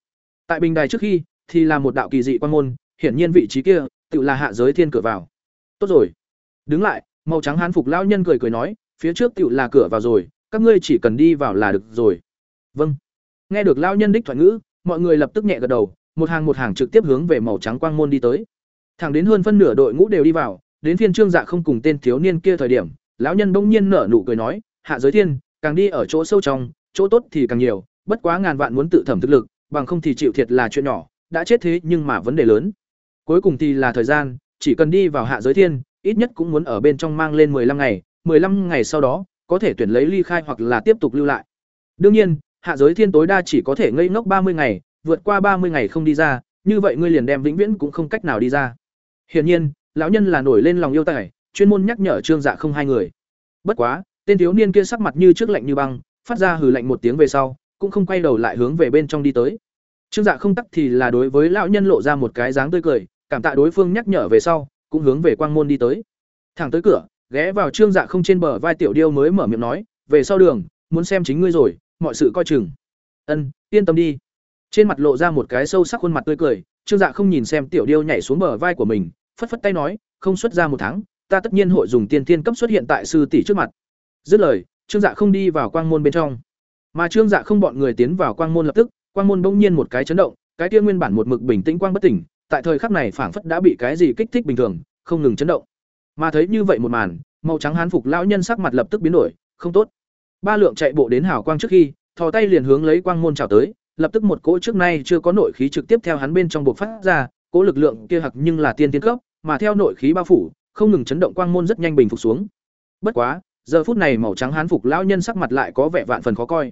Tại bình đài trước khi thì là một đạo kỳ dị quan môn, hiển nhiên vị trí kia tự là hạ giới thiên cửa vào. Tốt rồi. Đứng lại, màu trắng hán phục lão nhân cười cười nói, phía trước tự là cửa vào rồi, các ngươi chỉ cần đi vào là được rồi. Vâng. Nghe được lão nhân đích thoại ngữ, mọi người lập tức nhẹ gật đầu, một hàng một hàng trực tiếp hướng về màu trắng quang môn đi tới. Thẳng đến hơn phân nửa đội ngũ đều đi vào, đến phiên Trương Dạ không cùng tên thiếu niên kia thời điểm, lão nhân bỗng nhiên nở nụ cười nói, hạ giới thiên, càng đi ở chỗ sâu trong, chỗ tốt thì càng nhiều, bất quá ngàn vạn muốn tự thẩm thực lực, bằng không thì chịu thiệt là chuyện nhỏ, đã chết thế nhưng mà vấn đề lớn. Cuối cùng thì là thời gian, chỉ cần đi vào hạ giới thiên, ít nhất cũng muốn ở bên trong mang lên 15 ngày, 15 ngày sau đó, có thể tuyển lấy ly khai hoặc là tiếp tục lưu lại. Đương nhiên, hạ giới thiên tối đa chỉ có thể ngây ngốc 30 ngày, vượt qua 30 ngày không đi ra, như vậy ngươi liền đem vĩnh viễn cũng không cách nào đi ra. Hiển nhiên, lão nhân là nổi lên lòng yêu tài, chuyên môn nhắc nhở Trương Dạ không hai người. Bất quá, tên thiếu niên kia sắc mặt như trước lạnh như băng, phát ra hừ lạnh một tiếng về sau, cũng không quay đầu lại hướng về bên trong đi tới. Trương Dạ không tắc thì là đối với lão nhân lộ ra một cái dáng tươi cười, cảm tạ đối phương nhắc nhở về sau, cũng hướng về quang môn đi tới. Thẳng tới cửa, ghé vào Trương Dạ không trên bờ vai tiểu điêu mới mở miệng nói, về sau đường, muốn xem chính ngươi rồi, mọi sự coi chừng. Ân, yên tâm đi. Trên mặt lộ ra một cái sâu sắc khuôn mặt tươi cười, Trương Dạ không nhìn xem tiểu điêu nhảy xuống bờ vai của mình, phất phất tay nói, không xuất ra một tháng, ta tất nhiên hội dùng tiên tiên cấp xuất hiện tại sư tỷ trước mặt. Dứt lời, Trương Dạ không đi vào quang môn bên trong. Mà Trương Dạ không bọn người tiến vào quang môn lập tức, quang môn bỗng nhiên một cái chấn động, cái kia nguyên bản một mực bình tĩnh quang bất tỉnh, tại thời khắc này phảng phất đã bị cái gì kích thích bình thường, không ngừng chấn động. Mà thấy như vậy một màn, màu trắng hán phục lão nhân sắc mặt lập tức biến đổi, không tốt. Ba lượng chạy bộ đến hào quang trước khi, thò tay liền hướng lấy quang môn trào tới, lập tức một cỗ trước nay chưa có nội khí trực tiếp theo hắn bên trong bộc phát ra, cỗ lực lượng kia hặc nhưng là tiên tiến cấp, mà theo nội khí bao phủ, không ngừng chấn động quang môn rất nhanh bình phục xuống. Bất quá, giờ phút này màu trắng hán phục lão nhân sắc mặt lại có vẻ vạn phần khó coi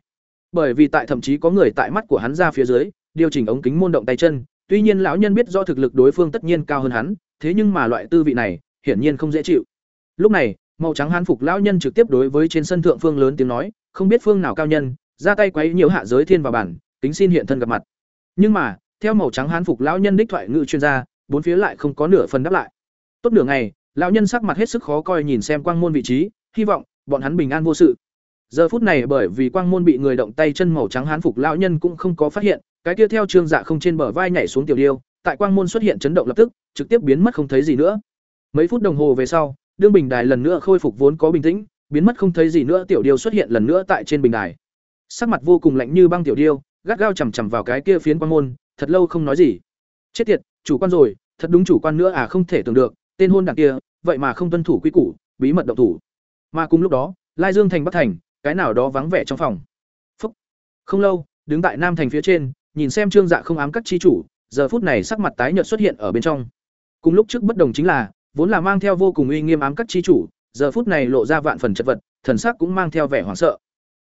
bởi vì tại thậm chí có người tại mắt của hắn ra phía dưới điều chỉnh ống kính môn động tay chân tuy nhiên lão nhân biết do thực lực đối phương tất nhiên cao hơn hắn thế nhưng mà loại tư vị này hiển nhiên không dễ chịu lúc này màu trắng hán phục lão nhân trực tiếp đối với trên sân thượng phương lớn tiếng nói không biết phương nào cao nhân, ra tay quấy nhiễu hạ giới thiên vào bản, tính xin hiện thân gặp mặt. Nhưng mà, theo màu trắng hán phục lão nhân đích thoại ngữ chuyên gia, bốn phía lại không có nửa phần đáp lại. Tốt nửa ngày, lão nhân sắc mặt hết sức khó coi nhìn xem quang môn vị trí, hy vọng bọn hắn bình an vô sự. Giờ phút này bởi vì quang môn bị người động tay chân màu trắng hán phục lão nhân cũng không có phát hiện, cái kia theo trương dạ không trên bờ vai nhảy xuống tiểu điêu, tại quang môn xuất hiện chấn động lập tức, trực tiếp biến mất không thấy gì nữa. Mấy phút đồng hồ về sau, đương bình đài lần nữa khôi phục vốn có bình tĩnh, biến mất không thấy gì nữa tiểu điêu xuất hiện lần nữa tại trên bình đài. Sắc mặt vô cùng lạnh như băng tiểu điêu, gắt gao chằm chằm vào cái kia phiến quang môn, thật lâu không nói gì. Chết tiệt, chủ quan rồi, thật đúng chủ quan nữa à không thể tưởng được, tên hôn đảng kia, vậy mà không tuân thủ quy củ, bí mật động thủ. Mà cùng lúc đó, Lai Dương thành Bắc thành, cái nào đó vắng vẻ trong phòng. Phúc. Không lâu, đứng tại Nam thành phía trên, nhìn xem Trương Dạ không ám các chi chủ, giờ phút này sắc mặt tái nhợt xuất hiện ở bên trong. Cùng lúc trước bất đồng chính là, vốn là mang theo vô cùng uy nghiêm ám các chi chủ, giờ phút này lộ ra vạn phần chật vật, thần sắc cũng mang theo vẻ hoảng sợ.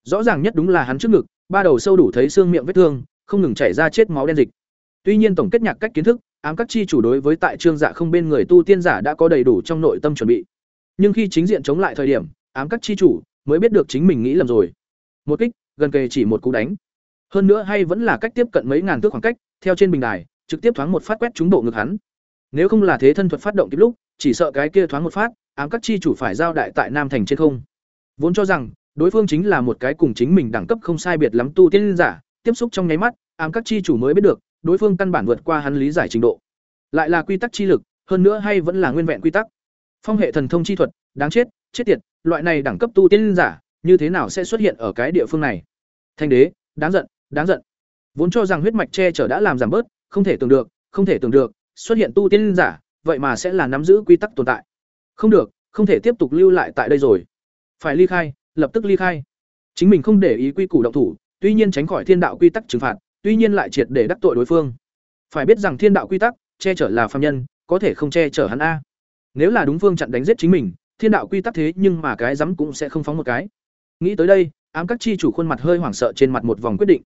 Rõ ràng nhất đúng là hắn trước ngực, ba đầu sâu đủ thấy xương miệng vết thương, không ngừng chảy ra chết máu đen dịch. Tuy nhiên tổng kết nhạc cách kiến thức, ám các chi chủ đối với tại trương dạ không bên người tu tiên giả đã có đầy đủ trong nội tâm chuẩn bị. Nhưng khi chính diện chống lại thời điểm, ám các chi chủ mới biết được chính mình nghĩ lầm rồi. Một kích, gần kề chỉ một cú đánh. Hơn nữa hay vẫn là cách tiếp cận mấy ngàn thước khoảng cách, theo trên bình đài, trực tiếp thoáng một phát quét trúng bộ ngực hắn. Nếu không là thế thân thuật phát động kịp lúc, chỉ sợ cái kia thoáng một phát, ám các chi chủ phải giao đại tại Nam thành trên không. Vốn cho rằng, đối phương chính là một cái cùng chính mình đẳng cấp không sai biệt lắm tu tiên giả, tiếp xúc trong nháy mắt, ám các chi chủ mới biết được, đối phương căn bản vượt qua hắn lý giải trình độ. Lại là quy tắc chi lực, hơn nữa hay vẫn là nguyên vẹn quy tắc. Phong hệ thần thông chi thuật, đáng chết, chết tiệt, loại này đẳng cấp tu tiên giả, như thế nào sẽ xuất hiện ở cái địa phương này? Thanh đế, đáng giận, đáng giận. Vốn cho rằng huyết mạch che chở đã làm giảm bớt, không thể tưởng được, không thể tưởng được, xuất hiện tu tiên giả, vậy mà sẽ là nắm giữ quy tắc tồn tại. Không được, không thể tiếp tục lưu lại tại đây rồi. Phải ly khai, lập tức ly khai. Chính mình không để ý quy củ động thủ, tuy nhiên tránh khỏi thiên đạo quy tắc trừng phạt, tuy nhiên lại triệt để đắc tội đối phương. Phải biết rằng thiên đạo quy tắc, che chở là phàm nhân, có thể không che chở hắn a. Nếu là đúng phương chặn đánh giết chính mình, thiên đạo quy tắc thế nhưng mà cái rắm cũng sẽ không phóng một cái. Nghĩ tới đây, ám các chi chủ khuôn mặt hơi hoảng sợ trên mặt một vòng quyết định.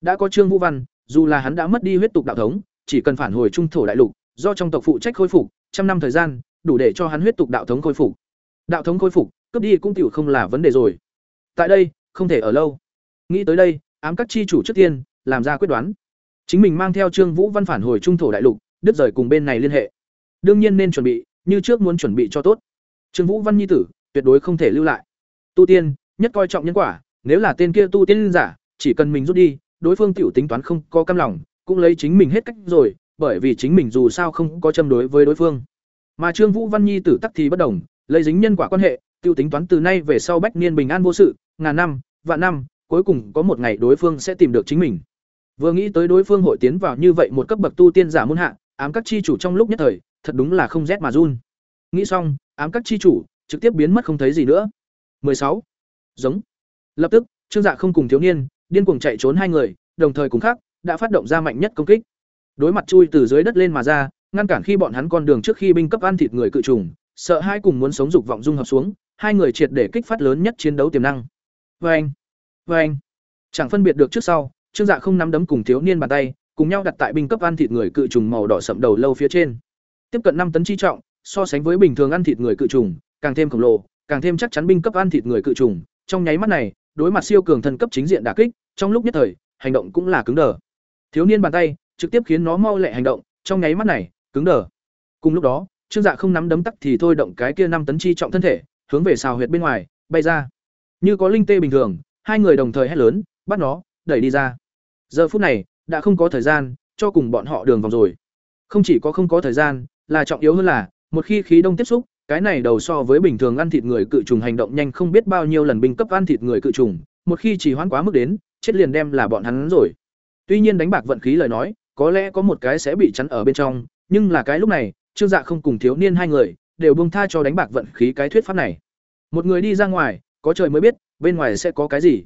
Đã có Trương Vũ Văn, dù là hắn đã mất đi huyết tục đạo thống, chỉ cần phản hồi trung thổ đại lục, do trong tộc phụ trách khôi phục, trăm năm thời gian, đủ để cho hắn huyết tục đạo thống khôi phục. Đạo thống khôi phục, cướp đi cũng tiểu không là vấn đề rồi. Tại đây, không thể ở lâu. Nghĩ tới đây, ám các chi chủ trước tiên làm ra quyết đoán. Chính mình mang theo Trương Vũ Văn phản hồi trung thổ đại lục, đứt rời cùng bên này liên hệ. Đương nhiên nên chuẩn bị, như trước muốn chuẩn bị cho tốt. Trương Vũ Văn nhi tử, tuyệt đối không thể lưu lại. Tu tiên, nhất coi trọng nhân quả, nếu là tên kia tu tiên giả, chỉ cần mình rút đi, đối phương tiểu tính toán không có cam lòng, cũng lấy chính mình hết cách rồi, bởi vì chính mình dù sao không có châm đối với đối phương. Mà Trương Vũ Văn Nhi tử tắc thì bất đồng, lấy dính nhân quả quan hệ, tiêu tính toán từ nay về sau bách niên bình an vô sự, ngàn năm, vạn năm, cuối cùng có một ngày đối phương sẽ tìm được chính mình. Vừa nghĩ tới đối phương hội tiến vào như vậy một cấp bậc tu tiên giả môn hạ, ám các chi chủ trong lúc nhất thời, thật đúng là không rét mà run. Nghĩ xong, ám các chi chủ trực tiếp biến mất không thấy gì nữa. 16. Giống. Lập tức, Trương Dạ không cùng thiếu niên, điên cuồng chạy trốn hai người, đồng thời cùng khác, đã phát động ra mạnh nhất công kích. Đối mặt chui từ dưới đất lên mà ra, ngăn cản khi bọn hắn con đường trước khi binh cấp ăn thịt người cự trùng, sợ hai cùng muốn sống dục vọng dung hợp xuống, hai người triệt để kích phát lớn nhất chiến đấu tiềm năng. vê anh vê anh Chẳng phân biệt được trước sau, Trương Dạ không nắm đấm cùng thiếu niên bàn tay, cùng nhau đặt tại binh cấp ăn thịt người cự trùng màu đỏ sậm đầu lâu phía trên. Tiếp cận năm tấn chi trọng, so sánh với bình thường ăn thịt người cự trùng, càng thêm khổng lồ, càng thêm chắc chắn binh cấp ăn thịt người cự trùng, trong nháy mắt này, đối mặt siêu cường thần cấp chính diện đả kích, trong lúc nhất thời, hành động cũng là cứng đờ. Thiếu niên bàn tay trực tiếp khiến nó mau lẹ hành động, trong nháy mắt này, cứng đờ. Cùng lúc đó, Trương Dạ không nắm đấm tắc thì thôi động cái kia năm tấn chi trọng thân thể, hướng về xào huyệt bên ngoài, bay ra. Như có linh tê bình thường, hai người đồng thời hét lớn, bắt nó, đẩy đi ra. Giờ phút này, đã không có thời gian cho cùng bọn họ đường vòng rồi. Không chỉ có không có thời gian, là trọng yếu hơn là, một khi khí đông tiếp xúc, cái này đầu so với bình thường ăn thịt người cự trùng hành động nhanh không biết bao nhiêu lần binh cấp ăn thịt người cự trùng, một khi chỉ hoãn quá mức đến, chết liền đem là bọn hắn rồi. Tuy nhiên đánh bạc vận khí lời nói, có lẽ có một cái sẽ bị chắn ở bên trong, nhưng là cái lúc này, Trương Dạ không cùng thiếu niên hai người đều buông tha cho đánh bạc vận khí cái thuyết pháp này. Một người đi ra ngoài, có trời mới biết, bên ngoài sẽ có cái gì.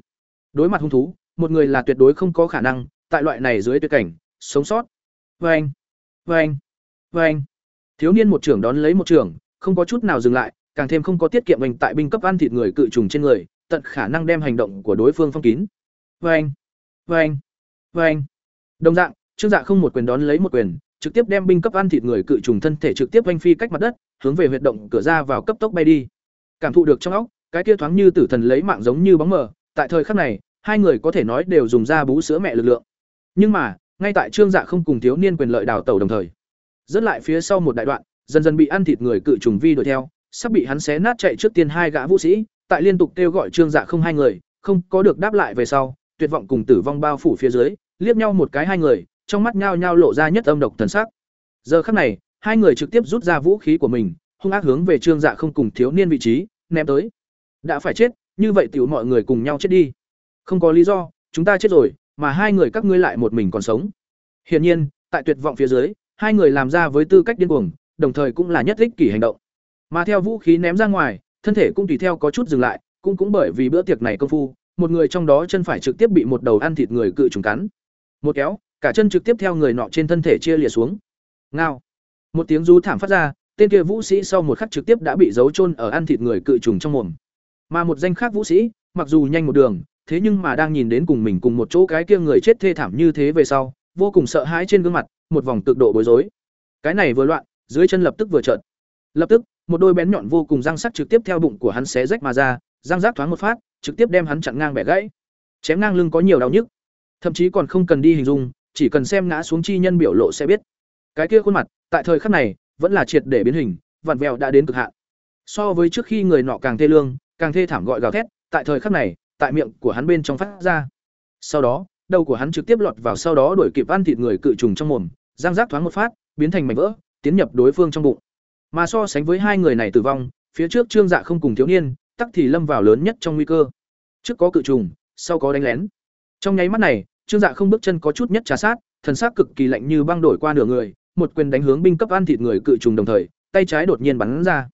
Đối mặt hung thú, một người là tuyệt đối không có khả năng tại loại này dưới tuyệt cảnh sống sót. Oeng, oeng, oeng. Thiếu niên một trưởng đón lấy một trưởng, không có chút nào dừng lại, càng thêm không có tiết kiệm mình tại binh cấp ăn thịt người cự trùng trên người, tận khả năng đem hành động của đối phương phong kín. Oeng, oeng, oeng. Đồng dạng, Trương Dạ không một quyền đón lấy một quyền, trực tiếp đem binh cấp ăn thịt người cự trùng thân thể trực tiếp vanh phi cách mặt đất, hướng về huyệt động cửa ra vào cấp tốc bay đi. Cảm thụ được trong óc, cái kia thoáng như tử thần lấy mạng giống như bóng mờ, tại thời khắc này, hai người có thể nói đều dùng ra bú sữa mẹ lực lượng. Nhưng mà, ngay tại Trương Dạ không cùng thiếu niên quyền lợi đảo tẩu đồng thời, rất lại phía sau một đại đoạn, dần dần bị ăn thịt người cự trùng vi đuổi theo, sắp bị hắn xé nát chạy trước tiên hai gã vũ sĩ, tại liên tục kêu gọi Trương Dạ không hai người, không có được đáp lại về sau, tuyệt vọng cùng tử vong bao phủ phía dưới, liếc nhau một cái hai người, trong mắt nhao nhao lộ ra nhất âm độc thần sắc. Giờ khắc này, hai người trực tiếp rút ra vũ khí của mình, hung ác hướng về Trương Dạ không cùng thiếu niên vị trí, ném tới. Đã phải chết, như vậy tiểu mọi người cùng nhau chết đi. Không có lý do, chúng ta chết rồi, mà hai người các ngươi lại một mình còn sống. Hiển nhiên, tại tuyệt vọng phía dưới, hai người làm ra với tư cách điên cuồng, đồng thời cũng là nhất ích kỷ hành động. Mà theo vũ khí ném ra ngoài, thân thể cũng tùy theo có chút dừng lại, cũng cũng bởi vì bữa tiệc này công phu, một người trong đó chân phải trực tiếp bị một đầu ăn thịt người cự trùng cắn. Một kéo, cả chân trực tiếp theo người nọ trên thân thể chia lìa xuống. Ngao. Một tiếng rú thảm phát ra, tên kia vũ sĩ sau một khắc trực tiếp đã bị giấu chôn ở ăn thịt người cự trùng trong mồm. Mà một danh khác vũ sĩ, mặc dù nhanh một đường, thế nhưng mà đang nhìn đến cùng mình cùng một chỗ cái kia người chết thê thảm như thế về sau, vô cùng sợ hãi trên gương mặt, một vòng cực độ bối rối. Cái này vừa loạn, dưới chân lập tức vừa chợt. Lập tức, một đôi bén nhọn vô cùng răng sắc trực tiếp theo bụng của hắn xé rách mà ra, răng rác thoáng một phát, trực tiếp đem hắn chặn ngang bẻ gãy. Chém ngang lưng có nhiều đau nhức, thậm chí còn không cần đi hình dung, chỉ cần xem ngã xuống chi nhân biểu lộ sẽ biết. Cái kia khuôn mặt, tại thời khắc này, vẫn là triệt để biến hình, vặn vẹo đã đến cực hạn. So với trước khi người nọ càng thê lương, càng thê thảm gọi gào thét, tại thời khắc này, tại miệng của hắn bên trong phát ra. Sau đó, đầu của hắn trực tiếp lọt vào sau đó đuổi kịp ăn thịt người cự trùng trong mồm, răng rác thoáng một phát, biến thành mảnh vỡ, tiến nhập đối phương trong bụng. Mà so sánh với hai người này tử vong, phía trước Trương Dạ không cùng thiếu niên, tắc thì lâm vào lớn nhất trong nguy cơ. Trước có cự trùng, sau có đánh lén. Trong nháy mắt này, Trương Dạ không bước chân có chút nhất trà sát, thần sắc cực kỳ lạnh như băng đổi qua nửa người, một quyền đánh hướng binh cấp ăn thịt người cự trùng đồng thời, tay trái đột nhiên bắn ra.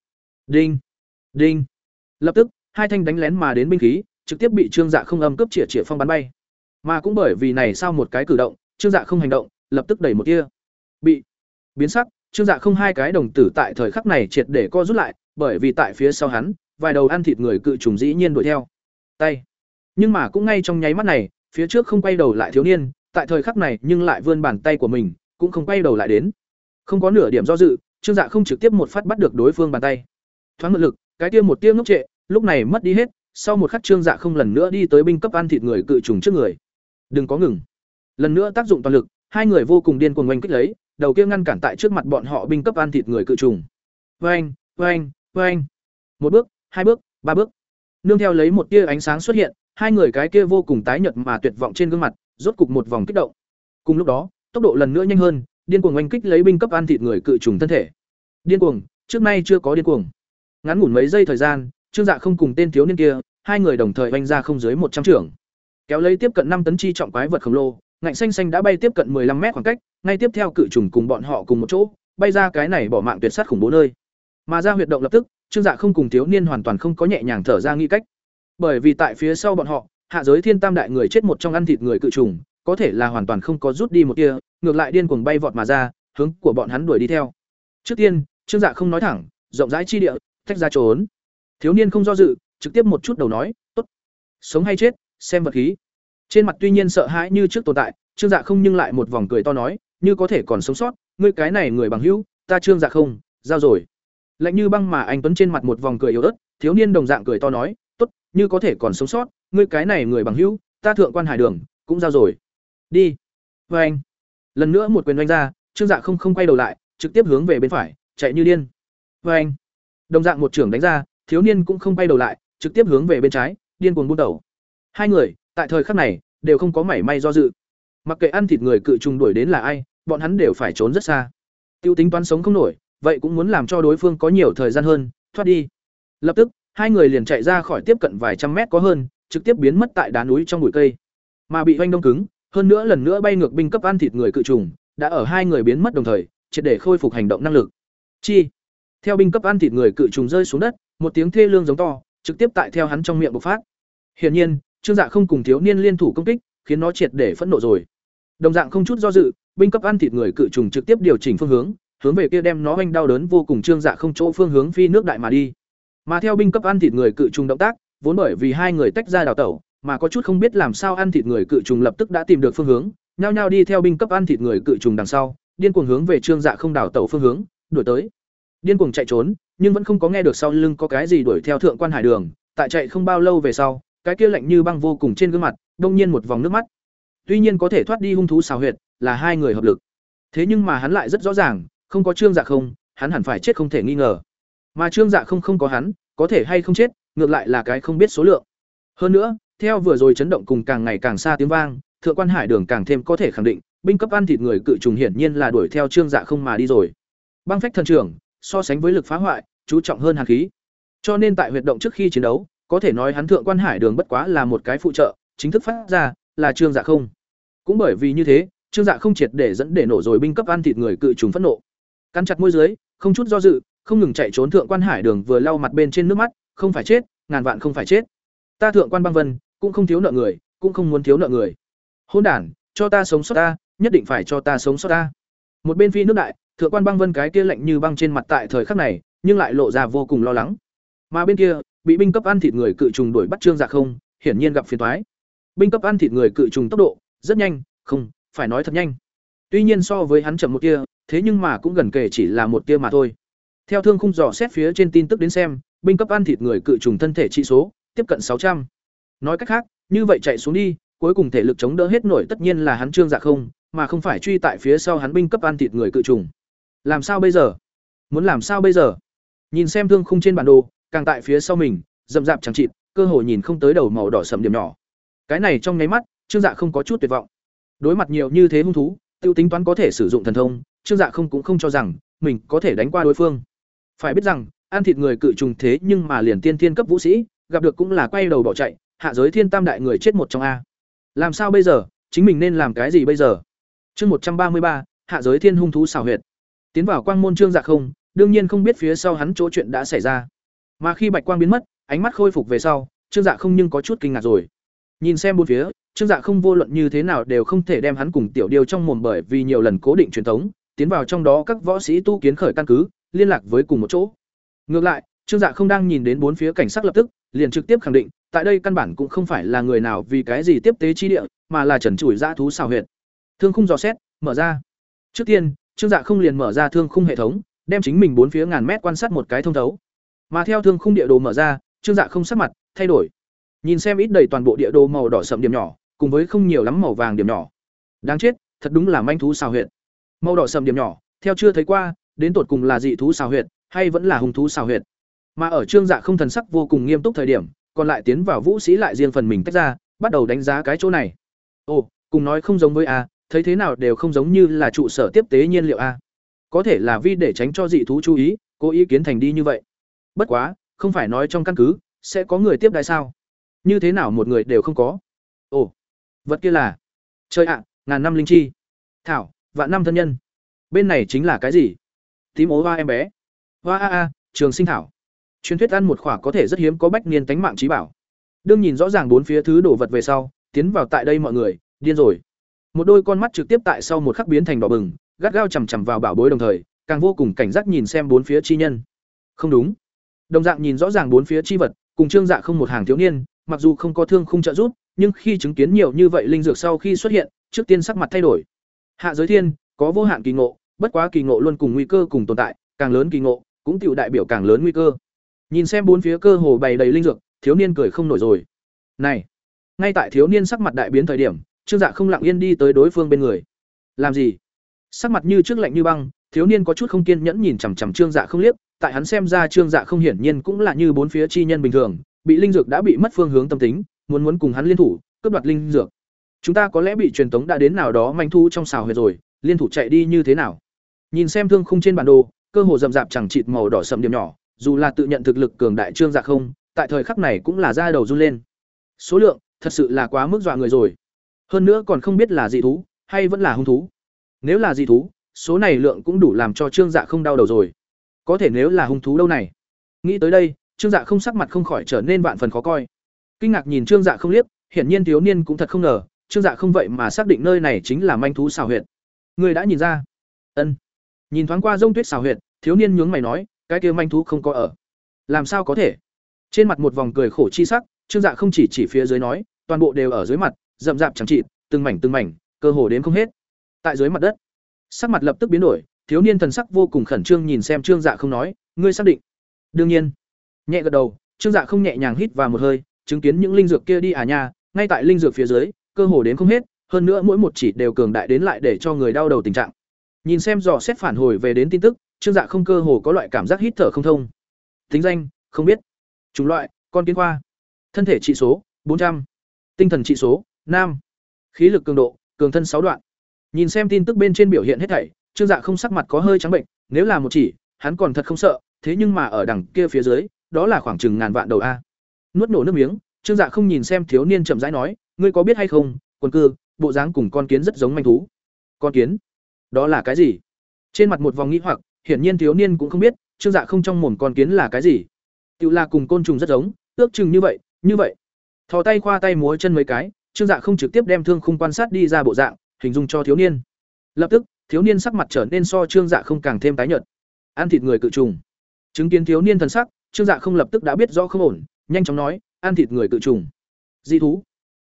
Đinh, đinh. Lập tức, hai thanh đánh lén mà đến binh khí, trực tiếp bị Trương Dạ không âm cướp chĩa chĩa phong bắn bay. Mà cũng bởi vì này sau một cái cử động, Trương Dạ không hành động, lập tức đẩy một tia. Bị biến sắc, Trương Dạ không hai cái đồng tử tại thời khắc này triệt để co rút lại, bởi vì tại phía sau hắn, vài đầu ăn thịt người cự trùng dĩ nhiên đuổi theo. Tay. Nhưng mà cũng ngay trong nháy mắt này, phía trước không quay đầu lại thiếu niên, tại thời khắc này nhưng lại vươn bàn tay của mình, cũng không quay đầu lại đến. Không có nửa điểm do dự, Trương Dạ không trực tiếp một phát bắt được đối phương bàn tay. Thoáng một lực, cái kia một tia ngốc trệ, lúc này mất đi hết, sau một khắc Trương Dạ không lần nữa đi tới binh cấp ăn thịt người cự trùng trước người. Đừng có ngừng. Lần nữa tác dụng toàn lực, hai người vô cùng điên cuồng oanh kích lấy, đầu kia ngăn cản tại trước mặt bọn họ binh cấp ăn thịt người cự trùng. Oanh, oanh, oanh. Một bước, hai bước, ba bước. Nương theo lấy một tia ánh sáng xuất hiện, hai người cái kia vô cùng tái nhợt mà tuyệt vọng trên gương mặt, rốt cục một vòng kích động. Cùng lúc đó, tốc độ lần nữa nhanh hơn, điên cuồng oanh kích lấy binh cấp ăn thịt người cự trùng thân thể. Điên cuồng, trước nay chưa có điên cuồng. Ngắn ngủn mấy giây thời gian, Trương Dạ không cùng tên thiếu niên kia, hai người đồng thời oanh ra không dưới một trăm trưởng. Kéo lấy tiếp cận năm tấn chi trọng quái vật khổng lồ, ngạnh xanh xanh đã bay tiếp cận 15 mét khoảng cách, ngay tiếp theo cự trùng cùng bọn họ cùng một chỗ, bay ra cái này bỏ mạng tuyệt sát khủng bố nơi. Mà ra huyệt động lập tức, Trương Dạ không cùng thiếu niên hoàn toàn không có nhẹ nhàng thở ra nghi cách. Bởi vì tại phía sau bọn họ, hạ giới thiên tam đại người chết một trong ăn thịt người cự trùng, có thể là hoàn toàn không có rút đi một tia, ngược lại điên cuồng bay vọt mà ra, hướng của bọn hắn đuổi đi theo. Trước tiên, Trương Dạ không nói thẳng, rộng rãi chi địa, tách ra trốn. Thiếu niên không do dự, trực tiếp một chút đầu nói, "Tốt, sống hay chết, xem vật khí." Trên mặt tuy nhiên sợ hãi như trước tồn tại, Trương Dạ không nhưng lại một vòng cười to nói, "Như có thể còn sống sót, ngươi cái này người bằng hữu, ta Trương Dạ không, giao rồi." Lạnh như băng mà anh tuấn trên mặt một vòng cười yếu ớt, thiếu niên đồng dạng cười to nói, "Tốt, như có thể còn sống sót, ngươi cái này người bằng hữu, ta thượng quan hải đường, cũng giao rồi." Đi. Và anh. Lần nữa một quyền đánh ra, Trương Dạ không không quay đầu lại, trực tiếp hướng về bên phải, chạy như điên. Và anh. Đồng dạng một trưởng đánh ra, thiếu niên cũng không quay đầu lại, trực tiếp hướng về bên trái, điên cuồng buôn đầu. Hai người, tại thời khắc này, đều không có mảy may do dự. Mặc kệ ăn thịt người cự trùng đuổi đến là ai, bọn hắn đều phải trốn rất xa. Tiêu tính toán sống không nổi, vậy cũng muốn làm cho đối phương có nhiều thời gian hơn, thoát đi. Lập tức, hai người liền chạy ra khỏi tiếp cận vài trăm mét có hơn, trực tiếp biến mất tại đá núi trong bụi cây. Mà bị hoanh đông cứng, hơn nữa lần nữa bay ngược binh cấp ăn thịt người cự trùng, đã ở hai người biến mất đồng thời, triệt để khôi phục hành động năng lực. Chi. Theo binh cấp ăn thịt người cự trùng rơi xuống đất, một tiếng thê lương giống to, trực tiếp tại theo hắn trong miệng bộc phát. Hiển nhiên, Trương Dạ không cùng thiếu niên liên thủ công kích, khiến nó triệt để phẫn nộ rồi. Đồng dạng không chút do dự, binh cấp ăn thịt người cự trùng trực tiếp điều chỉnh phương hướng, hướng về kia đem nó hoanh đau đớn vô cùng Trương Dạ không chỗ phương hướng phi nước đại mà đi. Mà theo binh cấp ăn thịt người cự trùng động tác, vốn bởi vì hai người tách ra đào tẩu, mà có chút không biết làm sao ăn thịt người cự trùng lập tức đã tìm được phương hướng, nhao nhao đi theo binh cấp ăn thịt người cự trùng đằng sau, điên cuồng hướng về Trương Dạ không đào tẩu phương hướng, đuổi tới. Điên cuồng chạy trốn, nhưng vẫn không có nghe được sau lưng có cái gì đuổi theo thượng quan hải đường, tại chạy không bao lâu về sau, cái kia lạnh như băng vô cùng trên gương mặt đông nhiên một vòng nước mắt. Tuy nhiên có thể thoát đi hung thú xào huyệt là hai người hợp lực. Thế nhưng mà hắn lại rất rõ ràng không có trương dạ không hắn hẳn phải chết không thể nghi ngờ mà trương dạ không không có hắn, có thể hay không chết, ngược lại là cái không biết số lượng. Hơn nữa, theo vừa rồi chấn động cùng càng ngày càng xa tiếng vang, thượng quan hải đường càng thêm có thể khẳng định, binh cấp ăn thịt người cự trùng hiển nhiên là đuổi theo trương dạ không mà đi rồi. Băng phách thần trưởng, so sánh với lực phá hoại, chú trọng hơn hàn khí. Cho nên tại huyệt động trước khi chiến đấu, có thể nói hắn thượng quan hải đường bất quá là một cái phụ trợ, chính thức phát ra là trương dạ không. Cũng bởi vì như thế, trương dạ không triệt để dẫn để nổ rồi binh cấp ăn thịt người cự trùng phẫn nộ. Cắn chặt môi dưới, không chút do dự không ngừng chạy trốn thượng quan hải đường vừa lau mặt bên trên nước mắt, không phải chết, ngàn vạn không phải chết. Ta thượng quan băng vân, cũng không thiếu nợ người, cũng không muốn thiếu nợ người. Hôn đản, cho ta sống sót ta, nhất định phải cho ta sống sót ta. Một bên phi nước đại, thượng quan băng vân cái kia lạnh như băng trên mặt tại thời khắc này, nhưng lại lộ ra vô cùng lo lắng. Mà bên kia, bị binh cấp ăn thịt người cự trùng đuổi bắt trương dạ không, hiển nhiên gặp phiền toái. Binh cấp ăn thịt người cự trùng tốc độ, rất nhanh, không, phải nói thật nhanh. Tuy nhiên so với hắn chậm một tia, thế nhưng mà cũng gần kể chỉ là một tia mà thôi theo thương khung dò xét phía trên tin tức đến xem, binh cấp ăn thịt người cự trùng thân thể trị số, tiếp cận sáu trăm. Nói cách khác, như vậy chạy xuống đi, cuối cùng thể lực chống đỡ hết nổi tất nhiên là hắn trương dạ không, mà không phải truy tại phía sau hắn binh cấp ăn thịt người cự trùng. Làm sao bây giờ? Muốn làm sao bây giờ? Nhìn xem thương khung trên bản đồ, càng tại phía sau mình, rậm rạp chẳng chịt, cơ hội nhìn không tới đầu màu đỏ sẫm điểm nhỏ. Cái này trong nháy mắt, trương dạ không có chút tuyệt vọng. Đối mặt nhiều như thế hung thú, tiêu tính toán có thể sử dụng thần thông, trương dạ không cũng không cho rằng mình có thể đánh qua đối phương phải biết rằng, ăn thịt người cự trùng thế nhưng mà liền tiên thiên cấp vũ sĩ, gặp được cũng là quay đầu bỏ chạy, hạ giới thiên tam đại người chết một trong a. Làm sao bây giờ? Chính mình nên làm cái gì bây giờ? Chương một trăm ba mươi ba, hạ giới thiên hung thú xảo huyệt. Tiến vào quang môn trương dạ không, đương nhiên không biết phía sau hắn chỗ chuyện đã xảy ra. Mà khi bạch quang biến mất, ánh mắt khôi phục về sau, trương dạ không nhưng có chút kinh ngạc rồi. Nhìn xem bốn phía, trương dạ không vô luận như thế nào đều không thể đem hắn cùng tiểu điêu trong mồm bởi vì nhiều lần cố định truyền thống, tiến vào trong đó các võ sĩ tu kiến khởi căn cứ liên lạc với cùng một chỗ. Ngược lại, trương dạ không đang nhìn đến bốn phía cảnh sát lập tức, liền trực tiếp khẳng định, tại đây căn bản cũng không phải là người nào vì cái gì tiếp tế chi địa, mà là trần trụi dã thú xào huyệt. Thương khung dò xét, mở ra. Trước tiên, trương dạ không liền mở ra thương khung hệ thống, đem chính mình bốn phía ngàn mét quan sát một cái thông thấu. Mà theo thương khung địa đồ mở ra, trương dạ không sắc mặt, thay đổi. Nhìn xem ít đầy toàn bộ địa đồ màu đỏ sậm điểm nhỏ, cùng với không nhiều lắm màu vàng điểm nhỏ. Đáng chết, thật đúng là manh thú xào huyệt. Màu đỏ sậm điểm nhỏ, theo chưa thấy qua đến tột cùng là dị thú xào huyệt, hay vẫn là hung thú xào huyệt. Mà ở trương dạ không thần sắc vô cùng nghiêm túc thời điểm, còn lại tiến vào vũ sĩ lại riêng phần mình tách ra, bắt đầu đánh giá cái chỗ này. Ồ, cùng nói không giống với a, thấy thế nào đều không giống như là trụ sở tiếp tế nhiên liệu a. Có thể là vì để tránh cho dị thú chú ý, cố ý kiến thành đi như vậy. Bất quá, không phải nói trong căn cứ, sẽ có người tiếp đại sao? Như thế nào một người đều không có? Ồ, vật kia là? Chơi ạ, ngàn năm linh chi. Thảo, vạn năm thân nhân. Bên này chính là cái gì? Tím ố hoa em bé. Hoa a a, trường sinh thảo. Truyền thuyết ăn một khoả có thể rất hiếm có bách niên tánh mạng trí bảo. Đương nhìn rõ ràng bốn phía thứ đồ vật về sau, tiến vào tại đây mọi người, điên rồi. Một đôi con mắt trực tiếp tại sau một khắc biến thành đỏ bừng, gắt gao chằm chằm vào bảo bối đồng thời, càng vô cùng cảnh giác nhìn xem bốn phía chi nhân. Không đúng. Đồng dạng nhìn rõ ràng bốn phía chi vật, cùng trương dạ không một hàng thiếu niên, mặc dù không có thương không trợ giúp, nhưng khi chứng kiến nhiều như vậy linh dược sau khi xuất hiện, trước tiên sắc mặt thay đổi. Hạ giới thiên, có vô hạn kỳ ngộ bất quá kỳ ngộ luôn cùng nguy cơ cùng tồn tại, càng lớn kỳ ngộ, cũng tựu đại biểu càng lớn nguy cơ. Nhìn xem bốn phía cơ hồ bày đầy linh dược, thiếu niên cười không nổi rồi. Này, ngay tại thiếu niên sắc mặt đại biến thời điểm, trương dạ không lặng yên đi tới đối phương bên người. Làm gì? Sắc mặt như trước lạnh như băng, thiếu niên có chút không kiên nhẫn nhìn chằm chằm trương dạ không liếc, tại hắn xem ra trương dạ không hiển nhiên cũng là như bốn phía chi nhân bình thường, bị linh dược đã bị mất phương hướng tâm tính, muốn muốn cùng hắn liên thủ, cướp đoạt linh dược. Chúng ta có lẽ bị truyền tống đã đến nào đó manh thu trong xào huyệt rồi, liên thủ chạy đi như thế nào? Nhìn xem thương khung trên bản đồ, cơ hồ rậm rạp chẳng chịt màu đỏ sậm điểm nhỏ, dù là tự nhận thực lực cường đại trương dạ không, tại thời khắc này cũng là da đầu run lên. Số lượng, thật sự là quá mức dọa người rồi. Hơn nữa còn không biết là dị thú, hay vẫn là hung thú. Nếu là dị thú, số này lượng cũng đủ làm cho trương dạ không đau đầu rồi. Có thể nếu là hung thú đâu này? Nghĩ tới đây, trương dạ không sắc mặt không khỏi trở nên vạn phần khó coi. Kinh ngạc nhìn trương dạ không liếc, hiển nhiên thiếu niên cũng thật không ngờ, trương dạ không vậy mà xác định nơi này chính là manh thú xào huyệt. Người đã nhìn ra. Ân nhìn thoáng qua rông tuyết xào huyệt, thiếu niên nhướng mày nói, cái kia manh thú không có ở. Làm sao có thể? Trên mặt một vòng cười khổ chi sắc, trương dạ không chỉ chỉ phía dưới nói, toàn bộ đều ở dưới mặt, rậm rạp chẳng chịt, từng mảnh từng mảnh, cơ hồ đến không hết. Tại dưới mặt đất, sắc mặt lập tức biến đổi, thiếu niên thần sắc vô cùng khẩn trương nhìn xem trương dạ không nói, ngươi xác định? Đương nhiên. Nhẹ gật đầu, trương dạ không nhẹ nhàng hít vào một hơi, chứng kiến những linh dược kia đi à nha, ngay tại linh dược phía dưới, cơ hồ đến không hết, hơn nữa mỗi một chỉ đều cường đại đến lại để cho người đau đầu tình trạng nhìn xem dò xét phản hồi về đến tin tức, trương dạ không cơ hồ có loại cảm giác hít thở không thông. Tính danh, không biết. Chủng loại, con kiến khoa. Thân thể trị số, bốn trăm. Tinh thần trị số nam khí lực cường độ, cường thân sáu đoạn. Nhìn xem tin tức bên trên biểu hiện hết thảy, trương dạ không sắc mặt có hơi trắng bệnh, nếu là một chỉ, hắn còn thật không sợ, thế nhưng mà ở đằng kia phía dưới, đó là khoảng chừng ngàn vạn đầu a. Nuốt nổ nước miếng, trương dạ không nhìn xem thiếu niên chậm rãi nói, ngươi có biết hay không, quần cư, bộ dáng cùng con kiến rất giống manh thú. Con kiến? Đó là cái gì? Trên mặt một vòng nghĩ hoặc, hiển nhiên thiếu niên cũng không biết, trương dạ không trong mồm con kiến là cái gì. Tự là cùng côn trùng rất giống, ước chừng như vậy như vậy. Thò tay khoa tay múa chân mấy cái, trương dạ không trực tiếp đem thương khung quan sát đi ra bộ dạng, hình dung cho thiếu niên. Lập tức, thiếu niên sắc mặt trở nên so trương dạ không càng thêm tái nhợt. Ăn thịt người cự trùng. Chứng kiến thiếu niên thần sắc, trương dạ không lập tức đã biết rõ không ổn, nhanh chóng nói, ăn thịt người cự trùng. Di thú.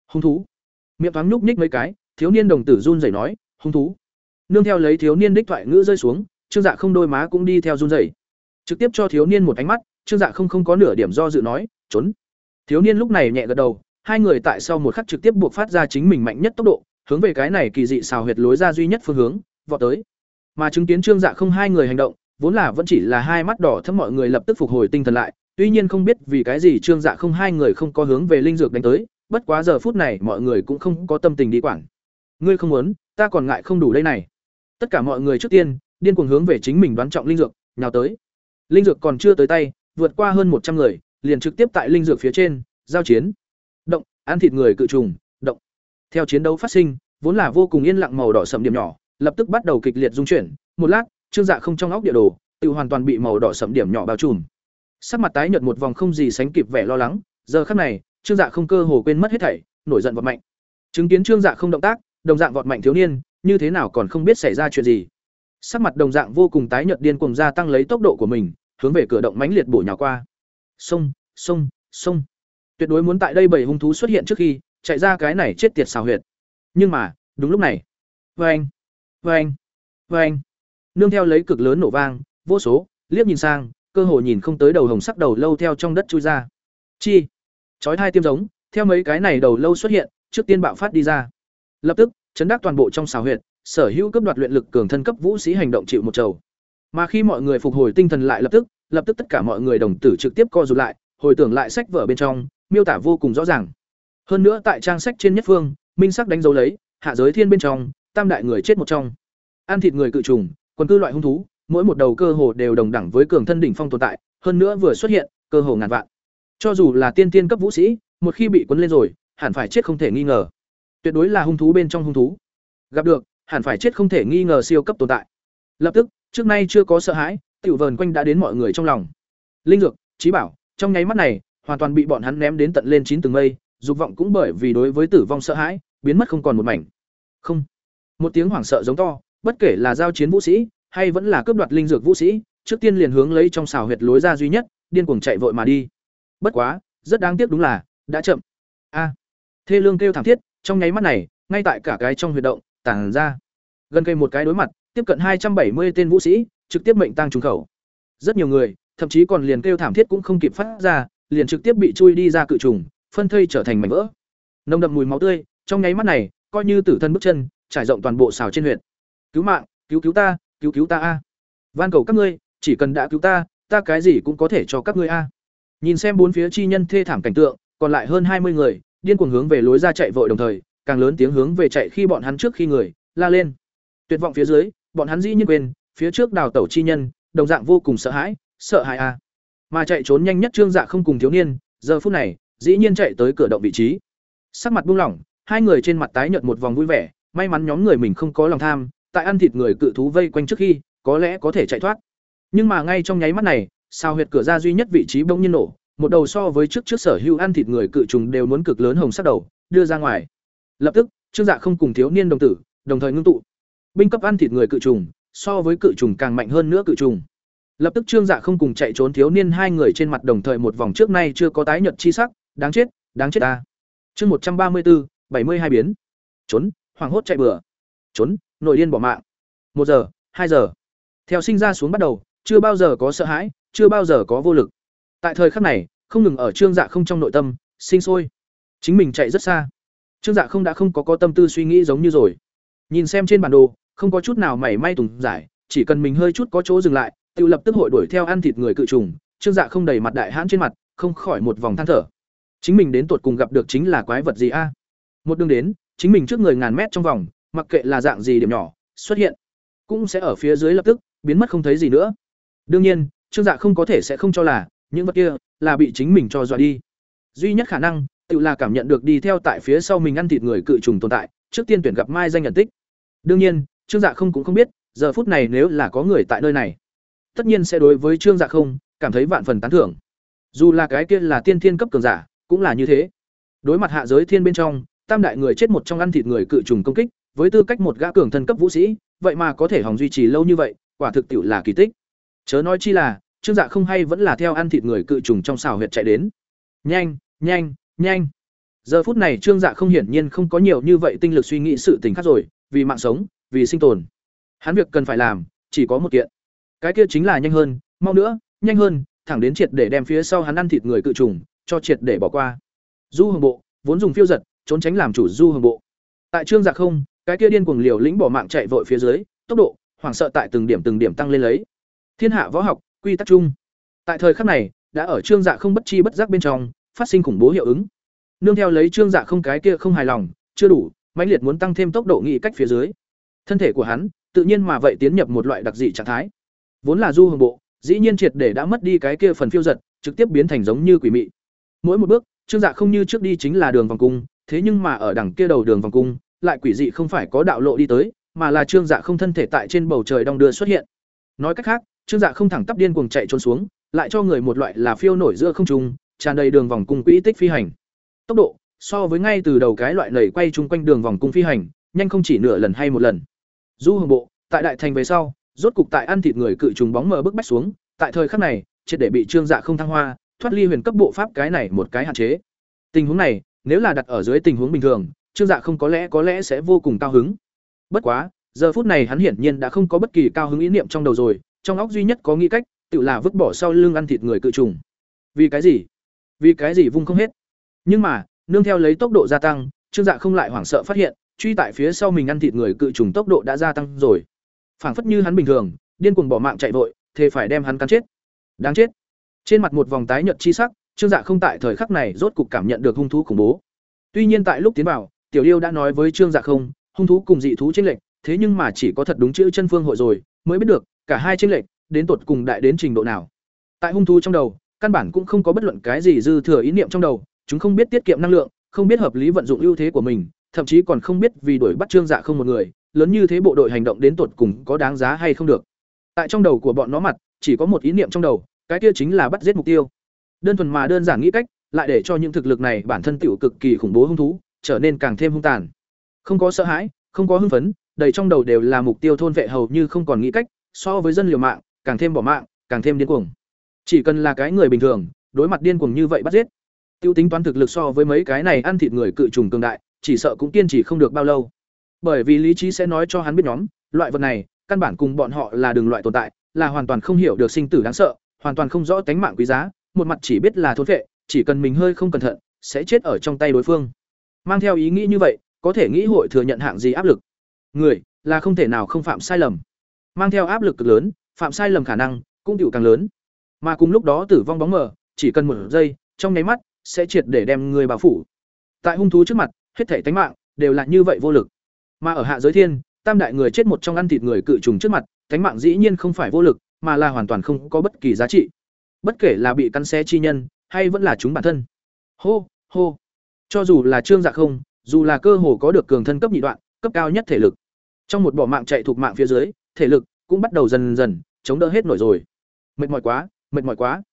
Hung thú. Miệng thoáng nhúc nhích mấy cái, thiếu niên đồng tử run rẩy nói, hung thú nương theo lấy thiếu niên đích thoại ngữ rơi xuống, trương dạ không đôi má cũng đi theo run rẩy. Trực tiếp cho thiếu niên một ánh mắt, trương dạ không không có nửa điểm do dự nói, trốn. Thiếu niên lúc này nhẹ gật đầu, hai người tại sau một khắc trực tiếp buộc phát ra chính mình mạnh nhất tốc độ, hướng về cái này kỳ dị xào huyệt lối ra duy nhất phương hướng, vọt tới. Mà chứng kiến trương dạ không hai người hành động, vốn là vẫn chỉ là hai mắt đỏ thấm mọi người lập tức phục hồi tinh thần lại, tuy nhiên không biết vì cái gì trương dạ không hai người không có hướng về linh dược đánh tới, bất quá giờ phút này mọi người cũng không có tâm tình đi quản. Ngươi không muốn, ta còn ngại không đủ đây này tất cả mọi người trước tiên, điên cuồng hướng về chính mình đoán trọng linh dược, nhào tới. Linh dược còn chưa tới tay, vượt qua hơn một trăm người, liền trực tiếp tại linh dược phía trên, giao chiến. Động, ăn thịt người cự trùng, động. Theo chiến đấu phát sinh, vốn là vô cùng yên lặng màu đỏ sậm điểm nhỏ, lập tức bắt đầu kịch liệt dung chuyển. Một lát, trương dạ không trong óc địa đồ, tự hoàn toàn bị màu đỏ sậm điểm nhỏ bao trùm. Sắc mặt tái nhợt một vòng không gì sánh kịp vẻ lo lắng, giờ khắc này, trương dạ không cơ hồ quên mất hết thảy, nổi giận vọt mạnh. Chứng kiến trương dạ không động tác, đồng dạng vọt mạnh thiếu niên như thế nào còn không biết xảy ra chuyện gì. Sắc mặt đồng dạng vô cùng tái nhợt điên cuồng gia tăng lấy tốc độ của mình, hướng về cửa động mãnh liệt bổ nhào qua. Sông sông sông tuyệt đối muốn tại đây bảy hung thú xuất hiện trước khi, chạy ra cái này chết tiệt xào huyệt. Nhưng mà, đúng lúc này. Vê anh vê anh vê anh nương theo lấy cực lớn nổ vang, vô số, liếc nhìn sang, cơ hồ nhìn không tới đầu hồng sắc đầu lâu theo trong đất chui ra. Chi? Chói hai tiêm giống, theo mấy cái này đầu lâu xuất hiện, trước tiên bạo phát đi ra. Lập tức chấn đắc toàn bộ trong xào huyệt, sở hữu cấp đoạt luyện lực cường thân cấp vũ sĩ hành động chịu một trầu. Mà khi mọi người phục hồi tinh thần lại lập tức lập tức tất cả mọi người đồng tử trực tiếp co rụt lại, hồi tưởng lại sách vở bên trong, miêu tả vô cùng rõ ràng. Hơn nữa tại trang sách trên nhất phương, minh sắc đánh dấu lấy, hạ giới thiên bên trong, tam đại người chết một trong. Ăn thịt người cự trùng, quần cư loại hung thú, mỗi một đầu cơ hồ đều đồng đẳng với cường thân đỉnh phong tồn tại, hơn nữa vừa xuất hiện, cơ hồ ngàn vạn. Cho dù là tiên tiên cấp vũ sĩ, một khi bị quấn lên rồi, hẳn phải chết không thể nghi ngờ tuyệt đối là hung thú bên trong hung thú. Gặp được, hẳn phải chết không thể nghi ngờ siêu cấp tồn tại. Lập tức, trước nay chưa có sợ hãi, tiểu vờn quanh đã đến mọi người trong lòng. Linh dược trí bảo, trong nháy mắt này, hoàn toàn bị bọn hắn ném đến tận lên chín tầng mây, dục vọng cũng bởi vì đối với tử vong sợ hãi, biến mất không còn một mảnh. Không. Một tiếng hoảng sợ giống to, bất kể là giao chiến vũ sĩ, hay vẫn là cướp đoạt linh dược vũ sĩ, trước tiên liền hướng lấy trong xào huyệt lối ra duy nhất, điên cuồng chạy vội mà đi. Bất quá, rất đáng tiếc đúng là, đã chậm. A. Thê lương kêu thảm thiết trong nháy mắt này, ngay tại cả cái trong huyệt động, tản ra. Gần cây một cái đối mặt, tiếp cận hai trăm bảy mươi tên vũ sĩ, trực tiếp mệnh tăng trùng khẩu. Rất nhiều người, thậm chí còn liền kêu thảm thiết cũng không kịp phát ra, liền trực tiếp bị chui đi ra cự trùng, phân thây trở thành mảnh vỡ. Nồng đậm mùi máu tươi, trong nháy mắt này, coi như tử thân bước chân, trải rộng toàn bộ xào trên huyện cứu mạng, cứu cứu ta, cứu cứu ta a. Van cầu các ngươi, chỉ cần đã cứu ta ta cái gì cũng có thể cho các ngươi a. Nhìn xem bốn phía chi nhân thê thảm cảnh tượng, còn lại hơn hai mươi người điên cuồng hướng về lối ra chạy vội đồng thời, càng lớn tiếng hướng về chạy khi bọn hắn trước khi người, la lên. Tuyệt vọng phía dưới, bọn hắn dĩ nhiên quên, phía trước đào tẩu chi nhân, đồng dạng vô cùng sợ hãi sợ hãi a mà chạy trốn nhanh nhất trương dạ không cùng thiếu niên, giờ phút này, dĩ nhiên chạy tới cửa động vị trí. Sắc mặt buông lỏng, hai người trên mặt tái nhợt một vòng vui vẻ, may mắn nhóm người mình không có lòng tham, tại ăn thịt người cự thú vây quanh trước khi, có lẽ có thể chạy thoát. Nhưng mà ngay trong nháy mắt này, sao huyệt cửa ra duy nhất vị trí bỗng nhiên nổ một đầu so với trước trước sở hữu ăn thịt người cự trùng đều muốn cực lớn hồng sắc đầu, đưa ra ngoài. Lập tức, trương dạ không cùng thiếu niên đồng tử, đồng thời ngưng tụ. Binh cấp ăn thịt người cự trùng, so với cự trùng càng mạnh hơn nữa cự trùng. Lập tức trương dạ không cùng chạy trốn thiếu niên hai người trên mặt đồng thời một vòng trước nay chưa có tái nhợt chi sắc, đáng chết đáng chết ta. Chương một trăm ba mươi bốn, bảy mươi hai biến. Trốn, hoảng hốt chạy bừa. Trốn, nội điên bỏ mạng. Một giờ, hai giờ. Theo sinh ra xuống bắt đầu, chưa bao giờ có sợ hãi, chưa bao giờ có vô lực tại thời khắc này, không ngừng ở trương dạ không trong nội tâm, sinh sôi. Chính mình chạy rất xa. Trương dạ không đã không có có tâm tư suy nghĩ giống như rồi. Nhìn xem trên bản đồ, không có chút nào mảy may tùng giải, chỉ cần mình hơi chút có chỗ dừng lại, tự lập tức hội đuổi theo ăn thịt người cự trùng, trương dạ không đầy mặt đại hãn trên mặt, không khỏi một vòng than thở. Chính mình đến tột cùng gặp được chính là quái vật gì a? Một đường đến, chính mình trước người ngàn mét trong vòng, mặc kệ là dạng gì điểm nhỏ, xuất hiện, cũng sẽ ở phía dưới lập tức, biến mất không thấy gì nữa. Đương nhiên, trương dạ không có thể sẽ không cho là những vật kia là bị chính mình cho dọa đi. Duy nhất khả năng, tự là cảm nhận được đi theo tại phía sau mình ăn thịt người cự trùng tồn tại, trước tiên tuyển gặp mai danh nhận tích. Đương nhiên, trương dạ không cũng không biết, giờ phút này nếu là có người tại nơi này, tất nhiên sẽ đối với trương dạ không cảm thấy vạn phần tán thưởng. Dù là cái kia là tiên thiên cấp cường giả, cũng là như thế. Đối mặt hạ giới thiên bên trong, tam đại người chết một trong ăn thịt người cự trùng công kích, với tư cách một gã cường thân cấp vũ sĩ, vậy mà có thể hòng duy trì lâu như vậy, quả thực tiệu là kỳ tích. Chớ nói chi là trương dạ không hay vẫn là theo ăn thịt người cự trùng trong xào huyệt chạy đến. Nhanh nhanh nhanh. Giờ phút này trương dạ không hiển nhiên không có nhiều như vậy tinh lực suy nghĩ sự tình khác rồi, vì mạng sống, vì sinh tồn. Hắn việc cần phải làm, chỉ có một kiện. Cái kia chính là nhanh hơn, mau nữa, nhanh hơn, thẳng đến triệt để đem phía sau hắn ăn thịt người cự trùng, cho triệt để bỏ qua. Du hồng bộ, vốn dùng phiêu giật, trốn tránh làm chủ du hồng bộ. Tại trương dạ không, cái kia điên cuồng liều lĩnh bỏ mạng chạy vội phía dưới, tốc độ, hoảng sợ tại từng điểm từng điểm tăng lên lấy. Thiên hạ võ học quy tắc chung. Tại thời khắc này, đã ở trương dạ không bất chi bất giác bên trong, phát sinh khủng bố hiệu ứng. Nương theo lấy trương dạ không cái kia không hài lòng, chưa đủ, mãnh liệt muốn tăng thêm tốc độ nghị cách phía dưới. Thân thể của hắn, tự nhiên mà vậy tiến nhập một loại đặc dị trạng thái. Vốn là du hồng bộ, dĩ nhiên triệt để đã mất đi cái kia phần phiêu giật, trực tiếp biến thành giống như quỷ mị. Mỗi một bước, trương dạ không như trước đi chính là đường vòng cung, thế nhưng mà ở đằng kia đầu đường vòng cung, lại quỷ dị không phải có đạo lộ đi tới, mà là trương dạ không thân thể tại trên bầu trời đong đưa xuất hiện. Nói cách khác trương dạ không thẳng tắp điên cuồng chạy trốn xuống, lại cho người một loại là phiêu nổi giữa không trung, tràn đầy đường vòng cung quỹ tích phi hành. Tốc độ, so với ngay từ đầu cái loại lầy quay chung quanh đường vòng cung phi hành, nhanh không chỉ nửa lần hay một lần. Du hồng bộ, tại đại thành về sau, rốt cục tại ăn thịt người cự trùng bóng mờ bức bách xuống, tại thời khắc này, triệt để bị trương dạ không thăng hoa, thoát ly huyền cấp bộ pháp cái này một cái hạn chế. Tình huống này, nếu là đặt ở dưới tình huống bình thường, trương dạ không có lẽ có lẽ sẽ vô cùng cao hứng. Bất quá, giờ phút này hắn hiển nhiên đã không có bất kỳ cao hứng ý niệm trong đầu rồi trong óc duy nhất có nghĩ cách, tự là vứt bỏ sau lưng ăn thịt người cự trùng. Vì cái gì? Vì cái gì vung không hết? Nhưng mà, nương theo lấy tốc độ gia tăng, trương dạ không lại hoảng sợ phát hiện, truy tại phía sau mình ăn thịt người cự trùng tốc độ đã gia tăng rồi. Phảng phất như hắn bình thường, điên cuồng bỏ mạng chạy vội thế phải đem hắn cắn chết. Đáng chết. Trên mặt một vòng tái nhợt chi sắc, trương dạ không tại thời khắc này rốt cục cảm nhận được hung thú khủng bố. Tuy nhiên tại lúc tiến vào, tiểu yêu đã nói với trương dạ không, hung thú cùng dị thú chênh lệch, thế nhưng mà chỉ có thật đúng chữ chân phương hội rồi, mới biết được cả hai chênh lệch, đến tột cùng đại đến trình độ nào. Tại hung thú trong đầu, căn bản cũng không có bất luận cái gì dư thừa ý niệm trong đầu, chúng không biết tiết kiệm năng lượng, không biết hợp lý vận dụng ưu thế của mình, thậm chí còn không biết vì đuổi bắt trương dạ không một người, lớn như thế bộ đội hành động đến tột cùng có đáng giá hay không được. Tại trong đầu của bọn nó mặt, chỉ có một ý niệm trong đầu, cái kia chính là bắt giết mục tiêu. Đơn thuần mà đơn giản nghĩ cách, lại để cho những thực lực này bản thân tiểu cực kỳ khủng bố hung thú, trở nên càng thêm hung tàn. Không có sợ hãi, không có hưng phấn, đầy trong đầu đều là mục tiêu thôn vệ hầu như không còn nghĩ cách so với dân liều mạng, càng thêm bỏ mạng, càng thêm điên cuồng. Chỉ cần là cái người bình thường, đối mặt điên cuồng như vậy bắt giết. Tiêu tính toán thực lực so với mấy cái này ăn thịt người cự trùng cường đại, chỉ sợ cũng kiên trì không được bao lâu. Bởi vì lý trí sẽ nói cho hắn biết nhóm, loại vật này, căn bản cùng bọn họ là đường loại tồn tại, là hoàn toàn không hiểu được sinh tử đáng sợ, hoàn toàn không rõ tánh mạng quý giá, một mặt chỉ biết là thôn vệ chỉ cần mình hơi không cẩn thận, sẽ chết ở trong tay đối phương. Mang theo ý nghĩ như vậy, có thể nghĩ hội thừa nhận hạng gì áp lực. Người, là không thể nào không phạm sai lầm mang theo áp lực cực lớn, phạm sai lầm khả năng, cũng chịu càng lớn. Mà cùng lúc đó tử vong bóng mờ, chỉ cần một giây, trong nháy mắt, sẽ triệt để đem người bao phủ. Tại hung thú trước mặt, hết thể tánh mạng, đều là như vậy vô lực. Mà ở hạ giới thiên, tam đại người chết một trong ăn thịt người cự trùng trước mặt, tánh mạng dĩ nhiên không phải vô lực, mà là hoàn toàn không có bất kỳ giá trị. Bất kể là bị cắn xé chi nhân, hay vẫn là chúng bản thân. Hô hô. Cho dù là trương dạ không, dù là cơ hồ có được cường thân cấp nhị đoạn, cấp cao nhất thể lực. Trong một bỏ mạng chạy thuộc mạng phía dưới thể lực cũng bắt đầu dần dần chống đỡ hết nổi rồi. Mệt mỏi quá, mệt mỏi quá.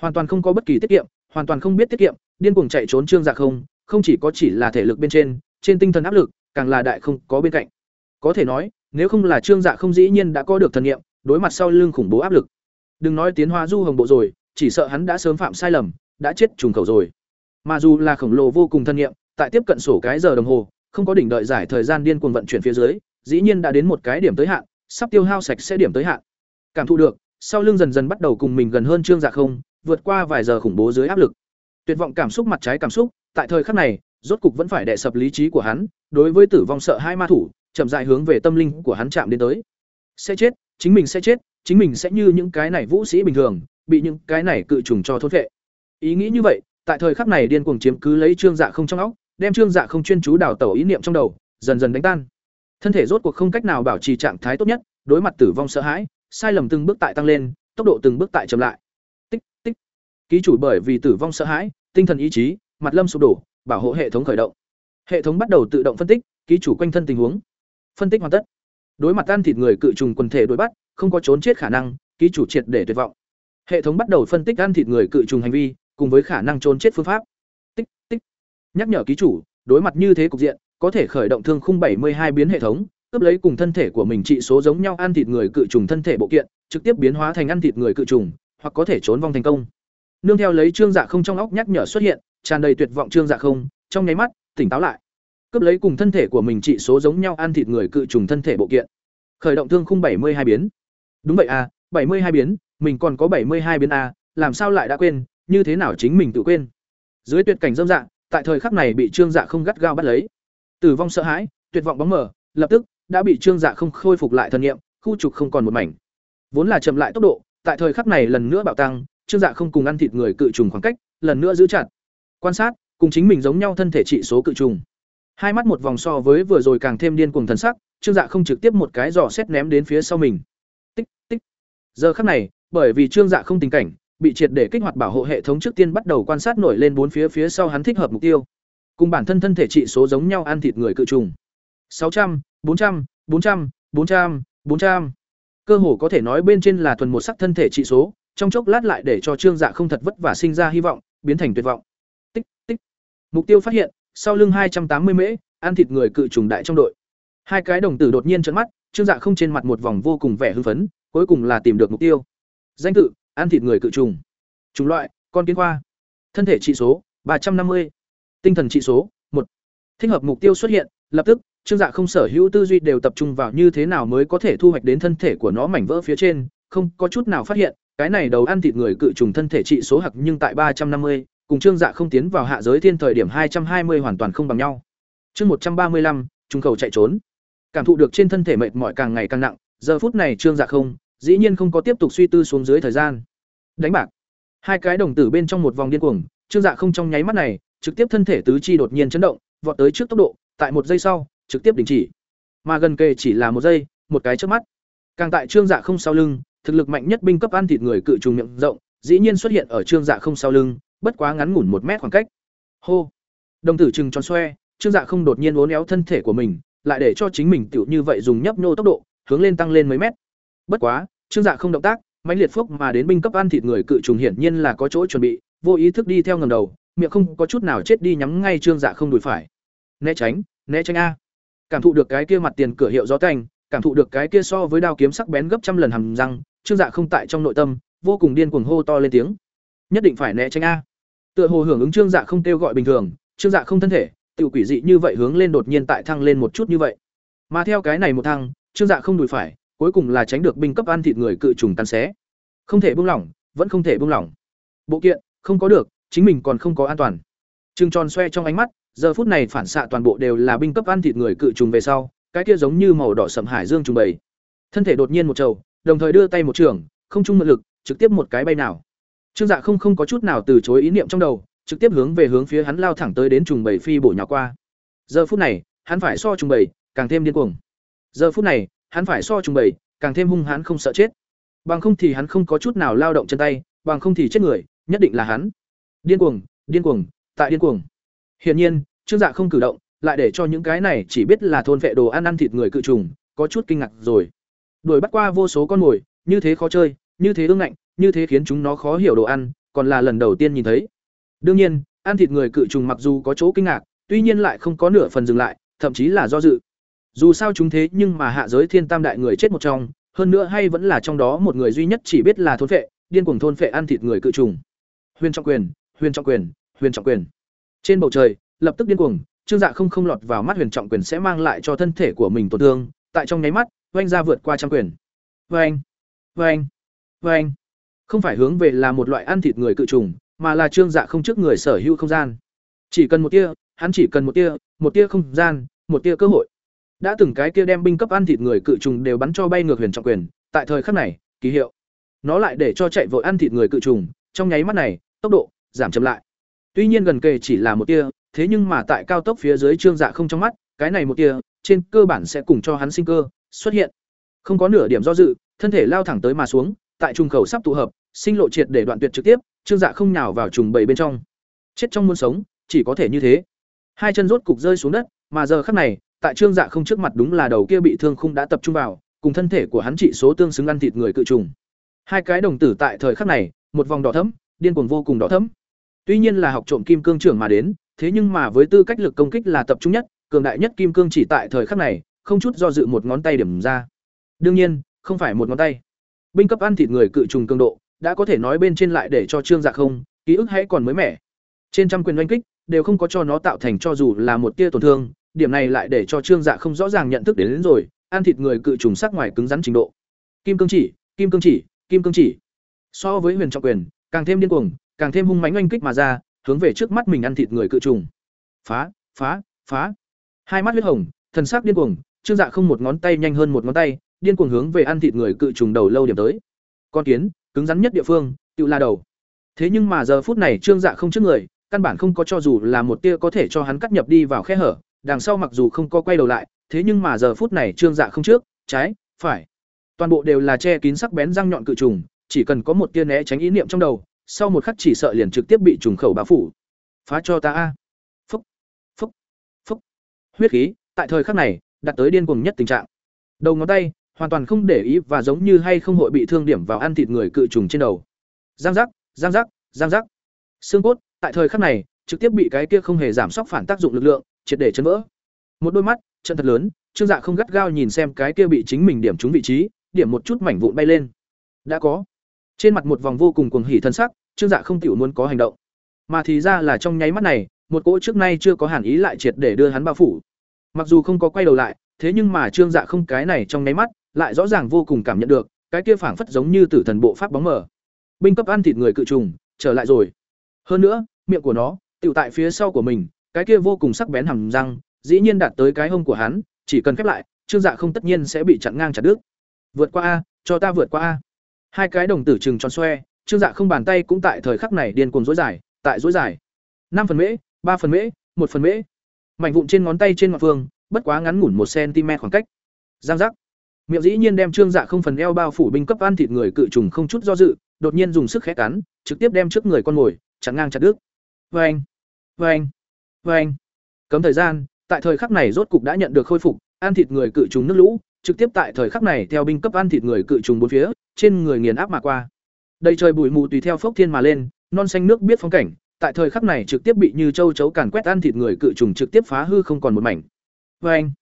Hoàn toàn không có bất kỳ tiết kiệm, hoàn toàn không biết tiết kiệm, điên cuồng chạy trốn trương dạ không không chỉ có chỉ là thể lực bên trên trên tinh thần áp lực càng là đại không có bên cạnh. Có thể nói, nếu không là trương dạ không dĩ nhiên đã có được thần nghiệm, đối mặt sau lưng khủng bố áp lực. Đừng nói tiến hóa du hồng bộ rồi, chỉ sợ hắn đã sớm phạm sai lầm, đã chết trùng khẩu rồi. Mà dù là khổng lồ vô cùng thân nghiệm, tại tiếp cận sổ cái giờ đồng hồ, không có đỉnh đợi giải thời gian điên cuồng vận chuyển phía dưới, dĩ nhiên đã đến một cái điểm tới hạn sắp tiêu hao sạch sẽ điểm tới hạn cảm thụ được sau lưng dần dần bắt đầu cùng mình gần hơn trương dạ không vượt qua vài giờ khủng bố dưới áp lực Tuyệt vọng cảm xúc mặt trái cảm xúc, tại thời khắc này, rốt cục vẫn phải đè sập lý trí của hắn, đối với tử vong sợ hai ma thủ, chậm rãi hướng về tâm linh của hắn chạm đến tới. Sẽ chết, chính mình sẽ chết, chính mình sẽ như những cái này vũ sĩ bình thường, bị những cái này cự trùng cho thôn vệ. Ý nghĩ như vậy, tại thời khắc này điên cuồng chiếm cứ lấy Trương Dạ không trong óc, đem Trương Dạ không chuyên chú đào tẩu ý niệm trong đầu, dần dần đánh tan. Thân thể rốt cuộc không cách nào bảo trì trạng thái tốt nhất, đối mặt tử vong sợ hãi, sai lầm từng bước tại tăng lên, tốc độ từng bước tại chậm lại. Tích, tích. Ký chủ bởi vì tử vong sợ hãi, tinh thần ý chí, mặt lâm sụp đổ, bảo hộ hệ thống khởi động. Hệ thống bắt đầu tự động phân tích, ký chủ quanh thân tình huống. Phân tích hoàn tất. Đối mặt ăn thịt người cự trùng quần thể đối bắt, không có trốn chết khả năng, ký chủ triệt để tuyệt vọng. Hệ thống bắt đầu phân tích ăn thịt người cự trùng hành vi, cùng với khả năng trốn chết phương pháp. Tích, tích. Nhắc nhở ký chủ, đối mặt như thế cục diện, có thể khởi động thương khung 72 biến hệ thống, cướp lấy cùng thân thể của mình trị số giống nhau ăn thịt người cự trùng thân thể bộ kiện, trực tiếp biến hóa thành ăn thịt người cự trùng, hoặc có thể trốn vong thành công. Nương theo lấy trương dạ không trong óc nhắc nhở xuất hiện, tràn đầy tuyệt vọng trương dạ không, trong nháy mắt, tỉnh táo lại. Cướp lấy cùng thân thể của mình trị số giống nhau ăn thịt người cự trùng thân thể bộ kiện. Khởi động thương khung 72 biến. Đúng vậy à, 72 biến, mình còn có 72 biến a, làm sao lại đã quên, như thế nào chính mình tự quên. Dưới tuyệt cảnh dâm dạ, tại thời khắc này bị trương dạ không gắt gao bắt lấy. Tử vong sợ hãi, tuyệt vọng bóng mở, lập tức đã bị trương dạ không khôi phục lại thần nghiệm, khu trục không còn một mảnh. Vốn là chậm lại tốc độ, tại thời khắc này lần nữa bạo tăng, trương dạ không cùng ăn thịt người cự trùng khoảng cách, lần nữa giữ chặt. Quan sát, cùng chính mình giống nhau thân thể trị số cự trùng. Hai mắt một vòng so với vừa rồi càng thêm điên cuồng thần sắc, trương dạ không trực tiếp một cái giỏ xét ném đến phía sau mình. Tích tích. Giờ khắc này, bởi vì trương dạ không tình cảnh, bị triệt để kích hoạt bảo hộ hệ thống trước tiên bắt đầu quan sát nổi lên bốn phía phía sau hắn thích hợp mục tiêu. Cùng bản thân thân thể trị số giống nhau ăn thịt người cự trùng. 600, 400, 400, 400, 400. Cơ hồ có thể nói bên trên là thuần một sắc thân thể trị số, trong chốc lát lại để cho Trương Dạ không thật vất vả sinh ra hy vọng, biến thành tuyệt vọng. Tích tích. Mục tiêu phát hiện, sau lưng 280 mễ, ăn thịt người cự trùng đại trong đội. Hai cái đồng tử đột nhiên trợn mắt, Trương Dạ không trên mặt một vòng vô cùng vẻ hưng phấn, cuối cùng là tìm được mục tiêu. Danh tự: ăn thịt người cự trùng. Chủng loại: con kiến khoa. Thân thể trị số: 350. Tinh thần trị số: một Thích hợp mục tiêu xuất hiện, lập tức Trương Dạ không sở hữu tư duy đều tập trung vào như thế nào mới có thể thu hoạch đến thân thể của nó mảnh vỡ phía trên, không có chút nào phát hiện, cái này đầu ăn thịt người cự trùng thân thể trị số hặc nhưng tại ba trăm năm mươi, cùng Trương Dạ không tiến vào hạ giới thiên thời điểm hai trăm hai mươi hoàn toàn không bằng nhau. Chương một trăm ba mươi lăm, trùng cầu chạy trốn. Cảm thụ được trên thân thể mệt mỏi càng ngày càng nặng, giờ phút này Trương Dạ không, dĩ nhiên không có tiếp tục suy tư xuống dưới thời gian. Đánh bạc. Hai cái đồng tử bên trong một vòng điên cuồng, Trương Dạ không trong nháy mắt này, trực tiếp thân thể tứ chi đột nhiên chấn động, vọt tới trước tốc độ, tại một giây sau, trực tiếp đình chỉ. Mà gần kề chỉ là một giây, một cái chớp mắt. Càng tại Trương Dạ không sau lưng, thực lực mạnh nhất binh cấp ăn thịt người cự trùng miệng rộng, dĩ nhiên xuất hiện ở Trương Dạ không sau lưng, bất quá ngắn ngủn một mét khoảng cách. Hô. Đồng tử trừng tròn xoe, Trương Dạ không đột nhiên uốn éo thân thể của mình, lại để cho chính mình tiểu như vậy dùng nhấp nhô tốc độ, hướng lên tăng lên mấy mét. Bất quá, Trương Dạ không động tác, mãnh liệt phúc mà đến binh cấp ăn thịt người cự trùng hiển nhiên là có chỗ chuẩn bị, vô ý thức đi theo ngầm đầu, miệng không có chút nào chết đi nhắm ngay Trương Dạ không đùi phải. Né tránh, né tránh a. Cảm thụ được cái kia mặt tiền cửa hiệu gió canh cảm thụ được cái kia so với đao kiếm sắc bén gấp trăm lần hầm răng trương dạ không tại trong nội tâm vô cùng điên cuồng hô to lên tiếng. Nhất định phải né tránh a. Tựa hồ hưởng ứng trương dạ không kêu gọi bình thường trương dạ không thân thể tự quỷ dị như vậy hướng lên đột nhiên tại thăng lên một chút như vậy. Mà theo cái này một thăng trương dạ không đùi phải cuối cùng là tránh được binh cấp ăn thịt người cự trùng tan xé. Không thể buông lỏng vẫn không thể buông lỏng. Bộ kiện không có được chính mình còn không có an toàn. Trương tròn xoe trong ánh mắt, giờ phút này phản xạ toàn bộ đều là binh cấp ăn thịt người cự trùng về sau, cái kia giống như màu đỏ sậm hải dương trùng bầy. Thân thể đột nhiên một trầu, đồng thời đưa tay một trường, không chung mượn lực, trực tiếp một cái bay nào. Trương dạ không không có chút nào từ chối ý niệm trong đầu, trực tiếp hướng về hướng phía hắn lao thẳng tới đến trùng bầy phi bổ nhào qua. Giờ phút này, hắn phải so trùng bầy, càng thêm điên cuồng. Giờ phút này, hắn phải so trùng bầy, càng thêm hung hãn không sợ chết. Bằng không thì hắn không có chút nào lao động chân tay, bằng không thì chết người, nhất định là hắn điên cuồng điên cuồng tại điên cuồng Hiển nhiên, Trương Dạ không cử động, lại để cho những cái này chỉ biết là thôn vệ đồ ăn ăn thịt người cự trùng, có chút kinh ngạc rồi. Đuổi bắt qua vô số con mồi, như thế khó chơi, như thế ương ngạnh, như thế khiến chúng nó khó hiểu đồ ăn, còn là lần đầu tiên nhìn thấy. Đương nhiên, ăn thịt người cự trùng mặc dù có chỗ kinh ngạc, tuy nhiên lại không có nửa phần dừng lại, thậm chí là do dự. Dù sao chúng thế nhưng mà hạ giới thiên tam đại người chết một trong, hơn nữa hay vẫn là trong đó một người duy nhất chỉ biết là thôn phệ, điên cuồng thôn phệ ăn thịt người cự trùng. Huyền trọng quyền, huyền trọng quyền, huyền trọng quyền. Trên bầu trời, lập tức điên cuồng, Trương Dạ không không lọt vào mắt huyền trọng quyền sẽ mang lại cho thân thể của mình tổn thương, tại trong nháy mắt, oanh ra vượt qua trăm quyền. Oanh, oanh, oanh. Không phải hướng về là một loại ăn thịt người cự trùng, mà là trương dạ không trước người sở hữu không gian chỉ cần một tia hắn chỉ cần một tia một tia không gian một tia cơ hội đã từng cái kia đem binh cấp ăn thịt người cự trùng đều bắn cho bay ngược huyền trọng quyền tại thời khắc này ký hiệu nó lại để cho chạy vội ăn thịt người cự trùng trong nháy mắt này tốc độ giảm chậm lại. Tuy nhiên gần kề chỉ là một tia, thế nhưng mà tại cao tốc phía dưới trương dạ không trong mắt, cái này một tia, trên cơ bản sẽ cùng cho hắn sinh cơ, xuất hiện. Không có nửa điểm do dự, thân thể lao thẳng tới mà xuống, tại trùng khẩu sắp tụ hợp, sinh lộ triệt để đoạn tuyệt trực tiếp, trương dạ không nhào vào trùng bầy bên trong. Chết trong muôn sống, chỉ có thể như thế. Hai chân rốt cục rơi xuống đất, mà giờ khắc này, tại trương dạ không trước mặt đúng là đầu kia bị thương không đã tập trung vào, cùng thân thể của hắn trị số tương xứng ăn thịt người cự trùng. Hai cái đồng tử tại thời khắc này, một vòng đỏ thẫm, điên cuồng vô cùng đỏ thẫm tuy nhiên là học trộm kim cương trưởng mà đến thế nhưng mà với tư cách lực công kích là tập trung nhất cường đại nhất kim cương chỉ tại thời khắc này không chút do dự một ngón tay điểm ra. Đương nhiên không phải một ngón tay. Binh cấp ăn thịt người cự trùng cường độ đã có thể nói bên trên lại để cho trương dạ không ký ức hãy còn mới mẻ. Trên trăm quyền oanh kích đều không có cho nó tạo thành cho dù là một tia tổn thương điểm này lại để cho trương dạ không rõ ràng nhận thức đến, đến rồi ăn thịt người cự trùng sắc ngoài cứng rắn trình độ. Kim cương chỉ kim cương chỉ kim cương chỉ. So với huyền trọng quyền càng thêm điên cuồng càng thêm hung mãnh oanh kích mà ra, hướng về trước mắt mình ăn thịt người cự trùng. Phá phá phá. Hai mắt huyết hồng, thần sắc điên cuồng, trương dạ không một ngón tay nhanh hơn một ngón tay, điên cuồng hướng về ăn thịt người cự trùng đầu lâu điểm tới. Con kiến, cứng rắn nhất địa phương, tự la đầu. Thế nhưng mà giờ phút này trương dạ không trước người, căn bản không có cho dù là một tia có thể cho hắn cắt nhập đi vào khe hở, đằng sau mặc dù không có quay đầu lại, thế nhưng mà giờ phút này trương dạ không trước, trái, phải. Toàn bộ đều là che kín sắc bén răng nhọn cự trùng, chỉ cần có một tia né tránh ý niệm trong đầu sau một khắc chỉ sợ liền trực tiếp bị trùng khẩu bá phủ. Phá cho ta a. Phúc phúc phúc. Huyết khí, tại thời khắc này, đạt tới điên cuồng nhất tình trạng. Đầu ngón tay, hoàn toàn không để ý và giống như hay không hội bị thương điểm vào ăn thịt người cự trùng trên đầu. Giang giác giang giác giang giác. Xương cốt, tại thời khắc này, trực tiếp bị cái kia không hề giảm sốc phản tác dụng lực lượng, triệt để chấn vỡ. Một đôi mắt chân thật lớn, trương dạ không gắt gao nhìn xem cái kia bị chính mình điểm trúng vị trí, điểm một chút mảnh vụn bay lên. Đã có trên mặt một vòng vô cùng cuồng hỉ thân sắc, trương dạ không tiểu muốn có hành động. Mà thì ra là trong nháy mắt này, một cỗ trước nay chưa có hàn ý lại triệt để đưa hắn bao phủ. Mặc dù không có quay đầu lại, thế nhưng mà trương dạ không cái này trong nháy mắt, lại rõ ràng vô cùng cảm nhận được, cái kia phảng phất giống như tử thần bộ pháp bóng mờ. Binh cấp ăn thịt người cự trùng, trở lại rồi. Hơn nữa, miệng của nó tựu tại phía sau của mình, cái kia vô cùng sắc bén hầm răng, dĩ nhiên đạt tới cái hông của hắn, chỉ cần khép lại, trương dạ không tất nhiên sẽ bị chặn ngang chặt đứt. Vượt qua a, cho ta vượt qua a hai cái đồng tử trừng tròn xoe, trương dạ không bàn tay cũng tại thời khắc này điên cuồng dối dài, tại dối dài. Năm phần mễ, ba phần mễ, một phần mễ. Mảnh vụn trên ngón tay trên ngọn phương, bất quá ngắn ngủn một cm khoảng cách. Giang giác. Miệng dĩ nhiên đem trương dạ không phần eo bao phủ binh cấp ăn thịt người cự trùng không chút do dự, đột nhiên dùng sức khẽ cắn, trực tiếp đem trước người con mồi chặn ngang chặt đứt. Vê anh vê anh vê anh cấm thời gian, tại thời khắc này rốt cục đã nhận được khôi phục, ăn thịt người cự trùng nước lũ, trực tiếp tại thời khắc này theo binh cấp ăn thịt người cự trùng bốn phía trên người nghiền áp mà qua. Đầy trời bụi mù tùy theo phốc thiên mà lên, non xanh nước biết phong cảnh, tại thời khắc này trực tiếp bị như châu chấu càn quét ăn thịt người cự trùng trực tiếp phá hư không còn một mảnh. Vê anh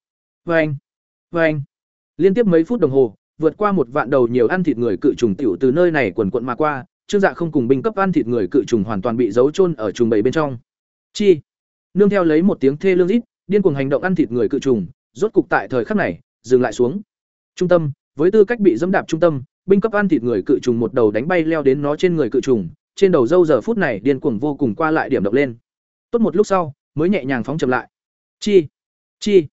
vê anh vê anh liên tiếp mấy phút đồng hồ, vượt qua một vạn đầu nhiều ăn thịt người cự trùng tiểu từ nơi này quần quận mà qua, trương dạ không cùng binh cấp ăn thịt người cự trùng hoàn toàn bị giấu chôn ở trùng bầy bên trong. Chi? Nương theo lấy một tiếng thê lương rít, điên cuồng hành động ăn thịt người cự trùng, rốt cục tại thời khắc này, dừng lại xuống. Trung tâm, với tư cách bị dẫm đạp trung tâm binh cấp ăn thịt người cự trùng một đầu đánh bay leo đến nó trên người cự trùng, trên đầu dâu giờ phút này điên cuồng vô cùng qua lại điểm động lên. Tốt một lúc sau, mới nhẹ nhàng phóng chậm lại. Chi chi.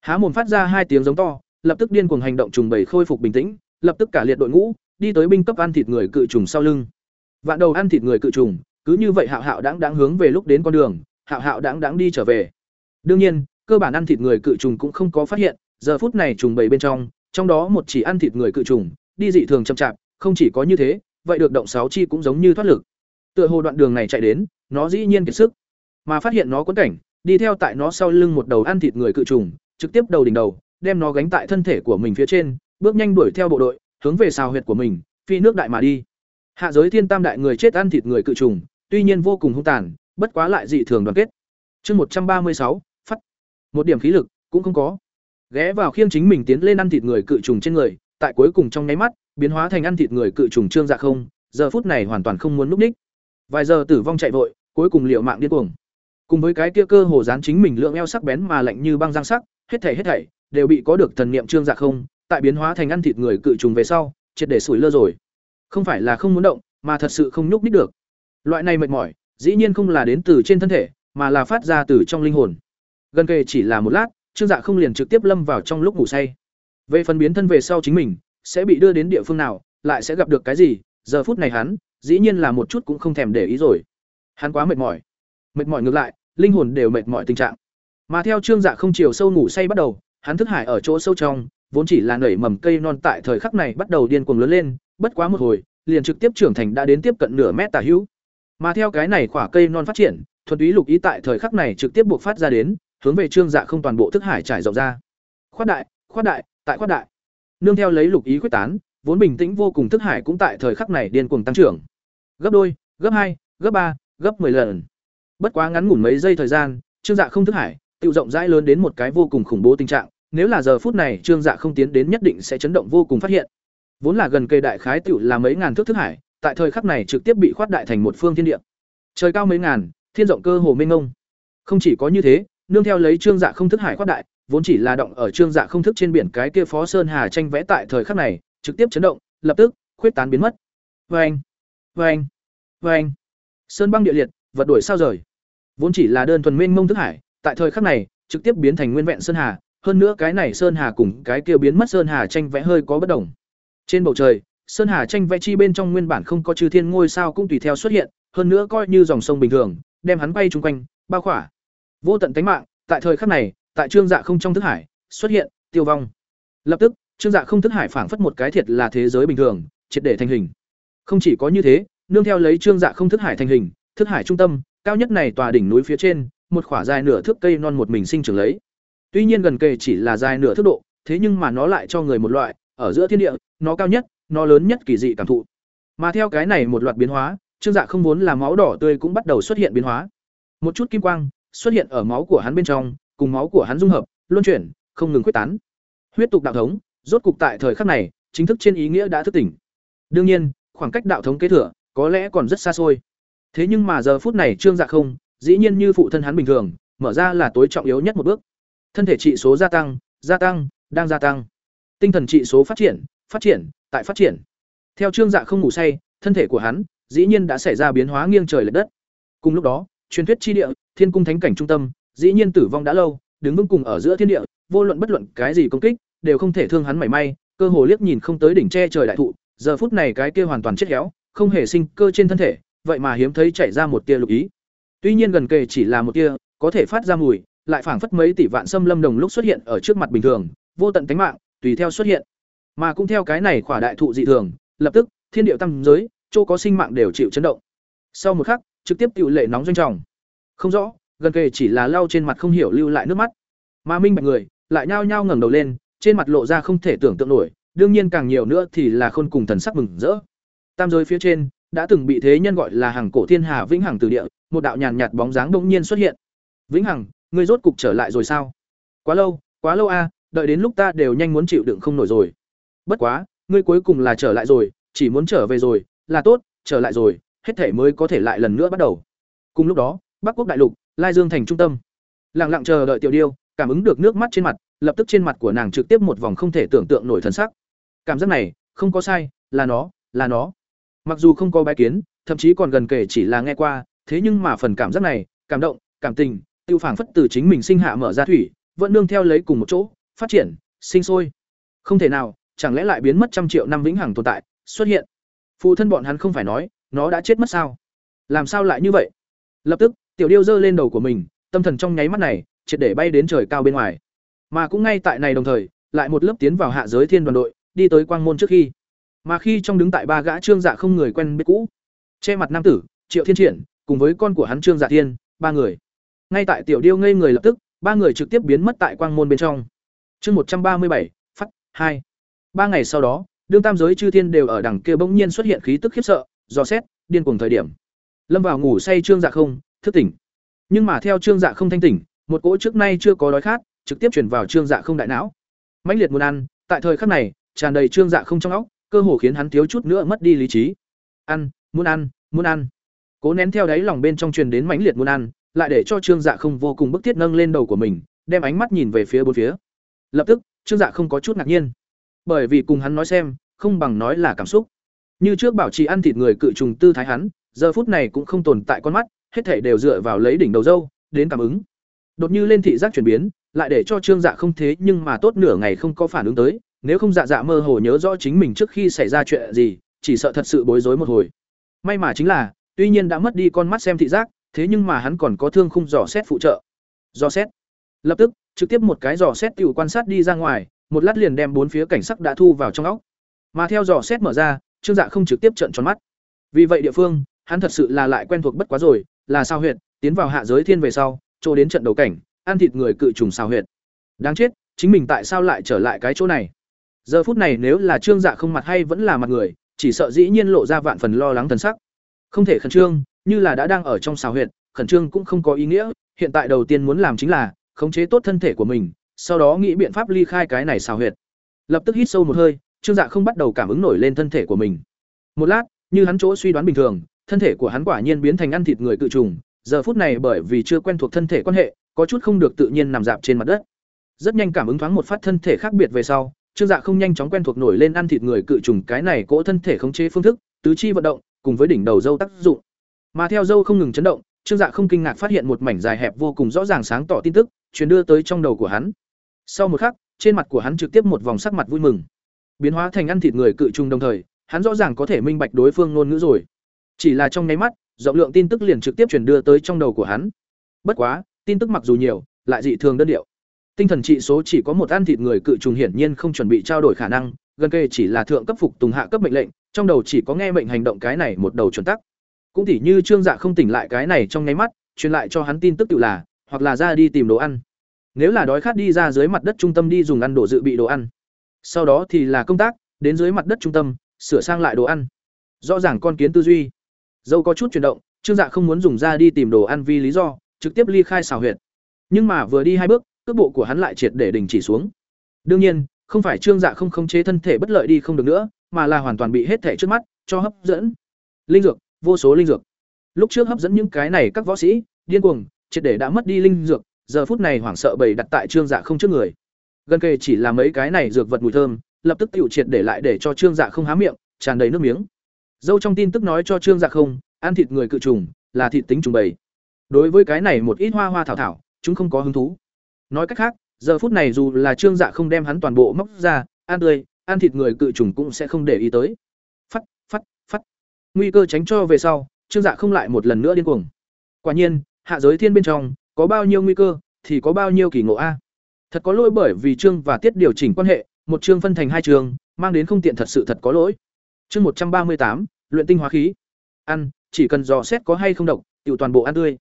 Há mồm phát ra hai tiếng giống to, lập tức điên cuồng hành động trùng bầy khôi phục bình tĩnh, lập tức cả liệt đội ngũ, đi tới binh cấp ăn thịt người cự trùng sau lưng. Vạn đầu ăn thịt người cự trùng, cứ như vậy hạo hạo đãng đãng hướng về lúc đến con đường, hạo hạo đãng đãng đi trở về. Đương nhiên, cơ bản ăn thịt người cự trùng cũng không có phát hiện, giờ phút này trùng bầy bên trong trong đó một chỉ ăn thịt người cự trùng đi dị thường chậm chạp, không chỉ có như thế, vậy được động sáu chi cũng giống như thoát lực. Tựa hồ đoạn đường này chạy đến, nó dĩ nhiên kiệt sức. Mà phát hiện nó quấn cảnh, đi theo tại nó sau lưng một đầu ăn thịt người cự trùng, trực tiếp đầu đỉnh đầu, đem nó gánh tại thân thể của mình phía trên, bước nhanh đuổi theo bộ đội, hướng về xào huyệt của mình, phi nước đại mà đi. Hạ giới thiên tam đại người chết ăn thịt người cự trùng, tuy nhiên vô cùng hung tàn, bất quá lại dị thường đoàn kết. Chương một trăm ba mươi sáu, phát. Một điểm khí lực cũng không có. Ghé vào khiêng chính mình tiến lên ăn thịt người cự trùng trên người tại cuối cùng trong nháy mắt biến hóa thành ăn thịt người cự trùng trương dạ không giờ phút này hoàn toàn không muốn núp ních vài giờ tử vong chạy vội cuối cùng liệu mạng điên cuồng cùng với cái kia cơ hồ dán chính mình lượng eo sắc bén mà lạnh như băng răng sắc hết thảy hết thảy đều bị có được thần niệm trương dạ không tại biến hóa thành ăn thịt người cự trùng về sau triệt để sủi lơ rồi không phải là không muốn động mà thật sự không nhúc nhích được Loại này mệt mỏi, dĩ nhiên không là đến từ trên thân thể, mà là phát ra từ trong linh hồn. Gần kề chỉ là một lát, Trương Dạ không liền trực tiếp lâm vào trong lúc ngủ say. Về phần biến thân về sau chính mình, sẽ bị đưa đến địa phương nào, lại sẽ gặp được cái gì, giờ phút này hắn, dĩ nhiên là một chút cũng không thèm để ý rồi. Hắn quá mệt mỏi. Mệt mỏi ngược lại, linh hồn đều mệt mỏi tình trạng. Mà theo Trương Dạ không chiều sâu ngủ say bắt đầu, hắn thức hải ở chỗ sâu trong, vốn chỉ là nảy mầm cây non tại thời khắc này bắt đầu điên cuồng lớn lên, bất quá một hồi, liền trực tiếp trưởng thành đã đến tiếp cận nửa mét tả hữu. Mà theo cái này quả cây non phát triển, thuần túy lục ý tại thời khắc này trực tiếp buộc phát ra đến, hướng về Trương Dạ không toàn bộ thức hải trải rộng ra. Khoát đại, khoát đại, tại khoát đại. Nương theo lấy lục ý quyết tán, vốn bình tĩnh vô cùng thức hải cũng tại thời khắc này điên cuồng tăng trưởng. Gấp đôi, gấp hai, gấp ba, gấp 10 lần. Bất quá ngắn ngủn mấy giây thời gian, Trương Dạ không thức hải, tự rộng rãi lớn đến một cái vô cùng khủng bố tình trạng, nếu là giờ phút này Trương Dạ không tiến đến nhất định sẽ chấn động vô cùng phát hiện. Vốn là gần cây đại khái tiểu là mấy ngàn thước thức hải, tại thời khắc này trực tiếp bị khoát đại thành một phương thiên địa. Trời cao mấy ngàn, thiên rộng cơ hồ mênh mông. Không chỉ có như thế, nương theo lấy Trương Dạ không thức hải khoát đại, vốn chỉ là động ở Trương Dạ không thức trên biển cái kia Phó Sơn Hà tranh vẽ tại thời khắc này, trực tiếp chấn động, lập tức khuyết tán biến mất. Oeng, oeng, oeng. Sơn băng địa liệt, vật đuổi sao rời. Vốn chỉ là đơn thuần mênh mông thức hải, tại thời khắc này, trực tiếp biến thành nguyên vẹn sơn hà, hơn nữa cái này sơn hà cùng cái kia biến mất sơn hà tranh vẽ hơi có bất đồng. Trên bầu trời, sơn hà tranh vẽ chi bên trong nguyên bản không có chư thiên ngôi sao cũng tùy theo xuất hiện, hơn nữa coi như dòng sông bình thường, đem hắn bay chung quanh, bao khỏa. Vô tận tánh mạng, tại thời khắc này, tại trương dạ không trong thức hải, xuất hiện, tiêu vong. Lập tức, trương dạ không thức hải phảng phất một cái thiệt là thế giới bình thường, triệt để thành hình. Không chỉ có như thế, nương theo lấy trương dạ không thức hải thành hình, thức hải trung tâm, cao nhất này tòa đỉnh núi phía trên, một khỏa dài nửa thước cây non một mình sinh trưởng lấy. Tuy nhiên gần kề chỉ là dài nửa thước độ, thế nhưng mà nó lại cho người một loại, ở giữa thiên địa, nó cao nhất, nó lớn nhất kỳ dị cảm thụ. Mà theo cái này một loạt biến hóa, Trương Dạ không muốn là máu đỏ tươi cũng bắt đầu xuất hiện biến hóa. Một chút kim quang xuất hiện ở máu của hắn bên trong, cùng máu của hắn dung hợp, luân chuyển, không ngừng quyết tán. Huyết tục đạo thống, rốt cục tại thời khắc này, chính thức trên ý nghĩa đã thức tỉnh. Đương nhiên, khoảng cách đạo thống kế thừa, có lẽ còn rất xa xôi. Thế nhưng mà giờ phút này Trương Dạ không, dĩ nhiên như phụ thân hắn bình thường, mở ra là tối trọng yếu nhất một bước. Thân thể trị số gia tăng, gia tăng, đang gia tăng. Tinh thần trị số phát triển, phát triển, tại phát triển. Theo Trương Dạ không ngủ say, thân thể của hắn dĩ nhiên đã xảy ra biến hóa nghiêng trời lệch đất. Cùng lúc đó, truyền thuyết chi địa, Thiên cung thánh cảnh trung tâm, dĩ nhiên tử vong đã lâu, đứng vững cùng ở giữa thiên địa, vô luận bất luận cái gì công kích, đều không thể thương hắn mảy may, cơ hồ liếc nhìn không tới đỉnh che trời đại thụ, giờ phút này cái kia hoàn toàn chết héo, không hề sinh cơ trên thân thể, vậy mà hiếm thấy chảy ra một tia lục ý. Tuy nhiên gần kề chỉ là một tia, có thể phát ra mùi, lại phảng phất mấy tỷ vạn xâm lâm đồng lúc xuất hiện ở trước mặt bình thường, vô tận tánh mạng, tùy theo xuất hiện. Mà cũng theo cái này khỏa đại thụ dị thường, lập tức, thiên điệu tăng giới, chỗ có sinh mạng đều chịu chấn động. Sau một khắc, trực tiếp tiểu lệ nóng doanh trọng. Không rõ, gần kề chỉ là lau trên mặt không hiểu lưu lại nước mắt. Mà minh bạch người, lại nhao nhao ngẩng đầu lên, trên mặt lộ ra không thể tưởng tượng nổi, đương nhiên càng nhiều nữa thì là khôn cùng thần sắc mừng rỡ. Tam giới phía trên, đã từng bị thế nhân gọi là hàng cổ thiên hà vĩnh hằng từ địa, một đạo nhàn nhạt bóng dáng bỗng nhiên xuất hiện. Vĩnh hằng, ngươi rốt cục trở lại rồi sao? Quá lâu, quá lâu a, đợi đến lúc ta đều nhanh muốn chịu đựng không nổi rồi. Bất quá, ngươi cuối cùng là trở lại rồi, chỉ muốn trở về rồi, là tốt, trở lại rồi, hết thể mới có thể lại lần nữa bắt đầu. Cùng lúc đó, Bắc Quốc đại lục, Lai Dương thành trung tâm. Lặng lặng chờ đợi Tiểu Điêu, cảm ứng được nước mắt trên mặt, lập tức trên mặt của nàng trực tiếp một vòng không thể tưởng tượng nổi thần sắc. Cảm giác này, không có sai, là nó, là nó. Mặc dù không có bái kiến, thậm chí còn gần kể chỉ là nghe qua, thế nhưng mà phần cảm giác này, cảm động, cảm tình, tiêu phảng phất từ chính mình sinh hạ mở ra thủy, vẫn nương theo lấy cùng một chỗ, phát triển, sinh sôi. Không thể nào, chẳng lẽ lại biến mất trăm triệu năm vĩnh hằng tồn tại, xuất hiện. Phụ thân bọn hắn không phải nói, nó đã chết mất sao? Làm sao lại như vậy? Lập tức, tiểu điêu giơ lên đầu của mình, tâm thần trong nháy mắt này, triệt để bay đến trời cao bên ngoài. Mà cũng ngay tại này đồng thời, lại một lớp tiến vào hạ giới thiên đoàn đội, đi tới quang môn trước khi. Mà khi trong đứng tại ba gã trương dạ không người quen biết cũ, che mặt nam tử, Triệu Thiên Triển, cùng với con của hắn Trương Dạ Thiên, ba người. Ngay tại tiểu điêu ngây người lập tức, ba người trực tiếp biến mất tại quang môn bên trong. Chương một trăm ba mươi bảy, phát hai. Ba ngày sau đó, đương tam giới chư thiên đều ở đằng kia bỗng nhiên xuất hiện khí tức khiếp sợ, do xét, điên cuồng thời điểm. Lâm vào ngủ say Trương Dạ không, thức tỉnh. Nhưng mà theo Trương Dạ không thanh tỉnh, một cỗ trước nay chưa có đói khát, trực tiếp chuyển vào Trương Dạ không đại não. mãnh liệt muốn ăn, tại thời khắc này, tràn đầy Trương Dạ không trong óc, cơ hồ khiến hắn thiếu chút nữa mất đi lý trí. Ăn, muốn ăn, muốn ăn cố nén theo đáy lòng bên trong truyền đến mãnh liệt muốn ăn lại để cho trương dạ không vô cùng bức thiết nâng lên đầu của mình đem ánh mắt nhìn về phía bốn phía lập tức trương dạ không có chút ngạc nhiên bởi vì cùng hắn nói xem không bằng nói là cảm xúc như trước bảo trì ăn thịt người cự trùng tư thái hắn giờ phút này cũng không tồn tại con mắt hết thể đều dựa vào lấy đỉnh đầu dâu, đến cảm ứng. Đột như lên thị giác chuyển biến, lại để cho trương dạ không thế nhưng mà tốt nửa ngày không có phản ứng tới, nếu không dạ dạ mơ hồ nhớ rõ chính mình trước khi xảy ra chuyện gì, chỉ sợ thật sự bối rối một hồi. May mà chính là, tuy nhiên đã mất đi con mắt xem thị giác, thế nhưng mà hắn còn có thương khung dò xét phụ trợ. Dò xét. Lập tức, trực tiếp một cái dò xét tiểu quan sát đi ra ngoài, một lát liền đem bốn phía cảnh sắc đã thu vào trong óc. Mà theo dò xét mở ra, trương dạ không trực tiếp trận tròn mắt. Vì vậy địa phương, hắn thật sự là lại quen thuộc bất quá rồi là sao huyệt, tiến vào hạ giới thiên về sau, chỗ đến trận đầu cảnh, ăn thịt người cự trùng sao huyệt. Đáng chết, chính mình tại sao lại trở lại cái chỗ này? Giờ phút này nếu là trương dạ không mặt hay vẫn là mặt người, chỉ sợ dĩ nhiên lộ ra vạn phần lo lắng thần sắc. Không thể khẩn trương, như là đã đang ở trong xào huyệt, khẩn trương cũng không có ý nghĩa, hiện tại đầu tiên muốn làm chính là, khống chế tốt thân thể của mình, sau đó nghĩ biện pháp ly khai cái này xào huyệt. Lập tức hít sâu một hơi, trương dạ không bắt đầu cảm ứng nổi lên thân thể của mình. Một lát, như hắn chỗ suy đoán bình thường thân thể của hắn quả nhiên biến thành ăn thịt người cự trùng, giờ phút này bởi vì chưa quen thuộc thân thể quan hệ, có chút không được tự nhiên nằm dạp trên mặt đất. Rất nhanh cảm ứng thoáng một phát thân thể khác biệt về sau, trương dạ không nhanh chóng quen thuộc nổi lên ăn thịt người cự trùng cái này cỗ thân thể khống chế phương thức, tứ chi vận động, cùng với đỉnh đầu dâu tác dụng. Mà theo dâu không ngừng chấn động, trương dạ không kinh ngạc phát hiện một mảnh dài hẹp vô cùng rõ ràng sáng tỏ tin tức, truyền đưa tới trong đầu của hắn. Sau một khắc, trên mặt của hắn trực tiếp một vòng sắc mặt vui mừng. Biến hóa thành ăn thịt người cự trùng đồng thời, hắn rõ ràng có thể minh bạch đối phương ngôn ngữ rồi chỉ là trong nháy mắt, rộng lượng tin tức liền trực tiếp truyền đưa tới trong đầu của hắn. Bất quá, tin tức mặc dù nhiều, lại dị thường đơn điệu. Tinh thần trị số chỉ có một ăn thịt người cự trùng hiển nhiên không chuẩn bị trao đổi khả năng, gần kề chỉ là thượng cấp phục tùng hạ cấp mệnh lệnh, trong đầu chỉ có nghe mệnh hành động cái này một đầu chuẩn tắc. Cũng tỉ như trương dạ không tỉnh lại cái này trong nháy mắt, truyền lại cho hắn tin tức tự là, hoặc là ra đi tìm đồ ăn. Nếu là đói khát đi ra dưới mặt đất trung tâm đi dùng ăn đồ dự bị đồ ăn. Sau đó thì là công tác, đến dưới mặt đất trung tâm, sửa sang lại đồ ăn. Rõ ràng con kiến tư duy dâu có chút chuyển động, trương dạ không muốn dùng ra đi tìm đồ ăn vì lý do, trực tiếp ly khai xào huyệt. Nhưng mà vừa đi hai bước, cước bộ của hắn lại triệt để đình chỉ xuống. Đương nhiên, không phải trương dạ không khống chế thân thể bất lợi đi không được nữa, mà là hoàn toàn bị hết thể trước mắt cho hấp dẫn. Linh dược, vô số linh dược. Lúc trước hấp dẫn những cái này các võ sĩ, điên cuồng, triệt để đã mất đi linh dược, giờ phút này hoảng sợ bầy đặt tại trương dạ không trước người. Gần kề chỉ là mấy cái này dược vật mùi thơm, lập tức tiểu triệt để lại để cho trương dạ không há miệng, tràn đầy nước miếng dâu trong tin tức nói cho trương dạ không, ăn thịt người cự trùng, là thịt tính trùng bầy. Đối với cái này một ít hoa hoa thảo thảo, chúng không có hứng thú. Nói cách khác, giờ phút này dù là trương dạ không đem hắn toàn bộ móc ra, ăn tươi, ăn thịt người cự trùng cũng sẽ không để ý tới. Phắt phắt phắt. Nguy cơ tránh cho về sau, trương dạ không lại một lần nữa điên cuồng. Quả nhiên, hạ giới thiên bên trong, có bao nhiêu nguy cơ, thì có bao nhiêu kỳ ngộ a. Thật có lỗi bởi vì trương và tiết điều chỉnh quan hệ, một chương phân thành hai chương, mang đến không tiện thật sự thật có lỗi chương một trăm ba mươi tám, luyện tinh hóa khí. Ăn, chỉ cần dò xét có hay không độc, tiểu toàn bộ ăn tươi.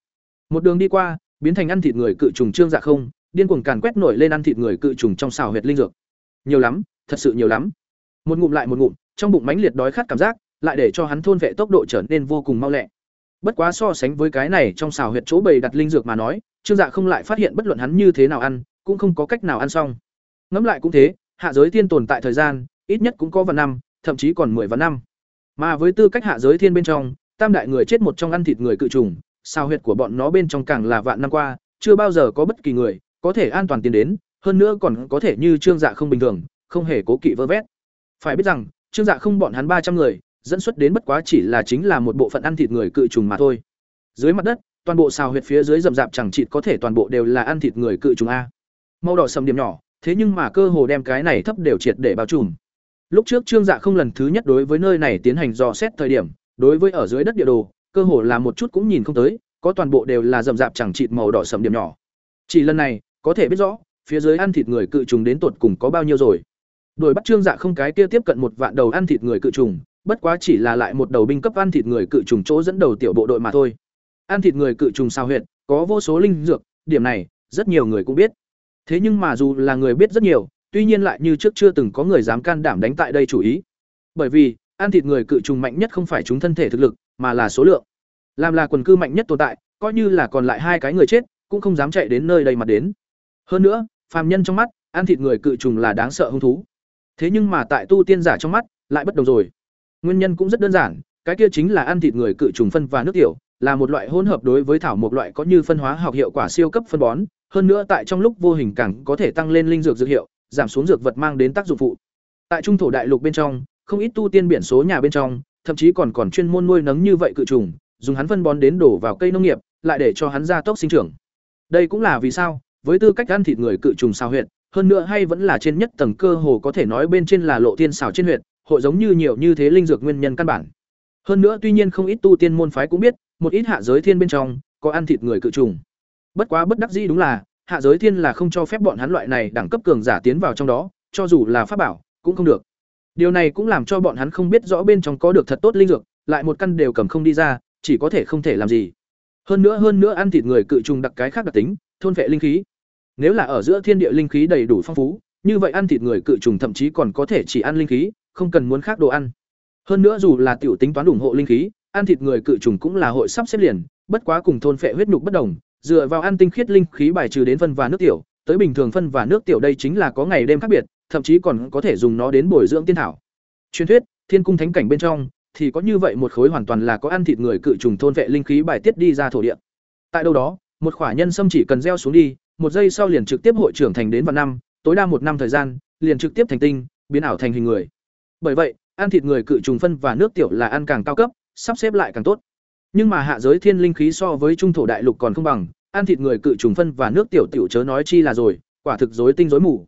Một đường đi qua, biến thành ăn thịt người cự trùng trương dạ không, điên cuồng càn quét nổi lên ăn thịt người cự trùng trong xào huyệt linh dược. Nhiều lắm, thật sự nhiều lắm. Một ngụm lại một ngụm, trong bụng mãnh liệt đói khát cảm giác, lại để cho hắn thôn vệ tốc độ trở nên vô cùng mau lẹ. Bất quá so sánh với cái này trong xào huyệt chỗ bầy đặt linh dược mà nói, trương dạ không lại phát hiện bất luận hắn như thế nào ăn, cũng không có cách nào ăn xong. Ngẫm lại cũng thế, hạ giới thiên tồn tại thời gian, ít nhất cũng có vạn năm thậm chí còn mười vạn năm. Mà với tư cách hạ giới thiên bên trong, tam đại người chết một trong ăn thịt người cự trùng sao huyệt của bọn nó bên trong càng là vạn năm qua, chưa bao giờ có bất kỳ người có thể an toàn tiến đến, hơn nữa còn có thể như trương dạ không bình thường, không hề cố kỵ vơ vét. Phải biết rằng, trương dạ không bọn hắn ba trăm người, dẫn xuất đến bất quá chỉ là chính là một bộ phận ăn thịt người cự trùng mà thôi. Dưới mặt đất, toàn bộ xào huyệt phía dưới rậm rạp chẳng chịt có thể toàn bộ đều là ăn thịt người cự trùng a. Màu đỏ sầm điểm nhỏ, thế nhưng mà cơ hồ đem cái này thấp đều triệt để bao trùm lúc trước trương dạ không lần thứ nhất đối với nơi này tiến hành dò xét thời điểm, đối với ở dưới đất địa đồ, cơ hồ là một chút cũng nhìn không tới, có toàn bộ đều là rậm rạp chẳng chịt màu đỏ sầm điểm nhỏ. Chỉ lần này, có thể biết rõ, phía dưới ăn thịt người cự trùng đến tột cùng có bao nhiêu rồi. Đuổi bắt trương dạ không cái kia tiếp cận một vạn đầu ăn thịt người cự trùng, bất quá chỉ là lại một đầu binh cấp ăn thịt người cự trùng chỗ dẫn đầu tiểu bộ đội mà thôi. Ăn thịt người cự trùng sao huyện có vô số linh dược, điểm này, rất nhiều người cũng biết. Thế nhưng mà dù là người biết rất nhiều tuy nhiên lại như trước chưa từng có người dám can đảm đánh tại đây chủ ý. Bởi vì, ăn thịt người cự trùng mạnh nhất không phải chúng thân thể thực lực, mà là số lượng. Làm là quần cư mạnh nhất tồn tại, coi như là còn lại hai cái người chết, cũng không dám chạy đến nơi đây mà đến. Hơn nữa, phàm nhân trong mắt, ăn thịt người cự trùng là đáng sợ hung thú. Thế nhưng mà tại tu tiên giả trong mắt, lại bất đồng rồi. Nguyên nhân cũng rất đơn giản, cái kia chính là ăn thịt người cự trùng phân và nước tiểu, là một loại hỗn hợp đối với thảo một loại có như phân hóa học hiệu quả siêu cấp phân bón. Hơn nữa tại trong lúc vô hình càng có thể tăng lên linh dược dược hiệu giảm xuống dược vật mang đến tác dụng phụ tại trung thổ đại lục bên trong không ít tu tiên biển số nhà bên trong thậm chí còn còn chuyên môn nuôi nấng như vậy cự trùng dùng hắn phân bón đến đổ vào cây nông nghiệp, lại để cho hắn gia tốc sinh trưởng. Đây cũng là vì sao, với tư cách ăn thịt người cự trùng sao huyệt, hơn nữa hay vẫn là trên nhất tầng cơ hồ có thể nói bên trên là lộ tiên xảo trên huyệt, hội giống như nhiều như thế linh dược nguyên nhân căn bản. Hơn nữa tuy nhiên không ít tu tiên môn phái cũng biết, một ít hạ giới thiên bên trong có ăn thịt người cự trùng. Bất quá bất đắc dĩ đúng là, hạ giới thiên là không cho phép bọn hắn loại này đẳng cấp cường giả tiến vào trong đó, cho dù là pháp bảo, cũng không được. Điều này cũng làm cho bọn hắn không biết rõ bên trong có được thật tốt linh dược, lại một căn đều cầm không đi ra, chỉ có thể không thể làm gì. Hơn nữa hơn nữa ăn thịt người cự trùng đặc cái khác đặc tính, thôn vệ linh khí. Nếu là ở giữa thiên địa linh khí đầy đủ phong phú, như vậy ăn thịt người cự trùng thậm chí còn có thể chỉ ăn linh khí, không cần muốn khác đồ ăn. Hơn nữa dù là tiểu tính toán ủng hộ linh khí, ăn thịt người cự trùng cũng là hội sắp xếp liền, bất quá cùng thôn phệ huyết nhục bất đồng, dựa vào ăn tinh khiết linh khí bài trừ đến phân và nước tiểu, tới bình thường phân và nước tiểu đây chính là có ngày đêm khác biệt, thậm chí còn có thể dùng nó đến bồi dưỡng tiên thảo. Truyền thuyết, thiên cung thánh cảnh bên trong thì có như vậy một khối hoàn toàn là có ăn thịt người cự trùng thôn vệ linh khí bài tiết đi ra thổ địa. Tại đâu đó, một khỏa nhân sâm chỉ cần gieo xuống đi, một giây sau liền trực tiếp hội trưởng thành đến vạn năm, tối đa một năm thời gian, liền trực tiếp thành tinh, biến ảo thành hình người. Bởi vậy, ăn thịt người cự trùng phân và nước tiểu là ăn càng cao cấp, sắp xếp lại càng tốt. Nhưng mà hạ giới thiên linh khí so với trung thổ đại lục còn không bằng, ăn thịt người cự trùng phân và nước tiểu tiểu chớ nói chi là rồi, quả thực rối tinh rối mù.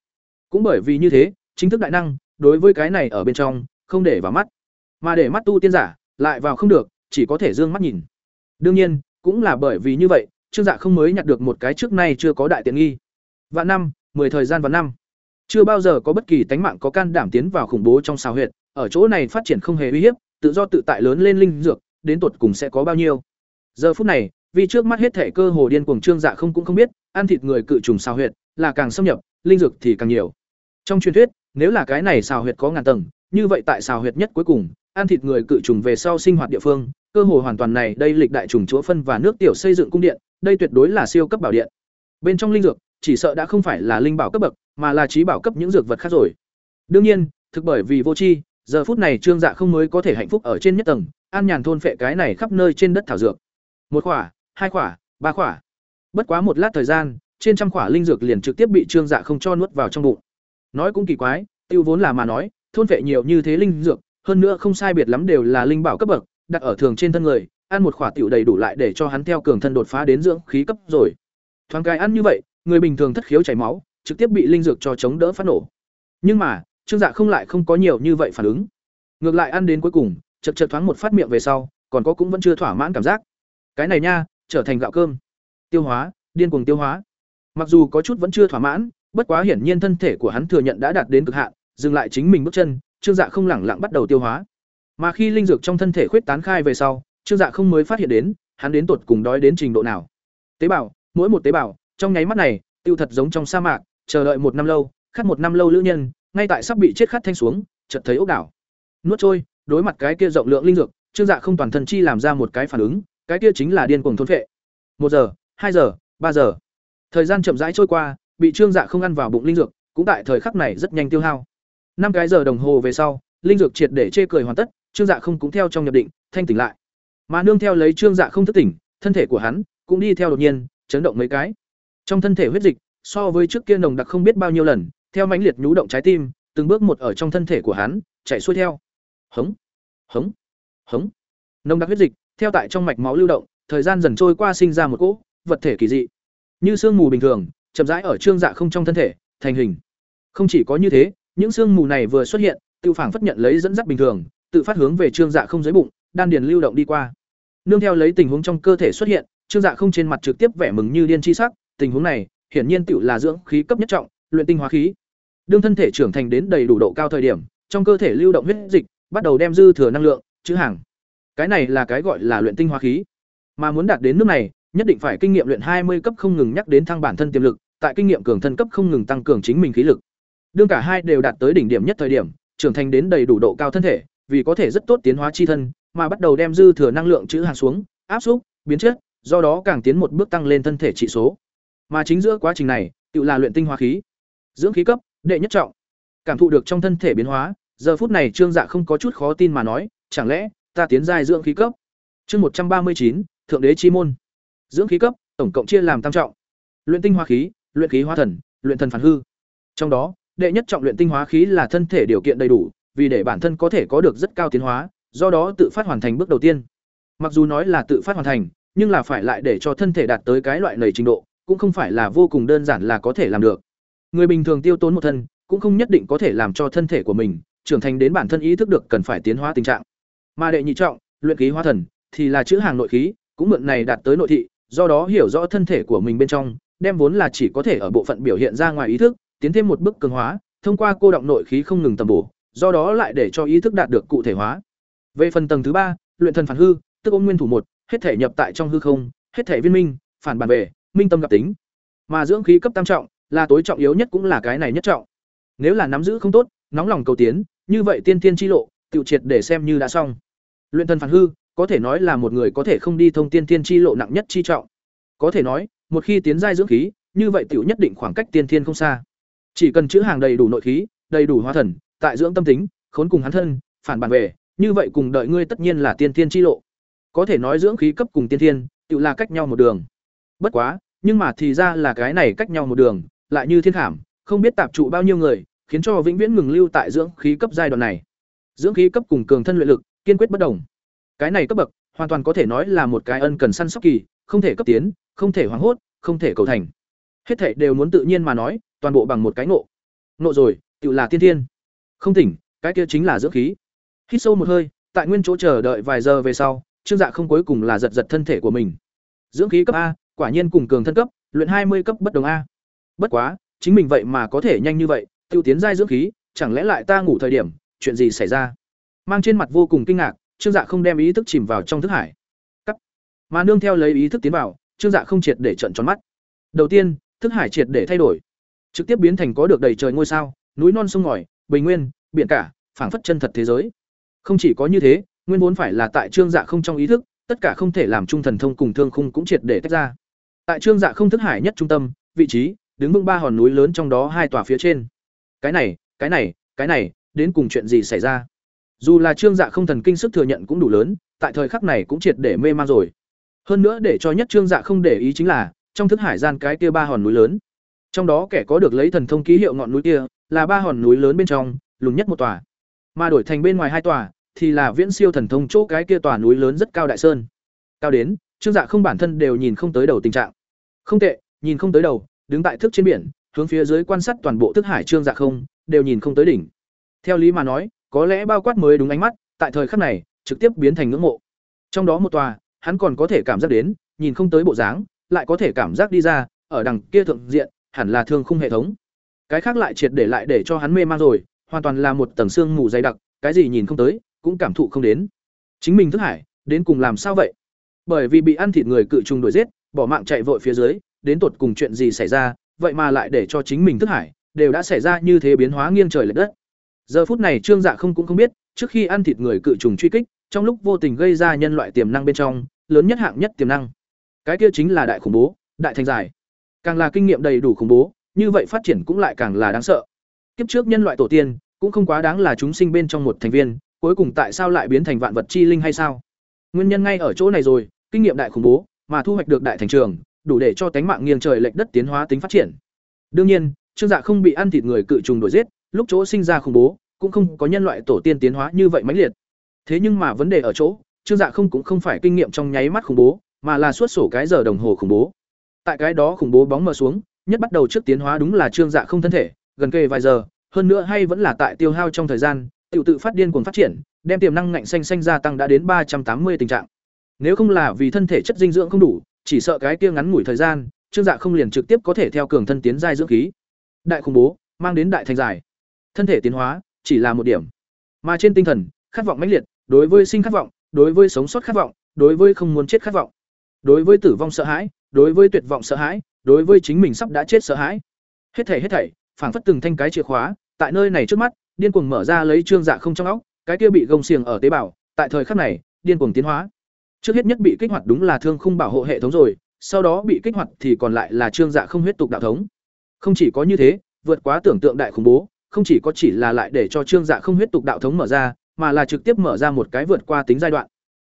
Cũng bởi vì như thế, chính thức đại năng, đối với cái này ở bên trong, không để vào mắt. Mà để mắt tu tiên giả, lại vào không được, chỉ có thể dương mắt nhìn. Đương nhiên, cũng là bởi vì như vậy, Trương Dạ không mới nhặt được một cái trước nay chưa có đại tiện nghi. Vạn năm, mười thời gian vạn năm. Chưa bao giờ có bất kỳ tánh mạng có can đảm tiến vào khủng bố trong xào huyệt, ở chỗ này phát triển không hề uy hiếp, tự do tự tại lớn lên linh dược, đến tột cùng sẽ có bao nhiêu. Giờ phút này, vì trước mắt hết thể cơ hồ điên cuồng trương dạ không cũng không biết, ăn thịt người cự trùng xào huyệt, là càng xâm nhập, linh dược thì càng nhiều. Trong truyền thuyết, nếu là cái này xào huyệt có ngàn tầng, như vậy tại xào huyệt nhất cuối cùng, ăn thịt người cự trùng về sau sinh hoạt địa phương, cơ hồ hoàn toàn này đây lịch đại trùng chúa phân và nước tiểu xây dựng cung điện, đây tuyệt đối là siêu cấp bảo điện. Bên trong linh dược, chỉ sợ đã không phải là linh bảo cấp bậc, mà là trí bảo cấp những dược vật khác rồi. Đương nhiên, thực bởi vì vô tri, giờ phút này Trương Dạ không mới có thể hạnh phúc ở trên nhất tầng, an nhàn thôn phệ cái này khắp nơi trên đất thảo dược. Một khỏa, hai khỏa, ba khỏa. Bất quá một lát thời gian, trên trăm khỏa linh dược liền trực tiếp bị Trương Dạ không cho nuốt vào trong bụng. Nói cũng kỳ quái, tiêu vốn là mà nói, thôn phệ nhiều như thế linh dược, hơn nữa không sai biệt lắm đều là linh bảo cấp bậc, đặt ở thường trên thân người, ăn một khỏa tiểu đầy đủ lại để cho hắn theo cường thân đột phá đến dưỡng khí cấp rồi. Thoáng cái ăn như vậy, người bình thường thất khiếu chảy máu, trực tiếp bị linh dược cho chống đỡ phát nổ. Nhưng mà, Trương Dạ không lại không có nhiều như vậy phản ứng. Ngược lại ăn đến cuối cùng, chật chật thoáng một phát miệng về sau, còn có cũng vẫn chưa thỏa mãn cảm giác. Cái này nha, trở thành gạo cơm. Tiêu hóa, điên cuồng tiêu hóa. Mặc dù có chút vẫn chưa thỏa mãn, bất quá hiển nhiên thân thể của hắn thừa nhận đã đạt đến cực hạn, dừng lại chính mình bước chân, Trương Dạ không lẳng lặng bắt đầu tiêu hóa. Mà khi linh dược trong thân thể khuyết tán khai về sau, Trương Dạ không mới phát hiện đến, hắn đến tột cùng đói đến trình độ nào. Tế bào, mỗi một tế bào, trong nháy mắt này, tiêu thật giống trong sa mạc, chờ đợi một năm lâu, khát một năm lâu lữ nhân, ngay tại sắp bị chết khát thanh xuống, chợt thấy ốc đảo. Nuốt trôi, đối mặt cái kia rộng lượng linh dược, Trương Dạ không toàn thân chi làm ra một cái phản ứng, cái kia chính là điên cuồng thôn phệ. Một giờ, hai giờ, ba giờ. Thời gian chậm rãi trôi qua, bị Trương Dạ không ăn vào bụng linh dược, cũng tại thời khắc này rất nhanh tiêu hao. Năm cái giờ đồng hồ về sau, linh dược triệt để chê cười hoàn tất, Trương Dạ không cũng theo trong nhập định, thanh tỉnh lại. Mà nương theo lấy Trương Dạ không thức tỉnh, thân thể của hắn cũng đi theo đột nhiên, chấn động mấy cái. Trong thân thể huyết dịch, so với trước kia nồng đặc không biết bao nhiêu lần, theo mãnh liệt nhú động trái tim, từng bước một ở trong thân thể của hắn, chạy xuôi theo. Hống, hống, hống. Nồng đặc huyết dịch, theo tại trong mạch máu lưu động, thời gian dần trôi qua sinh ra một cỗ vật thể kỳ dị, như sương mù bình thường, chậm rãi ở trương dạ không trong thân thể, thành hình. Không chỉ có như thế, những sương mù này vừa xuất hiện, tiêu phảng phất nhận lấy dẫn dắt bình thường, tự phát hướng về trương dạ không dưới bụng, đan điền lưu động đi qua. Nương theo lấy tình huống trong cơ thể xuất hiện, trương dạ không trên mặt trực tiếp vẻ mừng như điên chi sắc, tình huống này, hiển nhiên tiểu là dưỡng khí cấp nhất trọng, luyện tinh hóa khí. Đương thân thể trưởng thành đến đầy đủ độ cao thời điểm, trong cơ thể lưu động huyết dịch, bắt đầu đem dư thừa năng lượng chữ hàng. Cái này là cái gọi là luyện tinh hóa khí. Mà muốn đạt đến nước này, nhất định phải kinh nghiệm luyện hai mươi cấp không ngừng nhắc đến thăng bản thân tiềm lực, tại kinh nghiệm cường thân cấp không ngừng tăng cường chính mình khí lực. Đương cả hai đều đạt tới đỉnh điểm nhất thời điểm, trưởng thành đến đầy đủ độ cao thân thể, vì có thể rất tốt tiến hóa chi thân, mà bắt đầu đem dư thừa năng lượng chữ hàng xuống, áp xúc, biến chất, do đó càng tiến một bước tăng lên thân thể trị số. Mà chính giữa quá trình này, tự là luyện tinh hóa khí. Dưỡng khí cấp, đệ nhất trọng. Cảm thụ được trong thân thể biến hóa, giờ phút này Trương Dạ không có chút khó tin mà nói, chẳng lẽ ta tiến giai dưỡng khí cấp? Chương một trăm ba mươi chín Thượng đế chi môn. Dưỡng khí cấp, tổng cộng chia làm tam trọng. Luyện tinh hóa khí, luyện khí hóa thần, luyện thần phản hư. Trong đó, đệ nhất trọng luyện tinh hóa khí là thân thể điều kiện đầy đủ, vì để bản thân có thể có được rất cao tiến hóa, do đó tự phát hoàn thành bước đầu tiên. mặc dù nói là tự phát hoàn thành nhưng là phải lại để cho thân thể đạt tới cái loại nầy trình độ cũng không phải là vô cùng đơn giản là có thể làm được người bình thường tiêu tốn một thân cũng không nhất định có thể làm cho thân thể của mình trưởng thành đến bản thân ý thức được cần phải tiến hóa tình trạng mà đệ nhị trọng, luyện khí hóa thần, thì là chữ hàng nội khí, cũng mượn này đạt tới nội thị, do đó hiểu rõ thân thể của mình bên trong, đem vốn là chỉ có thể ở bộ phận biểu hiện ra ngoài ý thức, tiến thêm một bước cường hóa, thông qua cô động nội khí không ngừng tầm bổ, do đó lại để cho ý thức đạt được cụ thể hóa. Về phần tầng thứ ba, luyện thần phản hư, tức ôn nguyên thủ một, hết thể nhập tại trong hư không, hết thể viên minh, phản bản về, minh tâm gặp tính. Mà dưỡng khí cấp tam trọng, là tối trọng yếu nhất cũng là cái này nhất trọng. Nếu là nắm giữ không tốt, nóng lòng cầu tiến, như vậy tiên tiên chi lộ, tự triệt để xem như đã xong luyện thần phản hư, có thể nói là một người có thể không đi thông tiên tiên chi lộ nặng nhất chi trọng. Có thể nói, một khi tiến giai dưỡng khí, như vậy tiểu nhất định khoảng cách tiên thiên không xa. Chỉ cần chữ hàng đầy đủ nội khí, đầy đủ hóa thần, tại dưỡng tâm tính, khốn cùng hắn thân, phản bản về, như vậy cùng đợi ngươi tất nhiên là tiên thiên chi lộ. Có thể nói dưỡng khí cấp cùng tiên thiên Tiểu là cách nhau một đường. Bất quá, nhưng mà thì ra là cái này cách nhau một đường, lại như thiên khảm, không biết tạp trụ bao nhiêu người, khiến cho vĩnh viễn ngừng lưu tại dưỡng khí cấp giai đoạn này. Dưỡng khí cấp cùng cường thân luyện lực kiên quyết bất đồng. Cái này cấp bậc, hoàn toàn có thể nói là một cái ân cần săn sóc kỳ, không thể cấp tiến, không thể hoảng hốt, không thể cầu thành. Hết thể đều muốn tự nhiên mà nói, toàn bộ bằng một cái ngộ. Ngộ rồi, tự là tiên thiên. Không tỉnh, cái kia chính là dưỡng khí. Hít sâu một hơi, tại nguyên chỗ chờ đợi vài giờ về sau, trương dạ không cuối cùng là giật giật thân thể của mình. Dưỡng khí cấp a, quả nhiên cùng cường thân cấp, luyện hai mươi cấp bất đồng a. Bất quá, chính mình vậy mà có thể nhanh như vậy, tiêu tiến giai dưỡng khí, chẳng lẽ lại ta ngủ thời điểm, chuyện gì xảy ra? Mang trên mặt vô cùng kinh ngạc, trương dạ không đem ý thức chìm vào trong thức hải. Cắt. Mà nương theo lấy ý thức tiến vào, trương dạ không triệt để trận tròn mắt. Đầu tiên, thức hải triệt để thay đổi. Trực tiếp biến thành có được đầy trời ngôi sao, núi non sông ngòi, bình nguyên, biển cả, phảng phất chân thật thế giới. Không chỉ có như thế, nguyên vốn phải là tại trương dạ không trong ý thức, tất cả không thể làm trung thần thông cùng thương khung cũng triệt để tách ra. Tại trương dạ không thức hải nhất trung tâm, vị trí, đứng vững ba hòn núi lớn trong đó hai tòa phía trên. Cái này cái này cái này, đến cùng chuyện gì xảy ra? Dù là trương dạ không thần kinh sức thừa nhận cũng đủ lớn, tại thời khắc này cũng triệt để mê man rồi. Hơn nữa để cho nhất trương dạ không để ý chính là, trong thức hải gian cái kia ba hòn núi lớn. Trong đó kẻ có được lấy thần thông ký hiệu ngọn núi kia, là ba hòn núi lớn bên trong, lùn nhất một tòa. Mà đổi thành bên ngoài hai tòa, thì là viễn siêu thần thông chỗ cái kia tòa núi lớn rất cao đại sơn. Cao đến, trương dạ không bản thân đều nhìn không tới đầu tình trạng. Không tệ, nhìn không tới đầu, đứng tại thức trên biển, hướng phía dưới quan sát toàn bộ thức hải trương dạ không, đều nhìn không tới đỉnh. Theo lý mà nói có lẽ bao quát mới đúng ánh mắt, tại thời khắc này, trực tiếp biến thành ngưỡng mộ. Trong đó một tòa, hắn còn có thể cảm giác đến, nhìn không tới bộ dáng, lại có thể cảm giác đi ra, ở đằng kia thượng diện, hẳn là thương khung hệ thống. Cái khác lại triệt để lại để cho hắn mê man rồi, hoàn toàn là một tầng xương mù dày đặc, cái gì nhìn không tới, cũng cảm thụ không đến. Chính mình thức hải, đến cùng làm sao vậy? Bởi vì bị ăn thịt người cự trùng đuổi giết, bỏ mạng chạy vội phía dưới, đến tột cùng chuyện gì xảy ra, vậy mà lại để cho chính mình thức hải, đều đã xảy ra như thế biến hóa nghiêng trời lệch đất giờ phút này trương dạ không cũng không biết, trước khi ăn thịt người cự trùng truy kích, trong lúc vô tình gây ra nhân loại tiềm năng bên trong, lớn nhất hạng nhất tiềm năng. Cái kia chính là đại khủng bố, đại thành giải càng là kinh nghiệm đầy đủ khủng bố, như vậy phát triển cũng lại càng là đáng sợ. Kiếp trước nhân loại tổ tiên, cũng không quá đáng là chúng sinh bên trong một thành viên, cuối cùng tại sao lại biến thành vạn vật chi linh hay sao? Nguyên nhân ngay ở chỗ này rồi, kinh nghiệm đại khủng bố, mà thu hoạch được đại thành trường, đủ để cho tánh mạng nghiêng trời lệch đất tiến hóa tính phát triển. Đương nhiên, trương dạ không bị ăn thịt người cự trùng đuổi giết lúc chỗ sinh ra khủng bố, cũng không có nhân loại tổ tiên tiến hóa như vậy mãnh liệt. Thế nhưng mà vấn đề ở chỗ, trương dạ không cũng không phải kinh nghiệm trong nháy mắt khủng bố, mà là suốt sổ cái giờ đồng hồ khủng bố. Tại cái đó khủng bố bóng mờ xuống, nhất bắt đầu trước tiến hóa đúng là trương dạ không thân thể, gần kề vài giờ, hơn nữa hay vẫn là tại tiêu hao trong thời gian tự tự phát điên cuồng phát triển, đem tiềm năng ngạnh xanh xanh gia tăng đã đến ba trăm tám mươi tình trạng. Nếu không là vì thân thể chất dinh dưỡng không đủ, chỉ sợ cái kia ngắn ngủi thời gian, trương dạ không liền trực tiếp có thể theo cường thân tiến giai dưỡng khí. Đại khủng bố, mang đến đại thành giải thân thể tiến hóa, chỉ là một điểm. Mà trên tinh thần, khát vọng mãnh liệt, đối với sinh khát vọng, đối với sống sót khát vọng, đối với không muốn chết khát vọng. Đối với tử vong sợ hãi, đối với tuyệt vọng sợ hãi, đối với chính mình sắp đã chết sợ hãi. Hết thảy hết thảy, phảng phất từng thanh cái chìa khóa, tại nơi này trước mắt, điên cuồng mở ra lấy trương dạ không trong óc, cái kia bị gông xiềng ở tế bào, tại thời khắc này, điên cuồng tiến hóa. Trước hết nhất bị kích hoạt đúng là thương khung bảo hộ hệ thống rồi, sau đó bị kích hoạt thì còn lại là trương dạ không huyết tục đạo thống. Không chỉ có như thế, vượt quá tưởng tượng đại khủng bố không chỉ có chỉ là lại để cho trương dạ không huyết tục đạo thống mở ra, mà là trực tiếp mở ra một cái vượt qua tính giai đoạn.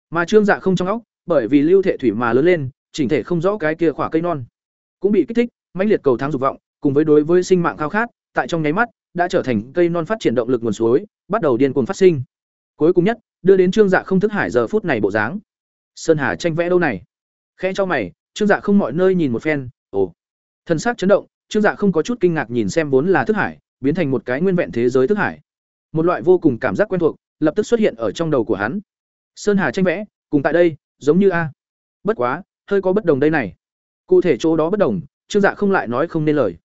Mà trương dạ không trong óc, bởi vì lưu thể thủy mà lớn lên, chỉnh thể không rõ cái kia khỏa cây non. Cũng bị kích thích, mãnh liệt cầu thang dục vọng, cùng với đối với sinh mạng khao khát, tại trong nháy mắt, đã trở thành cây non phát triển động lực nguồn suối, bắt đầu điên cuồng phát sinh. Cuối cùng nhất, đưa đến trương dạ không thức hải giờ phút này bộ dáng. Sơn hà tranh vẽ đâu này? Khẽ cho mày, trương dạ không mọi nơi nhìn một phen, ồ. Thân xác chấn động, trương dạ không có chút kinh ngạc nhìn xem vốn là thức hải biến thành một cái nguyên vẹn thế giới thức hải. Một loại vô cùng cảm giác quen thuộc, lập tức xuất hiện ở trong đầu của hắn. Sơn hà tranh vẽ, cùng tại đây, giống như a. Bất quá, hơi có bất đồng đây này. Cụ thể chỗ đó bất đồng, trương dạ không lại nói không nên lời.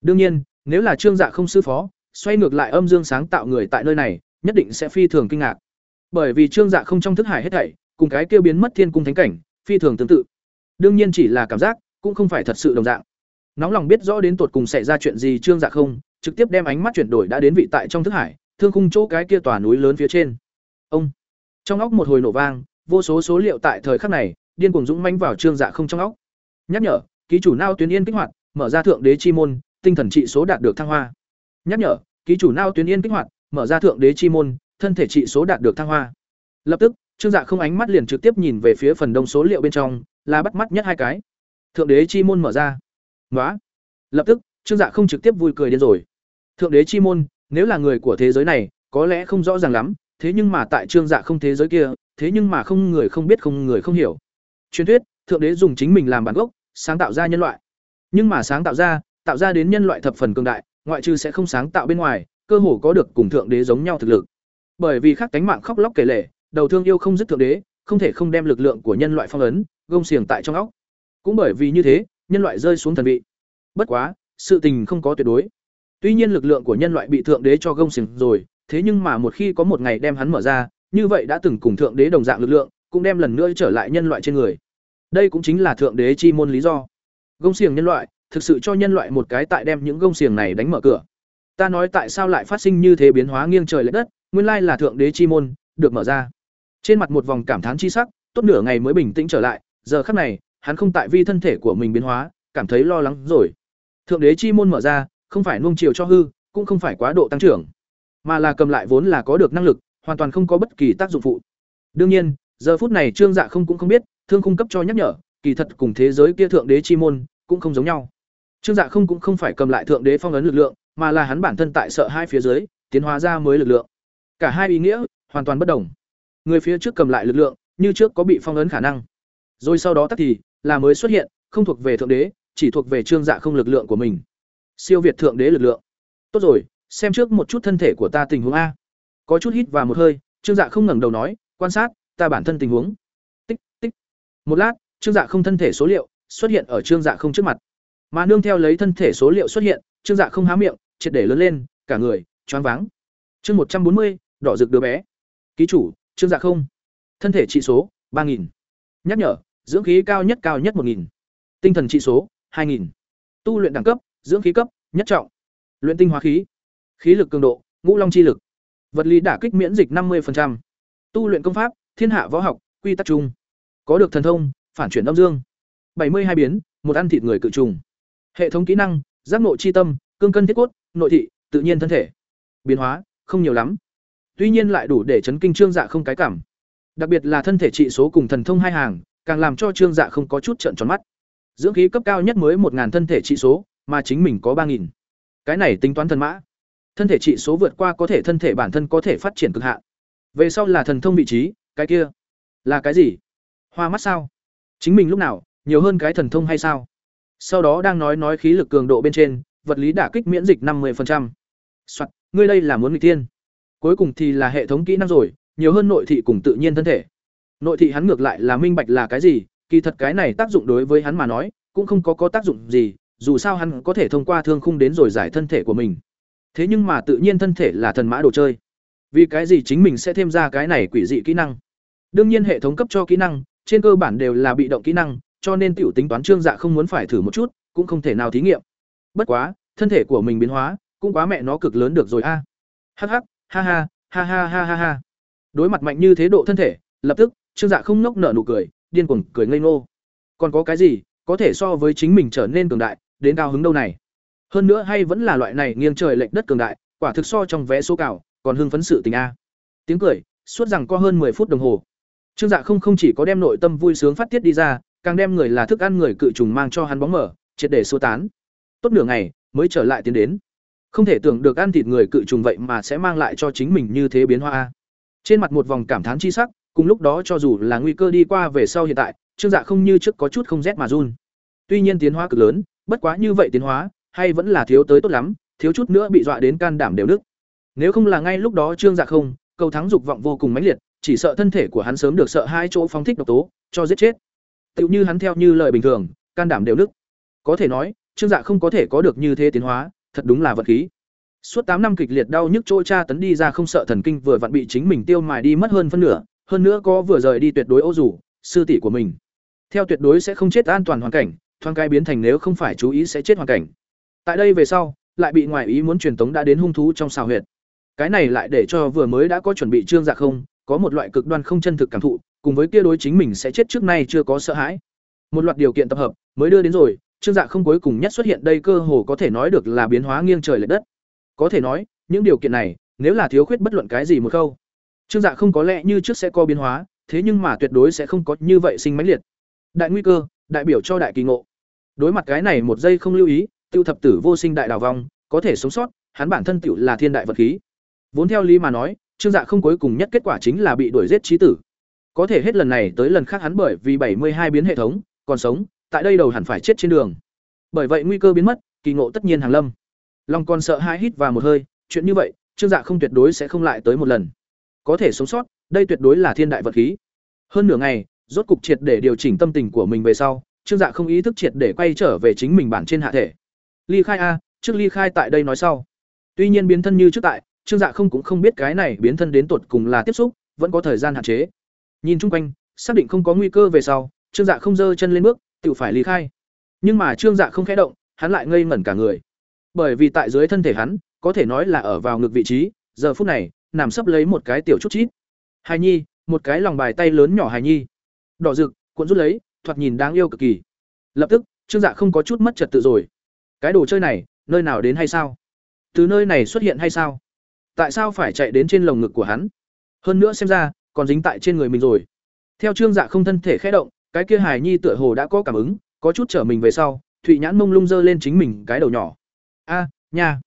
Đương nhiên, nếu là trương dạ không sư phó, xoay ngược lại âm dương sáng tạo người tại nơi này, nhất định sẽ phi thường kinh ngạc. Bởi vì trương dạ không trong thức hải hết thảy, cùng cái kêu biến mất thiên cung thánh cảnh, phi thường tương tự. Đương nhiên chỉ là cảm giác, cũng không phải thật sự đồng dạng. Nóng lòng biết rõ đến tột cùng xảy ra chuyện gì trương dạ không trực tiếp đem ánh mắt chuyển đổi đã đến vị tại trong thức hải, thương khung chỗ cái kia tòa núi lớn phía trên. Ông. Trong óc một hồi nổ vang, vô số số liệu tại thời khắc này, điên cuồng dũng manh vào trương dạ không trong óc. Nhắc nhở, ký chủ nao tuyến yên kích hoạt, mở ra thượng đế chi môn, tinh thần trị số đạt được thăng hoa. Nhắc nhở, ký chủ nao tuyến yên kích hoạt, mở ra thượng đế chi môn, thân thể trị số đạt được thăng hoa. Lập tức, trương dạ không ánh mắt liền trực tiếp nhìn về phía phần đông số liệu bên trong, là bắt mắt nhất hai cái. Thượng đế chi môn mở ra. Nói lập tức trương dạ không trực tiếp vui cười điên rồi. Thượng đế chi môn, nếu là người của thế giới này, có lẽ không rõ ràng lắm, thế nhưng mà tại trương dạ không thế giới kia, thế nhưng mà không người không biết không người không hiểu. Truyền thuyết, thượng đế dùng chính mình làm bản gốc, sáng tạo ra nhân loại. Nhưng mà sáng tạo ra tạo ra đến nhân loại thập phần cường đại, ngoại trừ sẽ không sáng tạo bên ngoài, cơ hồ có được cùng thượng đế giống nhau thực lực. Bởi vì khắc cánh mạng khóc lóc kể lể, đầu thương yêu không dứt thượng đế, không thể không đem lực lượng của nhân loại phong ấn, gông xiềng tại trong óc. Cũng bởi vì như thế, nhân loại rơi xuống thần vị. Bất quá sự tình không có tuyệt đối. Tuy nhiên lực lượng của nhân loại bị thượng đế cho gông xiềng rồi, thế nhưng mà một khi có một ngày đem hắn mở ra, như vậy đã từng cùng thượng đế đồng dạng lực lượng, cũng đem lần nữa trở lại nhân loại trên người. Đây cũng chính là thượng đế chi môn lý do. Gông xiềng nhân loại, thực sự cho nhân loại một cái tại đem những gông xiềng này đánh mở cửa. Ta nói tại sao lại phát sinh như thế biến hóa nghiêng trời lệch đất, nguyên lai là thượng đế chi môn được mở ra. Trên mặt một vòng cảm thán chi sắc, tốt nửa ngày mới bình tĩnh trở lại, giờ khắc này, hắn không tại vi thân thể của mình biến hóa, cảm thấy lo lắng rồi thượng đế chi môn mở ra, không phải nuông chiều cho hư, cũng không phải quá độ tăng trưởng, mà là cầm lại vốn là có được năng lực, hoàn toàn không có bất kỳ tác dụng phụ. Đương nhiên, giờ phút này trương dạ không cũng không biết, thương cung cấp cho nhắc nhở, kỳ thật cùng thế giới kia thượng đế chi môn cũng không giống nhau. Trương dạ không cũng không phải cầm lại thượng đế phong ấn lực lượng, mà là hắn bản thân tại sợ hai phía dưới, tiến hóa ra mới lực lượng. Cả hai ý nghĩa hoàn toàn bất đồng. Người phía trước cầm lại lực lượng, như trước có bị phong ấn khả năng. Rồi sau đó tắt thì, là mới xuất hiện, không thuộc về thượng đế chỉ thuộc về trương dạ không lực lượng của mình. Siêu việt thượng đế lực lượng. Tốt rồi, xem trước một chút thân thể của ta tình huống a. Có chút hít và một hơi, trương dạ không ngẩng đầu nói, quan sát, ta bản thân tình huống. Tích tích. Một lát, trương dạ không thân thể số liệu xuất hiện ở trương dạ không trước mặt. Mà nương theo lấy thân thể số liệu xuất hiện, trương dạ không há miệng, triệt để lớn lên, cả người, choáng váng. Chương một trăm bốn mươi, đỏ rực đứa bé. Ký chủ, trương dạ không. Thân thể trị số, ba nghìn. Nhắc nhở, dưỡng khí cao nhất cao nhất một nghìn. Tinh thần trị số hai nghìn. Tu luyện đẳng cấp, dưỡng khí cấp, nhất trọng. Luyện tinh hóa khí. Khí lực cường độ, ngũ long chi lực. Vật lý đả kích miễn dịch năm mươi tu luyện công pháp, thiên hạ võ học, quy tắc chung. Có được thần thông, phản chuyển âm dương. bảy mươi hai biến, một ăn thịt người cự trùng. Hệ thống kỹ năng, giác nội chi tâm, cương cân thiết cốt, nội thị, tự nhiên thân thể. Biến hóa, không nhiều lắm. Tuy nhiên lại đủ để chấn kinh trương dạ không cái cảm. Đặc biệt là thân thể trị số cùng thần thông hai hàng, càng làm cho trương dạ không có chút trận tròn mắt dưỡng khí cấp cao nhất mới một thân thể trị số mà chính mình có ba cái này tính toán thần mã. Thân thể trị số vượt qua có thể thân thể bản thân có thể phát triển cực hạn. Về sau là thần thông vị trí cái kia là cái gì? Hoa mắt sao? Chính mình lúc nào nhiều hơn cái thần thông hay sao? Sau đó đang nói nói khí lực cường độ bên trên vật lý đả kích miễn dịch năm mươi Soạt, ngươi đây là muốn người tiên cuối cùng thì là hệ thống kỹ năng rồi nhiều hơn nội thị cùng tự nhiên thân thể. Nội thị hắn ngược lại là minh bạch là cái gì kỳ thật cái này tác dụng đối với hắn mà nói, cũng không có có tác dụng gì, dù sao hắn có thể thông qua thương khung đến rồi giải thân thể của mình. Thế nhưng mà tự nhiên thân thể là thần mã đồ chơi. Vì cái gì chính mình sẽ thêm ra cái này quỷ dị kỹ năng? Đương nhiên hệ thống cấp cho kỹ năng, trên cơ bản đều là bị động kỹ năng, cho nên tiểu tính toán trương dạ không muốn phải thử một chút, cũng không thể nào thí nghiệm. Bất quá, thân thể của mình biến hóa, cũng quá mẹ nó cực lớn được rồi a. Hắc hắc, ha ha ha ha ha ha ha. Đối mặt mạnh như thế độ thân thể, lập tức, trương dạ không nốc nở nụ cười điên cuồng cười ngây ngô. Còn có cái gì có thể so với chính mình trở nên cường đại, đến cao hứng đâu này? Hơn nữa hay vẫn là loại này nghiêng trời lệch đất cường đại, quả thực so trong vé số cào còn hưng phấn sự tình a. Tiếng cười, suốt rằng có hơn 10 phút đồng hồ. Trương dạ không không chỉ có đem nội tâm vui sướng phát tiết đi ra, càng đem người là thức ăn người cự trùng mang cho hắn bóng mở, triệt để xô tán. Tốt nửa ngày, mới trở lại tiến đến. Không thể tưởng được ăn thịt người cự trùng vậy mà sẽ mang lại cho chính mình như thế biến hoa trên mặt một vòng cảm thán chi sắc cùng lúc đó cho dù là nguy cơ đi qua về sau hiện tại, trương dạ không như trước có chút không rét mà run. Tuy nhiên tiến hóa cực lớn, bất quá như vậy tiến hóa, hay vẫn là thiếu tới tốt lắm, thiếu chút nữa bị dọa đến can đảm đều nức nếu không là ngay lúc đó trương dạ không, cầu thắng dục vọng vô cùng mãnh liệt, chỉ sợ thân thể của hắn sớm được sợ hai chỗ phóng thích độc tố, cho giết chết. Tựu như hắn theo như lời bình thường, can đảm đều nức có thể nói, trương dạ không có thể có được như thế tiến hóa, thật đúng là vật khí. Suốt tám năm kịch liệt đau nhức trôi tra tấn đi ra không sợ thần kinh vừa vặn bị chính mình tiêu mài đi mất hơn phân nửa hơn nữa có vừa rời đi tuyệt đối ô rủ, sư tỷ của mình. Theo tuyệt đối sẽ không chết an toàn hoàn cảnh, thoáng cái biến thành nếu không phải chú ý sẽ chết hoàn cảnh. Tại đây về sau, lại bị ngoại ý muốn truyền tống đã đến hung thú trong xào huyệt. Cái này lại để cho vừa mới đã có chuẩn bị trương dạ không, có một loại cực đoan không chân thực cảm thụ, cùng với kia đối chính mình sẽ chết trước nay chưa có sợ hãi. Một loạt điều kiện tập hợp, mới đưa đến rồi, trương dạ không cuối cùng nhất xuất hiện đây cơ hồ có thể nói được là biến hóa nghiêng trời lệch đất. Có thể nói, những điều kiện này, nếu là thiếu khuyết bất luận cái gì một khâu trương dạ không có lẽ như trước sẽ có biến hóa, thế nhưng mà tuyệt đối sẽ không có như vậy sinh mãnh liệt. Đại nguy cơ, đại biểu cho đại kỳ ngộ. Đối mặt cái này một giây không lưu ý, tiêu thập tử vô sinh đại đào vong, có thể sống sót, hắn bản thân tiểu là thiên đại vật khí. Vốn theo lý mà nói, trương dạ không cuối cùng nhất kết quả chính là bị đuổi giết chí tử. Có thể hết lần này tới lần khác hắn bởi vì bảy mươi hai biến hệ thống, còn sống, tại đây đầu hẳn phải chết trên đường. Bởi vậy nguy cơ biến mất, kỳ ngộ tất nhiên hàng lâm. Long còn sợ hai hít vào một hơi, chuyện như vậy, trương dạ không tuyệt đối sẽ không lại tới một lần có thể sống sót, đây tuyệt đối là thiên đại vật khí. Hơn nửa ngày, rốt cục triệt để điều chỉnh tâm tình của mình về sau, trương dạ không ý thức triệt để quay trở về chính mình bản trên hạ thể. Ly khai a, trước ly khai tại đây nói sau. Tuy nhiên biến thân như trước tại, trương dạ không cũng không biết cái này biến thân đến tột cùng là tiếp xúc, vẫn có thời gian hạn chế. Nhìn chung quanh, xác định không có nguy cơ về sau, trương dạ không giơ chân lên bước, tự phải ly khai. Nhưng mà trương dạ không khẽ động, hắn lại ngây ngẩn cả người. Bởi vì tại dưới thân thể hắn, có thể nói là ở vào ngực vị trí, giờ phút này nằm sấp lấy một cái tiểu chút chít. Hài nhi, một cái lòng bài tay lớn nhỏ hài nhi. Đỏ rực, cuộn rút lấy, thoạt nhìn đáng yêu cực kỳ. Lập tức, trương dạ không có chút mất trật tự rồi. Cái đồ chơi này, nơi nào đến hay sao? Từ nơi này xuất hiện hay sao? Tại sao phải chạy đến trên lồng ngực của hắn? Hơn nữa xem ra, còn dính tại trên người mình rồi. Theo trương dạ không thân thể khẽ động, cái kia hài nhi tựa hồ đã có cảm ứng, có chút trở mình về sau, thụy nhãn mông lung dơ lên chính mình cái đầu nhỏ. A, nha.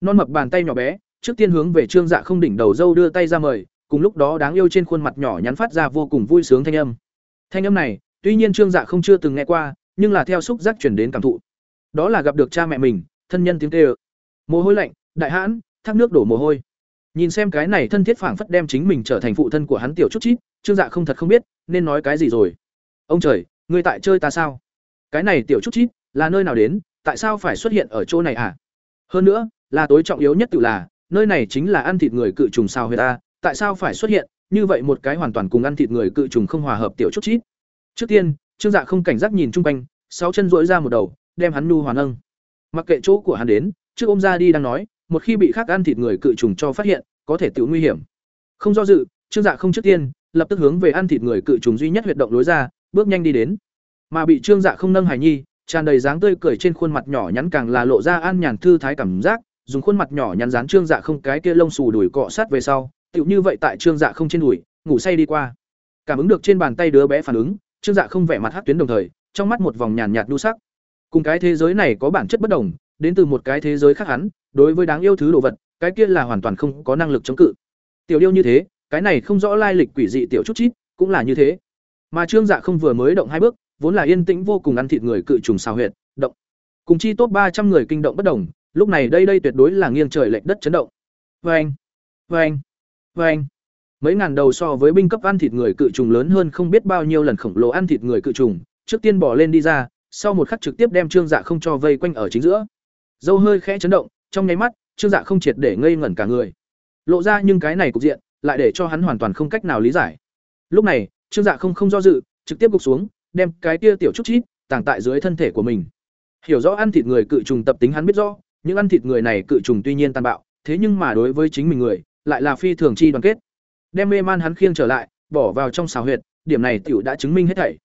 Non mập bàn tay nhỏ bé trước tiên hướng về trương dạ không đỉnh đầu dâu đưa tay ra mời, cùng lúc đó đáng yêu trên khuôn mặt nhỏ nhắn phát ra vô cùng vui sướng thanh âm. Thanh âm này, tuy nhiên trương dạ không chưa từng nghe qua, nhưng là theo xúc giác chuyển đến cảm thụ. Đó là gặp được cha mẹ mình, thân nhân tiếng tê mồ hôi lạnh, đại hãn, thác nước đổ mồ hôi. Nhìn xem cái này thân thiết phảng phất đem chính mình trở thành phụ thân của hắn tiểu chút chít, trương dạ không thật không biết, nên nói cái gì rồi. Ông trời, ngươi tại chơi ta sao? Cái này tiểu chút chít, là nơi nào đến, tại sao phải xuất hiện ở chỗ này à? Hơn nữa, là tối trọng yếu nhất tự là nơi này chính là ăn thịt người cự trùng sao người ta, tại sao phải xuất hiện? Như vậy một cái hoàn toàn cùng ăn thịt người cự trùng không hòa hợp tiểu chút chít. Trước tiên, trương dạ không cảnh giác nhìn chung quanh, sáu chân dỗi ra một đầu, đem hắn nu hoàn âng mặc kệ chỗ của hắn đến, trước ôm ra đi đang nói, một khi bị khác ăn thịt người cự trùng cho phát hiện, có thể tự nguy hiểm. Không do dự, trương dạ không trước tiên, lập tức hướng về ăn thịt người cự trùng duy nhất huyệt động lối ra, bước nhanh đi đến. Mà bị trương dạ không nâng hài nhi, tràn đầy dáng tươi cười trên khuôn mặt nhỏ nhắn càng là lộ ra an nhàn thư thái cảm giác dùng khuôn mặt nhỏ nhắn dán trương dạ không, cái kia lông xù đùi cọ sát về sau, tựu như vậy tại trương dạ không trên đùi, ngủ say đi qua. Cảm ứng được trên bàn tay đứa bé phản ứng, trương dạ không vẻ mặt hát tuyến đồng thời, trong mắt một vòng nhàn nhạt đu sắc. Cùng cái thế giới này có bản chất bất đồng, đến từ một cái thế giới khác hắn, đối với đáng yêu thứ đồ vật, cái kia là hoàn toàn không có năng lực chống cự. Tiểu điêu như thế, cái này không rõ lai lịch quỷ dị tiểu chút chít, cũng là như thế. Mà trương dạ không vừa mới động hai bước, vốn là yên tĩnh vô cùng ăn thịt người cự trùng xào huyệt, động. Cùng chi top ba trăm người kinh động bất đồng lúc này đây đây tuyệt đối là nghiêng trời lệch đất chấn động. Vê anh vê mấy ngàn đầu so với binh cấp ăn thịt người cự trùng lớn hơn không biết bao nhiêu lần khổng lồ ăn thịt người cự trùng, trước tiên bỏ lên đi ra, sau một khắc trực tiếp đem trương dạ không cho vây quanh ở chính giữa. Dâu hơi khẽ chấn động, trong nháy mắt, trương dạ không triệt để ngây ngẩn cả người. Lộ ra nhưng cái này cục diện, lại để cho hắn hoàn toàn không cách nào lý giải. Lúc này, trương dạ không không do dự, trực tiếp gục xuống, đem cái kia tiểu chút chít tàng tại dưới thân thể của mình. Hiểu rõ ăn thịt người cự trùng tập tính hắn biết rõ những ăn thịt người này cự trùng tuy nhiên tàn bạo, thế nhưng mà đối với chính mình người, lại là phi thường chi đoàn kết. Đem mê man hắn khiêng trở lại, bỏ vào trong xào huyệt, điểm này tiểu đã chứng minh hết thảy.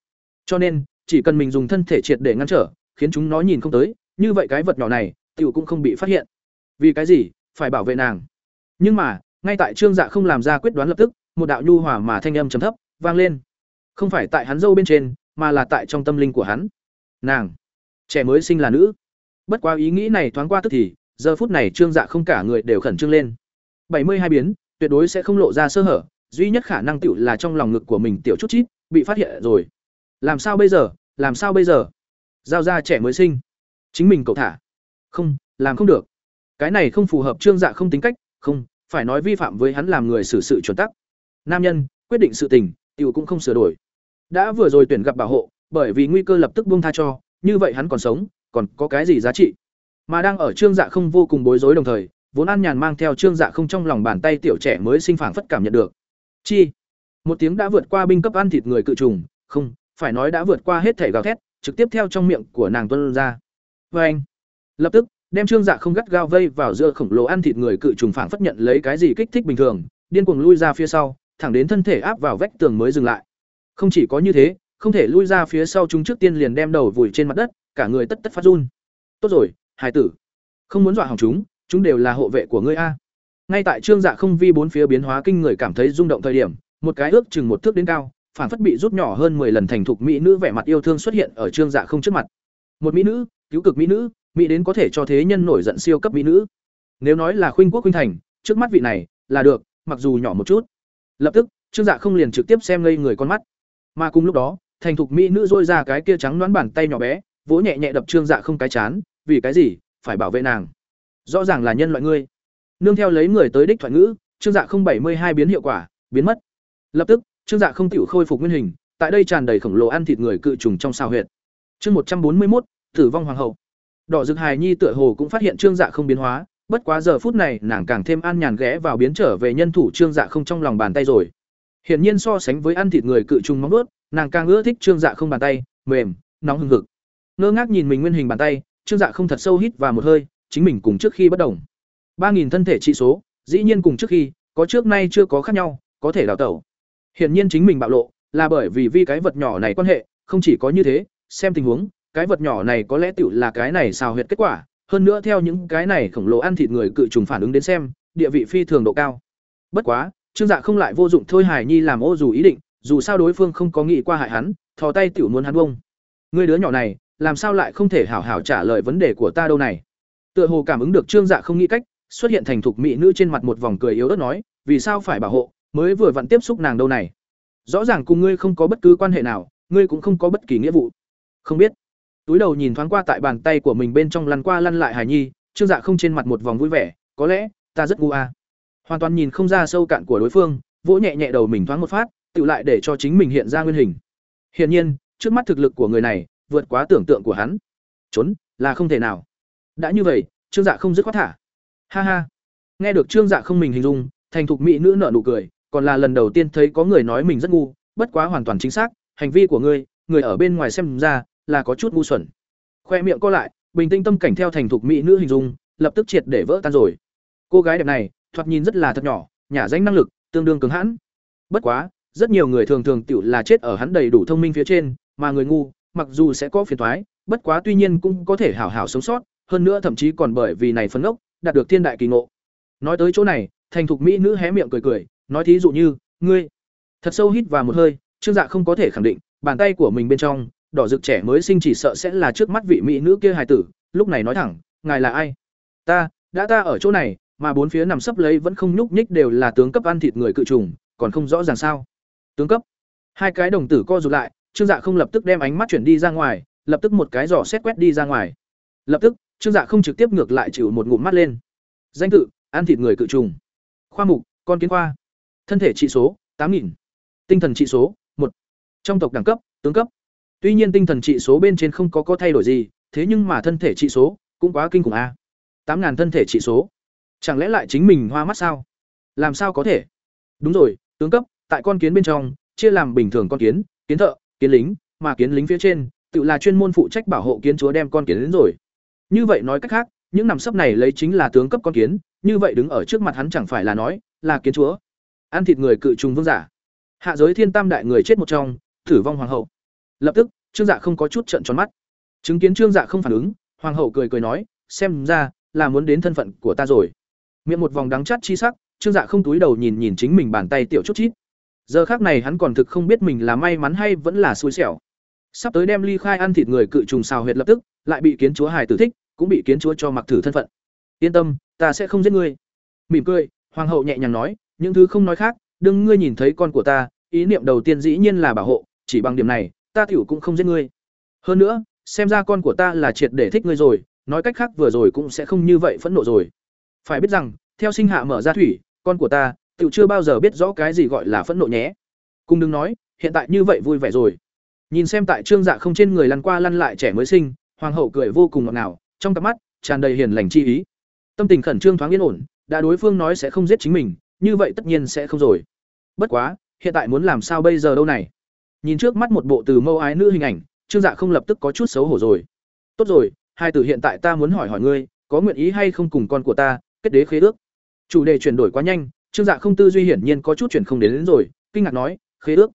Cho nên, chỉ cần mình dùng thân thể triệt để ngăn trở, khiến chúng nó nhìn không tới, như vậy cái vật nhỏ này, tiểu cũng không bị phát hiện. Vì cái gì? Phải bảo vệ nàng. Nhưng mà, ngay tại trương dạ không làm ra quyết đoán lập tức, một đạo nhu hòa mà thanh âm trầm thấp vang lên. Không phải tại hắn dâu bên trên, mà là tại trong tâm linh của hắn. Nàng, trẻ mới sinh là nữ bất quá ý nghĩ này thoáng qua tức thì, giờ phút này trương dạ không cả người đều khẩn trương lên. Bảy mươi hai biến, tuyệt đối sẽ không lộ ra sơ hở, duy nhất khả năng tiểu là trong lòng ngực của mình tiểu chút chít, bị phát hiện rồi. Làm sao bây giờ, làm sao bây giờ? Giao ra trẻ mới sinh. Chính mình cậu thả. Không, làm không được. Cái này không phù hợp trương dạ không tính cách, không, phải nói vi phạm với hắn làm người xử sự chuẩn tắc. Nam nhân, quyết định sự tình tiểu cũng không sửa đổi. Đã vừa rồi tuyển gặp bảo hộ, bởi vì nguy cơ lập tức buông tha cho, như vậy hắn còn sống còn có cái gì giá trị? Mà đang ở trương dạ không vô cùng bối rối đồng thời, vốn an nhàn mang theo trương dạ không trong lòng bàn tay tiểu trẻ mới sinh phản phất cảm nhận được. Chi? Một tiếng đã vượt qua binh cấp ăn thịt người cự trùng. Không, phải nói đã vượt qua hết thể gào thét, trực tiếp theo trong miệng của nàng tuân ra. Vê anh, lập tức, đem trương dạ không gắt gao vây vào giữa khổng lồ ăn thịt người cự trùng phản phất nhận lấy cái gì kích thích bình thường, điên cuồng lui ra phía sau, thẳng đến thân thể áp vào vách tường mới dừng lại. Không chỉ có như thế, không thể lui ra phía sau chúng trước tiên liền đem đầu vùi trên mặt đất cả người tất tất phát run. Tốt rồi hải tử. Không muốn dọa hỏng chúng chúng đều là hộ vệ của ngươi a. Ngay tại trương dạ không vi bốn phía biến hóa kinh người cảm thấy rung động thời điểm, một cái ước chừng một thước đến cao phản phất bị rút nhỏ hơn 10 lần thành thục mỹ nữ vẻ mặt yêu thương xuất hiện ở trương dạ không trước mặt. Một mỹ nữ, cứu cực mỹ nữ, mỹ đến có thể cho thế nhân nổi giận siêu cấp mỹ nữ. Nếu nói là khuynh quốc khuynh thành, trước mắt vị này, là được, mặc dù nhỏ một chút. Lập tức, trương dạ không liền trực tiếp xem ngây người con mắt. Mà cùng lúc đó, thành thục mỹ nữ dôi ra cái kia trắng đoán bàn tay nhỏ bé vỗ nhẹ nhẹ đập trương dạ không cái chán, vì cái gì? Phải bảo vệ nàng. Rõ ràng là nhân loại ngươi. Nương theo lấy người tới đích thoại ngữ, trương dạ không bảy mươi hai biến hiệu quả, biến mất. Lập tức, trương dạ không tiểu khôi phục nguyên hình, tại đây tràn đầy khổng lồ ăn thịt người cự trùng trong sao huyệt. Chương một trăm bốn mươi một tử vong hoàng hậu. Đỏ rực hài nhi tựa hồ cũng phát hiện trương dạ không biến hóa, bất quá giờ phút này, nàng càng thêm an nhàn ghé vào biến trở về nhân thủ trương dạ không trong lòng bàn tay rồi. Hiển nhiên so sánh với ăn thịt người cự trùng móng ướt nàng càng ưa thích trương dạ không bàn tay, mềm, nóng hừng hực ngơ ngác nhìn mình nguyên hình bàn tay, trương dạ không thật sâu hít và một hơi, chính mình cùng trước khi bất đồng. Ba nghìn thân thể trị số, dĩ nhiên cùng trước khi, có trước nay chưa có khác nhau, có thể đào tẩu. Hiển nhiên chính mình bạo lộ, là bởi vì vi cái vật nhỏ này quan hệ, không chỉ có như thế, xem tình huống, cái vật nhỏ này có lẽ tựu là cái này xào huyệt kết quả, hơn nữa theo những cái này khổng lồ ăn thịt người cự trùng phản ứng đến xem, địa vị phi thường độ cao. Bất quá, trương dạ không lại vô dụng thôi hải nhi làm ô dù ý định, dù sao đối phương không có nghĩ qua hại hắn, thò tay tiểu muốn hắn bông người đứa nhỏ này làm sao lại không thể hảo hảo trả lời vấn đề của ta đâu này? Tựa hồ cảm ứng được trương dạ không nghĩ cách, xuất hiện thành thục mỹ nữ trên mặt một vòng cười yếu ớt nói, vì sao phải bảo hộ, mới vừa vặn tiếp xúc nàng đâu này? Rõ ràng cùng ngươi không có bất cứ quan hệ nào, ngươi cũng không có bất kỳ nghĩa vụ. Không biết. Túi đầu nhìn thoáng qua tại bàn tay của mình bên trong lăn qua lăn lại hài nhi, trương dạ không trên mặt một vòng vui vẻ, có lẽ, ta rất ngu à. hoàn toàn nhìn không ra sâu cạn của đối phương, vỗ nhẹ nhẹ đầu mình thoáng một phát tự lại để cho chính mình hiện ra nguyên hình. Hiển nhiên, trước mắt thực lực của người này vượt quá tưởng tượng của hắn. Trốn, là không thể nào. Đã như vậy, trương dạ không dứt khoát thả. Ha ha. Nghe được trương dạ không mình hình dung, thành thục mỹ nữ nợ nụ cười, còn là lần đầu tiên thấy có người nói mình rất ngu, bất quá hoàn toàn chính xác, hành vi của ngươi, người ở bên ngoài xem ra, là có chút ngu xuẩn. Khoe miệng co lại, bình tĩnh tâm cảnh theo thành thục mỹ nữ hình dung, lập tức triệt để vỡ tan rồi. Cô gái đẹp này, thoạt nhìn rất là thật nhỏ, nhả danh năng lực, tương đương cứng hãn. Bất quá, rất nhiều người thường thường tiểu là chết ở hắn đầy đủ thông minh phía trên, mà người ngu mặc dù sẽ có phiền toái bất quá tuy nhiên cũng có thể hảo hảo sống sót, hơn nữa thậm chí còn bởi vì này phấn ốc đạt được thiên đại kỳ ngộ. Nói tới chỗ này, thành thục mỹ nữ hé miệng cười cười, nói thí dụ như, ngươi. Thật sâu hít vào một hơi, trương dạ không có thể khẳng định, bàn tay của mình bên trong, đỏ rực trẻ mới sinh chỉ sợ sẽ là trước mắt vị mỹ nữ kia hài tử, lúc này nói thẳng, ngài là ai? Ta, đã ta ở chỗ này, mà bốn phía nằm sấp lấy vẫn không nhúc nhích đều là tướng cấp ăn thịt người cự trùng, còn không rõ ràng sao? Tướng cấp. Hai cái đồng tử co rụt lại trương dạ không lập tức đem ánh mắt chuyển đi ra ngoài, lập tức một cái giỏ xét quét đi ra ngoài. Lập tức, trương dạ không trực tiếp ngược lại chịu một ngụm mắt lên. Danh tự ăn thịt người cự trùng. Khoa mục, con kiến khoa. Thân thể trị số, tám nghìn. Tinh thần trị số, một. Trong tộc đẳng cấp, tướng cấp. Tuy nhiên tinh thần trị số bên trên không có có thay đổi gì, thế nhưng mà thân thể trị số cũng quá kinh khủng a. Tám ngàn thân thể trị số. Chẳng lẽ lại chính mình hoa mắt sao? Làm sao có thể? Đúng rồi, tướng cấp, tại con kiến bên trong, chia làm bình thường con kiến kiến thợ kiến lính, mà kiến lính phía trên, tự là chuyên môn phụ trách bảo hộ kiến chúa đem con kiến đến rồi. Như vậy nói cách khác, những nằm sấp này lấy chính là tướng cấp con kiến, như vậy đứng ở trước mặt hắn chẳng phải là nói là kiến chúa. Ăn thịt người cự trùng vương giả. Hạ giới thiên tam đại người chết một trong thử vong hoàng hậu. Lập tức, trương dạ không có chút trận tròn mắt. Chứng kiến trương dạ không phản ứng, hoàng hậu cười cười nói, xem ra là muốn đến thân phận của ta rồi. Miệng một vòng đắng chát chi sắc, trương dạ không túi đầu nhìn nhìn chính mình bàn tay tiểu chút chít giờ khác này hắn còn thực không biết mình là may mắn hay vẫn là xui xẻo sắp tới đem ly khai ăn thịt người cự trùng xào huyệt lập tức lại bị kiến chúa hải tử thích cũng bị kiến chúa cho mặc thử thân phận yên tâm ta sẽ không giết ngươi mỉm cười hoàng hậu nhẹ nhàng nói những thứ không nói khác đừng ngươi nhìn thấy con của ta, ý niệm đầu tiên dĩ nhiên là bảo hộ, chỉ bằng điểm này, ta tiểu cũng không giết ngươi. Hơn nữa, xem ra con của ta là triệt để thích ngươi rồi, nói cách khác vừa rồi cũng sẽ không như vậy phẫn nộ rồi. Phải biết rằng, theo sinh hạ mở ra thủy, con của ta, tiểu chưa bao giờ biết rõ cái gì gọi là phẫn nộ nhé. Cùng đừng nói, hiện tại như vậy vui vẻ rồi. Nhìn xem tại Trương Dạ không trên người lăn qua lăn lại trẻ mới sinh, hoàng hậu cười vô cùng ngọt ngào, trong cặp mắt tràn đầy hiền lành chi ý. Tâm tình khẩn trương thoáng yên ổn, đã đối phương nói sẽ không giết chính mình, như vậy tất nhiên sẽ không rồi. Bất quá, hiện tại muốn làm sao bây giờ đâu này? Nhìn trước mắt một bộ từ mâu ái nữ hình ảnh, Trương Dạ không lập tức có chút xấu hổ rồi. Tốt rồi, hai tử hiện tại ta muốn hỏi hỏi ngươi, có nguyện ý hay không cùng con của ta kết đế khế ước? Chủ đề chuyển đổi quá nhanh, Trương Dạ không tư duy hiển nhiên có chút chuyển không đến, đến rồi, kinh ngạc nói, khế ước?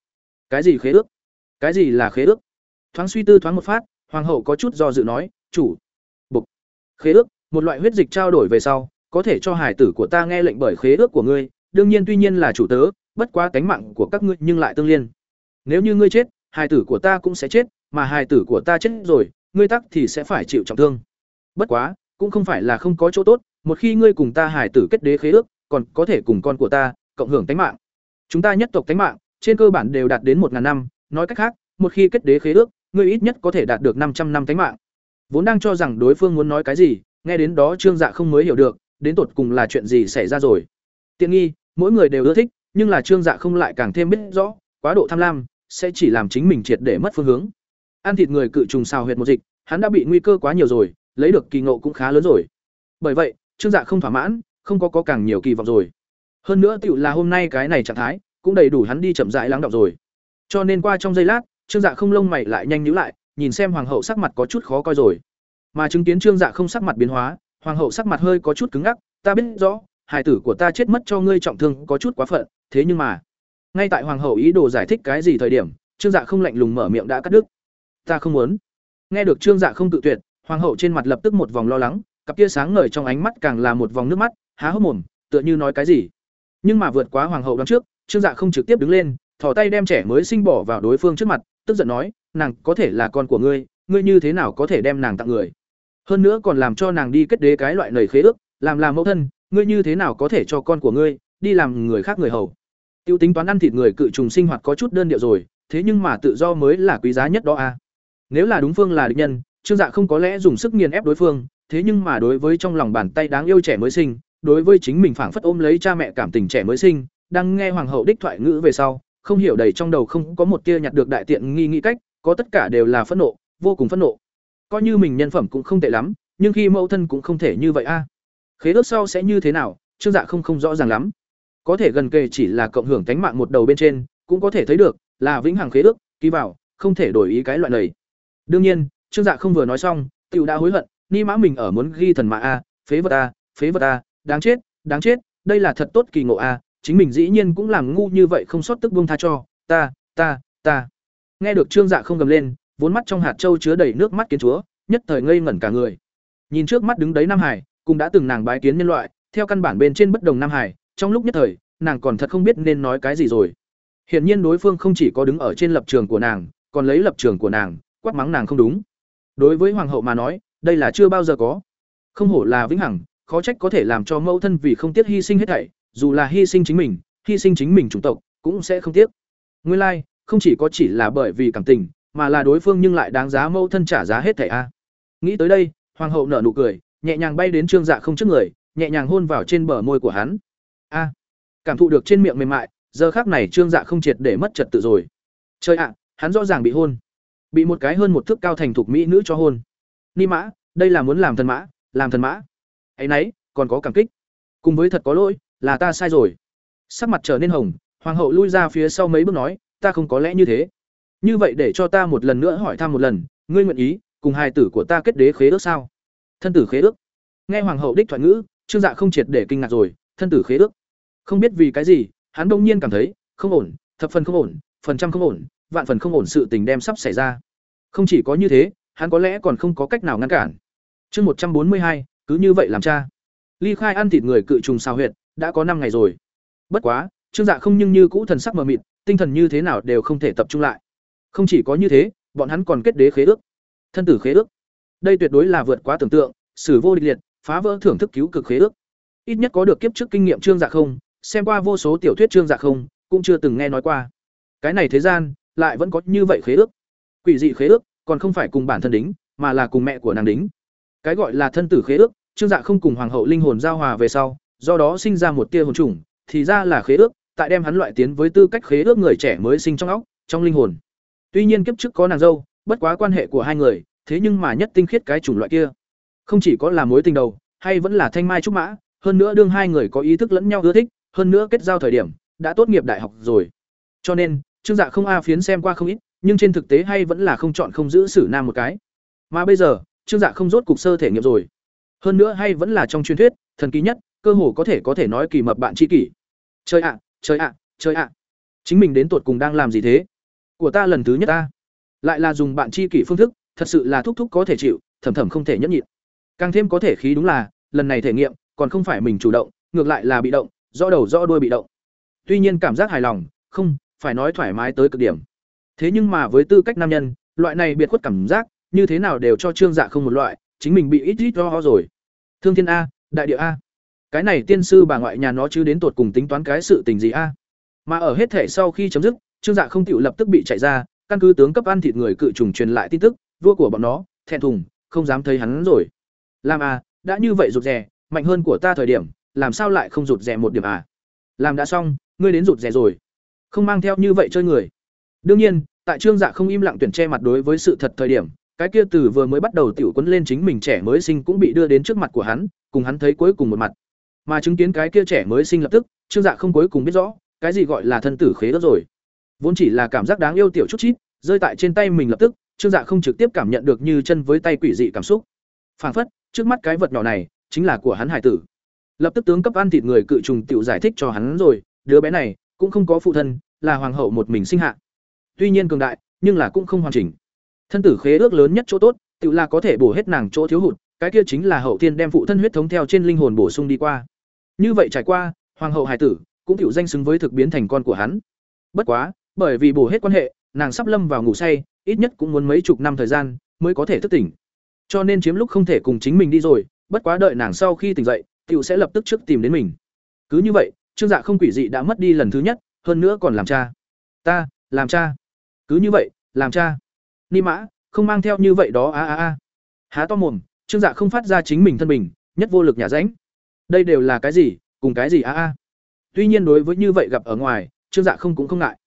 Cái gì khế ước? Cái gì là khế ước? Thoáng suy tư thoáng một phát, hoàng hậu có chút do dự nói, "Chủ." Bục. Khế ước, một loại huyết dịch trao đổi về sau, có thể cho hải tử của ta nghe lệnh bởi khế ước của ngươi, đương nhiên tuy nhiên là chủ tớ, bất quá cánh mạng của các ngươi nhưng lại tương liên. Nếu như ngươi chết, hải tử của ta cũng sẽ chết, mà hải tử của ta chết rồi, ngươi tắc thì sẽ phải chịu trọng thương. Bất quá, cũng không phải là không có chỗ tốt, một khi ngươi cùng ta hải tử kết đế khế ước, còn có thể cùng con của ta cộng hưởng tánh mạng. Chúng ta nhất tộc tánh mạng, trên cơ bản đều đạt đến một ngàn năm, nói cách khác, một khi kết đế khế ước, ngươi ít nhất có thể đạt được 500 năm tánh mạng. Vốn đang cho rằng đối phương muốn nói cái gì, nghe đến đó Trương Dạ không mới hiểu được, đến tột cùng là chuyện gì xảy ra rồi. Tiện nghi, mỗi người đều ưa thích, nhưng là Trương Dạ không lại càng thêm biết rõ, quá độ tham lam sẽ chỉ làm chính mình triệt để mất phương hướng. Ăn thịt người cự trùng xào huyệt một dịch, hắn đã bị nguy cơ quá nhiều rồi, lấy được kỳ ngộ cũng khá lớn rồi. Bởi vậy, Trương Dạ không thỏa mãn, không có có càng nhiều kỳ vọng rồi. Hơn nữa tiểu là hôm nay cái này trạng thái, cũng đầy đủ hắn đi chậm rãi lắng đọng rồi. Cho nên qua trong giây lát, Trương Dạ không lông mày lại nhanh nhíu lại, nhìn xem hoàng hậu sắc mặt có chút khó coi rồi. Mà chứng kiến Trương Dạ không sắc mặt biến hóa, hoàng hậu sắc mặt hơi có chút cứng ngắc, ta biết rõ, hài tử của ta chết mất cho ngươi trọng thương có chút quá phận, thế nhưng mà, ngay tại hoàng hậu ý đồ giải thích cái gì thời điểm, Trương Dạ không lạnh lùng mở miệng đã cắt đứt. Ta không muốn. Nghe được Trương Dạ không tự tuyệt, hoàng hậu trên mặt lập tức một vòng lo lắng, cặp kia sáng ngời trong ánh mắt càng là một vòng nước mắt, há hốc mồm, tựa như nói cái gì. Nhưng mà vượt quá hoàng hậu đằng trước, Trương Dạ không trực tiếp đứng lên, thò tay đem trẻ mới sinh bỏ vào đối phương trước mặt, tức giận nói, nàng có thể là con của ngươi, ngươi như thế nào có thể đem nàng tặng người? Hơn nữa còn làm cho nàng đi kết đế cái loại lời khế ước, làm làm mẫu thân, ngươi như thế nào có thể cho con của ngươi đi làm người khác người hầu? Tiêu tính toán ăn thịt người cự trùng sinh hoạt có chút đơn điệu rồi, thế nhưng mà tự do mới là quý giá nhất đó a. Nếu là đúng phương là địch nhân, Trương Dạ không có lẽ dùng sức nghiền ép đối phương, thế nhưng mà đối với trong lòng bàn tay đáng yêu trẻ mới sinh, đối với chính mình phảng phất ôm lấy cha mẹ cảm tình trẻ mới sinh, đang nghe hoàng hậu đích thoại ngữ về sau, không hiểu đầy trong đầu không có một tia nhặt được đại tiện nghi nghĩ cách, có tất cả đều là phẫn nộ, vô cùng phẫn nộ. Coi như mình nhân phẩm cũng không tệ lắm, nhưng khi mẫu thân cũng không thể như vậy a. Khế ước sau sẽ như thế nào, Trương Dạ không không rõ ràng lắm. Có thể gần kề chỉ là cộng hưởng tánh mạng một đầu bên trên, cũng có thể thấy được là vĩnh hằng khế ước, ký vào, không thể đổi ý cái loại này. Đương nhiên, Trương Dạ không vừa nói xong, tiểu đã hối hận, ni mã mình ở muốn ghi thần mã a, phế vật a, phế vật a, đáng chết, đáng chết, đây là thật tốt kỳ ngộ a, chính mình dĩ nhiên cũng làm ngu như vậy không sót tức buông tha cho, ta, ta, ta. Nghe được Trương Dạ không gầm lên, vốn mắt trong hạt châu chứa đầy nước mắt kiến chúa, nhất thời ngây ngẩn cả người. Nhìn trước mắt đứng đấy Nam Hải, cũng đã từng nàng bái kiến nhân loại, theo căn bản bên trên bất đồng Nam Hải, trong lúc nhất thời, nàng còn thật không biết nên nói cái gì rồi. Hiển nhiên đối phương không chỉ có đứng ở trên lập trường của nàng, còn lấy lập trường của nàng, quát mắng nàng không đúng. Đối với hoàng hậu mà nói, đây là chưa bao giờ có. Không hổ là vĩnh hằng, khó trách có thể làm cho mẫu thân vì không tiếc hy sinh hết thảy, dù là hy sinh chính mình, hy sinh chính mình chủng tộc, cũng sẽ không tiếc. Nguyên lai, like, không chỉ có chỉ là bởi vì cảm tình, mà là đối phương nhưng lại đáng giá mẫu thân trả giá hết thảy a. Nghĩ tới đây, hoàng hậu nở nụ cười, nhẹ nhàng bay đến Trương Dạ không trước người, nhẹ nhàng hôn vào trên bờ môi của hắn. A. cảm thụ được trên miệng mềm mại, giờ khắc này Trương Dạ không triệt để mất trật tự rồi. Chơi ạ, hắn rõ ràng bị hôn. Bị một cái hơn một thước cao thành thục mỹ nữ cho hôn. Ni mã, đây là muốn làm thần mã, làm thần mã. Ấy nấy, còn có cảm kích. Cùng với thật có lỗi, là ta sai rồi. Sắc mặt trở nên hồng, hoàng hậu lui ra phía sau mấy bước nói, ta không có lẽ như thế. Như vậy để cho ta một lần nữa hỏi thăm một lần, ngươi nguyện ý cùng hài tử của ta kết đế khế ước sao? Thân tử khế ước. Nghe hoàng hậu đích thoại ngữ, Trương Dạ không triệt để kinh ngạc rồi, thân tử khế ước. Không biết vì cái gì, hắn đông nhiên cảm thấy không ổn, thập phần không ổn, phần trăm không ổn, vạn phần không ổn sự tình đem sắp xảy ra. Không chỉ có như thế, hắn có lẽ còn không có cách nào ngăn cản. Chương một trăm bốn mươi hai, cứ như vậy làm cha. Ly khai ăn thịt người cự trùng sao huyệt, đã có năm ngày rồi. Bất quá, Trương Dạ không nhưng như cũ thần sắc mờ mịt, tinh thần như thế nào đều không thể tập trung lại. Không chỉ có như thế, bọn hắn còn kết đế khế ước. Thân tử khế ước. Đây tuyệt đối là vượt quá tưởng tượng, xử vô địch liệt, phá vỡ thưởng thức cứu cực khế ước. Ít nhất có được kiếp trước kinh nghiệm Trương Dạ không, xem qua vô số tiểu thuyết Trương Dạ không, cũng chưa từng nghe nói qua cái này thế gian lại vẫn có như vậy khế ước quỷ dị khế ước còn không phải cùng bản thân đính mà là cùng mẹ của nàng đính cái gọi là thân tử khế ước, trương dạ không cùng hoàng hậu linh hồn giao hòa về sau, do đó sinh ra một tia hồn trùng, thì ra là khế ước, tại đem hắn loại tiến với tư cách khế ước người trẻ mới sinh trong óc, trong linh hồn. Tuy nhiên kiếp trước có nàng dâu, bất quá quan hệ của hai người, thế nhưng mà nhất tinh khiết cái chủng loại kia. Không chỉ có là mối tình đầu, hay vẫn là thanh mai trúc mã, hơn nữa đương hai người có ý thức lẫn nhau ưa thích, hơn nữa kết giao thời điểm, đã tốt nghiệp đại học rồi. Cho nên, trương dạ không a phiến xem qua không ít, nhưng trên thực tế hay vẫn là không chọn không giữ xử nam một cái. Mà bây giờ trương dạ không rốt cục sơ thể nghiệm rồi. Hơn nữa hay vẫn là trong truyền thuyết, thần kỳ nhất, cơ hồ có thể có thể nói kỳ mập bạn tri kỷ. Chơi ạ chơi ạ chơi ạ. Chính mình đến tuột cùng đang làm gì thế? Của ta lần thứ nhất ta. Lại là dùng bạn tri kỷ phương thức, thật sự là thúc thúc có thể chịu, thầm thầm không thể nhẫn nhịn. Càng thêm có thể khí đúng là, lần này thể nghiệm, còn không phải mình chủ động, ngược lại là bị động do đầu do đuôi bị động. Tuy nhiên cảm giác hài lòng, không, phải nói thoải mái tới cực điểm. Thế nhưng mà với tư cách nam nhân, loại này biệt khuất cảm giác như thế nào đều cho trương dạ không một loại, chính mình bị ít ít do rồi. Thương thiên a, đại địa a. Cái này tiên sư bà ngoại nhà nó chứ đến tột cùng tính toán cái sự tình gì a? Mà ở hết thể sau khi chấm dứt, trương dạ không chịu lập tức bị chạy ra, căn cứ tướng cấp ăn thịt người cự trùng truyền lại tin tức, vua của bọn nó, thẹn thùng, không dám thấy hắn rồi. Làm à đã như vậy rụt rè, mạnh hơn của ta thời điểm, làm sao lại không rụt rè một điểm à làm đã xong, ngươi đến rụt rè rồi. Không mang theo như vậy chơi người. Đương nhiên, tại trương dạ không im lặng tuyển che mặt đối với sự thật thời điểm cái kia từ vừa mới bắt đầu tiểu quấn lên chính mình trẻ mới sinh cũng bị đưa đến trước mặt của hắn, cùng hắn thấy cuối cùng một mặt. Mà chứng kiến cái kia trẻ mới sinh lập tức, trương dạ không cuối cùng biết rõ, cái gì gọi là thân tử khế ước rồi. Vốn chỉ là cảm giác đáng yêu tiểu chút chít, rơi tại trên tay mình lập tức, trương dạ không trực tiếp cảm nhận được như chân với tay quỷ dị cảm xúc. Phảng phất, trước mắt cái vật nhỏ này, chính là của hắn hải tử. Lập tức tướng cấp ăn thịt người cự trùng tiểu giải thích cho hắn rồi, đứa bé này, cũng không có phụ thân, là hoàng hậu một mình sinh hạ. Tuy nhiên cường đại, nhưng là cũng không hoàn chỉnh thân tử khế ước lớn nhất chỗ tốt, tự là có thể bổ hết nàng chỗ thiếu hụt, cái kia chính là hậu tiên đem phụ thân huyết thống theo trên linh hồn bổ sung đi qua. Như vậy trải qua, hoàng hậu hải tử cũng tự danh xứng với thực biến thành con của hắn. Bất quá, bởi vì bổ hết quan hệ, nàng sắp lâm vào ngủ say, ít nhất cũng muốn mấy chục năm thời gian mới có thể thức tỉnh. Cho nên chiếm lúc không thể cùng chính mình đi rồi, bất quá đợi nàng sau khi tỉnh dậy tiểu sẽ lập tức trước tìm đến mình. Cứ như vậy, trương dạ không quỷ dị đã mất đi lần thứ nhất, hơn nữa còn làm cha. Ta, làm cha. Cứ như vậy, làm cha ni mã, không mang theo như vậy đó, a a a. Há to mồm, trương dạ không phát ra chính mình thân mình nhất vô lực nhà ránh đây đều là cái gì, cùng cái gì, a a. Tuy nhiên đối với như vậy gặp ở ngoài, trương dạ không cũng không ngại.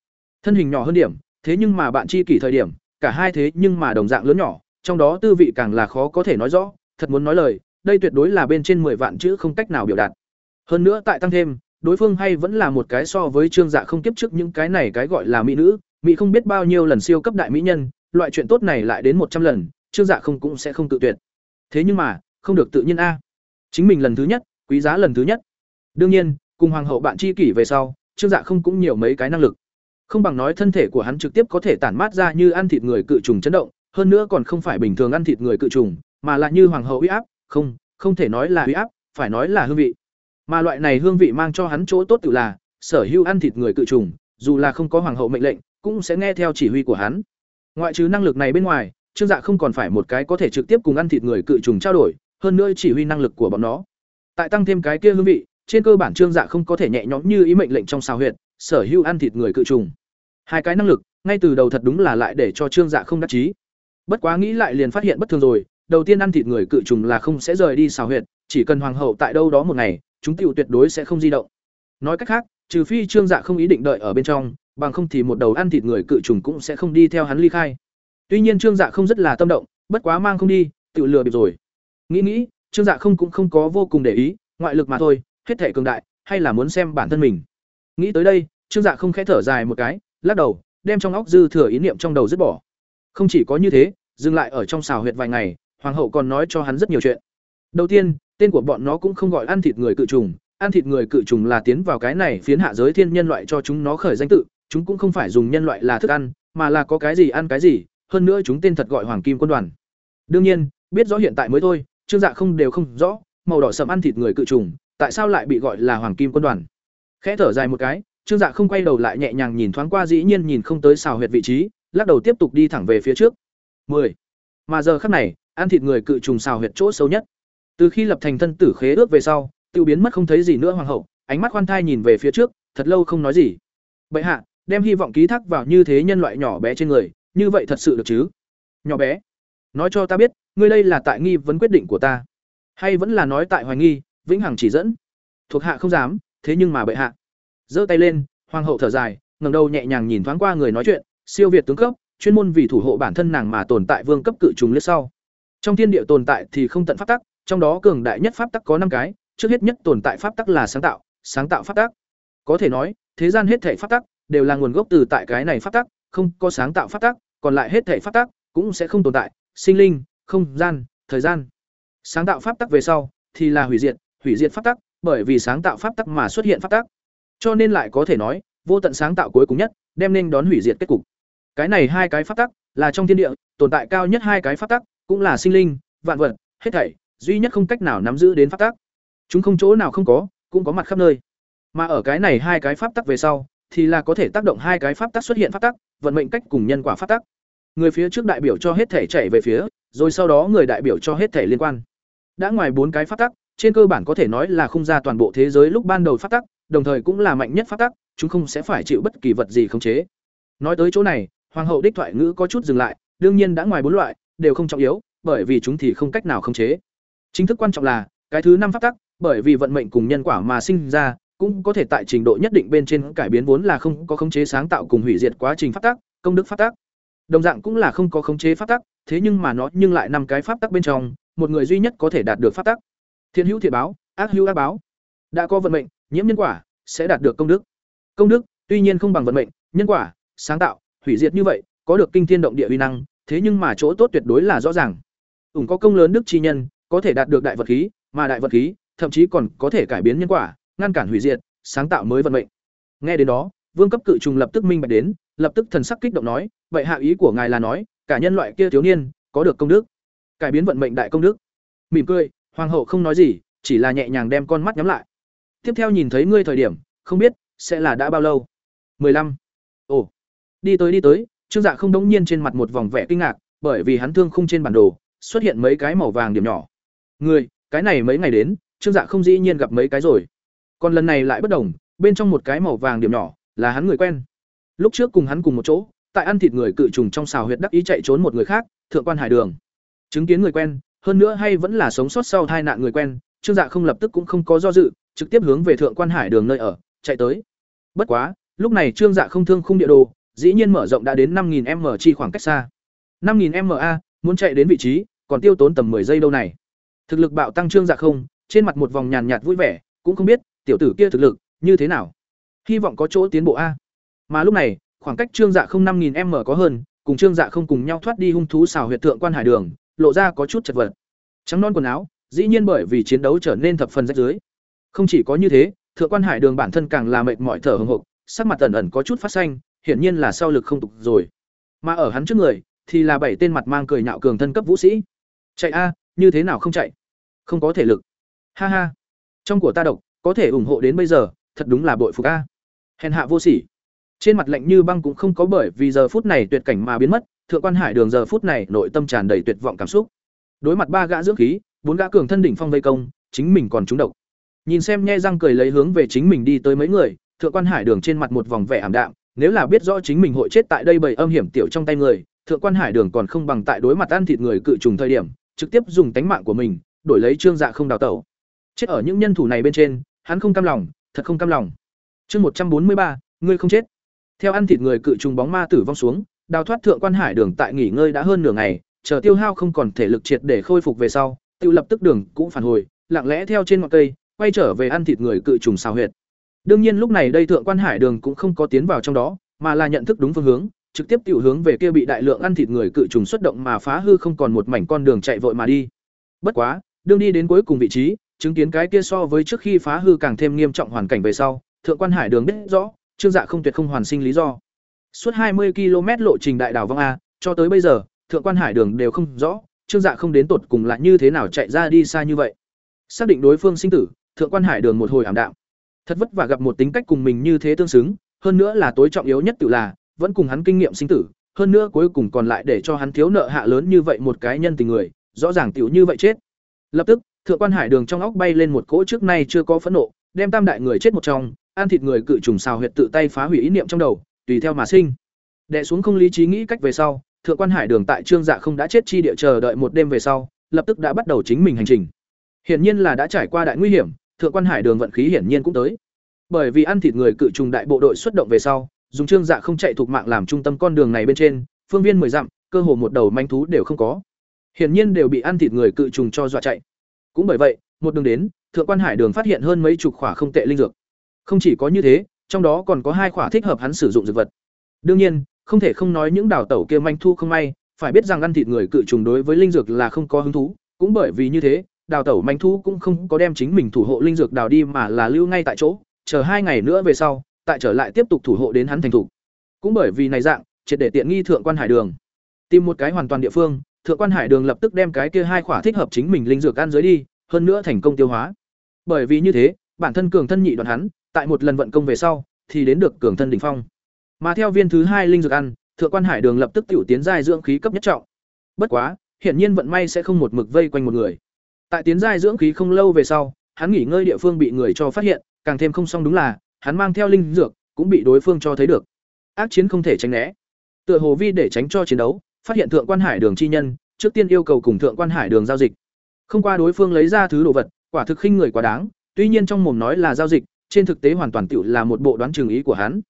Thân hình nhỏ hơn điểm, thế nhưng mà bạn chi kỷ thời điểm, cả hai thế nhưng mà đồng dạng lớn nhỏ, trong đó tư vị càng là khó có thể nói rõ, thật muốn nói lời, đây tuyệt đối là bên trên mười vạn chữ không cách nào biểu đạt. Hơn nữa tại tăng thêm, đối phương hay vẫn là một cái so với trương dạ không kiếp trước những cái này cái gọi là mỹ nữ, mỹ không biết bao nhiêu lần siêu cấp đại mỹ nhân loại chuyện tốt này lại đến một trăm lần, trương dạ không cũng sẽ không tự tuyệt. Thế nhưng mà, không được tự nhiên a. Chính mình lần thứ nhất, quý giá lần thứ nhất. Đương nhiên, cùng hoàng hậu bạn tri kỷ về sau, trương dạ không cũng nhiều mấy cái năng lực. Không bằng nói thân thể của hắn trực tiếp có thể tản mát ra như ăn thịt người cự trùng chấn động, hơn nữa còn không phải bình thường ăn thịt người cự trùng, mà là như hoàng hậu uy áp, không không thể nói là uy áp, phải nói là hương vị. Mà loại này hương vị mang cho hắn chỗ tốt tự là sở hữu ăn thịt người cự trùng, dù là không có hoàng hậu mệnh lệnh, cũng sẽ nghe theo chỉ huy của hắn ngoại trừ năng lực này bên ngoài, trương dạ không còn phải một cái có thể trực tiếp cùng ăn thịt người cự trùng trao đổi, hơn nữa chỉ huy năng lực của bọn nó. Tại tăng thêm cái kia hương vị, trên cơ bản trương dạ không có thể nhẹ nhõm như ý mệnh lệnh trong xào huyệt, sở hữu ăn thịt người cự trùng. Hai cái năng lực, ngay từ đầu thật đúng là lại để cho trương dạ không đắc chí. Bất quá nghĩ lại liền phát hiện bất thường rồi, đầu tiên ăn thịt người cự trùng là không sẽ rời đi xào huyệt, chỉ cần hoàng hậu tại đâu đó một ngày, chúng tiểu tuyệt đối sẽ không di động. Nói cách khác, trừ phi trương dạ không ý định đợi ở bên trong bằng không thì một đầu ăn thịt người cự trùng cũng sẽ không đi theo hắn ly khai. Tuy nhiên trương dạ không rất là tâm động, bất quá mang không đi, tự lừa bịp rồi. Nghĩ nghĩ, trương dạ không cũng không có vô cùng để ý, ngoại lực mà thôi, hết thể cường đại, hay là muốn xem bản thân mình. Nghĩ tới đây, trương dạ không khẽ thở dài một cái, lắc đầu, đem trong óc dư thừa ý niệm trong đầu dứt bỏ. Không chỉ có như thế, dừng lại ở trong xào huyệt vài ngày, hoàng hậu còn nói cho hắn rất nhiều chuyện. Đầu tiên, tên của bọn nó cũng không gọi ăn thịt người cự trùng, ăn thịt người cự trùng là tiến vào cái này phiến hạ giới thiên nhân loại cho chúng nó khởi danh tự chúng cũng không phải dùng nhân loại là thức ăn, mà là có cái gì ăn cái gì, hơn nữa chúng tên thật gọi hoàng kim quân đoàn. Đương nhiên, biết rõ hiện tại mới thôi, trương dạ không đều không rõ, màu đỏ sậm ăn thịt người cự trùng, tại sao lại bị gọi là hoàng kim quân đoàn? Khẽ thở dài một cái, trương dạ không quay đầu lại nhẹ nhàng nhìn thoáng qua dĩ nhiên nhìn không tới xào huyệt vị trí, lắc đầu tiếp tục đi thẳng về phía trước. 10. mà giờ khắc này, ăn thịt người cự trùng xào huyệt chỗ xấu nhất. Từ khi lập thành thân tử khế ước về sau, tiêu biến mất không thấy gì nữa hoàng hậu, ánh mắt khoan thai nhìn về phía trước, thật lâu không nói gì. Bệ hạ đem hy vọng ký thác vào như thế nhân loại nhỏ bé trên người, như vậy thật sự được chứ? Nhỏ bé. Nói cho ta biết, ngươi đây là tại nghi vấn quyết định của ta. Hay vẫn là nói tại hoài nghi, vĩnh hằng chỉ dẫn? Thuộc hạ không dám, thế nhưng mà bệ hạ. Giơ tay lên, hoàng hậu thở dài, ngẩng đầu nhẹ nhàng nhìn thoáng qua người nói chuyện, siêu việt tướng cấp, chuyên môn vì thủ hộ bản thân nàng mà tồn tại vương cấp cự trùng lướt sau. Trong thiên địa tồn tại thì không tận pháp tắc, trong đó cường đại nhất pháp tắc có năm cái, trước hết nhất tồn tại pháp tắc là sáng tạo sáng tạo pháp tắc. Có thể nói, thế gian hết thể pháp tắc đều là nguồn gốc từ tại cái này pháp tắc, không có sáng tạo pháp tắc, còn lại hết thể pháp tắc cũng sẽ không tồn tại, sinh linh, không gian, thời gian. Sáng tạo pháp tắc về sau thì là hủy diệt hủy diệt pháp tắc, bởi vì sáng tạo pháp tắc mà xuất hiện pháp tắc. Cho nên lại có thể nói, vô tận sáng tạo cuối cùng nhất đem nên đón hủy diệt kết cục. Cái này hai cái pháp tắc là trong thiên địa, tồn tại cao nhất hai cái pháp tắc cũng là sinh linh, vạn vật, hết thảy, duy nhất không cách nào nắm giữ đến pháp tắc. Chúng không chỗ nào không có, cũng có mặt khắp nơi. Mà ở cái này hai cái pháp tắc về sau thì là có thể tác động hai cái pháp tắc xuất hiện pháp tắc, vận mệnh cách cùng nhân quả pháp tắc. Người phía trước đại biểu cho hết thể chạy về phía, rồi sau đó người đại biểu cho hết thể liên quan. Đã ngoài bốn cái pháp tắc, trên cơ bản có thể nói là không ra toàn bộ thế giới lúc ban đầu pháp tắc, đồng thời cũng là mạnh nhất pháp tắc, chúng không sẽ phải chịu bất kỳ vật gì khống chế. Nói tới chỗ này, hoàng hậu đích thoại ngữ có chút dừng lại, đương nhiên đã ngoài bốn loại, đều không trọng yếu, bởi vì chúng thì không cách nào khống chế. Chính thức quan trọng là, cái thứ năm pháp tắc, bởi vì vận mệnh cùng nhân quả mà sinh ra cũng có thể tại trình độ nhất định bên trên cải biến vốn là không có khống chế sáng tạo cùng hủy diệt quá trình phát tác công đức phát tác đồng dạng cũng là không có khống chế phát tác thế nhưng mà nó nhưng lại năm cái pháp tắc bên trong, một người duy nhất có thể đạt được pháp tắc. Thiên hữu thiện báo, ác hữu ác báo. Đã có vận mệnh, nhiễm nhân quả, sẽ đạt được công đức. Công đức, tuy nhiên không bằng vận mệnh, nhân quả, sáng tạo, hủy diệt như vậy, có được kinh thiên động địa uy năng, thế nhưng mà chỗ tốt tuyệt đối là rõ ràng. Ủng có công lớn đức chi nhân, có thể đạt được đại vật khí, mà đại vật khí, thậm chí còn có thể cải biến nhân quả ngăn cản hủy diệt, sáng tạo mới vận mệnh. Nghe đến đó, vương cấp cự trùng lập tức minh bạch đến, lập tức thần sắc kích động nói, vậy hạ ý của ngài là nói, cả nhân loại kia thiếu niên, có được công đức. Cải biến vận mệnh đại công đức. Mỉm cười, hoàng hậu không nói gì, chỉ là nhẹ nhàng đem con mắt nhắm lại. Tiếp theo nhìn thấy ngươi thời điểm, không biết sẽ là đã bao lâu? Mười lăm. Ồ. Đi tới đi tới. Trương dạ không đống nhiên trên mặt một vòng vẻ kinh ngạc, bởi vì hắn thương khung trên bản đồ, xuất hiện mấy cái màu vàng điểm nhỏ. Người cái này mấy ngày đến, trương dạ không dĩ nhiên gặp mấy cái rồi còn lần này lại bất đồng, bên trong một cái màu vàng điểm nhỏ, là hắn người quen. Lúc trước cùng hắn cùng một chỗ, tại ăn thịt người cự trùng trong xào huyệt đắc ý chạy trốn một người khác, thượng quan hải đường. Chứng kiến người quen, hơn nữa hay vẫn là sống sót sau tai nạn người quen, trương dạ không lập tức cũng không có do dự, trực tiếp hướng về thượng quan hải đường nơi ở, chạy tới. Bất quá, lúc này trương dạ không thương khung địa đồ, dĩ nhiên mở rộng đã đến năm nghìn m chi khoảng cách xa. năm nghìn m a, muốn chạy đến vị trí, còn tiêu tốn tầm 10 giây đâu này. Thực lực bạo tăng trương dạ không, trên mặt một vòng nhàn nhạt vui vẻ, cũng không biết tiểu tử kia thực lực, như thế nào? Hy vọng có chỗ tiến bộ a. Mà lúc này, khoảng cách trương dạ không năm nghìn m có hơn, cùng trương dạ không cùng nhau thoát đi hung thú xào huyệt thượng quan hải đường, lộ ra có chút chật vật. Trắng non quần áo, dĩ nhiên bởi vì chiến đấu trở nên thập phần rách dưới không chỉ có như thế, thượng quan hải đường bản thân càng là mệt mỏi thở hồng hộc, sắc mặt ẩn ẩn có chút phát xanh, hiển nhiên là sau lực không tục rồi. Mà ở hắn trước người, thì là bảy tên mặt mang cười nhạo cường thân cấp vũ sĩ. Chạy a, như thế nào không chạy? Không có thể lực. Ha ha. Trong của ta độc có thể ủng hộ đến bây giờ, thật đúng là bội phục a. Hèn hạ vô sỉ. Trên mặt lạnh như băng cũng không có bởi vì giờ phút này tuyệt cảnh mà biến mất, thượng quan hải đường giờ phút này nội tâm tràn đầy tuyệt vọng cảm xúc. Đối mặt ba gã dưỡng khí, bốn gã cường thân đỉnh phong vây công, chính mình còn trúng độc. Nhìn xem nhe răng cười lấy hướng về chính mình đi tới mấy người, thượng quan hải đường trên mặt một vòng vẻ ảm đạm, nếu là biết rõ chính mình hội chết tại đây bởi âm hiểm tiểu trong tay người, thượng quan hải đường còn không bằng tại đối mặt ăn thịt người cự trùng thời điểm, trực tiếp dùng tánh mạng của mình, đổi lấy trương dạ không đào tẩu. Chết ở những nhân thủ này bên trên hắn không cam lòng thật không cam lòng. Chương một trăm bốn mươi ba ngươi không chết. Theo ăn thịt người cự trùng bóng ma tử vong xuống đào thoát thượng quan hải đường tại nghỉ ngơi đã hơn nửa ngày chờ tiêu hao không còn thể lực triệt để khôi phục về sau tiêu lập tức đường cũng phản hồi lặng lẽ theo trên ngọn cây quay trở về ăn thịt người cự trùng xào huyệt. Đương nhiên lúc này đây thượng quan hải đường cũng không có tiến vào trong đó mà là nhận thức đúng phương hướng trực tiếp tiểu hướng về kia bị đại lượng ăn thịt người cự trùng xuất động mà phá hư không còn một mảnh con đường chạy vội mà đi. Bất quá, đương đi đến cuối cùng vị trí, chứng kiến cái kia so với trước khi phá hư càng thêm nghiêm trọng hoàn cảnh về sau, thượng quan hải đường biết rõ, Trương Dạ không tuyệt không hoàn sinh lý do. Suốt hai mươi km lộ trình đại đảo vong a, cho tới bây giờ, thượng quan hải đường đều không rõ, Trương Dạ không đến tột cùng lại như thế nào chạy ra đi xa như vậy. Xác định đối phương sinh tử, thượng quan hải đường một hồi ảm đạm. Thật vất vả gặp một tính cách cùng mình như thế tương xứng, hơn nữa là tối trọng yếu nhất tự là vẫn cùng hắn kinh nghiệm sinh tử, hơn nữa cuối cùng còn lại để cho hắn thiếu nợ hạ lớn như vậy một cái nhân tình người, rõ ràng tiểu như vậy chết. Lập tức, thượng quan hải đường trong óc bay lên một cỗ trước nay chưa có phẫn nộ, đem tam đại người chết một trong, ăn thịt người cự trùng xào huyệt tự tay phá hủy ý niệm trong đầu, tùy theo mà sinh. Đệ xuống không lý trí nghĩ cách về sau, Thượng quan Hải Đường tại Trương Dạ không đã chết chi địa chờ đợi một đêm về sau, lập tức đã bắt đầu chính mình hành trình. Hiển nhiên là đã trải qua đại nguy hiểm, Thượng quan Hải Đường vận khí hiển nhiên cũng tới. Bởi vì ăn thịt người cự trùng đại bộ đội xuất động về sau, dùng Trương Dạ không chạy thuộc mạng làm trung tâm con đường này bên trên, phương viên mười dặm, cơ hồ một đầu manh thú đều không có. Hiển nhiên đều bị ăn thịt người cự trùng cho dọa chạy. Cũng bởi vậy, một đường đến, Thượng quan Hải Đường phát hiện hơn mấy chục khỏa không tệ linh dược. Không chỉ có như thế, trong đó còn có hai khỏa thích hợp hắn sử dụng dược vật. Đương nhiên, không thể không nói những đào tẩu kia manh thu không may, phải biết rằng ăn thịt người cự trùng đối với linh dược là không có hứng thú, cũng bởi vì như thế, đào tẩu manh thu cũng không có đem chính mình thủ hộ linh dược đào đi mà là lưu ngay tại chỗ, chờ hai ngày nữa về sau, tại trở lại tiếp tục thủ hộ đến hắn thành thủ. Cũng bởi vì này dạng, triệt để tiện nghi thượng quan hải đường. Tìm một cái hoàn toàn địa phương, thượng quan hải đường lập tức đem cái kia hai khỏa thích hợp chính mình linh dược ăn dưới đi, hơn nữa thành công tiêu hóa. Bởi vì như thế, bản thân cường thân nhị đoạn hắn, tại một lần vận công về sau, thì đến được cường thân đỉnh phong. Mà theo viên thứ hai linh dược ăn, thượng quan hải đường lập tức tiểu tiến giai dưỡng khí cấp nhất trọng. Bất quá, hiển nhiên vận may sẽ không một mực vây quanh một người. Tại tiến giai dưỡng khí không lâu về sau, hắn nghỉ ngơi địa phương bị người cho phát hiện, càng thêm không xong đúng là, hắn mang theo linh dược, cũng bị đối phương cho thấy được. Ác chiến không thể tránh né. Tựa hồ vi để tránh cho chiến đấu, phát hiện thượng quan hải đường chi nhân, trước tiên yêu cầu cùng thượng quan hải đường giao dịch. Không qua đối phương lấy ra thứ đồ vật, quả thực khinh người quá đáng, tuy nhiên trong mồm nói là giao dịch, trên thực tế hoàn toàn tiểu là một bộ đoán trường ý của hắn.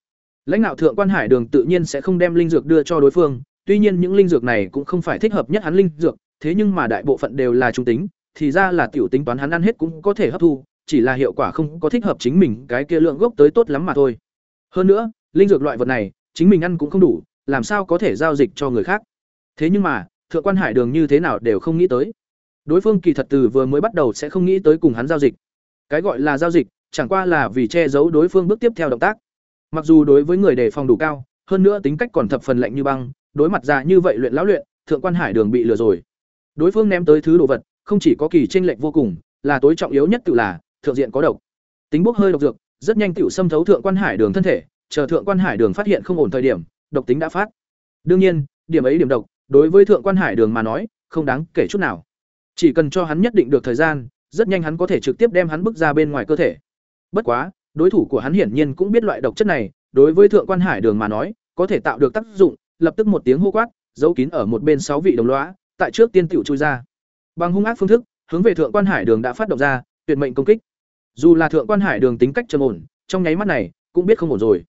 Lãnh đạo thượng quan hải đường tự nhiên sẽ không đem linh dược đưa cho đối phương, tuy nhiên những linh dược này cũng không phải thích hợp nhất hắn linh dược, thế nhưng mà đại bộ phận đều là trung tính, thì ra là tiểu tính toán hắn ăn hết cũng có thể hấp thu, chỉ là hiệu quả không có thích hợp chính mình cái kia lượng gốc tới tốt lắm mà thôi. Hơn nữa, linh dược loại vật này, chính mình ăn cũng không đủ, làm sao có thể giao dịch cho người khác. Thế nhưng mà, thượng quan hải đường như thế nào đều không nghĩ tới. Đối phương kỳ thật từ vừa mới bắt đầu sẽ không nghĩ tới cùng hắn giao dịch. Cái gọi là giao dịch, chẳng qua là vì che giấu đối phương bước tiếp theo động tác. Mặc dù đối với người đề phòng đủ cao, hơn nữa tính cách còn thập phần lạnh như băng, đối mặt ra như vậy luyện lão luyện, thượng quan hải đường bị lừa rồi. Đối phương ném tới thứ đồ vật, không chỉ có kỳ chênh lệch vô cùng, là tối trọng yếu nhất tự là thượng diện có độc. Tính bốc hơi độc dược, rất nhanh tiểu xâm thấu thượng quan hải đường thân thể, chờ thượng quan hải đường phát hiện không ổn thời điểm, độc tính đã phát. Đương nhiên, điểm ấy điểm độc, đối với thượng quan hải đường mà nói, không đáng kể chút nào. Chỉ cần cho hắn nhất định được thời gian, rất nhanh hắn có thể trực tiếp đem hắn bước ra bên ngoài cơ thể. Bất quá, đối thủ của hắn hiển nhiên cũng biết loại độc chất này, đối với thượng quan hải đường mà nói, có thể tạo được tác dụng, lập tức một tiếng hô quát, giấu kín ở một bên sáu vị đồng lõa, tại trước tiên tiểu chui ra. Bằng hung ác phương thức, hướng về thượng quan hải đường đã phát động ra, tuyệt mệnh công kích. Dù là thượng quan hải đường tính cách trầm ổn, trong nháy mắt này, cũng biết không ổn rồi.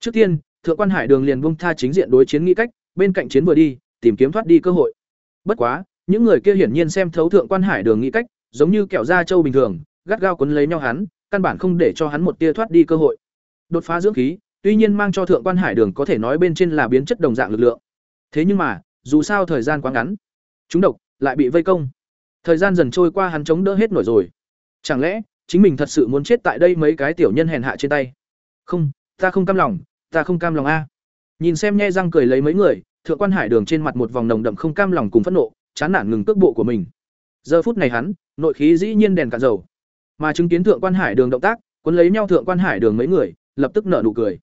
Trước tiên, thượng quan hải đường liền buông tha chính diện đối chiến nghĩ cách, bên cạnh chiến vừa đi, tìm kiếm thoát đi cơ hội. Bất quá, những người kia hiển nhiên xem thấu thượng quan hải đường nghĩ cách, giống như kẹo da trâu bình thường, gắt gao cuốn lấy nhau hắn, căn bản không để cho hắn một tia thoát đi cơ hội. Đột phá dưỡng khí, tuy nhiên mang cho thượng quan hải đường có thể nói bên trên là biến chất đồng dạng lực lượng. Thế nhưng mà, dù sao thời gian quá ngắn, chúng độc lại bị vây công. Thời gian dần trôi qua hắn chống đỡ hết nổi rồi. Chẳng lẽ, chính mình thật sự muốn chết tại đây mấy cái tiểu nhân hèn hạ trên tay? Không, ta không cam lòng, ta không cam lòng a. Nhìn xem nhe răng cười lấy mấy người, thượng quan hải đường trên mặt một vòng nồng đậm không cam lòng cùng phẫn nộ, chán nản ngừng cước bộ của mình. Giờ phút này hắn, nội khí dĩ nhiên đèn cạn dầu. Mà chứng kiến thượng quan hải đường động tác, cuốn lấy nhau thượng quan hải đường mấy người, lập tức nở nụ cười.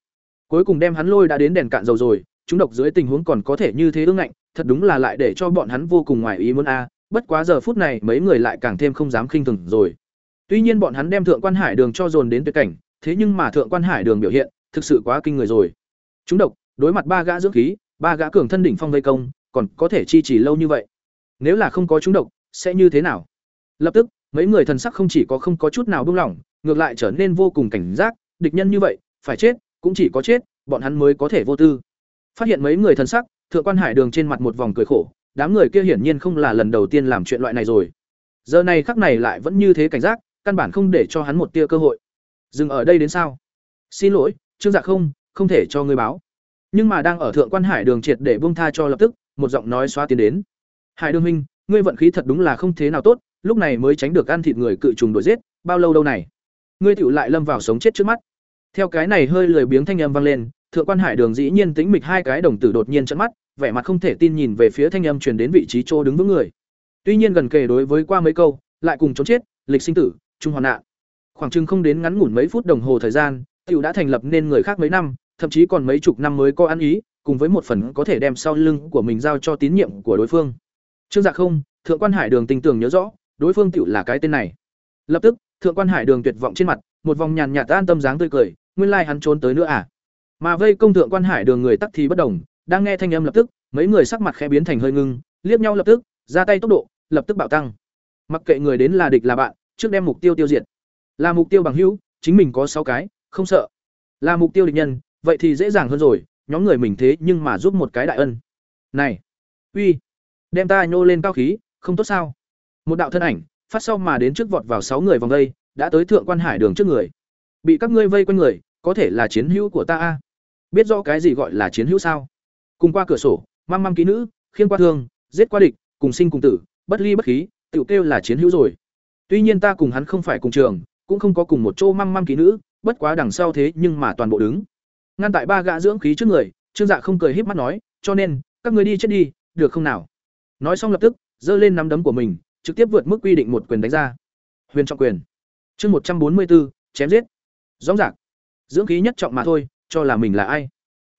Cuối cùng đem hắn lôi đã đến đèn cạn dầu rồi, chúng độc dưới tình huống còn có thể như thế ương ngạnh, thật đúng là lại để cho bọn hắn vô cùng ngoài ý muốn a, bất quá giờ phút này mấy người lại càng thêm không dám khinh thường rồi. Tuy nhiên bọn hắn đem thượng quan hải đường cho dồn đến tuyệt cảnh, thế nhưng mà thượng quan hải đường biểu hiện, thực sự quá kinh người rồi. Chúng độc, đối mặt ba gã dưỡng khí, ba gã cường thân đỉnh phong vây công, còn có thể chi trì lâu như vậy. Nếu là không có chúng độc, sẽ như thế nào? Lập tức, mấy người thần sắc không chỉ có không có chút nào buông lỏng, ngược lại trở nên vô cùng cảnh giác, địch nhân như vậy, phải chết, cũng chỉ có chết, bọn hắn mới có thể vô tư. Phát hiện mấy người thần sắc, Thượng quan Hải Đường trên mặt một vòng cười khổ, đám người kia hiển nhiên không là lần đầu tiên làm chuyện loại này rồi. Giờ này khắc này lại vẫn như thế cảnh giác, căn bản không để cho hắn một tia cơ hội. Dừng ở đây đến sao? Xin lỗi, Trương Dạ không, không thể cho ngươi báo. Nhưng mà đang ở Thượng quan Hải Đường triệt để buông tha cho lập tức, một giọng nói xóa tiến đến. Hải Đường huynh, ngươi vận khí thật đúng là không thế nào tốt, lúc này mới tránh được ăn thịt người cự trùng đuổi giết, bao lâu đâu này? Ngươi tựu lại lâm vào sống chết trước mắt. Theo cái này hơi lười biếng thanh âm vang lên, Thượng quan Hải Đường dĩ nhiên tính mịch hai cái đồng tử đột nhiên trợn mắt, vẻ mặt không thể tin nhìn về phía thanh âm truyền đến vị trí chỗ đứng vững người. Tuy nhiên gần kề đối với qua mấy câu, lại cùng trốn chết, lịch sinh tử, trung hoàn nạn. Khoảng chừng không đến ngắn ngủn mấy phút đồng hồ thời gian, tiểu đã thành lập nên người khác mấy năm, thậm chí còn mấy chục năm mới có ăn ý, cùng với một phần có thể đem sau lưng của mình giao cho tín nhiệm của đối phương. Trương Dạ không, Thượng quan Hải Đường tình tưởng nhớ rõ, đối phương tiểu là cái tên này. Lập tức, Thượng quan Hải Đường tuyệt vọng trên mặt, một vòng nhàn nhạt an tâm dáng tươi cười, nguyên lai hắn trốn tới nữa à? Mà vây công thượng quan hải đường người tắc thì bất đồng, đang nghe thanh âm lập tức, mấy người sắc mặt khẽ biến thành hơi ngưng, liếc nhau lập tức, ra tay tốc độ, lập tức bạo tăng. Mặc kệ người đến là địch là bạn, trước đem mục tiêu tiêu diệt. Là mục tiêu bằng hữu, chính mình có sáu cái, không sợ. Là mục tiêu địch nhân, vậy thì dễ dàng hơn rồi, nhóm người mình thế nhưng mà giúp một cái đại ân. Này, uy, đem ta nhô lên cao khí, không tốt sao? Một đạo thân ảnh, phát sau mà đến trước vọt vào sáu người vòng đây đã tới thượng quan hải đường trước người. Bị các ngươi vây quanh người, có thể là chiến hữu của ta a. Biết rõ cái gì gọi là chiến hữu sao? Cùng qua cửa sổ, mang mang ký nữ, khiên qua thương, giết qua địch, cùng sinh cùng tử, bất ly bất khí, tiểu kêu là chiến hữu rồi. Tuy nhiên ta cùng hắn không phải cùng trường, cũng không có cùng một chỗ măng măng ký nữ, bất quá đằng sau thế nhưng mà toàn bộ đứng. Ngăn tại ba gã dưỡng khí trước người, Trương Dạ không cười híp mắt nói, cho nên, các người đi chết đi, được không nào? Nói xong lập tức, giơ lên nắm đấm của mình, trực tiếp vượt mức quy định một quyền đánh ra. Huyền trọng quyền. Chương một trăm bốn mươi bốn chém giết. Rõ ràng. Dưỡng khí nhất trọng mà thôi, cho là mình là ai?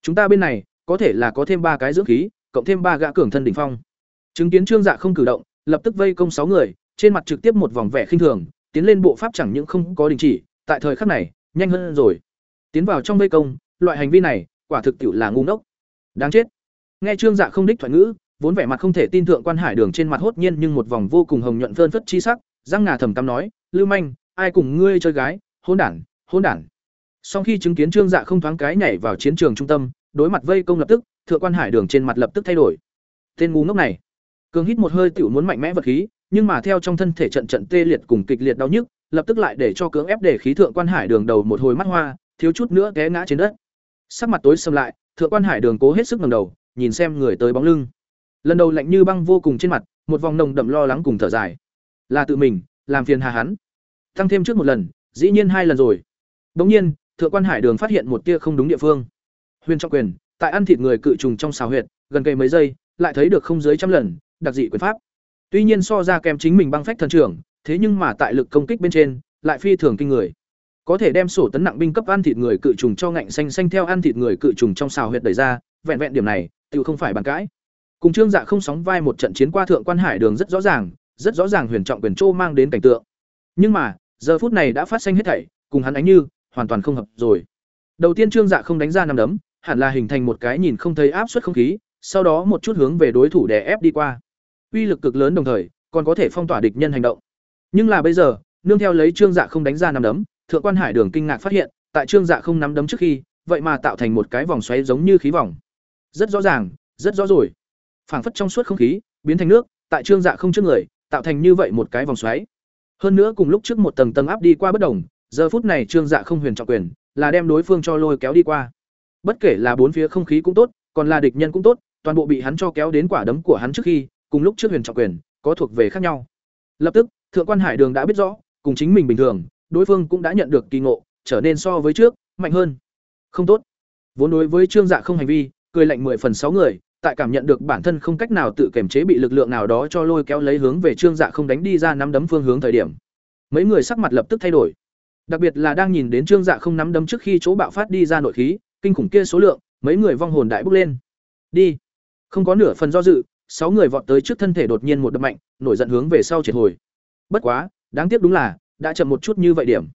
Chúng ta bên này, có thể là có thêm ba cái dưỡng khí, cộng thêm ba gã cường thân đỉnh phong. Chứng kiến Trương Dạ không cử động, lập tức vây công sáu người, trên mặt trực tiếp một vòng vẻ khinh thường, tiến lên bộ pháp chẳng những không có đình chỉ, tại thời khắc này, nhanh hơn rồi. Tiến vào trong vây công, loại hành vi này, quả thực tiệu là ngu ngốc. Đáng chết. Nghe Trương Dạ không đích thoại ngữ, vốn vẻ mặt không thể tin thượng quan hải đường trên mặt hốt nhiên nhưng một vòng vô cùng hồng nhuận phơn phất chi sắc, răng ngà thầm tắm nói, "Lưu manh, ai cùng ngươi chơi gái, hỗn đản, hỗn đản." Sau khi chứng kiến Trương Dạ không thoáng cái nhảy vào chiến trường trung tâm, đối mặt vây công lập tức, thượng quan hải đường trên mặt lập tức thay đổi. Tên ngu ngốc này, cường hít một hơi tiểu muốn mạnh mẽ vật khí, nhưng mà theo trong thân thể trận trận tê liệt cùng kịch liệt đau nhức, lập tức lại để cho cưỡng ép để khí thượng quan hải đường đầu một hồi mắt hoa, thiếu chút nữa té ngã trên đất. Sắc mặt tối sầm lại, thượng quan hải đường cố hết sức ngẩng đầu, nhìn xem người tới bóng lưng. Lần đầu lạnh như băng vô cùng trên mặt, một vòng nồng đậm lo lắng cùng thở dài. Là tự mình, làm phiền hà hắn. Tăng thêm trước một lần, dĩ nhiên hai lần rồi. Đống nhiên, thượng quan hải đường phát hiện một tia không đúng địa phương. Huyền trọng quyền, tại ăn thịt người cự trùng trong xào huyệt, gần cây mấy giây, lại thấy được không dưới trăm lần, đặc dị quyền pháp. Tuy nhiên so ra kém chính mình băng phách thần trưởng, thế nhưng mà tại lực công kích bên trên, lại phi thường kinh người. Có thể đem sổ tấn nặng binh cấp ăn thịt người cự trùng cho ngạnh xanh xanh theo ăn thịt người cự trùng trong xào huyệt đẩy ra, vẹn vẹn điểm này, tự không phải bàn cãi. Cùng Trương Dạ không sóng vai một trận chiến qua thượng quan hải đường rất rõ ràng, rất rõ ràng huyền trọng quyền trô mang đến cảnh tượng. Nhưng mà, giờ phút này đã phát sinh hết thảy, cùng hắn ánh như, hoàn toàn không hợp rồi. Đầu tiên Trương Dạ không đánh ra năm đấm, hẳn là hình thành một cái nhìn không thấy áp suất không khí, sau đó một chút hướng về đối thủ đè ép đi qua. Uy lực cực lớn đồng thời, còn có thể phong tỏa địch nhân hành động. Nhưng là bây giờ, nương theo lấy Trương Dạ không đánh ra năm đấm, Thượng quan Hải Đường kinh ngạc phát hiện, tại Trương Dạ không nắm đấm trước khi, vậy mà tạo thành một cái vòng xoáy giống như khí vòng. Rất rõ ràng, rất rõ rồi. Phảng phất trong suốt không khí, biến thành nước, tại Trương Dạ không trước người, tạo thành như vậy một cái vòng xoáy. Hơn nữa cùng lúc trước một tầng tầng áp đi qua bất đồng, giờ phút này Trương Dạ không huyền trọng quyền, là đem đối phương cho lôi kéo đi qua. Bất kể là bốn phía không khí cũng tốt, còn là địch nhân cũng tốt, toàn bộ bị hắn cho kéo đến quả đấm của hắn trước khi, cùng lúc trước huyền trọng quyền, có thuộc về khác nhau. Lập tức, Thượng quan Hải Đường đã biết rõ, cùng chính mình bình thường, đối phương cũng đã nhận được kỳ ngộ, trở nên so với trước, mạnh hơn. Không tốt. Vốn đối với Trương Dạ không hành vi, cười lạnh mười phần sáu người, tại cảm nhận được bản thân không cách nào tự kiểm chế bị lực lượng nào đó cho lôi kéo lấy hướng về Trương Dạ không đánh đi ra nắm đấm phương hướng thời điểm. Mấy người sắc mặt lập tức thay đổi. Đặc biệt là đang nhìn đến Trương Dạ không nắm đấm trước khi chỗ bạo phát đi ra nội khí, kinh khủng kia số lượng, mấy người vong hồn đại bốc lên. Đi. Không có nửa phần do dự, sáu người vọt tới trước thân thể đột nhiên một đập mạnh, nổi giận hướng về sau triệt hồi. Bất quá, đáng tiếc đúng là đã chậm một chút như vậy điểm.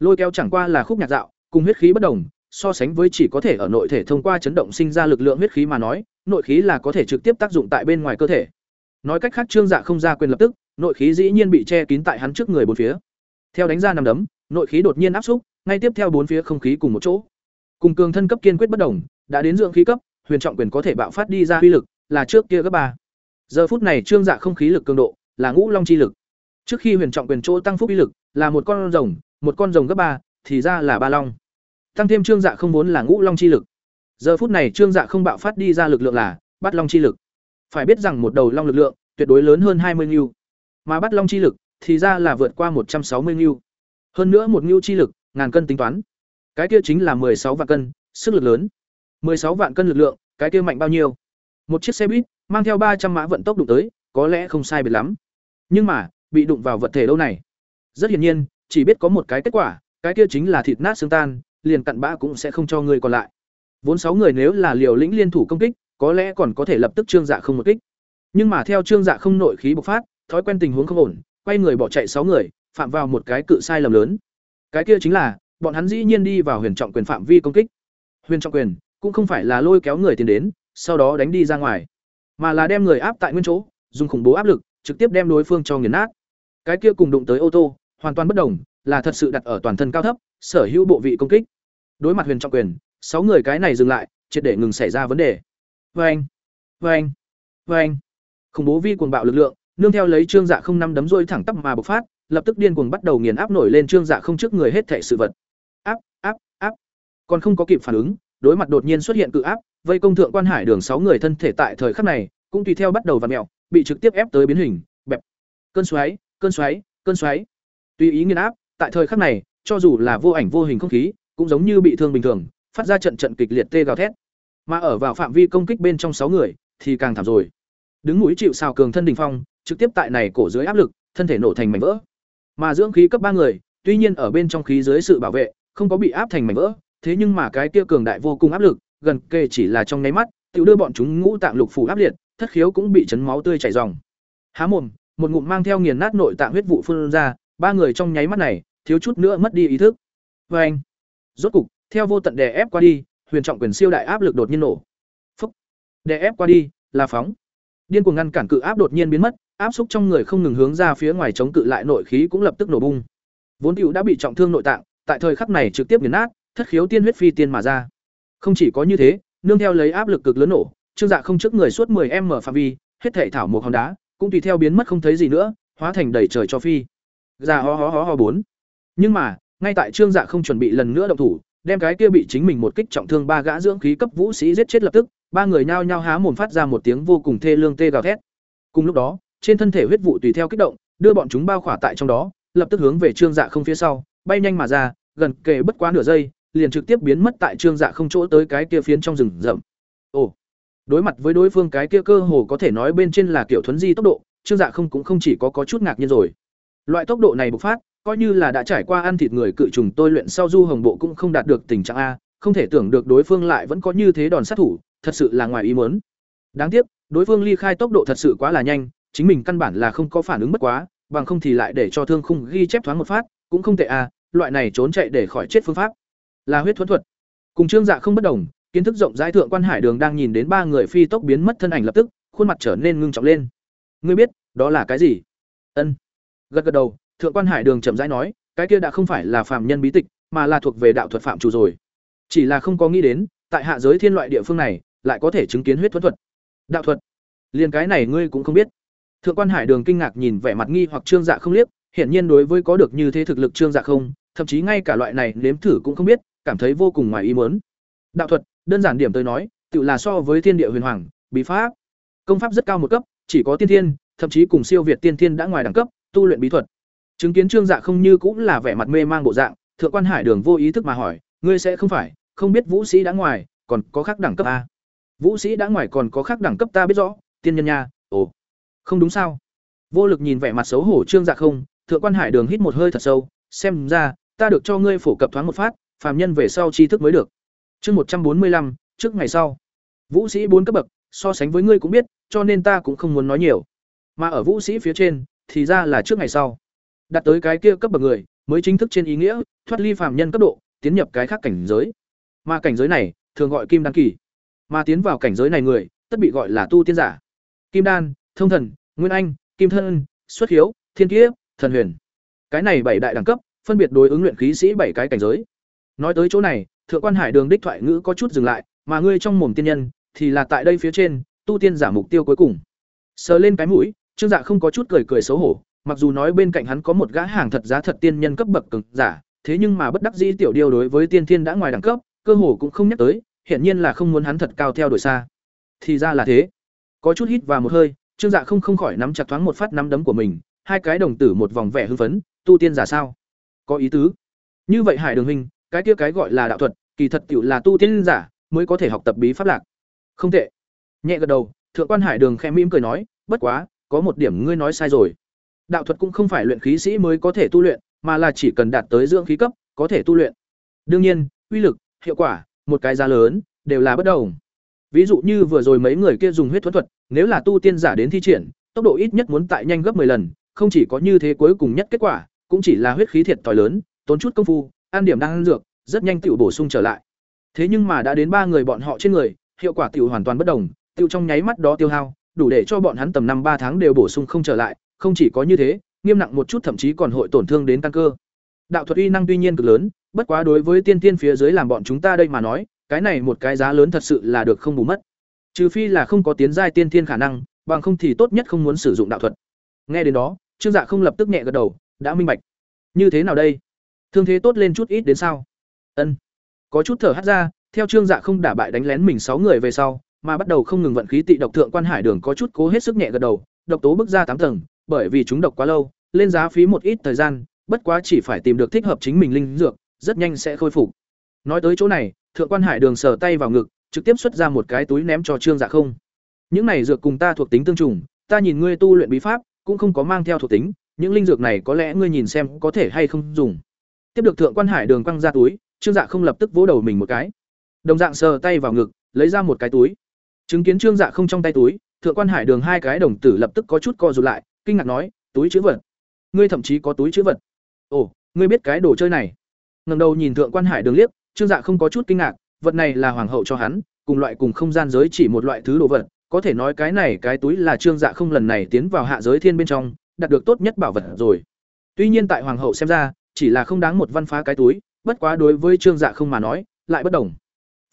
Lôi kéo chẳng qua là khúc nhạc dạo, cùng huyết khí bất đồng, so sánh với chỉ có thể ở nội thể thông qua chấn động sinh ra lực lượng huyết khí mà nói, nội khí là có thể trực tiếp tác dụng tại bên ngoài cơ thể. Nói cách khác Trương Dạ không ra quyền lập tức, nội khí dĩ nhiên bị che kín tại hắn trước người bốn phía. Theo đánh ra năm đấm, nội khí đột nhiên áp xúc, ngay tiếp theo bốn phía không khí cùng một chỗ. Cùng cường thân cấp kiên quyết bất đồng, đã đến dưỡng khí cấp, huyền trọng quyền có thể bạo phát đi ra uy lực, là trước kia gấp ba. Giờ phút này Trương Dạ không khí lực cường độ, là ngũ long chi lực. Trước khi huyền trọng quyền chỗ tăng phúc uy lực, là một con rồng, một con rồng gấp ba, thì ra là ba long. Tăng thêm Trương Dạ không muốn là ngũ long chi lực. Giờ phút này Trương Dạ không bạo phát đi ra lực lượng là bắt long chi lực. Phải biết rằng một đầu long lực lượng tuyệt đối lớn hơn hai mươi nhu. Mà bắt long chi lực thì ra là vượt qua một trăm sáu mươi nhu. Hơn nữa một nhu chi lực, ngàn cân tính toán. Cái kia chính là sáu vạn cân, sức lực lớn. sáu vạn cân lực lượng, cái kia mạnh bao nhiêu? Một chiếc xe buýt mang theo ba trăm mã vận tốc đụng tới, có lẽ không sai biệt lắm. Nhưng mà, bị đụng vào vật thể đâu này? Rất hiển nhiên, chỉ biết có một cái kết quả, cái kia chính là thịt nát xương tan, liền cặn bã cũng sẽ không cho người còn lại. Vốn sáu người nếu là liều lĩnh liên thủ công kích, có lẽ còn có thể lập tức trương dạ không một kích. Nhưng mà theo trương dạ không nội khí bộc phát, thói quen tình huống không ổn, quay người bỏ chạy sáu người, phạm vào một cái cự sai lầm lớn. Cái kia chính là, bọn hắn dĩ nhiên đi vào huyền trọng quyền phạm vi công kích. Huyền trọng quyền cũng không phải là lôi kéo người tiến đến, sau đó đánh đi ra ngoài, mà là đem người áp tại nguyên chỗ, dùng khủng bố áp lực, trực tiếp đem đối phương cho nghiền nát. Cái kia cùng đụng tới ô tô, hoàn toàn bất đồng, là thật sự đặt ở toàn thân cao thấp, sở hữu bộ vị công kích. Đối mặt huyền trọng quyền, sáu người cái này dừng lại, triệt để ngừng xảy ra vấn đề. Oeng, oeng, oeng. Khủng bố vi cuồng bạo lực lượng, nương theo lấy trương dạ không năm đấm rôi thẳng tắp mà bộc phát, lập tức điên cuồng bắt đầu nghiền áp nổi lên trương dạ không trước người hết thảy sự vật. Áp, áp, áp. Còn không có kịp phản ứng, đối mặt đột nhiên xuất hiện cự áp, vây công thượng quan hải đường sáu người thân thể tại thời khắc này, cũng tùy theo bắt đầu vặn mèo, bị trực tiếp ép tới biến hình, bẹp. Cơn xoáy, cơn xoáy, cơn xoáy. Tùy ý nghiền áp, tại thời khắc này, cho dù là vô ảnh vô hình không khí, cũng giống như bị thương bình thường, phát ra trận trận kịch liệt tê gào thét. Mà ở vào phạm vi công kích bên trong sáu người, thì càng thảm rồi. Đứng mũi chịu sào cường thân đỉnh phong, trực tiếp tại này cổ dưới áp lực, thân thể nổ thành mảnh vỡ. Mà dưỡng khí cấp ba người, tuy nhiên ở bên trong khí dưới sự bảo vệ, không có bị áp thành mảnh vỡ, thế nhưng mà cái kia cường đại vô cùng áp lực, gần kề chỉ là trong nháy mắt, tự đưa bọn chúng ngũ tạng lục phủ áp liệt, thất khiếu cũng bị chấn máu tươi chảy ròng. Há mồm, một ngụm mang theo nghiền nát nội tạng huyết vụ phun ra, ba người trong nháy mắt này, thiếu chút nữa mất đi ý thức. vê anh, rốt cục, theo vô tận đè ép qua đi, huyền trọng quyền siêu đại áp lực đột nhiên nổ. Phúc, đè ép qua đi, là phóng. Điên cuồng ngăn cản cự áp đột nhiên biến mất, áp xúc trong người không ngừng hướng ra phía ngoài chống cự lại nội khí cũng lập tức nổ bung. Vốn cựu đã bị trọng thương nội tạng, tại thời khắc này trực tiếp nghiền nát, thất khiếu tiên huyết phi tiên mà ra. Không chỉ có như thế, nương theo lấy áp lực cực lớn nổ, Trương Dạ không trước người suốt 10m phạm vi, hết thể thảo một hòn đá, cũng tùy theo biến mất không thấy gì nữa, hóa thành đầy trời cho phi. Dạ ho ho ho ho bốn. Nhưng mà, ngay tại Trương Dạ không chuẩn bị lần nữa động thủ, đem cái kia bị chính mình một kích trọng thương ba gã dưỡng khí cấp vũ sĩ giết chết lập tức, ba người nhao nhao há mồm phát ra một tiếng vô cùng thê lương tê gào thét. Cùng lúc đó, trên thân thể huyết vụ tùy theo kích động, đưa bọn chúng bao khỏa tại trong đó, lập tức hướng về Trương Dạ không phía sau, bay nhanh mà ra, gần kề bất quá nửa giây, liền trực tiếp biến mất tại Trương Dạ không chỗ tới cái kia phiến trong rừng rậm. Ồ. Đối mặt với đối phương cái kia cơ hồ có thể nói bên trên là kiểu thuấn di tốc độ, Trương Dạ không cũng không chỉ có có chút ngạc nhiên rồi. Loại tốc độ này bộc phát, coi như là đã trải qua ăn thịt người cự trùng tôi luyện sau du hồng bộ cũng không đạt được tình trạng a, không thể tưởng được đối phương lại vẫn có như thế đòn sát thủ, thật sự là ngoài ý muốn. Đáng tiếc, đối phương ly khai tốc độ thật sự quá là nhanh, chính mình căn bản là không có phản ứng bất quá, bằng không thì lại để cho thương khung ghi chép thoáng một phát, cũng không tệ a, loại này trốn chạy để khỏi chết phương pháp. Là huyết thuần thuật. Cùng Trương Dạ không bất đồng, kiến thức rộng rãi thượng quan hải đường đang nhìn đến ba người phi tốc biến mất thân ảnh lập tức, khuôn mặt trở nên ngưng trọng lên. Ngươi biết, đó là cái gì? Ân. Gật gật đầu, thượng quan hải đường chậm rãi nói, cái kia đã không phải là phạm nhân bí tịch, mà là thuộc về đạo thuật phạm chủ rồi. Chỉ là không có nghĩ đến, tại hạ giới thiên loại địa phương này, lại có thể chứng kiến huyết thuẫn thuật. Đạo thuật? Liên cái này ngươi cũng không biết. Thượng quan Hải Đường kinh ngạc nhìn vẻ mặt nghi hoặc Trương Dạ không liếc, hiển nhiên đối với có được như thế thực lực Trương Dạ không, thậm chí ngay cả loại này nếm thử cũng không biết, cảm thấy vô cùng ngoài ý muốn. Đạo thuật, đơn giản điểm tới nói, tự là so với thiên địa huyền hoàng, bí pháp, công pháp rất cao một cấp, chỉ có tiên thiên, thậm chí cùng siêu việt tiên thiên đã ngoài đẳng cấp, tu luyện bí thuật. Chứng kiến Trương Dạ không như cũng là vẻ mặt mê mang bộ dạng, Thượng quan Hải Đường vô ý thức mà hỏi, ngươi sẽ không phải không biết vũ sĩ đã ngoài, còn có khác đẳng cấp a? Vũ sĩ đã ngoài còn có khác đẳng cấp ta biết rõ, tiên nhân nha. Ồ, không đúng sao? Vô lực nhìn vẻ mặt xấu hổ Trương Dạ không, Thượng quan Hải Đường hít một hơi thật sâu, xem ra, ta được cho ngươi phổ cập thoáng một phát, phàm nhân về sau tri thức mới được. Chương một trăm bốn mươi lăm, trước ngày sau. Vũ sĩ bốn cấp bậc, so sánh với ngươi cũng biết, cho nên ta cũng không muốn nói nhiều. Mà ở vũ sĩ phía trên, thì ra là trước ngày sau. Đạt tới cái kia cấp bậc người, mới chính thức trên ý nghĩa, thoát ly phàm nhân cấp độ, tiến nhập cái khác cảnh giới. Mà cảnh giới này, thường gọi kim đan kỳ. Mà tiến vào cảnh giới này người, tất bị gọi là tu tiên giả. Kim đan, thông thần, nguyên anh, kim thân, xuất hiếu, thiên kiếp, thần huyền. Cái này bảy đại đẳng cấp, phân biệt đối ứng luyện khí sĩ bảy cái cảnh giới. Nói tới chỗ này, thượng quan hải đường đích thoại ngữ có chút dừng lại, mà ngươi trong mồm tiên nhân thì là tại đây phía trên, tu tiên giả mục tiêu cuối cùng. Sờ lên cái mũi, Trương Dạ không có chút cười cười xấu hổ, mặc dù nói bên cạnh hắn có một gã hàng thật giá thật tiên nhân cấp bậc cường giả, thế nhưng mà bất đắc dĩ tiểu điêu đối với tiên thiên đã ngoài đẳng cấp, cơ hồ cũng không nhắc tới, hiển nhiên là không muốn hắn thật cao theo đuổi xa. Thì ra là thế. Có chút hít vào một hơi, Trương Dạ không không khỏi nắm chặt thoáng một phát nắm đấm của mình, hai cái đồng tử một vòng vẻ hưng phấn, tu tiên giả sao? Có ý tứ. Như vậy Hải Đường huynh, cái kia cái gọi là đạo thuật, kỳ thật tiểu là tu tiên giả mới có thể học tập bí pháp lạc. Không tệ. Nhẹ gật đầu, Thượng quan Hải Đường khẽ mỉm cười nói, bất quá, có một điểm ngươi nói sai rồi. Đạo thuật cũng không phải luyện khí sĩ mới có thể tu luyện, mà là chỉ cần đạt tới dưỡng khí cấp, có thể tu luyện. Đương nhiên, uy lực, hiệu quả, một cái giá lớn, đều là bất đồng. Ví dụ như vừa rồi mấy người kia dùng huyết thuật thuật, nếu là tu tiên giả đến thi triển, tốc độ ít nhất muốn tại nhanh gấp 10 lần, không chỉ có như thế cuối cùng nhất kết quả, cũng chỉ là huyết khí thiệt tỏi lớn, tốn chút công phu, ăn điểm đang ăn dược, rất nhanh tiểu bổ sung trở lại. Thế nhưng mà đã đến ba người bọn họ trên người, hiệu quả tiểu hoàn toàn bất đồng, tiểu trong nháy mắt đó tiêu hao, đủ để cho bọn hắn tầm năm ba tháng đều bổ sung không trở lại, không chỉ có như thế, nghiêm nặng một chút thậm chí còn hội tổn thương đến căn cơ. Đạo thuật uy năng tuy nhiên cực lớn, bất quá đối với tiên tiên phía dưới làm bọn chúng ta đây mà nói, cái này một cái giá lớn thật sự là được không bù mất. Trừ phi là không có tiến giai tiên tiên khả năng, bằng không thì tốt nhất không muốn sử dụng đạo thuật. Nghe đến đó, Trương Dạ không lập tức nhẹ gật đầu, đã minh bạch. Như thế nào đây? Thương thế tốt lên chút ít đến sao? Ân. Có chút thở hắt ra, theo Trương Dạ không đả bại đánh lén mình sáu người về sau, mà bắt đầu không ngừng vận khí tị độc thượng quan hải đường có chút cố hết sức nhẹ gật đầu, độc tố bước ra tám tầng, bởi vì chúng độc quá lâu, lên giá phí một ít thời gian, bất quá chỉ phải tìm được thích hợp chính mình linh dược, rất nhanh sẽ khôi phục. Nói tới chỗ này, thượng quan hải đường sờ tay vào ngực, trực tiếp xuất ra một cái túi ném cho Trương Dạ không. Những này dược cùng ta thuộc tính tương trùng, ta nhìn ngươi tu luyện bí pháp, cũng không có mang theo thuộc tính, những linh dược này có lẽ ngươi nhìn xem có thể hay không dùng. Tiếp được thượng quan hải đường quăng ra túi, Trương Dạ không lập tức vỗ đầu mình một cái. Đồng dạng sờ tay vào ngực, lấy ra một cái túi. Chứng kiến Trương Dạ không trong tay túi, thượng quan hải đường hai cái đồng tử lập tức có chút co rụt lại, kinh ngạc nói, túi chữ vật. Ngươi thậm chí có túi chữ vật. Ồ, ngươi biết cái đồ chơi này? Ngẩng đầu nhìn thượng quan hải đường liếc, Trương Dạ không có chút kinh ngạc, vật này là hoàng hậu cho hắn, cùng loại cùng không gian giới chỉ một loại thứ đồ vật, có thể nói cái này cái túi là Trương Dạ không lần này tiến vào hạ giới thiên bên trong, đạt được tốt nhất bảo vật rồi. Tuy nhiên tại hoàng hậu xem ra, chỉ là không đáng một văn phá cái túi, bất quá đối với Trương Dạ không mà nói, lại bất đồng.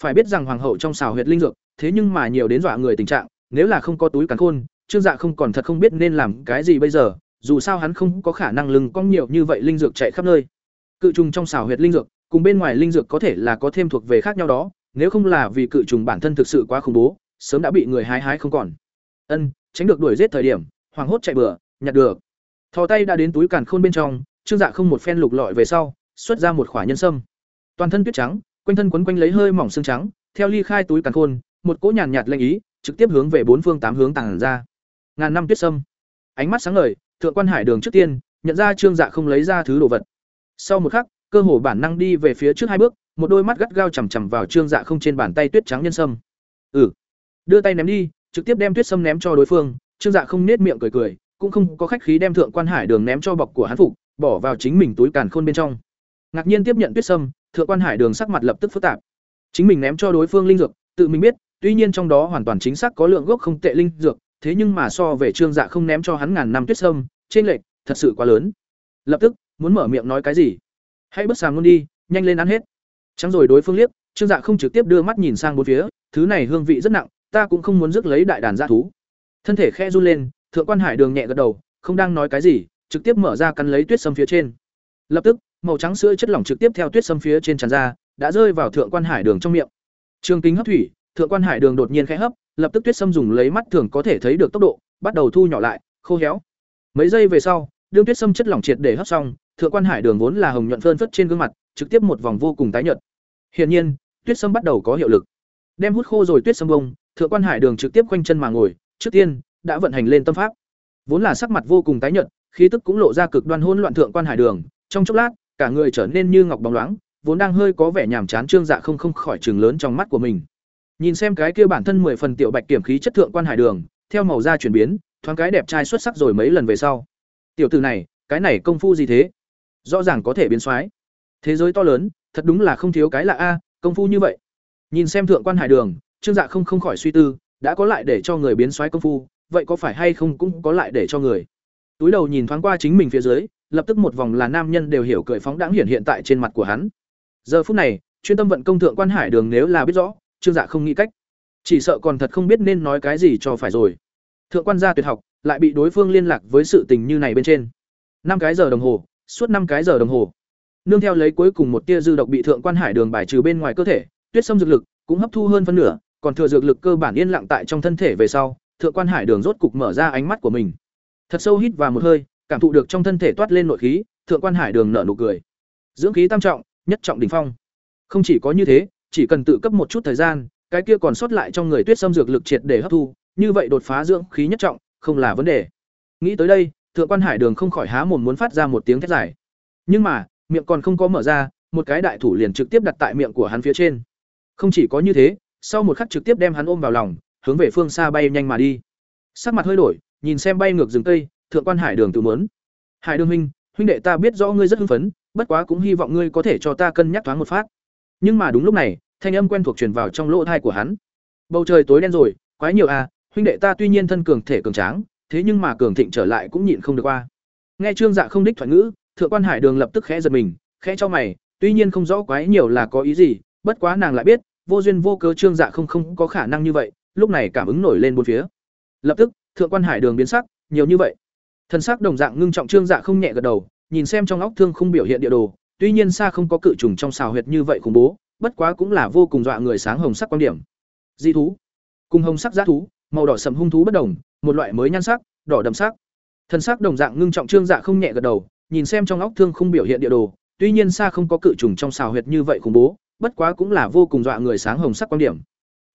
Phải biết rằng hoàng hậu trong xào huyệt linh dược, thế nhưng mà nhiều đến dọa người tình trạng, nếu là không có túi càn khôn, Trương Dạ không còn thật không biết nên làm cái gì bây giờ, dù sao hắn không có khả năng lưng cong nhiều như vậy linh dược chạy khắp nơi. Cự trùng trong xào huyệt linh dược, cùng bên ngoài linh dược có thể là có thêm thuộc về khác nhau đó, nếu không là vì cự trùng bản thân thực sự quá khủng bố, sớm đã bị người hái hái không còn. Ân, tránh được đuổi giết thời điểm, hoàng hốt chạy bừa, nhặt được. Thò tay đã đến túi càn khôn bên trong, Trương Dạ không một phen lục lọi về sau, xuất ra một khỏa nhân sâm. Toàn thân tuyết trắng, quanh thân quấn quanh lấy hơi mỏng xương trắng, theo ly khai túi càn khôn, một cỗ nhàn nhạt lệnh ý, trực tiếp hướng về bốn phương tám hướng tàng ra. Ngàn năm tuyết sâm. Ánh mắt sáng ngời, thượng quan hải đường trước tiên, nhận ra Trương Dạ không lấy ra thứ đồ vật. Sau một khắc, cơ hồ bản năng đi về phía trước hai bước, một đôi mắt gắt gao chằm chằm vào Trương Dạ không trên bàn tay tuyết trắng nhân sâm. Ừ. Đưa tay ném đi, trực tiếp đem tuyết sâm ném cho đối phương, Trương Dạ không nết miệng cười cười, cũng không có khách khí đem thượng quan hải đường ném cho bọc của hắn phục, bỏ vào chính mình túi càn khôn bên trong. Ngạc nhiên tiếp nhận tuyết sâm, thượng quan hải đường sắc mặt lập tức phức tạp. Chính mình ném cho đối phương linh dược, tự mình biết, tuy nhiên trong đó hoàn toàn chính xác có lượng gốc không tệ linh dược, thế nhưng mà so về Trương Dạ không ném cho hắn ngàn năm tuyết sâm, trên lệch thật sự quá lớn. Lập tức, muốn mở miệng nói cái gì? Hãy bước sàng luôn đi, nhanh lên ăn hết. Trắng rồi đối phương liếc, Trương Dạ không trực tiếp đưa mắt nhìn sang bốn phía, thứ này hương vị rất nặng, ta cũng không muốn rước lấy đại đàn dã thú. Thân thể khẽ run lên, Thượng quan Hải Đường nhẹ gật đầu, không đang nói cái gì, trực tiếp mở ra cắn lấy tuyết sâm phía trên. Lập tức, màu trắng sữa chất lỏng trực tiếp theo tuyết sâm phía trên tràn ra, đã rơi vào Thượng quan Hải Đường trong miệng. Trường kính hấp thủy, Thượng quan Hải Đường đột nhiên khẽ hấp, lập tức tuyết sâm dùng lấy mắt thường có thể thấy được tốc độ, bắt đầu thu nhỏ lại, khô héo. Mấy giây về sau, đương tuyết sâm chất lỏng triệt để hấp xong, Thượng quan Hải Đường vốn là hồng nhuận phơn phất trên gương mặt, trực tiếp một vòng vô cùng tái nhợt. Hiển nhiên, tuyết sâm bắt đầu có hiệu lực. Đem hút khô rồi tuyết sâm bông, Thượng quan Hải Đường trực tiếp quanh chân mà ngồi, trước tiên đã vận hành lên tâm pháp. Vốn là sắc mặt vô cùng tái nhợt, khí tức cũng lộ ra cực đoan hỗn loạn thượng quan Hải Đường, trong chốc lát, cả người trở nên như ngọc bóng loáng, vốn đang hơi có vẻ nhàm chán trương dạ không không khỏi trường lớn trong mắt của mình. Nhìn xem cái kia bản thân mười phần tiểu bạch kiểm khí chất thượng quan Hải Đường, theo màu da chuyển biến, thoáng cái đẹp trai xuất sắc rồi mấy lần về sau. Tiểu tử này, cái này công phu gì thế? Rõ ràng có thể biến soái. Thế giới to lớn, thật đúng là không thiếu cái lạ a, công phu như vậy. Nhìn xem thượng quan Hải Đường, Trương Dạ không không khỏi suy tư, đã có lại để cho người biến soái công phu, vậy có phải hay không cũng có lại để cho người. Túi đầu nhìn thoáng qua chính mình phía dưới, lập tức một vòng là nam nhân đều hiểu cười phóng đãng hiện hiện tại trên mặt của hắn. Giờ phút này, chuyên tâm vận công thượng quan Hải Đường nếu là biết rõ, Trương Dạ không nghĩ cách, chỉ sợ còn thật không biết nên nói cái gì cho phải rồi. Thượng quan gia tuyệt học, lại bị đối phương liên lạc với sự tình như này bên trên. năm cái giờ đồng hồ, suốt năm cái giờ đồng hồ. Nương theo lấy cuối cùng một tia dư độc bị thượng quan Hải Đường bài trừ bên ngoài cơ thể, tuyết sâm dược lực cũng hấp thu hơn phân nửa, còn thừa dược lực cơ bản yên lặng tại trong thân thể về sau, thượng quan Hải Đường rốt cục mở ra ánh mắt của mình. Thật sâu hít vào một hơi, cảm thụ được trong thân thể toát lên nội khí, thượng quan Hải Đường nở nụ cười. Dưỡng khí tam trọng, nhất trọng đỉnh phong. Không chỉ có như thế, chỉ cần tự cấp một chút thời gian, cái kia còn sót lại trong người tuyết sâm dược lực triệt để hấp thu, như vậy đột phá dưỡng khí nhất trọng, không là vấn đề. Nghĩ tới đây, thượng quan Hải Đường không khỏi há mồm muốn phát ra một tiếng thét dài. Nhưng mà, miệng còn không có mở ra, một cái đại thủ liền trực tiếp đặt tại miệng của hắn phía trên. Không chỉ có như thế, sau một khắc trực tiếp đem hắn ôm vào lòng, hướng về phương xa bay nhanh mà đi. Sắc mặt hơi đổi, nhìn xem bay ngược rừng cây, thượng quan Hải Đường tự muốn. Hải Đường huynh, huynh đệ ta biết rõ ngươi rất hưng phấn, bất quá cũng hy vọng ngươi có thể cho ta cân nhắc thoáng một phát nhưng mà đúng lúc này, thanh âm quen thuộc truyền vào trong lỗ thai của hắn. Bầu trời tối đen rồi, quái nhiều à huynh đệ ta tuy nhiên thân cường thể cường tráng, thế nhưng mà cường thịnh trở lại cũng nhịn không được qua. Nghe trương dạ không đích thoại ngữ, thượng quan hải đường lập tức khẽ giật mình, khẽ cho mày, tuy nhiên không rõ quái nhiều là có ý gì, bất quá nàng lại biết, vô duyên vô cớ trương dạ không không có khả năng như vậy, lúc này cảm ứng nổi lên bốn phía. Lập tức, thượng quan hải đường biến sắc, nhiều như vậy. Thân sắc đồng dạng ngưng trọng trương dạ không nhẹ gật đầu, nhìn xem trong óc thương không biểu hiện địa đồ tuy nhiên xa không có cự trùng trong xào huyệt như vậy khủng bố, bất quá cũng là vô cùng dọa người sáng hồng sắc quan điểm. Di thú. Cùng hồng sắc giá thú, màu đỏ sầm hung thú bất đồng, một loại mới nhan sắc, đỏ đậm sắc. Thân sắc đồng dạng ngưng trọng trương dạ không nhẹ gật đầu, nhìn xem trong óc thương không biểu hiện địa đồ, tuy nhiên xa không có cự trùng trong xào huyệt như vậy khủng bố, bất quá cũng là vô cùng dọa người sáng hồng sắc quan điểm.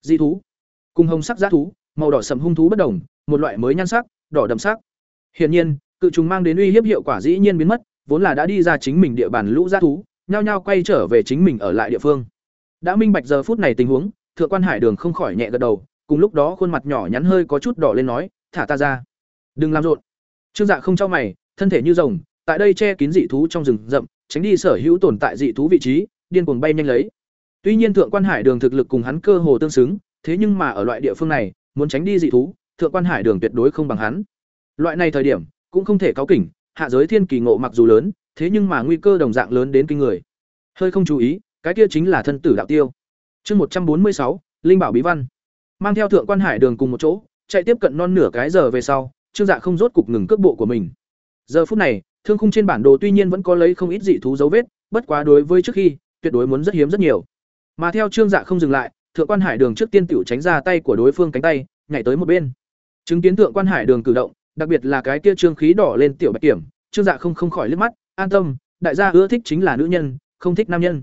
Di thú. Cùng hồng sắc giá thú, màu đỏ sầm hung thú bất đồng, một loại mới nhan sắc, đỏ đậm sắc. Hiển nhiên, cự trùng mang đến uy hiếp hiệu quả dĩ nhiên biến mất vốn là đã đi ra chính mình địa bàn lũ giá thú, nhao nhao quay trở về chính mình ở lại địa phương. Đã minh bạch giờ phút này tình huống, thượng quan hải đường không khỏi nhẹ gật đầu, cùng lúc đó khuôn mặt nhỏ nhắn hơi có chút đỏ lên nói, thả ta ra. Đừng làm rộn. Trương dạ không cho mày, thân thể như rồng, tại đây che kín dị thú trong rừng rậm, tránh đi sở hữu tồn tại dị thú vị trí, điên cuồng bay nhanh lấy. Tuy nhiên thượng quan hải đường thực lực cùng hắn cơ hồ tương xứng, thế nhưng mà ở loại địa phương này, muốn tránh đi dị thú, thượng quan hải đường tuyệt đối không bằng hắn. Loại này thời điểm, cũng không thể cáo kỉnh hạ giới thiên kỳ ngộ mặc dù lớn, thế nhưng mà nguy cơ đồng dạng lớn đến kinh người. Hơi không chú ý, cái kia chính là thân tử đạo tiêu. Chương một trăm bốn mươi sáu, linh bảo bí văn. Mang theo thượng quan hải đường cùng một chỗ, chạy tiếp cận non nửa cái giờ về sau, trương dạ không rốt cục ngừng cước bộ của mình. Giờ phút này, thương khung trên bản đồ tuy nhiên vẫn có lấy không ít dị thú dấu vết, bất quá đối với trước khi, tuyệt đối muốn rất hiếm rất nhiều. Mà theo trương dạ không dừng lại, thượng quan hải đường trước tiên tiểu tránh ra tay của đối phương cánh tay, nhảy tới một bên. Chứng kiến thượng quan hải đường cử động đặc biệt là cái kia trương khí đỏ lên tiểu bạch kiểm, trương dạ không không khỏi liếc mắt, an tâm, đại gia ưa thích chính là nữ nhân, không thích nam nhân.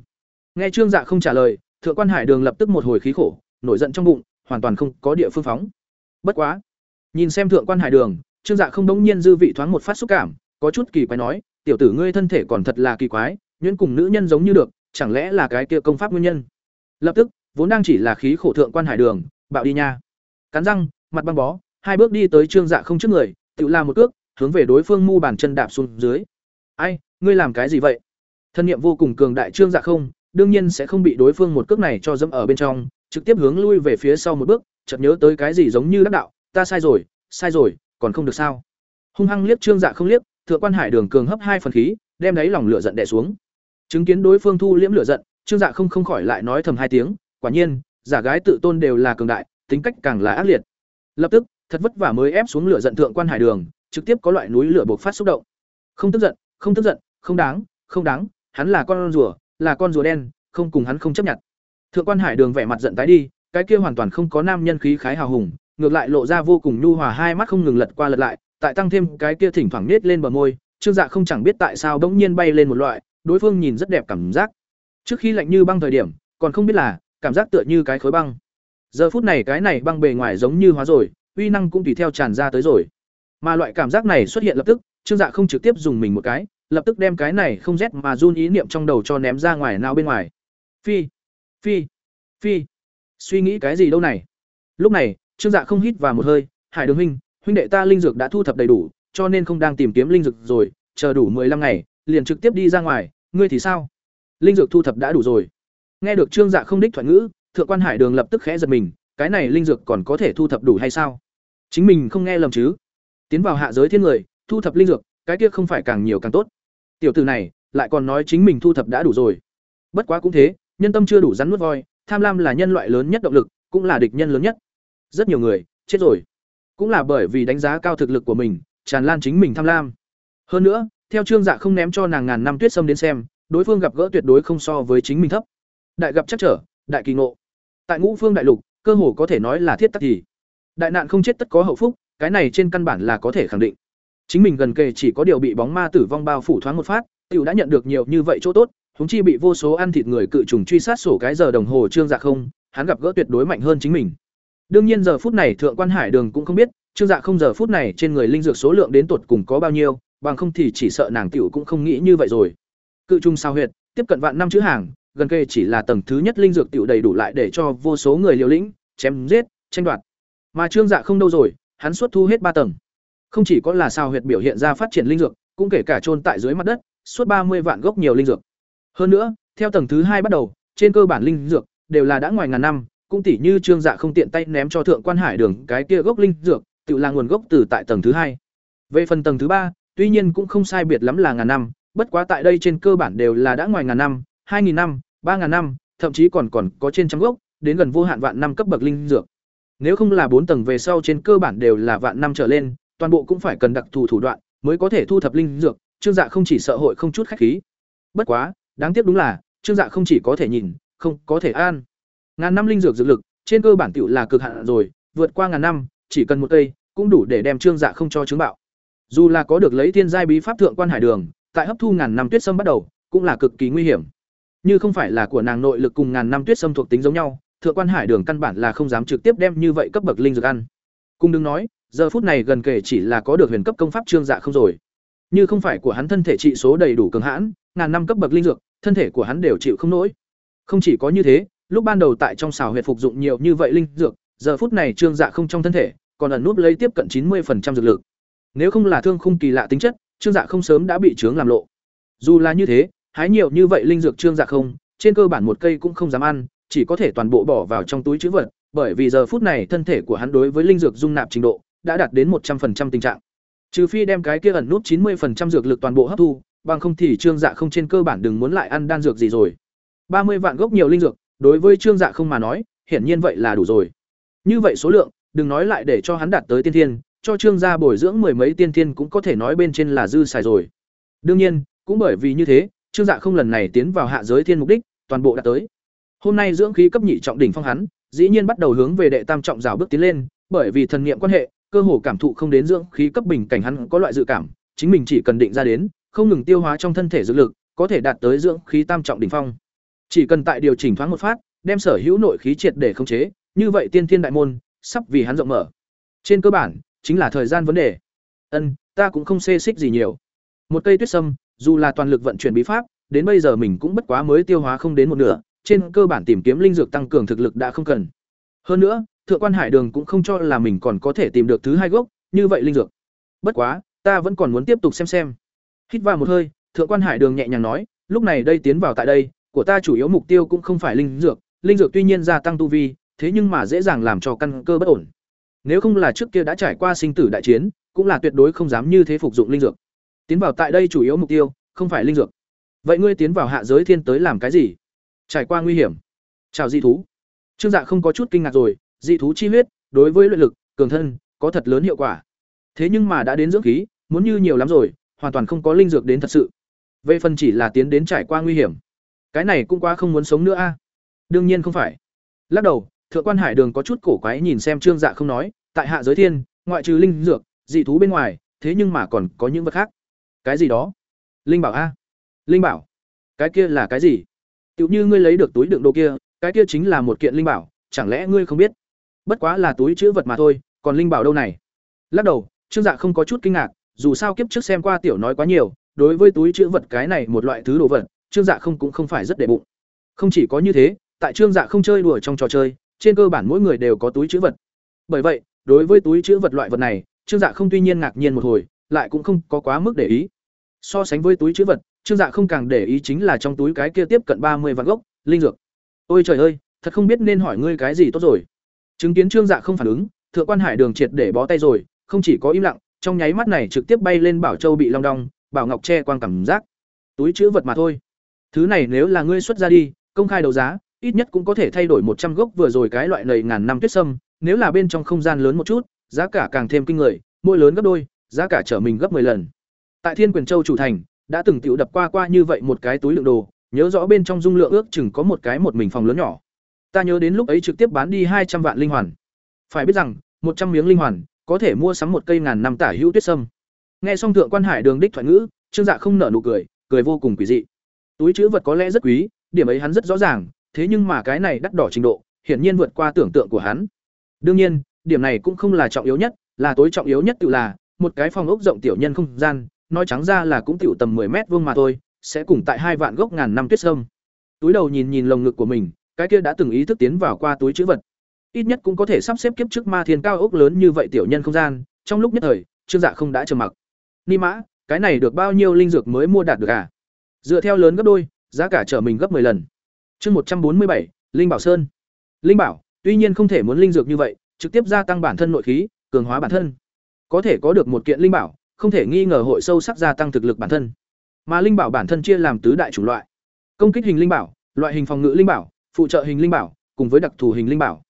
Nghe trương dạ không trả lời, thượng quan hải đường lập tức một hồi khí khổ, nổi giận trong bụng, hoàn toàn không có địa phương phóng. Bất quá, nhìn xem thượng quan hải đường, trương dạ không đống nhiên dư vị thoáng một phát xúc cảm, có chút kỳ quái nói, tiểu tử ngươi thân thể còn thật là kỳ quái, nhuyễn cùng nữ nhân giống như được, chẳng lẽ là cái kia công pháp nguyên nhân? Lập tức, vốn đang chỉ là khí khổ thượng quan hải đường, bạo đi nha. Cắn răng, mặt băng bó, hai bước đi tới trương dạ không trước người tự làm một cước, hướng về đối phương mu bàn chân đạp xuống dưới. Ai, ngươi làm cái gì vậy? Thân nhiệm vô cùng cường đại trương dạ không, đương nhiên sẽ không bị đối phương một cước này cho dẫm ở bên trong, trực tiếp hướng lui về phía sau một bước, chợt nhớ tới cái gì giống như đắc đạo, ta sai rồi sai rồi, còn không được sao? Hung hăng liếc trương dạ không liếc, thượng quan hải đường cường hấp hai phần khí, đem đáy lòng lửa giận đè xuống. Chứng kiến đối phương thu liễm lửa giận, trương dạ không không khỏi lại nói thầm hai tiếng, quả nhiên, giả gái tự tôn đều là cường đại, tính cách càng là ác liệt. Lập tức thật vất vả mới ép xuống lửa giận thượng quan hải đường, trực tiếp có loại núi lửa bộc phát xúc động. Không tức giận, không tức giận, không đáng không đáng, hắn là con rùa, là con rùa đen, không cùng hắn không chấp nhận. Thượng quan hải đường vẻ mặt giận tái đi, cái kia hoàn toàn không có nam nhân khí khái hào hùng, ngược lại lộ ra vô cùng nhu hòa hai mắt không ngừng lật qua lật lại, tại tăng thêm cái kia thỉnh thoảng nết lên bờ môi, trương dạ không chẳng biết tại sao bỗng nhiên bay lên một loại, đối phương nhìn rất đẹp cảm giác. Trước khi lạnh như băng thời điểm, còn không biết là, cảm giác tựa như cái khối băng. Giờ phút này cái này băng bề ngoài giống như hóa rồi uy năng cũng tùy theo tràn ra tới rồi. Mà loại cảm giác này xuất hiện lập tức, trương dạ không trực tiếp dùng mình một cái, lập tức đem cái này không rét mà run ý niệm trong đầu cho ném ra ngoài nào bên ngoài. Phi phi phi. Suy nghĩ cái gì đâu này? Lúc này, trương dạ không hít vào một hơi, hải đường huynh huynh đệ ta linh dược đã thu thập đầy đủ, cho nên không đang tìm kiếm linh dược rồi, chờ đủ 15 ngày, liền trực tiếp đi ra ngoài, ngươi thì sao? Linh dược thu thập đã đủ rồi. Nghe được trương dạ không đích thuận ngữ, thượng quan hải đường lập tức khẽ giật mình, cái này linh dược còn có thể thu thập đủ hay sao? Chính mình không nghe lầm chứ? Tiến vào hạ giới thiên người, thu thập linh dược, cái kia không phải càng nhiều càng tốt. Tiểu tử này, lại còn nói chính mình thu thập đã đủ rồi. Bất quá cũng thế, nhân tâm chưa đủ rắn nuốt voi, tham lam là nhân loại lớn nhất động lực, cũng là địch nhân lớn nhất. Rất nhiều người, chết rồi. Cũng là bởi vì đánh giá cao thực lực của mình, tràn lan chính mình tham lam. Hơn nữa, theo trương dạ không ném cho nàng ngàn năm tuyết sâm đến xem, đối phương gặp gỡ tuyệt đối không so với chính mình thấp. Đại gặp chắc trở, đại kỳ ngộ. Tại ngũ phương đại lục, cơ hồ có thể nói là thiết tắc thì đại nạn không chết tất có hậu phúc, cái này trên căn bản là có thể khẳng định. Chính mình gần kề chỉ có điều bị bóng ma tử vong bao phủ thoáng một phát, tiểu đã nhận được nhiều như vậy chỗ tốt húng chi bị vô số ăn thịt người cự trùng truy sát sổ cái giờ đồng hồ trương dạ không, hắn gặp gỡ tuyệt đối mạnh hơn chính mình. Đương nhiên giờ phút này thượng quan hải đường cũng không biết, trương dạ không giờ phút này trên người linh dược số lượng đến tột cùng có bao nhiêu, bằng không thì chỉ sợ nàng tiểu cũng không nghĩ như vậy rồi. Cự trùng sao huyệt, tiếp cận vạn năm chữ hàng, gần kề chỉ là tầng thứ nhất linh dược tiểu đầy đủ lại để cho vô số người liều lĩnh, chém giết, tranh đoạt mà trương dạ không đâu rồi hắn xuất thu hết ba tầng không chỉ có là sao huyệt biểu hiện ra phát triển linh dược cũng kể cả chôn tại dưới mặt đất suốt ba mươi vạn gốc nhiều linh dược. Hơn nữa, theo tầng thứ hai bắt đầu, trên cơ bản linh dược đều là đã ngoài ngàn năm, cũng tỉ như Trương Dạ không tiện tay ném cho thượng quan hải đường cái kia gốc linh dược, tự là nguồn gốc từ tại tầng thứ hai. Về phần tầng thứ ba, tuy nhiên cũng không sai biệt lắm là ngàn năm, bất quá tại đây trên cơ bản đều là đã ngoài ngàn năm, hai nghìn năm, ba ngàn năm, thậm chí còn còn có trên trăm gốc, đến gần vô hạn vạn năm cấp bậc linh dược. Nếu không là bốn tầng về sau trên cơ bản đều là vạn năm trở lên, toàn bộ cũng phải cần đặc thù thủ đoạn mới có thể thu thập linh dược, Trương Dạ không chỉ sợ hội không chút khách khí. Bất quá, đáng tiếc đúng là, Trương Dạ không chỉ có thể nhìn, không có thể an. Ngàn năm linh dược dược lực, trên cơ bản tiểu là cực hạn rồi, vượt qua ngàn năm, chỉ cần một cây, cũng đủ để đem Trương Dạ không cho chứng bạo. Dù là có được lấy thiên giai bí pháp thượng quan hải đường, tại hấp thu ngàn năm tuyết sâm bắt đầu, cũng là cực kỳ nguy hiểm. Như không phải là của nàng nội lực cùng ngàn năm tuyết sâm thuộc tính giống nhau, thượng quan hải đường căn bản là không dám trực tiếp đem như vậy cấp bậc linh dược ăn. Cùng đừng nói, giờ phút này gần kể chỉ là có được huyền cấp công pháp trương dạ không rồi. Như không phải của hắn thân thể trị số đầy đủ cường hãn, ngàn năm cấp bậc linh dược, thân thể của hắn đều chịu không nổi. Không chỉ có như thế, lúc ban đầu tại trong xào huyệt phục dụng nhiều như vậy linh dược, giờ phút này trương dạ không trong thân thể, còn ẩn núp lấy tiếp cận chín 90% dược lực. Nếu không là thương khung kỳ lạ tính chất, trương dạ không sớm đã bị trướng làm lộ. Dù là như thế, hái nhiều như vậy linh dược trương dạ không, trên cơ bản một cây cũng không dám ăn, chỉ có thể toàn bộ bỏ vào trong túi trữ vật, bởi vì giờ phút này thân thể của hắn đối với linh dược dung nạp trình độ đã đạt đến một trăm 100% tình trạng. Trừ phi đem cái kia ẩn nút chín 90% dược lực toàn bộ hấp thu, bằng không thì Trương Dạ không trên cơ bản đừng muốn lại ăn đan dược gì rồi. ba mươi vạn gốc nhiều linh dược, đối với Trương Dạ không mà nói, hiển nhiên vậy là đủ rồi. Như vậy số lượng, đừng nói lại để cho hắn đạt tới tiên thiên, cho Trương gia bồi dưỡng mười mấy tiên thiên cũng có thể nói bên trên là dư xài rồi. Đương nhiên, cũng bởi vì như thế, Trương Dạ không lần này tiến vào hạ giới thiên mục đích, toàn bộ đạt tới. Hôm nay dưỡng khí cấp nhị trọng đỉnh phong hắn, dĩ nhiên bắt đầu hướng về đệ tam trọng rào bước tiến lên, bởi vì thần niệm quan hệ, cơ hồ cảm thụ không đến dưỡng khí cấp bình cảnh hắn có loại dự cảm, chính mình chỉ cần định ra đến, không ngừng tiêu hóa trong thân thể dược lực, có thể đạt tới dưỡng khí tam trọng đỉnh phong. Chỉ cần tại điều chỉnh thoáng một phát, đem sở hữu nội khí triệt để khống chế, như vậy tiên thiên đại môn sắp vì hắn rộng mở. Trên cơ bản, chính là thời gian vấn đề. Ân, ta cũng không xê xích gì nhiều. Một cây tuyết sâm, dù là toàn lực vận chuyển bí pháp, đến bây giờ mình cũng bất quá mới tiêu hóa không đến một nửa, trên cơ bản tìm kiếm linh dược tăng cường thực lực đã không cần. Hơn nữa, Thượng quan Hải Đường cũng không cho là mình còn có thể tìm được thứ hai gốc, như vậy linh dược. Bất quá, ta vẫn còn muốn tiếp tục xem xem. Hít vào một hơi, Thượng quan Hải Đường nhẹ nhàng nói, lúc này đây tiến vào tại đây, của ta chủ yếu mục tiêu cũng không phải linh dược, linh dược tuy nhiên gia tăng tu vi, thế nhưng mà dễ dàng làm cho căn cơ bất ổn. Nếu không là trước kia đã trải qua sinh tử đại chiến, cũng là tuyệt đối không dám như thế phục dụng linh dược. Tiến vào tại đây chủ yếu mục tiêu, không phải linh dược. Vậy ngươi tiến vào hạ giới thiên tới làm cái gì? Trải qua nguy hiểm. Chào dị thú. Trương dạ không có chút kinh ngạc rồi, dị thú chi huyết, đối với luyện lực, cường thân, có thật lớn hiệu quả. Thế nhưng mà đã đến dưỡng khí, muốn như nhiều lắm rồi, hoàn toàn không có linh dược đến thật sự. Về phần chỉ là tiến đến trải qua nguy hiểm. Cái này cũng quá không muốn sống nữa a. Đương nhiên không phải. Lắc đầu, thượng quan hải đường có chút cổ quái nhìn xem trương dạ không nói, tại hạ giới thiên, ngoại trừ linh dược, dị thú bên ngoài, thế nhưng mà còn có những vật khác. Cái gì đó? Linh bảo a. Linh bảo? Cái kia là cái gì? Tiểu như ngươi lấy được túi đựng đồ kia, cái kia chính là một kiện linh bảo, chẳng lẽ ngươi không biết? Bất quá là túi chứa vật mà thôi, còn linh bảo đâu này? Lắc đầu, Trương Dạ không có chút kinh ngạc, dù sao kiếp trước xem qua tiểu nói quá nhiều, đối với túi chứa vật cái này một loại thứ đồ vật, Trương Dạ không cũng không phải rất để bụng. Không chỉ có như thế, tại Trương Dạ không chơi đùa trong trò chơi, trên cơ bản mỗi người đều có túi chứa vật. Bởi vậy, đối với túi chứa vật loại vật này, Trương Dạ không tuy nhiên ngạc nhiên một hồi, lại cũng không có quá mức để ý. So sánh với túi chứa vật, Trương Dạ không càng để ý chính là trong túi cái kia tiếp cận ba mươi vạn gốc linh dược. Ôi trời ơi, thật không biết nên hỏi ngươi cái gì tốt rồi. Chứng kiến Trương Dạ không phản ứng, Thượng quan Hải Đường triệt để bó tay rồi, không chỉ có im lặng, trong nháy mắt này trực tiếp bay lên Bảo Châu bị long đong, Bảo Ngọc che quang cảm giác. Túi chứa vật mà thôi. Thứ này nếu là ngươi xuất ra đi, công khai đấu giá, ít nhất cũng có thể thay đổi một trăm gốc vừa rồi cái loại lầy ngàn năm tuyết sâm, nếu là bên trong không gian lớn một chút, giá cả càng thêm kinh người, mỗi lớn gấp đôi, giá cả trở mình gấp 10 lần. Tại Thiên Quyền Châu chủ thành, đã từng tiểu đập qua qua như vậy một cái túi lượng đồ, nhớ rõ bên trong dung lượng ước chừng có một cái một mình phòng lớn nhỏ. Ta nhớ đến lúc ấy trực tiếp bán đi hai trăm vạn linh hoàn. Phải biết rằng, một trăm miếng linh hoàn có thể mua sắm một cây ngàn năm tả hữu tuyết sâm. Nghe xong thượng quan hải đường đích thoại ngữ, Trương Dạ không nở nụ cười, cười vô cùng quỷ dị. Túi chứa vật có lẽ rất quý, điểm ấy hắn rất rõ ràng, thế nhưng mà cái này đắt đỏ trình độ, hiển nhiên vượt qua tưởng tượng của hắn. Đương nhiên, điểm này cũng không là trọng yếu nhất, là tối trọng yếu nhất tự là một cái phòng ốc rộng tiểu nhân không gian, nói trắng ra là cũng tiểu tầm 10 mét vuông mà thôi, sẽ cùng tại hai vạn gốc ngàn năm tuyết sâm. Túi đầu nhìn nhìn lồng ngực của mình, cái kia đã từng ý thức tiến vào qua túi trữ vật. Ít nhất cũng có thể sắp xếp kiếp trước ma thiên cao ốc lớn như vậy tiểu nhân không gian, trong lúc nhất thời, Trương Dạ không đã trầm mặc. Ni mã, cái này được bao nhiêu linh dược mới mua đạt được à? Dựa theo lớn gấp đôi, giá cả trở mình gấp 10 lần. Chương một trăm bốn mươi bảy, Linh Bảo Sơn. Linh bảo, tuy nhiên không thể muốn linh dược như vậy, trực tiếp gia tăng bản thân nội khí, cường hóa bản thân. Có thể có được một kiện linh bảo, không thể nghi ngờ hội sâu sắc gia tăng thực lực bản thân. Mà linh bảo bản thân chia làm tứ đại chủng loại. Công kích hình linh bảo, loại hình phòng ngự linh bảo, phụ trợ hình linh bảo, cùng với đặc thù hình linh bảo.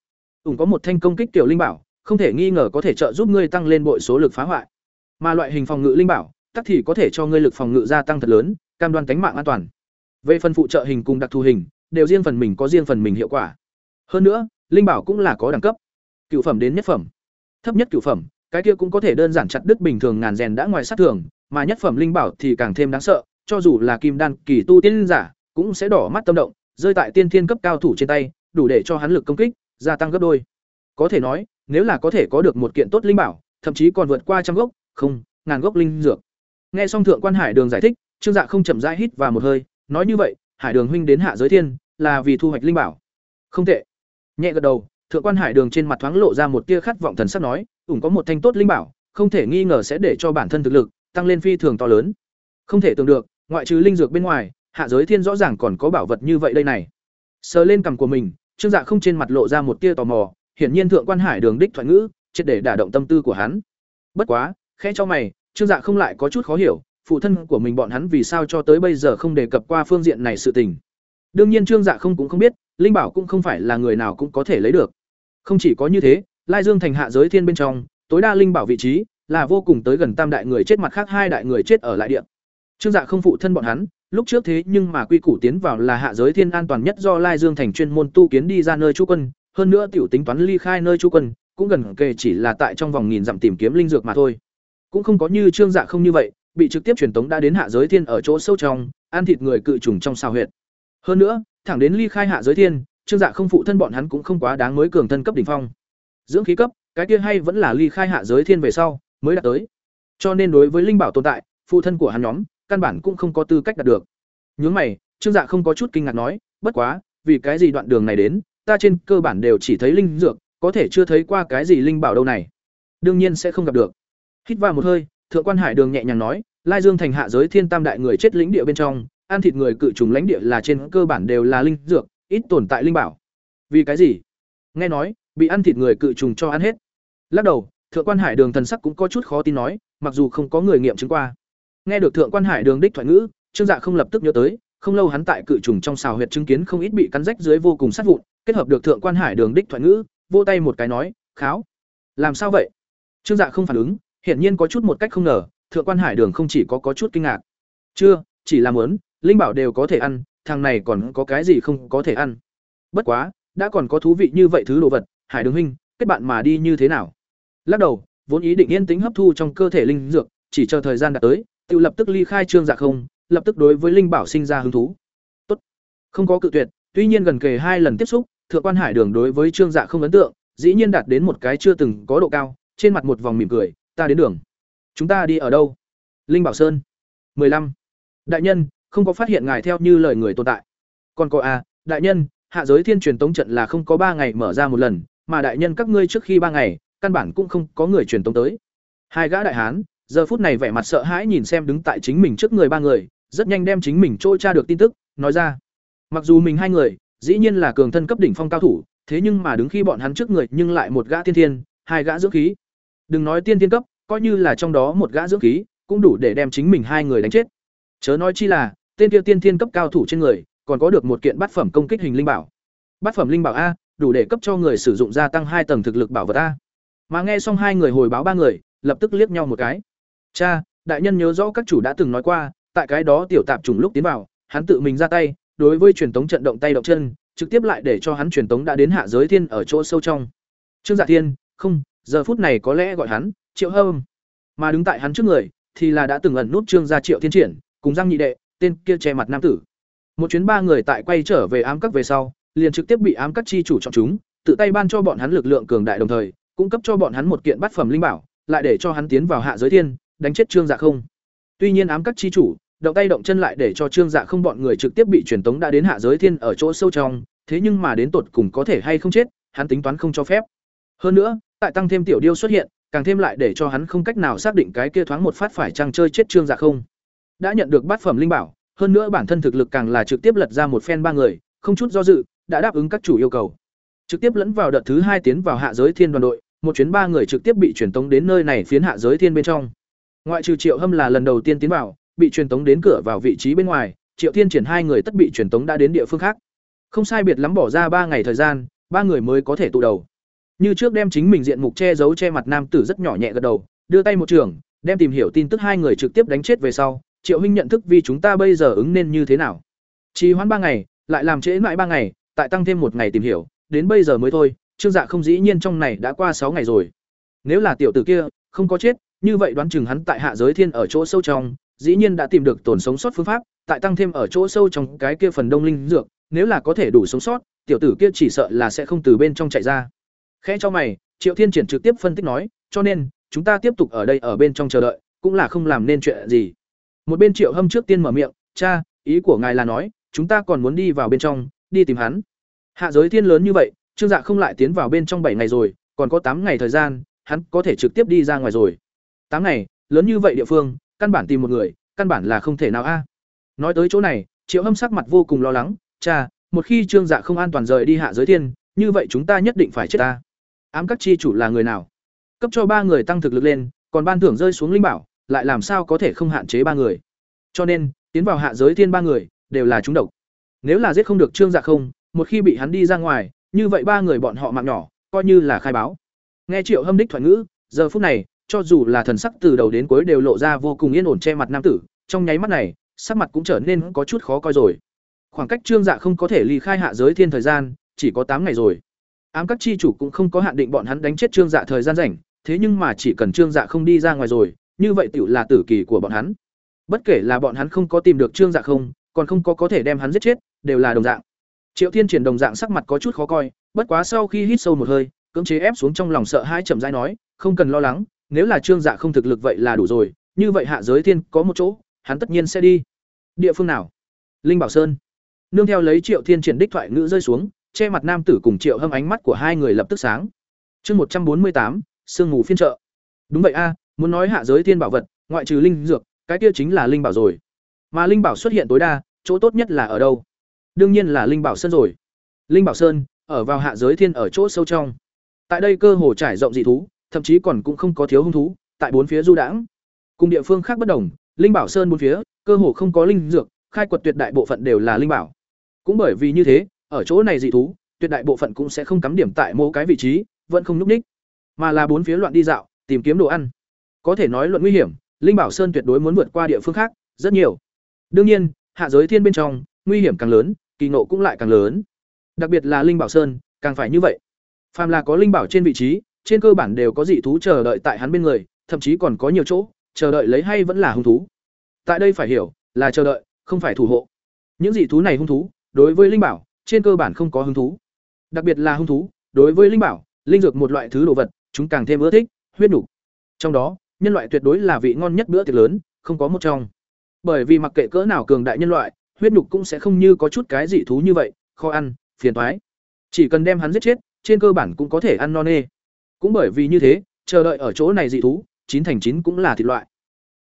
cũng có một thanh công kích tiểu linh bảo, không thể nghi ngờ có thể trợ giúp ngươi tăng lên bội số lực phá hoại. Mà loại hình phòng ngự linh bảo, tất thì có thể cho ngươi lực phòng ngự gia tăng thật lớn, cam đoan tính mạng an toàn. Về phần phụ trợ hình cùng đặc thù hình, đều riêng phần mình có riêng phần mình hiệu quả. Hơn nữa, linh bảo cũng là có đẳng cấp. cửu phẩm đến nhất phẩm. Thấp nhất cửu phẩm, cái kia cũng có thể đơn giản chặt đứt bình thường ngàn rèn đã ngoài sát thường, mà nhất phẩm linh bảo thì càng thêm đáng sợ, cho dù là kim đan kỳ tu tiên giả, cũng sẽ đỏ mắt tâm động, rơi tại tiên thiên cấp cao thủ trên tay, đủ để cho hắn lực công kích gia tăng gấp đôi. Có thể nói, nếu là có thể có được một kiện tốt linh bảo, thậm chí còn vượt qua trăm gốc, không, ngàn gốc linh dược. Nghe xong thượng quan Hải Đường giải thích, Trương Dạ không chậm rãi hít vào một hơi, nói như vậy, Hải Đường huynh đến hạ giới thiên, là vì thu hoạch linh bảo. Không tệ. Nhẹ gật đầu, thượng quan Hải Đường trên mặt thoáng lộ ra một tia khát vọng thần sắc nói, ủng có một thanh tốt linh bảo, không thể nghi ngờ sẽ để cho bản thân thực lực tăng lên phi thường to lớn. Không thể tưởng được, ngoại trừ linh dược bên ngoài, hạ giới thiên rõ ràng còn có bảo vật như vậy đây này. Sờ lên cằm của mình, Trương Dạ không trên mặt lộ ra một tia tò mò, hiển nhiên thượng quan Hải Đường đích thoại ngữ, triệt để đả động tâm tư của hắn. Bất quá, khẽ cho mày, Trương Dạ không lại có chút khó hiểu, phụ thân của mình bọn hắn vì sao cho tới bây giờ không đề cập qua phương diện này sự tình. Đương nhiên Trương Dạ không cũng không biết, linh bảo cũng không phải là người nào cũng có thể lấy được. Không chỉ có như thế, Lai Dương thành hạ giới thiên bên trong, tối đa linh bảo vị trí là vô cùng tới gần tam đại người chết mặt khác hai đại người chết ở lại địa. Trương Dạ không phụ thân bọn hắn, lúc trước thế nhưng mà quy củ tiến vào là hạ giới thiên an toàn nhất do Lai Dương thành chuyên môn tu kiến đi ra nơi chú quân, hơn nữa tiểu tính toán ly khai nơi chú quân, cũng gần kề chỉ là tại trong vòng nghìn dặm tìm kiếm linh dược mà thôi. Cũng không có như Trương Dạ không như vậy, bị trực tiếp truyền tống đã đến hạ giới thiên ở chỗ sâu trong, ăn thịt người cự trùng trong sao huyệt. Hơn nữa, thẳng đến ly khai hạ giới thiên, Trương Dạ không phụ thân bọn hắn cũng không quá đáng mới cường thân cấp đỉnh phong. Dưỡng khí cấp, cái kia hay vẫn là ly khai hạ giới thiên về sau mới đạt tới. Cho nên đối với linh bảo tồn tại, phụ thân của hắn nhóm, căn bản cũng không có tư cách đạt được. Nhướng mày, Trương Dạ không có chút kinh ngạc nói, bất quá, vì cái gì đoạn đường này đến, ta trên cơ bản đều chỉ thấy linh dược, có thể chưa thấy qua cái gì linh bảo đâu này. Đương nhiên sẽ không gặp được. Hít vào một hơi, Thượng quan Hải Đường nhẹ nhàng nói, Lai Dương thành hạ giới thiên tam đại người chết lĩnh địa bên trong, ăn thịt người cự trùng lãnh địa là trên cơ bản đều là linh dược, ít tồn tại linh bảo. Vì cái gì? Nghe nói, bị ăn thịt người cự trùng cho ăn hết. Lắc đầu, Thượng quan Hải Đường thần sắc cũng có chút khó tin nói, mặc dù không có người nghiệm chứng qua. Nghe được Thượng quan Hải Đường đích thoại ngữ, Trương Dạ không lập tức nhớ tới, không lâu hắn tại cự trùng trong xào huyệt chứng kiến không ít bị cắn rách dưới vô cùng sát vụn, kết hợp được Thượng quan Hải Đường đích thoại ngữ, vô tay một cái nói, "Kháo, làm sao vậy?" Trương Dạ không phản ứng, hiển nhiên có chút một cách không ngờ, Thượng quan Hải Đường không chỉ có có chút kinh ngạc. "Chưa, chỉ là muốn, linh bảo đều có thể ăn, thằng này còn có cái gì không có thể ăn?" Bất quá, đã còn có thú vị như vậy thứ đồ vật, Hải Đường huynh, kết bạn mà đi như thế nào? Lắc đầu, vốn ý định yên tĩnh hấp thu trong cơ thể linh dược, chỉ chờ thời gian đã tới, tự lập tức ly khai Trương Dạ không, lập tức đối với linh bảo sinh ra hứng thú. Tốt, không có cự tuyệt, tuy nhiên gần kề hai lần tiếp xúc, Thượng quan Hải Đường đối với Trương Dạ không ấn tượng, dĩ nhiên đạt đến một cái chưa từng có độ cao, trên mặt một vòng mỉm cười, ta đến đường. Chúng ta đi ở đâu? Linh Bảo Sơn. 15. Đại nhân, không có phát hiện ngài theo như lời người tồn tại. Còn có a, đại nhân, hạ giới thiên truyền tống trận là không có ba ngày mở ra một lần, mà đại nhân các ngươi trước khi ba ngày, căn bản cũng không có người truyền tống tới. Hai gã đại hán, giờ phút này vẻ mặt sợ hãi nhìn xem đứng tại chính mình trước người ba người, rất nhanh đem chính mình trôi tra được tin tức, nói ra. Mặc dù mình hai người, dĩ nhiên là cường thân cấp đỉnh phong cao thủ, thế nhưng mà đứng khi bọn hắn trước người nhưng lại một gã tiên thiên, hai gã dưỡng khí. Đừng nói tiên thiên cấp, coi như là trong đó một gã dưỡng khí, cũng đủ để đem chính mình hai người đánh chết. Chớ nói chi là, tên kia tiên thiên cấp cao thủ trên người, còn có được một kiện bát phẩm công kích hình linh bảo. Bát phẩm linh bảo a, đủ để cấp cho người sử dụng gia tăng hai tầng thực lực bảo vật a. Mà nghe xong hai người hồi báo ba người, lập tức liếc nhau một cái. Cha, đại nhân nhớ rõ các chủ đã từng nói qua, tại cái đó tiểu tạp trùng lúc tiến vào, hắn tự mình ra tay, đối với truyền tống trận động tay động chân, trực tiếp lại để cho hắn truyền tống đã đến hạ giới thiên ở chỗ sâu trong. Trương Dạ Thiên, không, giờ phút này có lẽ gọi hắn Triệu Hâm, mà đứng tại hắn trước người thì là đã từng ẩn nút Trương gia Triệu Thiên Triển, cùng Giang Nhị đệ, tên kia che mặt nam tử. Một chuyến ba người tại quay trở về ám các về sau, liền trực tiếp bị ám các chi chủ chọn chúng, tự tay ban cho bọn hắn lực lượng cường đại đồng thời, cung cấp cho bọn hắn một kiện bát phẩm linh bảo, lại để cho hắn tiến vào hạ giới thiên, đánh chết Trương Dạ không. Tuy nhiên ám các chi chủ, động tay động chân lại để cho Trương Dạ không bọn người trực tiếp bị truyền tống đã đến hạ giới thiên ở chỗ sâu trong, thế nhưng mà đến tột cùng có thể hay không chết, hắn tính toán không cho phép. Hơn nữa, tại tăng thêm tiểu điêu xuất hiện, càng thêm lại để cho hắn không cách nào xác định cái kia thoáng một phát phải chăng chơi chết Trương Dạ không. Đã nhận được bát phẩm linh bảo, hơn nữa bản thân thực lực càng là trực tiếp lật ra một phen ba người, không chút do dự, đã đáp ứng các chủ yêu cầu. Trực tiếp lẫn vào đợt thứ hai tiến vào hạ giới thiên đoàn đội, một chuyến ba người trực tiếp bị truyền tống đến nơi này phiến hạ giới thiên bên trong. Ngoại trừ Triệu Hâm là lần đầu tiên tiến vào, bị truyền tống đến cửa vào vị trí bên ngoài, Triệu Thiên triển hai người tất bị truyền tống đã đến địa phương khác. Không sai biệt lắm bỏ ra ba ngày thời gian, ba người mới có thể tụ đầu. Như trước đem chính mình diện mục che giấu che mặt nam tử rất nhỏ nhẹ gật đầu, đưa tay một trường, đem tìm hiểu tin tức hai người trực tiếp đánh chết về sau, Triệu huynh nhận thức vì chúng ta bây giờ ứng nên như thế nào. Trì hoãn ba ngày, lại làm trễ mãi ba ngày, tại tăng thêm một ngày tìm hiểu, đến bây giờ mới thôi, Trương Dạ không dĩ nhiên trong này đã qua sáu ngày rồi. Nếu là tiểu tử kia không có chết, như vậy đoán chừng hắn tại hạ giới thiên ở chỗ sâu trong, dĩ nhiên đã tìm được tổn sống sót phương pháp, tại tăng thêm ở chỗ sâu trong cái kia phần đông linh dược, nếu là có thể đủ sống sót, tiểu tử kia chỉ sợ là sẽ không từ bên trong chạy ra. Khẽ cho mày, Triệu Thiên Triển trực tiếp phân tích nói, cho nên, chúng ta tiếp tục ở đây ở bên trong chờ đợi, cũng là không làm nên chuyện gì. Một bên Triệu Hâm trước tiên mở miệng, "Cha, ý của ngài là nói, chúng ta còn muốn đi vào bên trong, đi tìm hắn." Hạ giới thiên lớn như vậy, Trương Dạ không lại tiến vào bên trong bảy ngày rồi, còn có tám ngày thời gian, hắn có thể trực tiếp đi ra ngoài rồi. Tám ngày, lớn như vậy địa phương, căn bản tìm một người, căn bản là không thể nào a. À. Nói tới chỗ này, Triệu Hâm sắc mặt vô cùng lo lắng, "Cha, một khi Trương Dạ không an toàn rời đi hạ giới thiên, như vậy chúng ta nhất định phải chết ta." Ám các chi chủ là người nào? Cấp cho ba người tăng thực lực lên, còn ban thưởng rơi xuống linh bảo, lại làm sao có thể không hạn chế ba người? Cho nên, tiến vào hạ giới thiên ba người đều là chúng độc. Nếu là giết không được Trương Dạ không, một khi bị hắn đi ra ngoài, như vậy ba người bọn họ mạng nhỏ, coi như là khai báo. Nghe Triệu Hâm đích thoại ngữ, giờ phút này, cho dù là thần sắc từ đầu đến cuối đều lộ ra vô cùng yên ổn che mặt nam tử, trong nháy mắt này, sắc mặt cũng trở nên có chút khó coi rồi. Khoảng cách Trương Dạ không có thể ly khai hạ giới thiên thời gian, chỉ có tám ngày rồi. Ám các chi chủ cũng không có hạn định bọn hắn đánh chết Trương Dạ thời gian rảnh, thế nhưng mà chỉ cần Trương Dạ không đi ra ngoài rồi, như vậy tựu là tử kỳ của bọn hắn. Bất kể là bọn hắn không có tìm được Trương Dạ không, còn không có có thể đem hắn giết chết, đều là đồng dạng. Triệu Thiên Triển đồng dạng sắc mặt có chút khó coi, bất quá sau khi hít sâu một hơi, cưỡng chế ép xuống trong lòng sợ hãi chậm rãi nói, không cần lo lắng, nếu là Trương Dạ không thực lực vậy là đủ rồi, như vậy hạ giới thiên có một chỗ, hắn tất nhiên sẽ đi. Địa phương nào? Linh Bảo Sơn. Nương theo lấy Triệu Thiên Triển đích thoại ngữ rơi xuống, che mặt nam tử cùng Triệu Hâm ánh mắt của hai người lập tức sáng. Chương một trăm bốn mươi tám, sương mù phiên trợ. Đúng vậy a, muốn nói hạ giới thiên bảo vật, ngoại trừ linh dược, cái kia chính là linh bảo rồi. Mà linh bảo xuất hiện tối đa, chỗ tốt nhất là ở đâu? Đương nhiên là linh bảo sơn rồi. Linh bảo sơn ở vào hạ giới thiên ở chỗ sâu trong. Tại đây cơ hồ trải rộng dị thú, thậm chí còn cũng không có thiếu hung thú, tại bốn phía du đãng. Cùng địa phương khác bất đồng, linh bảo sơn bốn phía, cơ hồ không có linh dược, khai quật tuyệt đại bộ phận đều là linh bảo. Cũng bởi vì như thế, ở chỗ này dị thú, tuyệt đại bộ phận cũng sẽ không cắm điểm tại mỗi cái vị trí, vẫn không núp ních, mà là bốn phía loạn đi dạo, tìm kiếm đồ ăn. Có thể nói luận nguy hiểm, linh bảo sơn tuyệt đối muốn vượt qua địa phương khác, rất nhiều. Đương nhiên, hạ giới thiên bên trong, nguy hiểm càng lớn, kỳ nộ cũng lại càng lớn. Đặc biệt là linh bảo sơn, càng phải như vậy. Phàm là có linh bảo trên vị trí, trên cơ bản đều có dị thú chờ đợi tại hắn bên người, thậm chí còn có nhiều chỗ, chờ đợi lấy hay vẫn là hung thú. Tại đây phải hiểu, là chờ đợi, không phải thủ hộ. Những dị thú này hung thú, đối với linh bảo, trên cơ bản không có hứng thú. Đặc biệt là hung thú, đối với linh bảo, linh dược một loại thứ đồ vật, chúng càng thêm ưa thích, huyết nục. Trong đó, nhân loại tuyệt đối là vị ngon nhất bữa tiệc lớn, không có một trong. Bởi vì mặc kệ cỡ nào cường đại nhân loại, huyết nhục cũng sẽ không như có chút cái dị thú như vậy, khó ăn, phiền toái. Chỉ cần đem hắn giết chết, trên cơ bản cũng có thể ăn no nê. Cũng bởi vì như thế, chờ đợi ở chỗ này dị thú, chín thành chín cũng là thịt loại.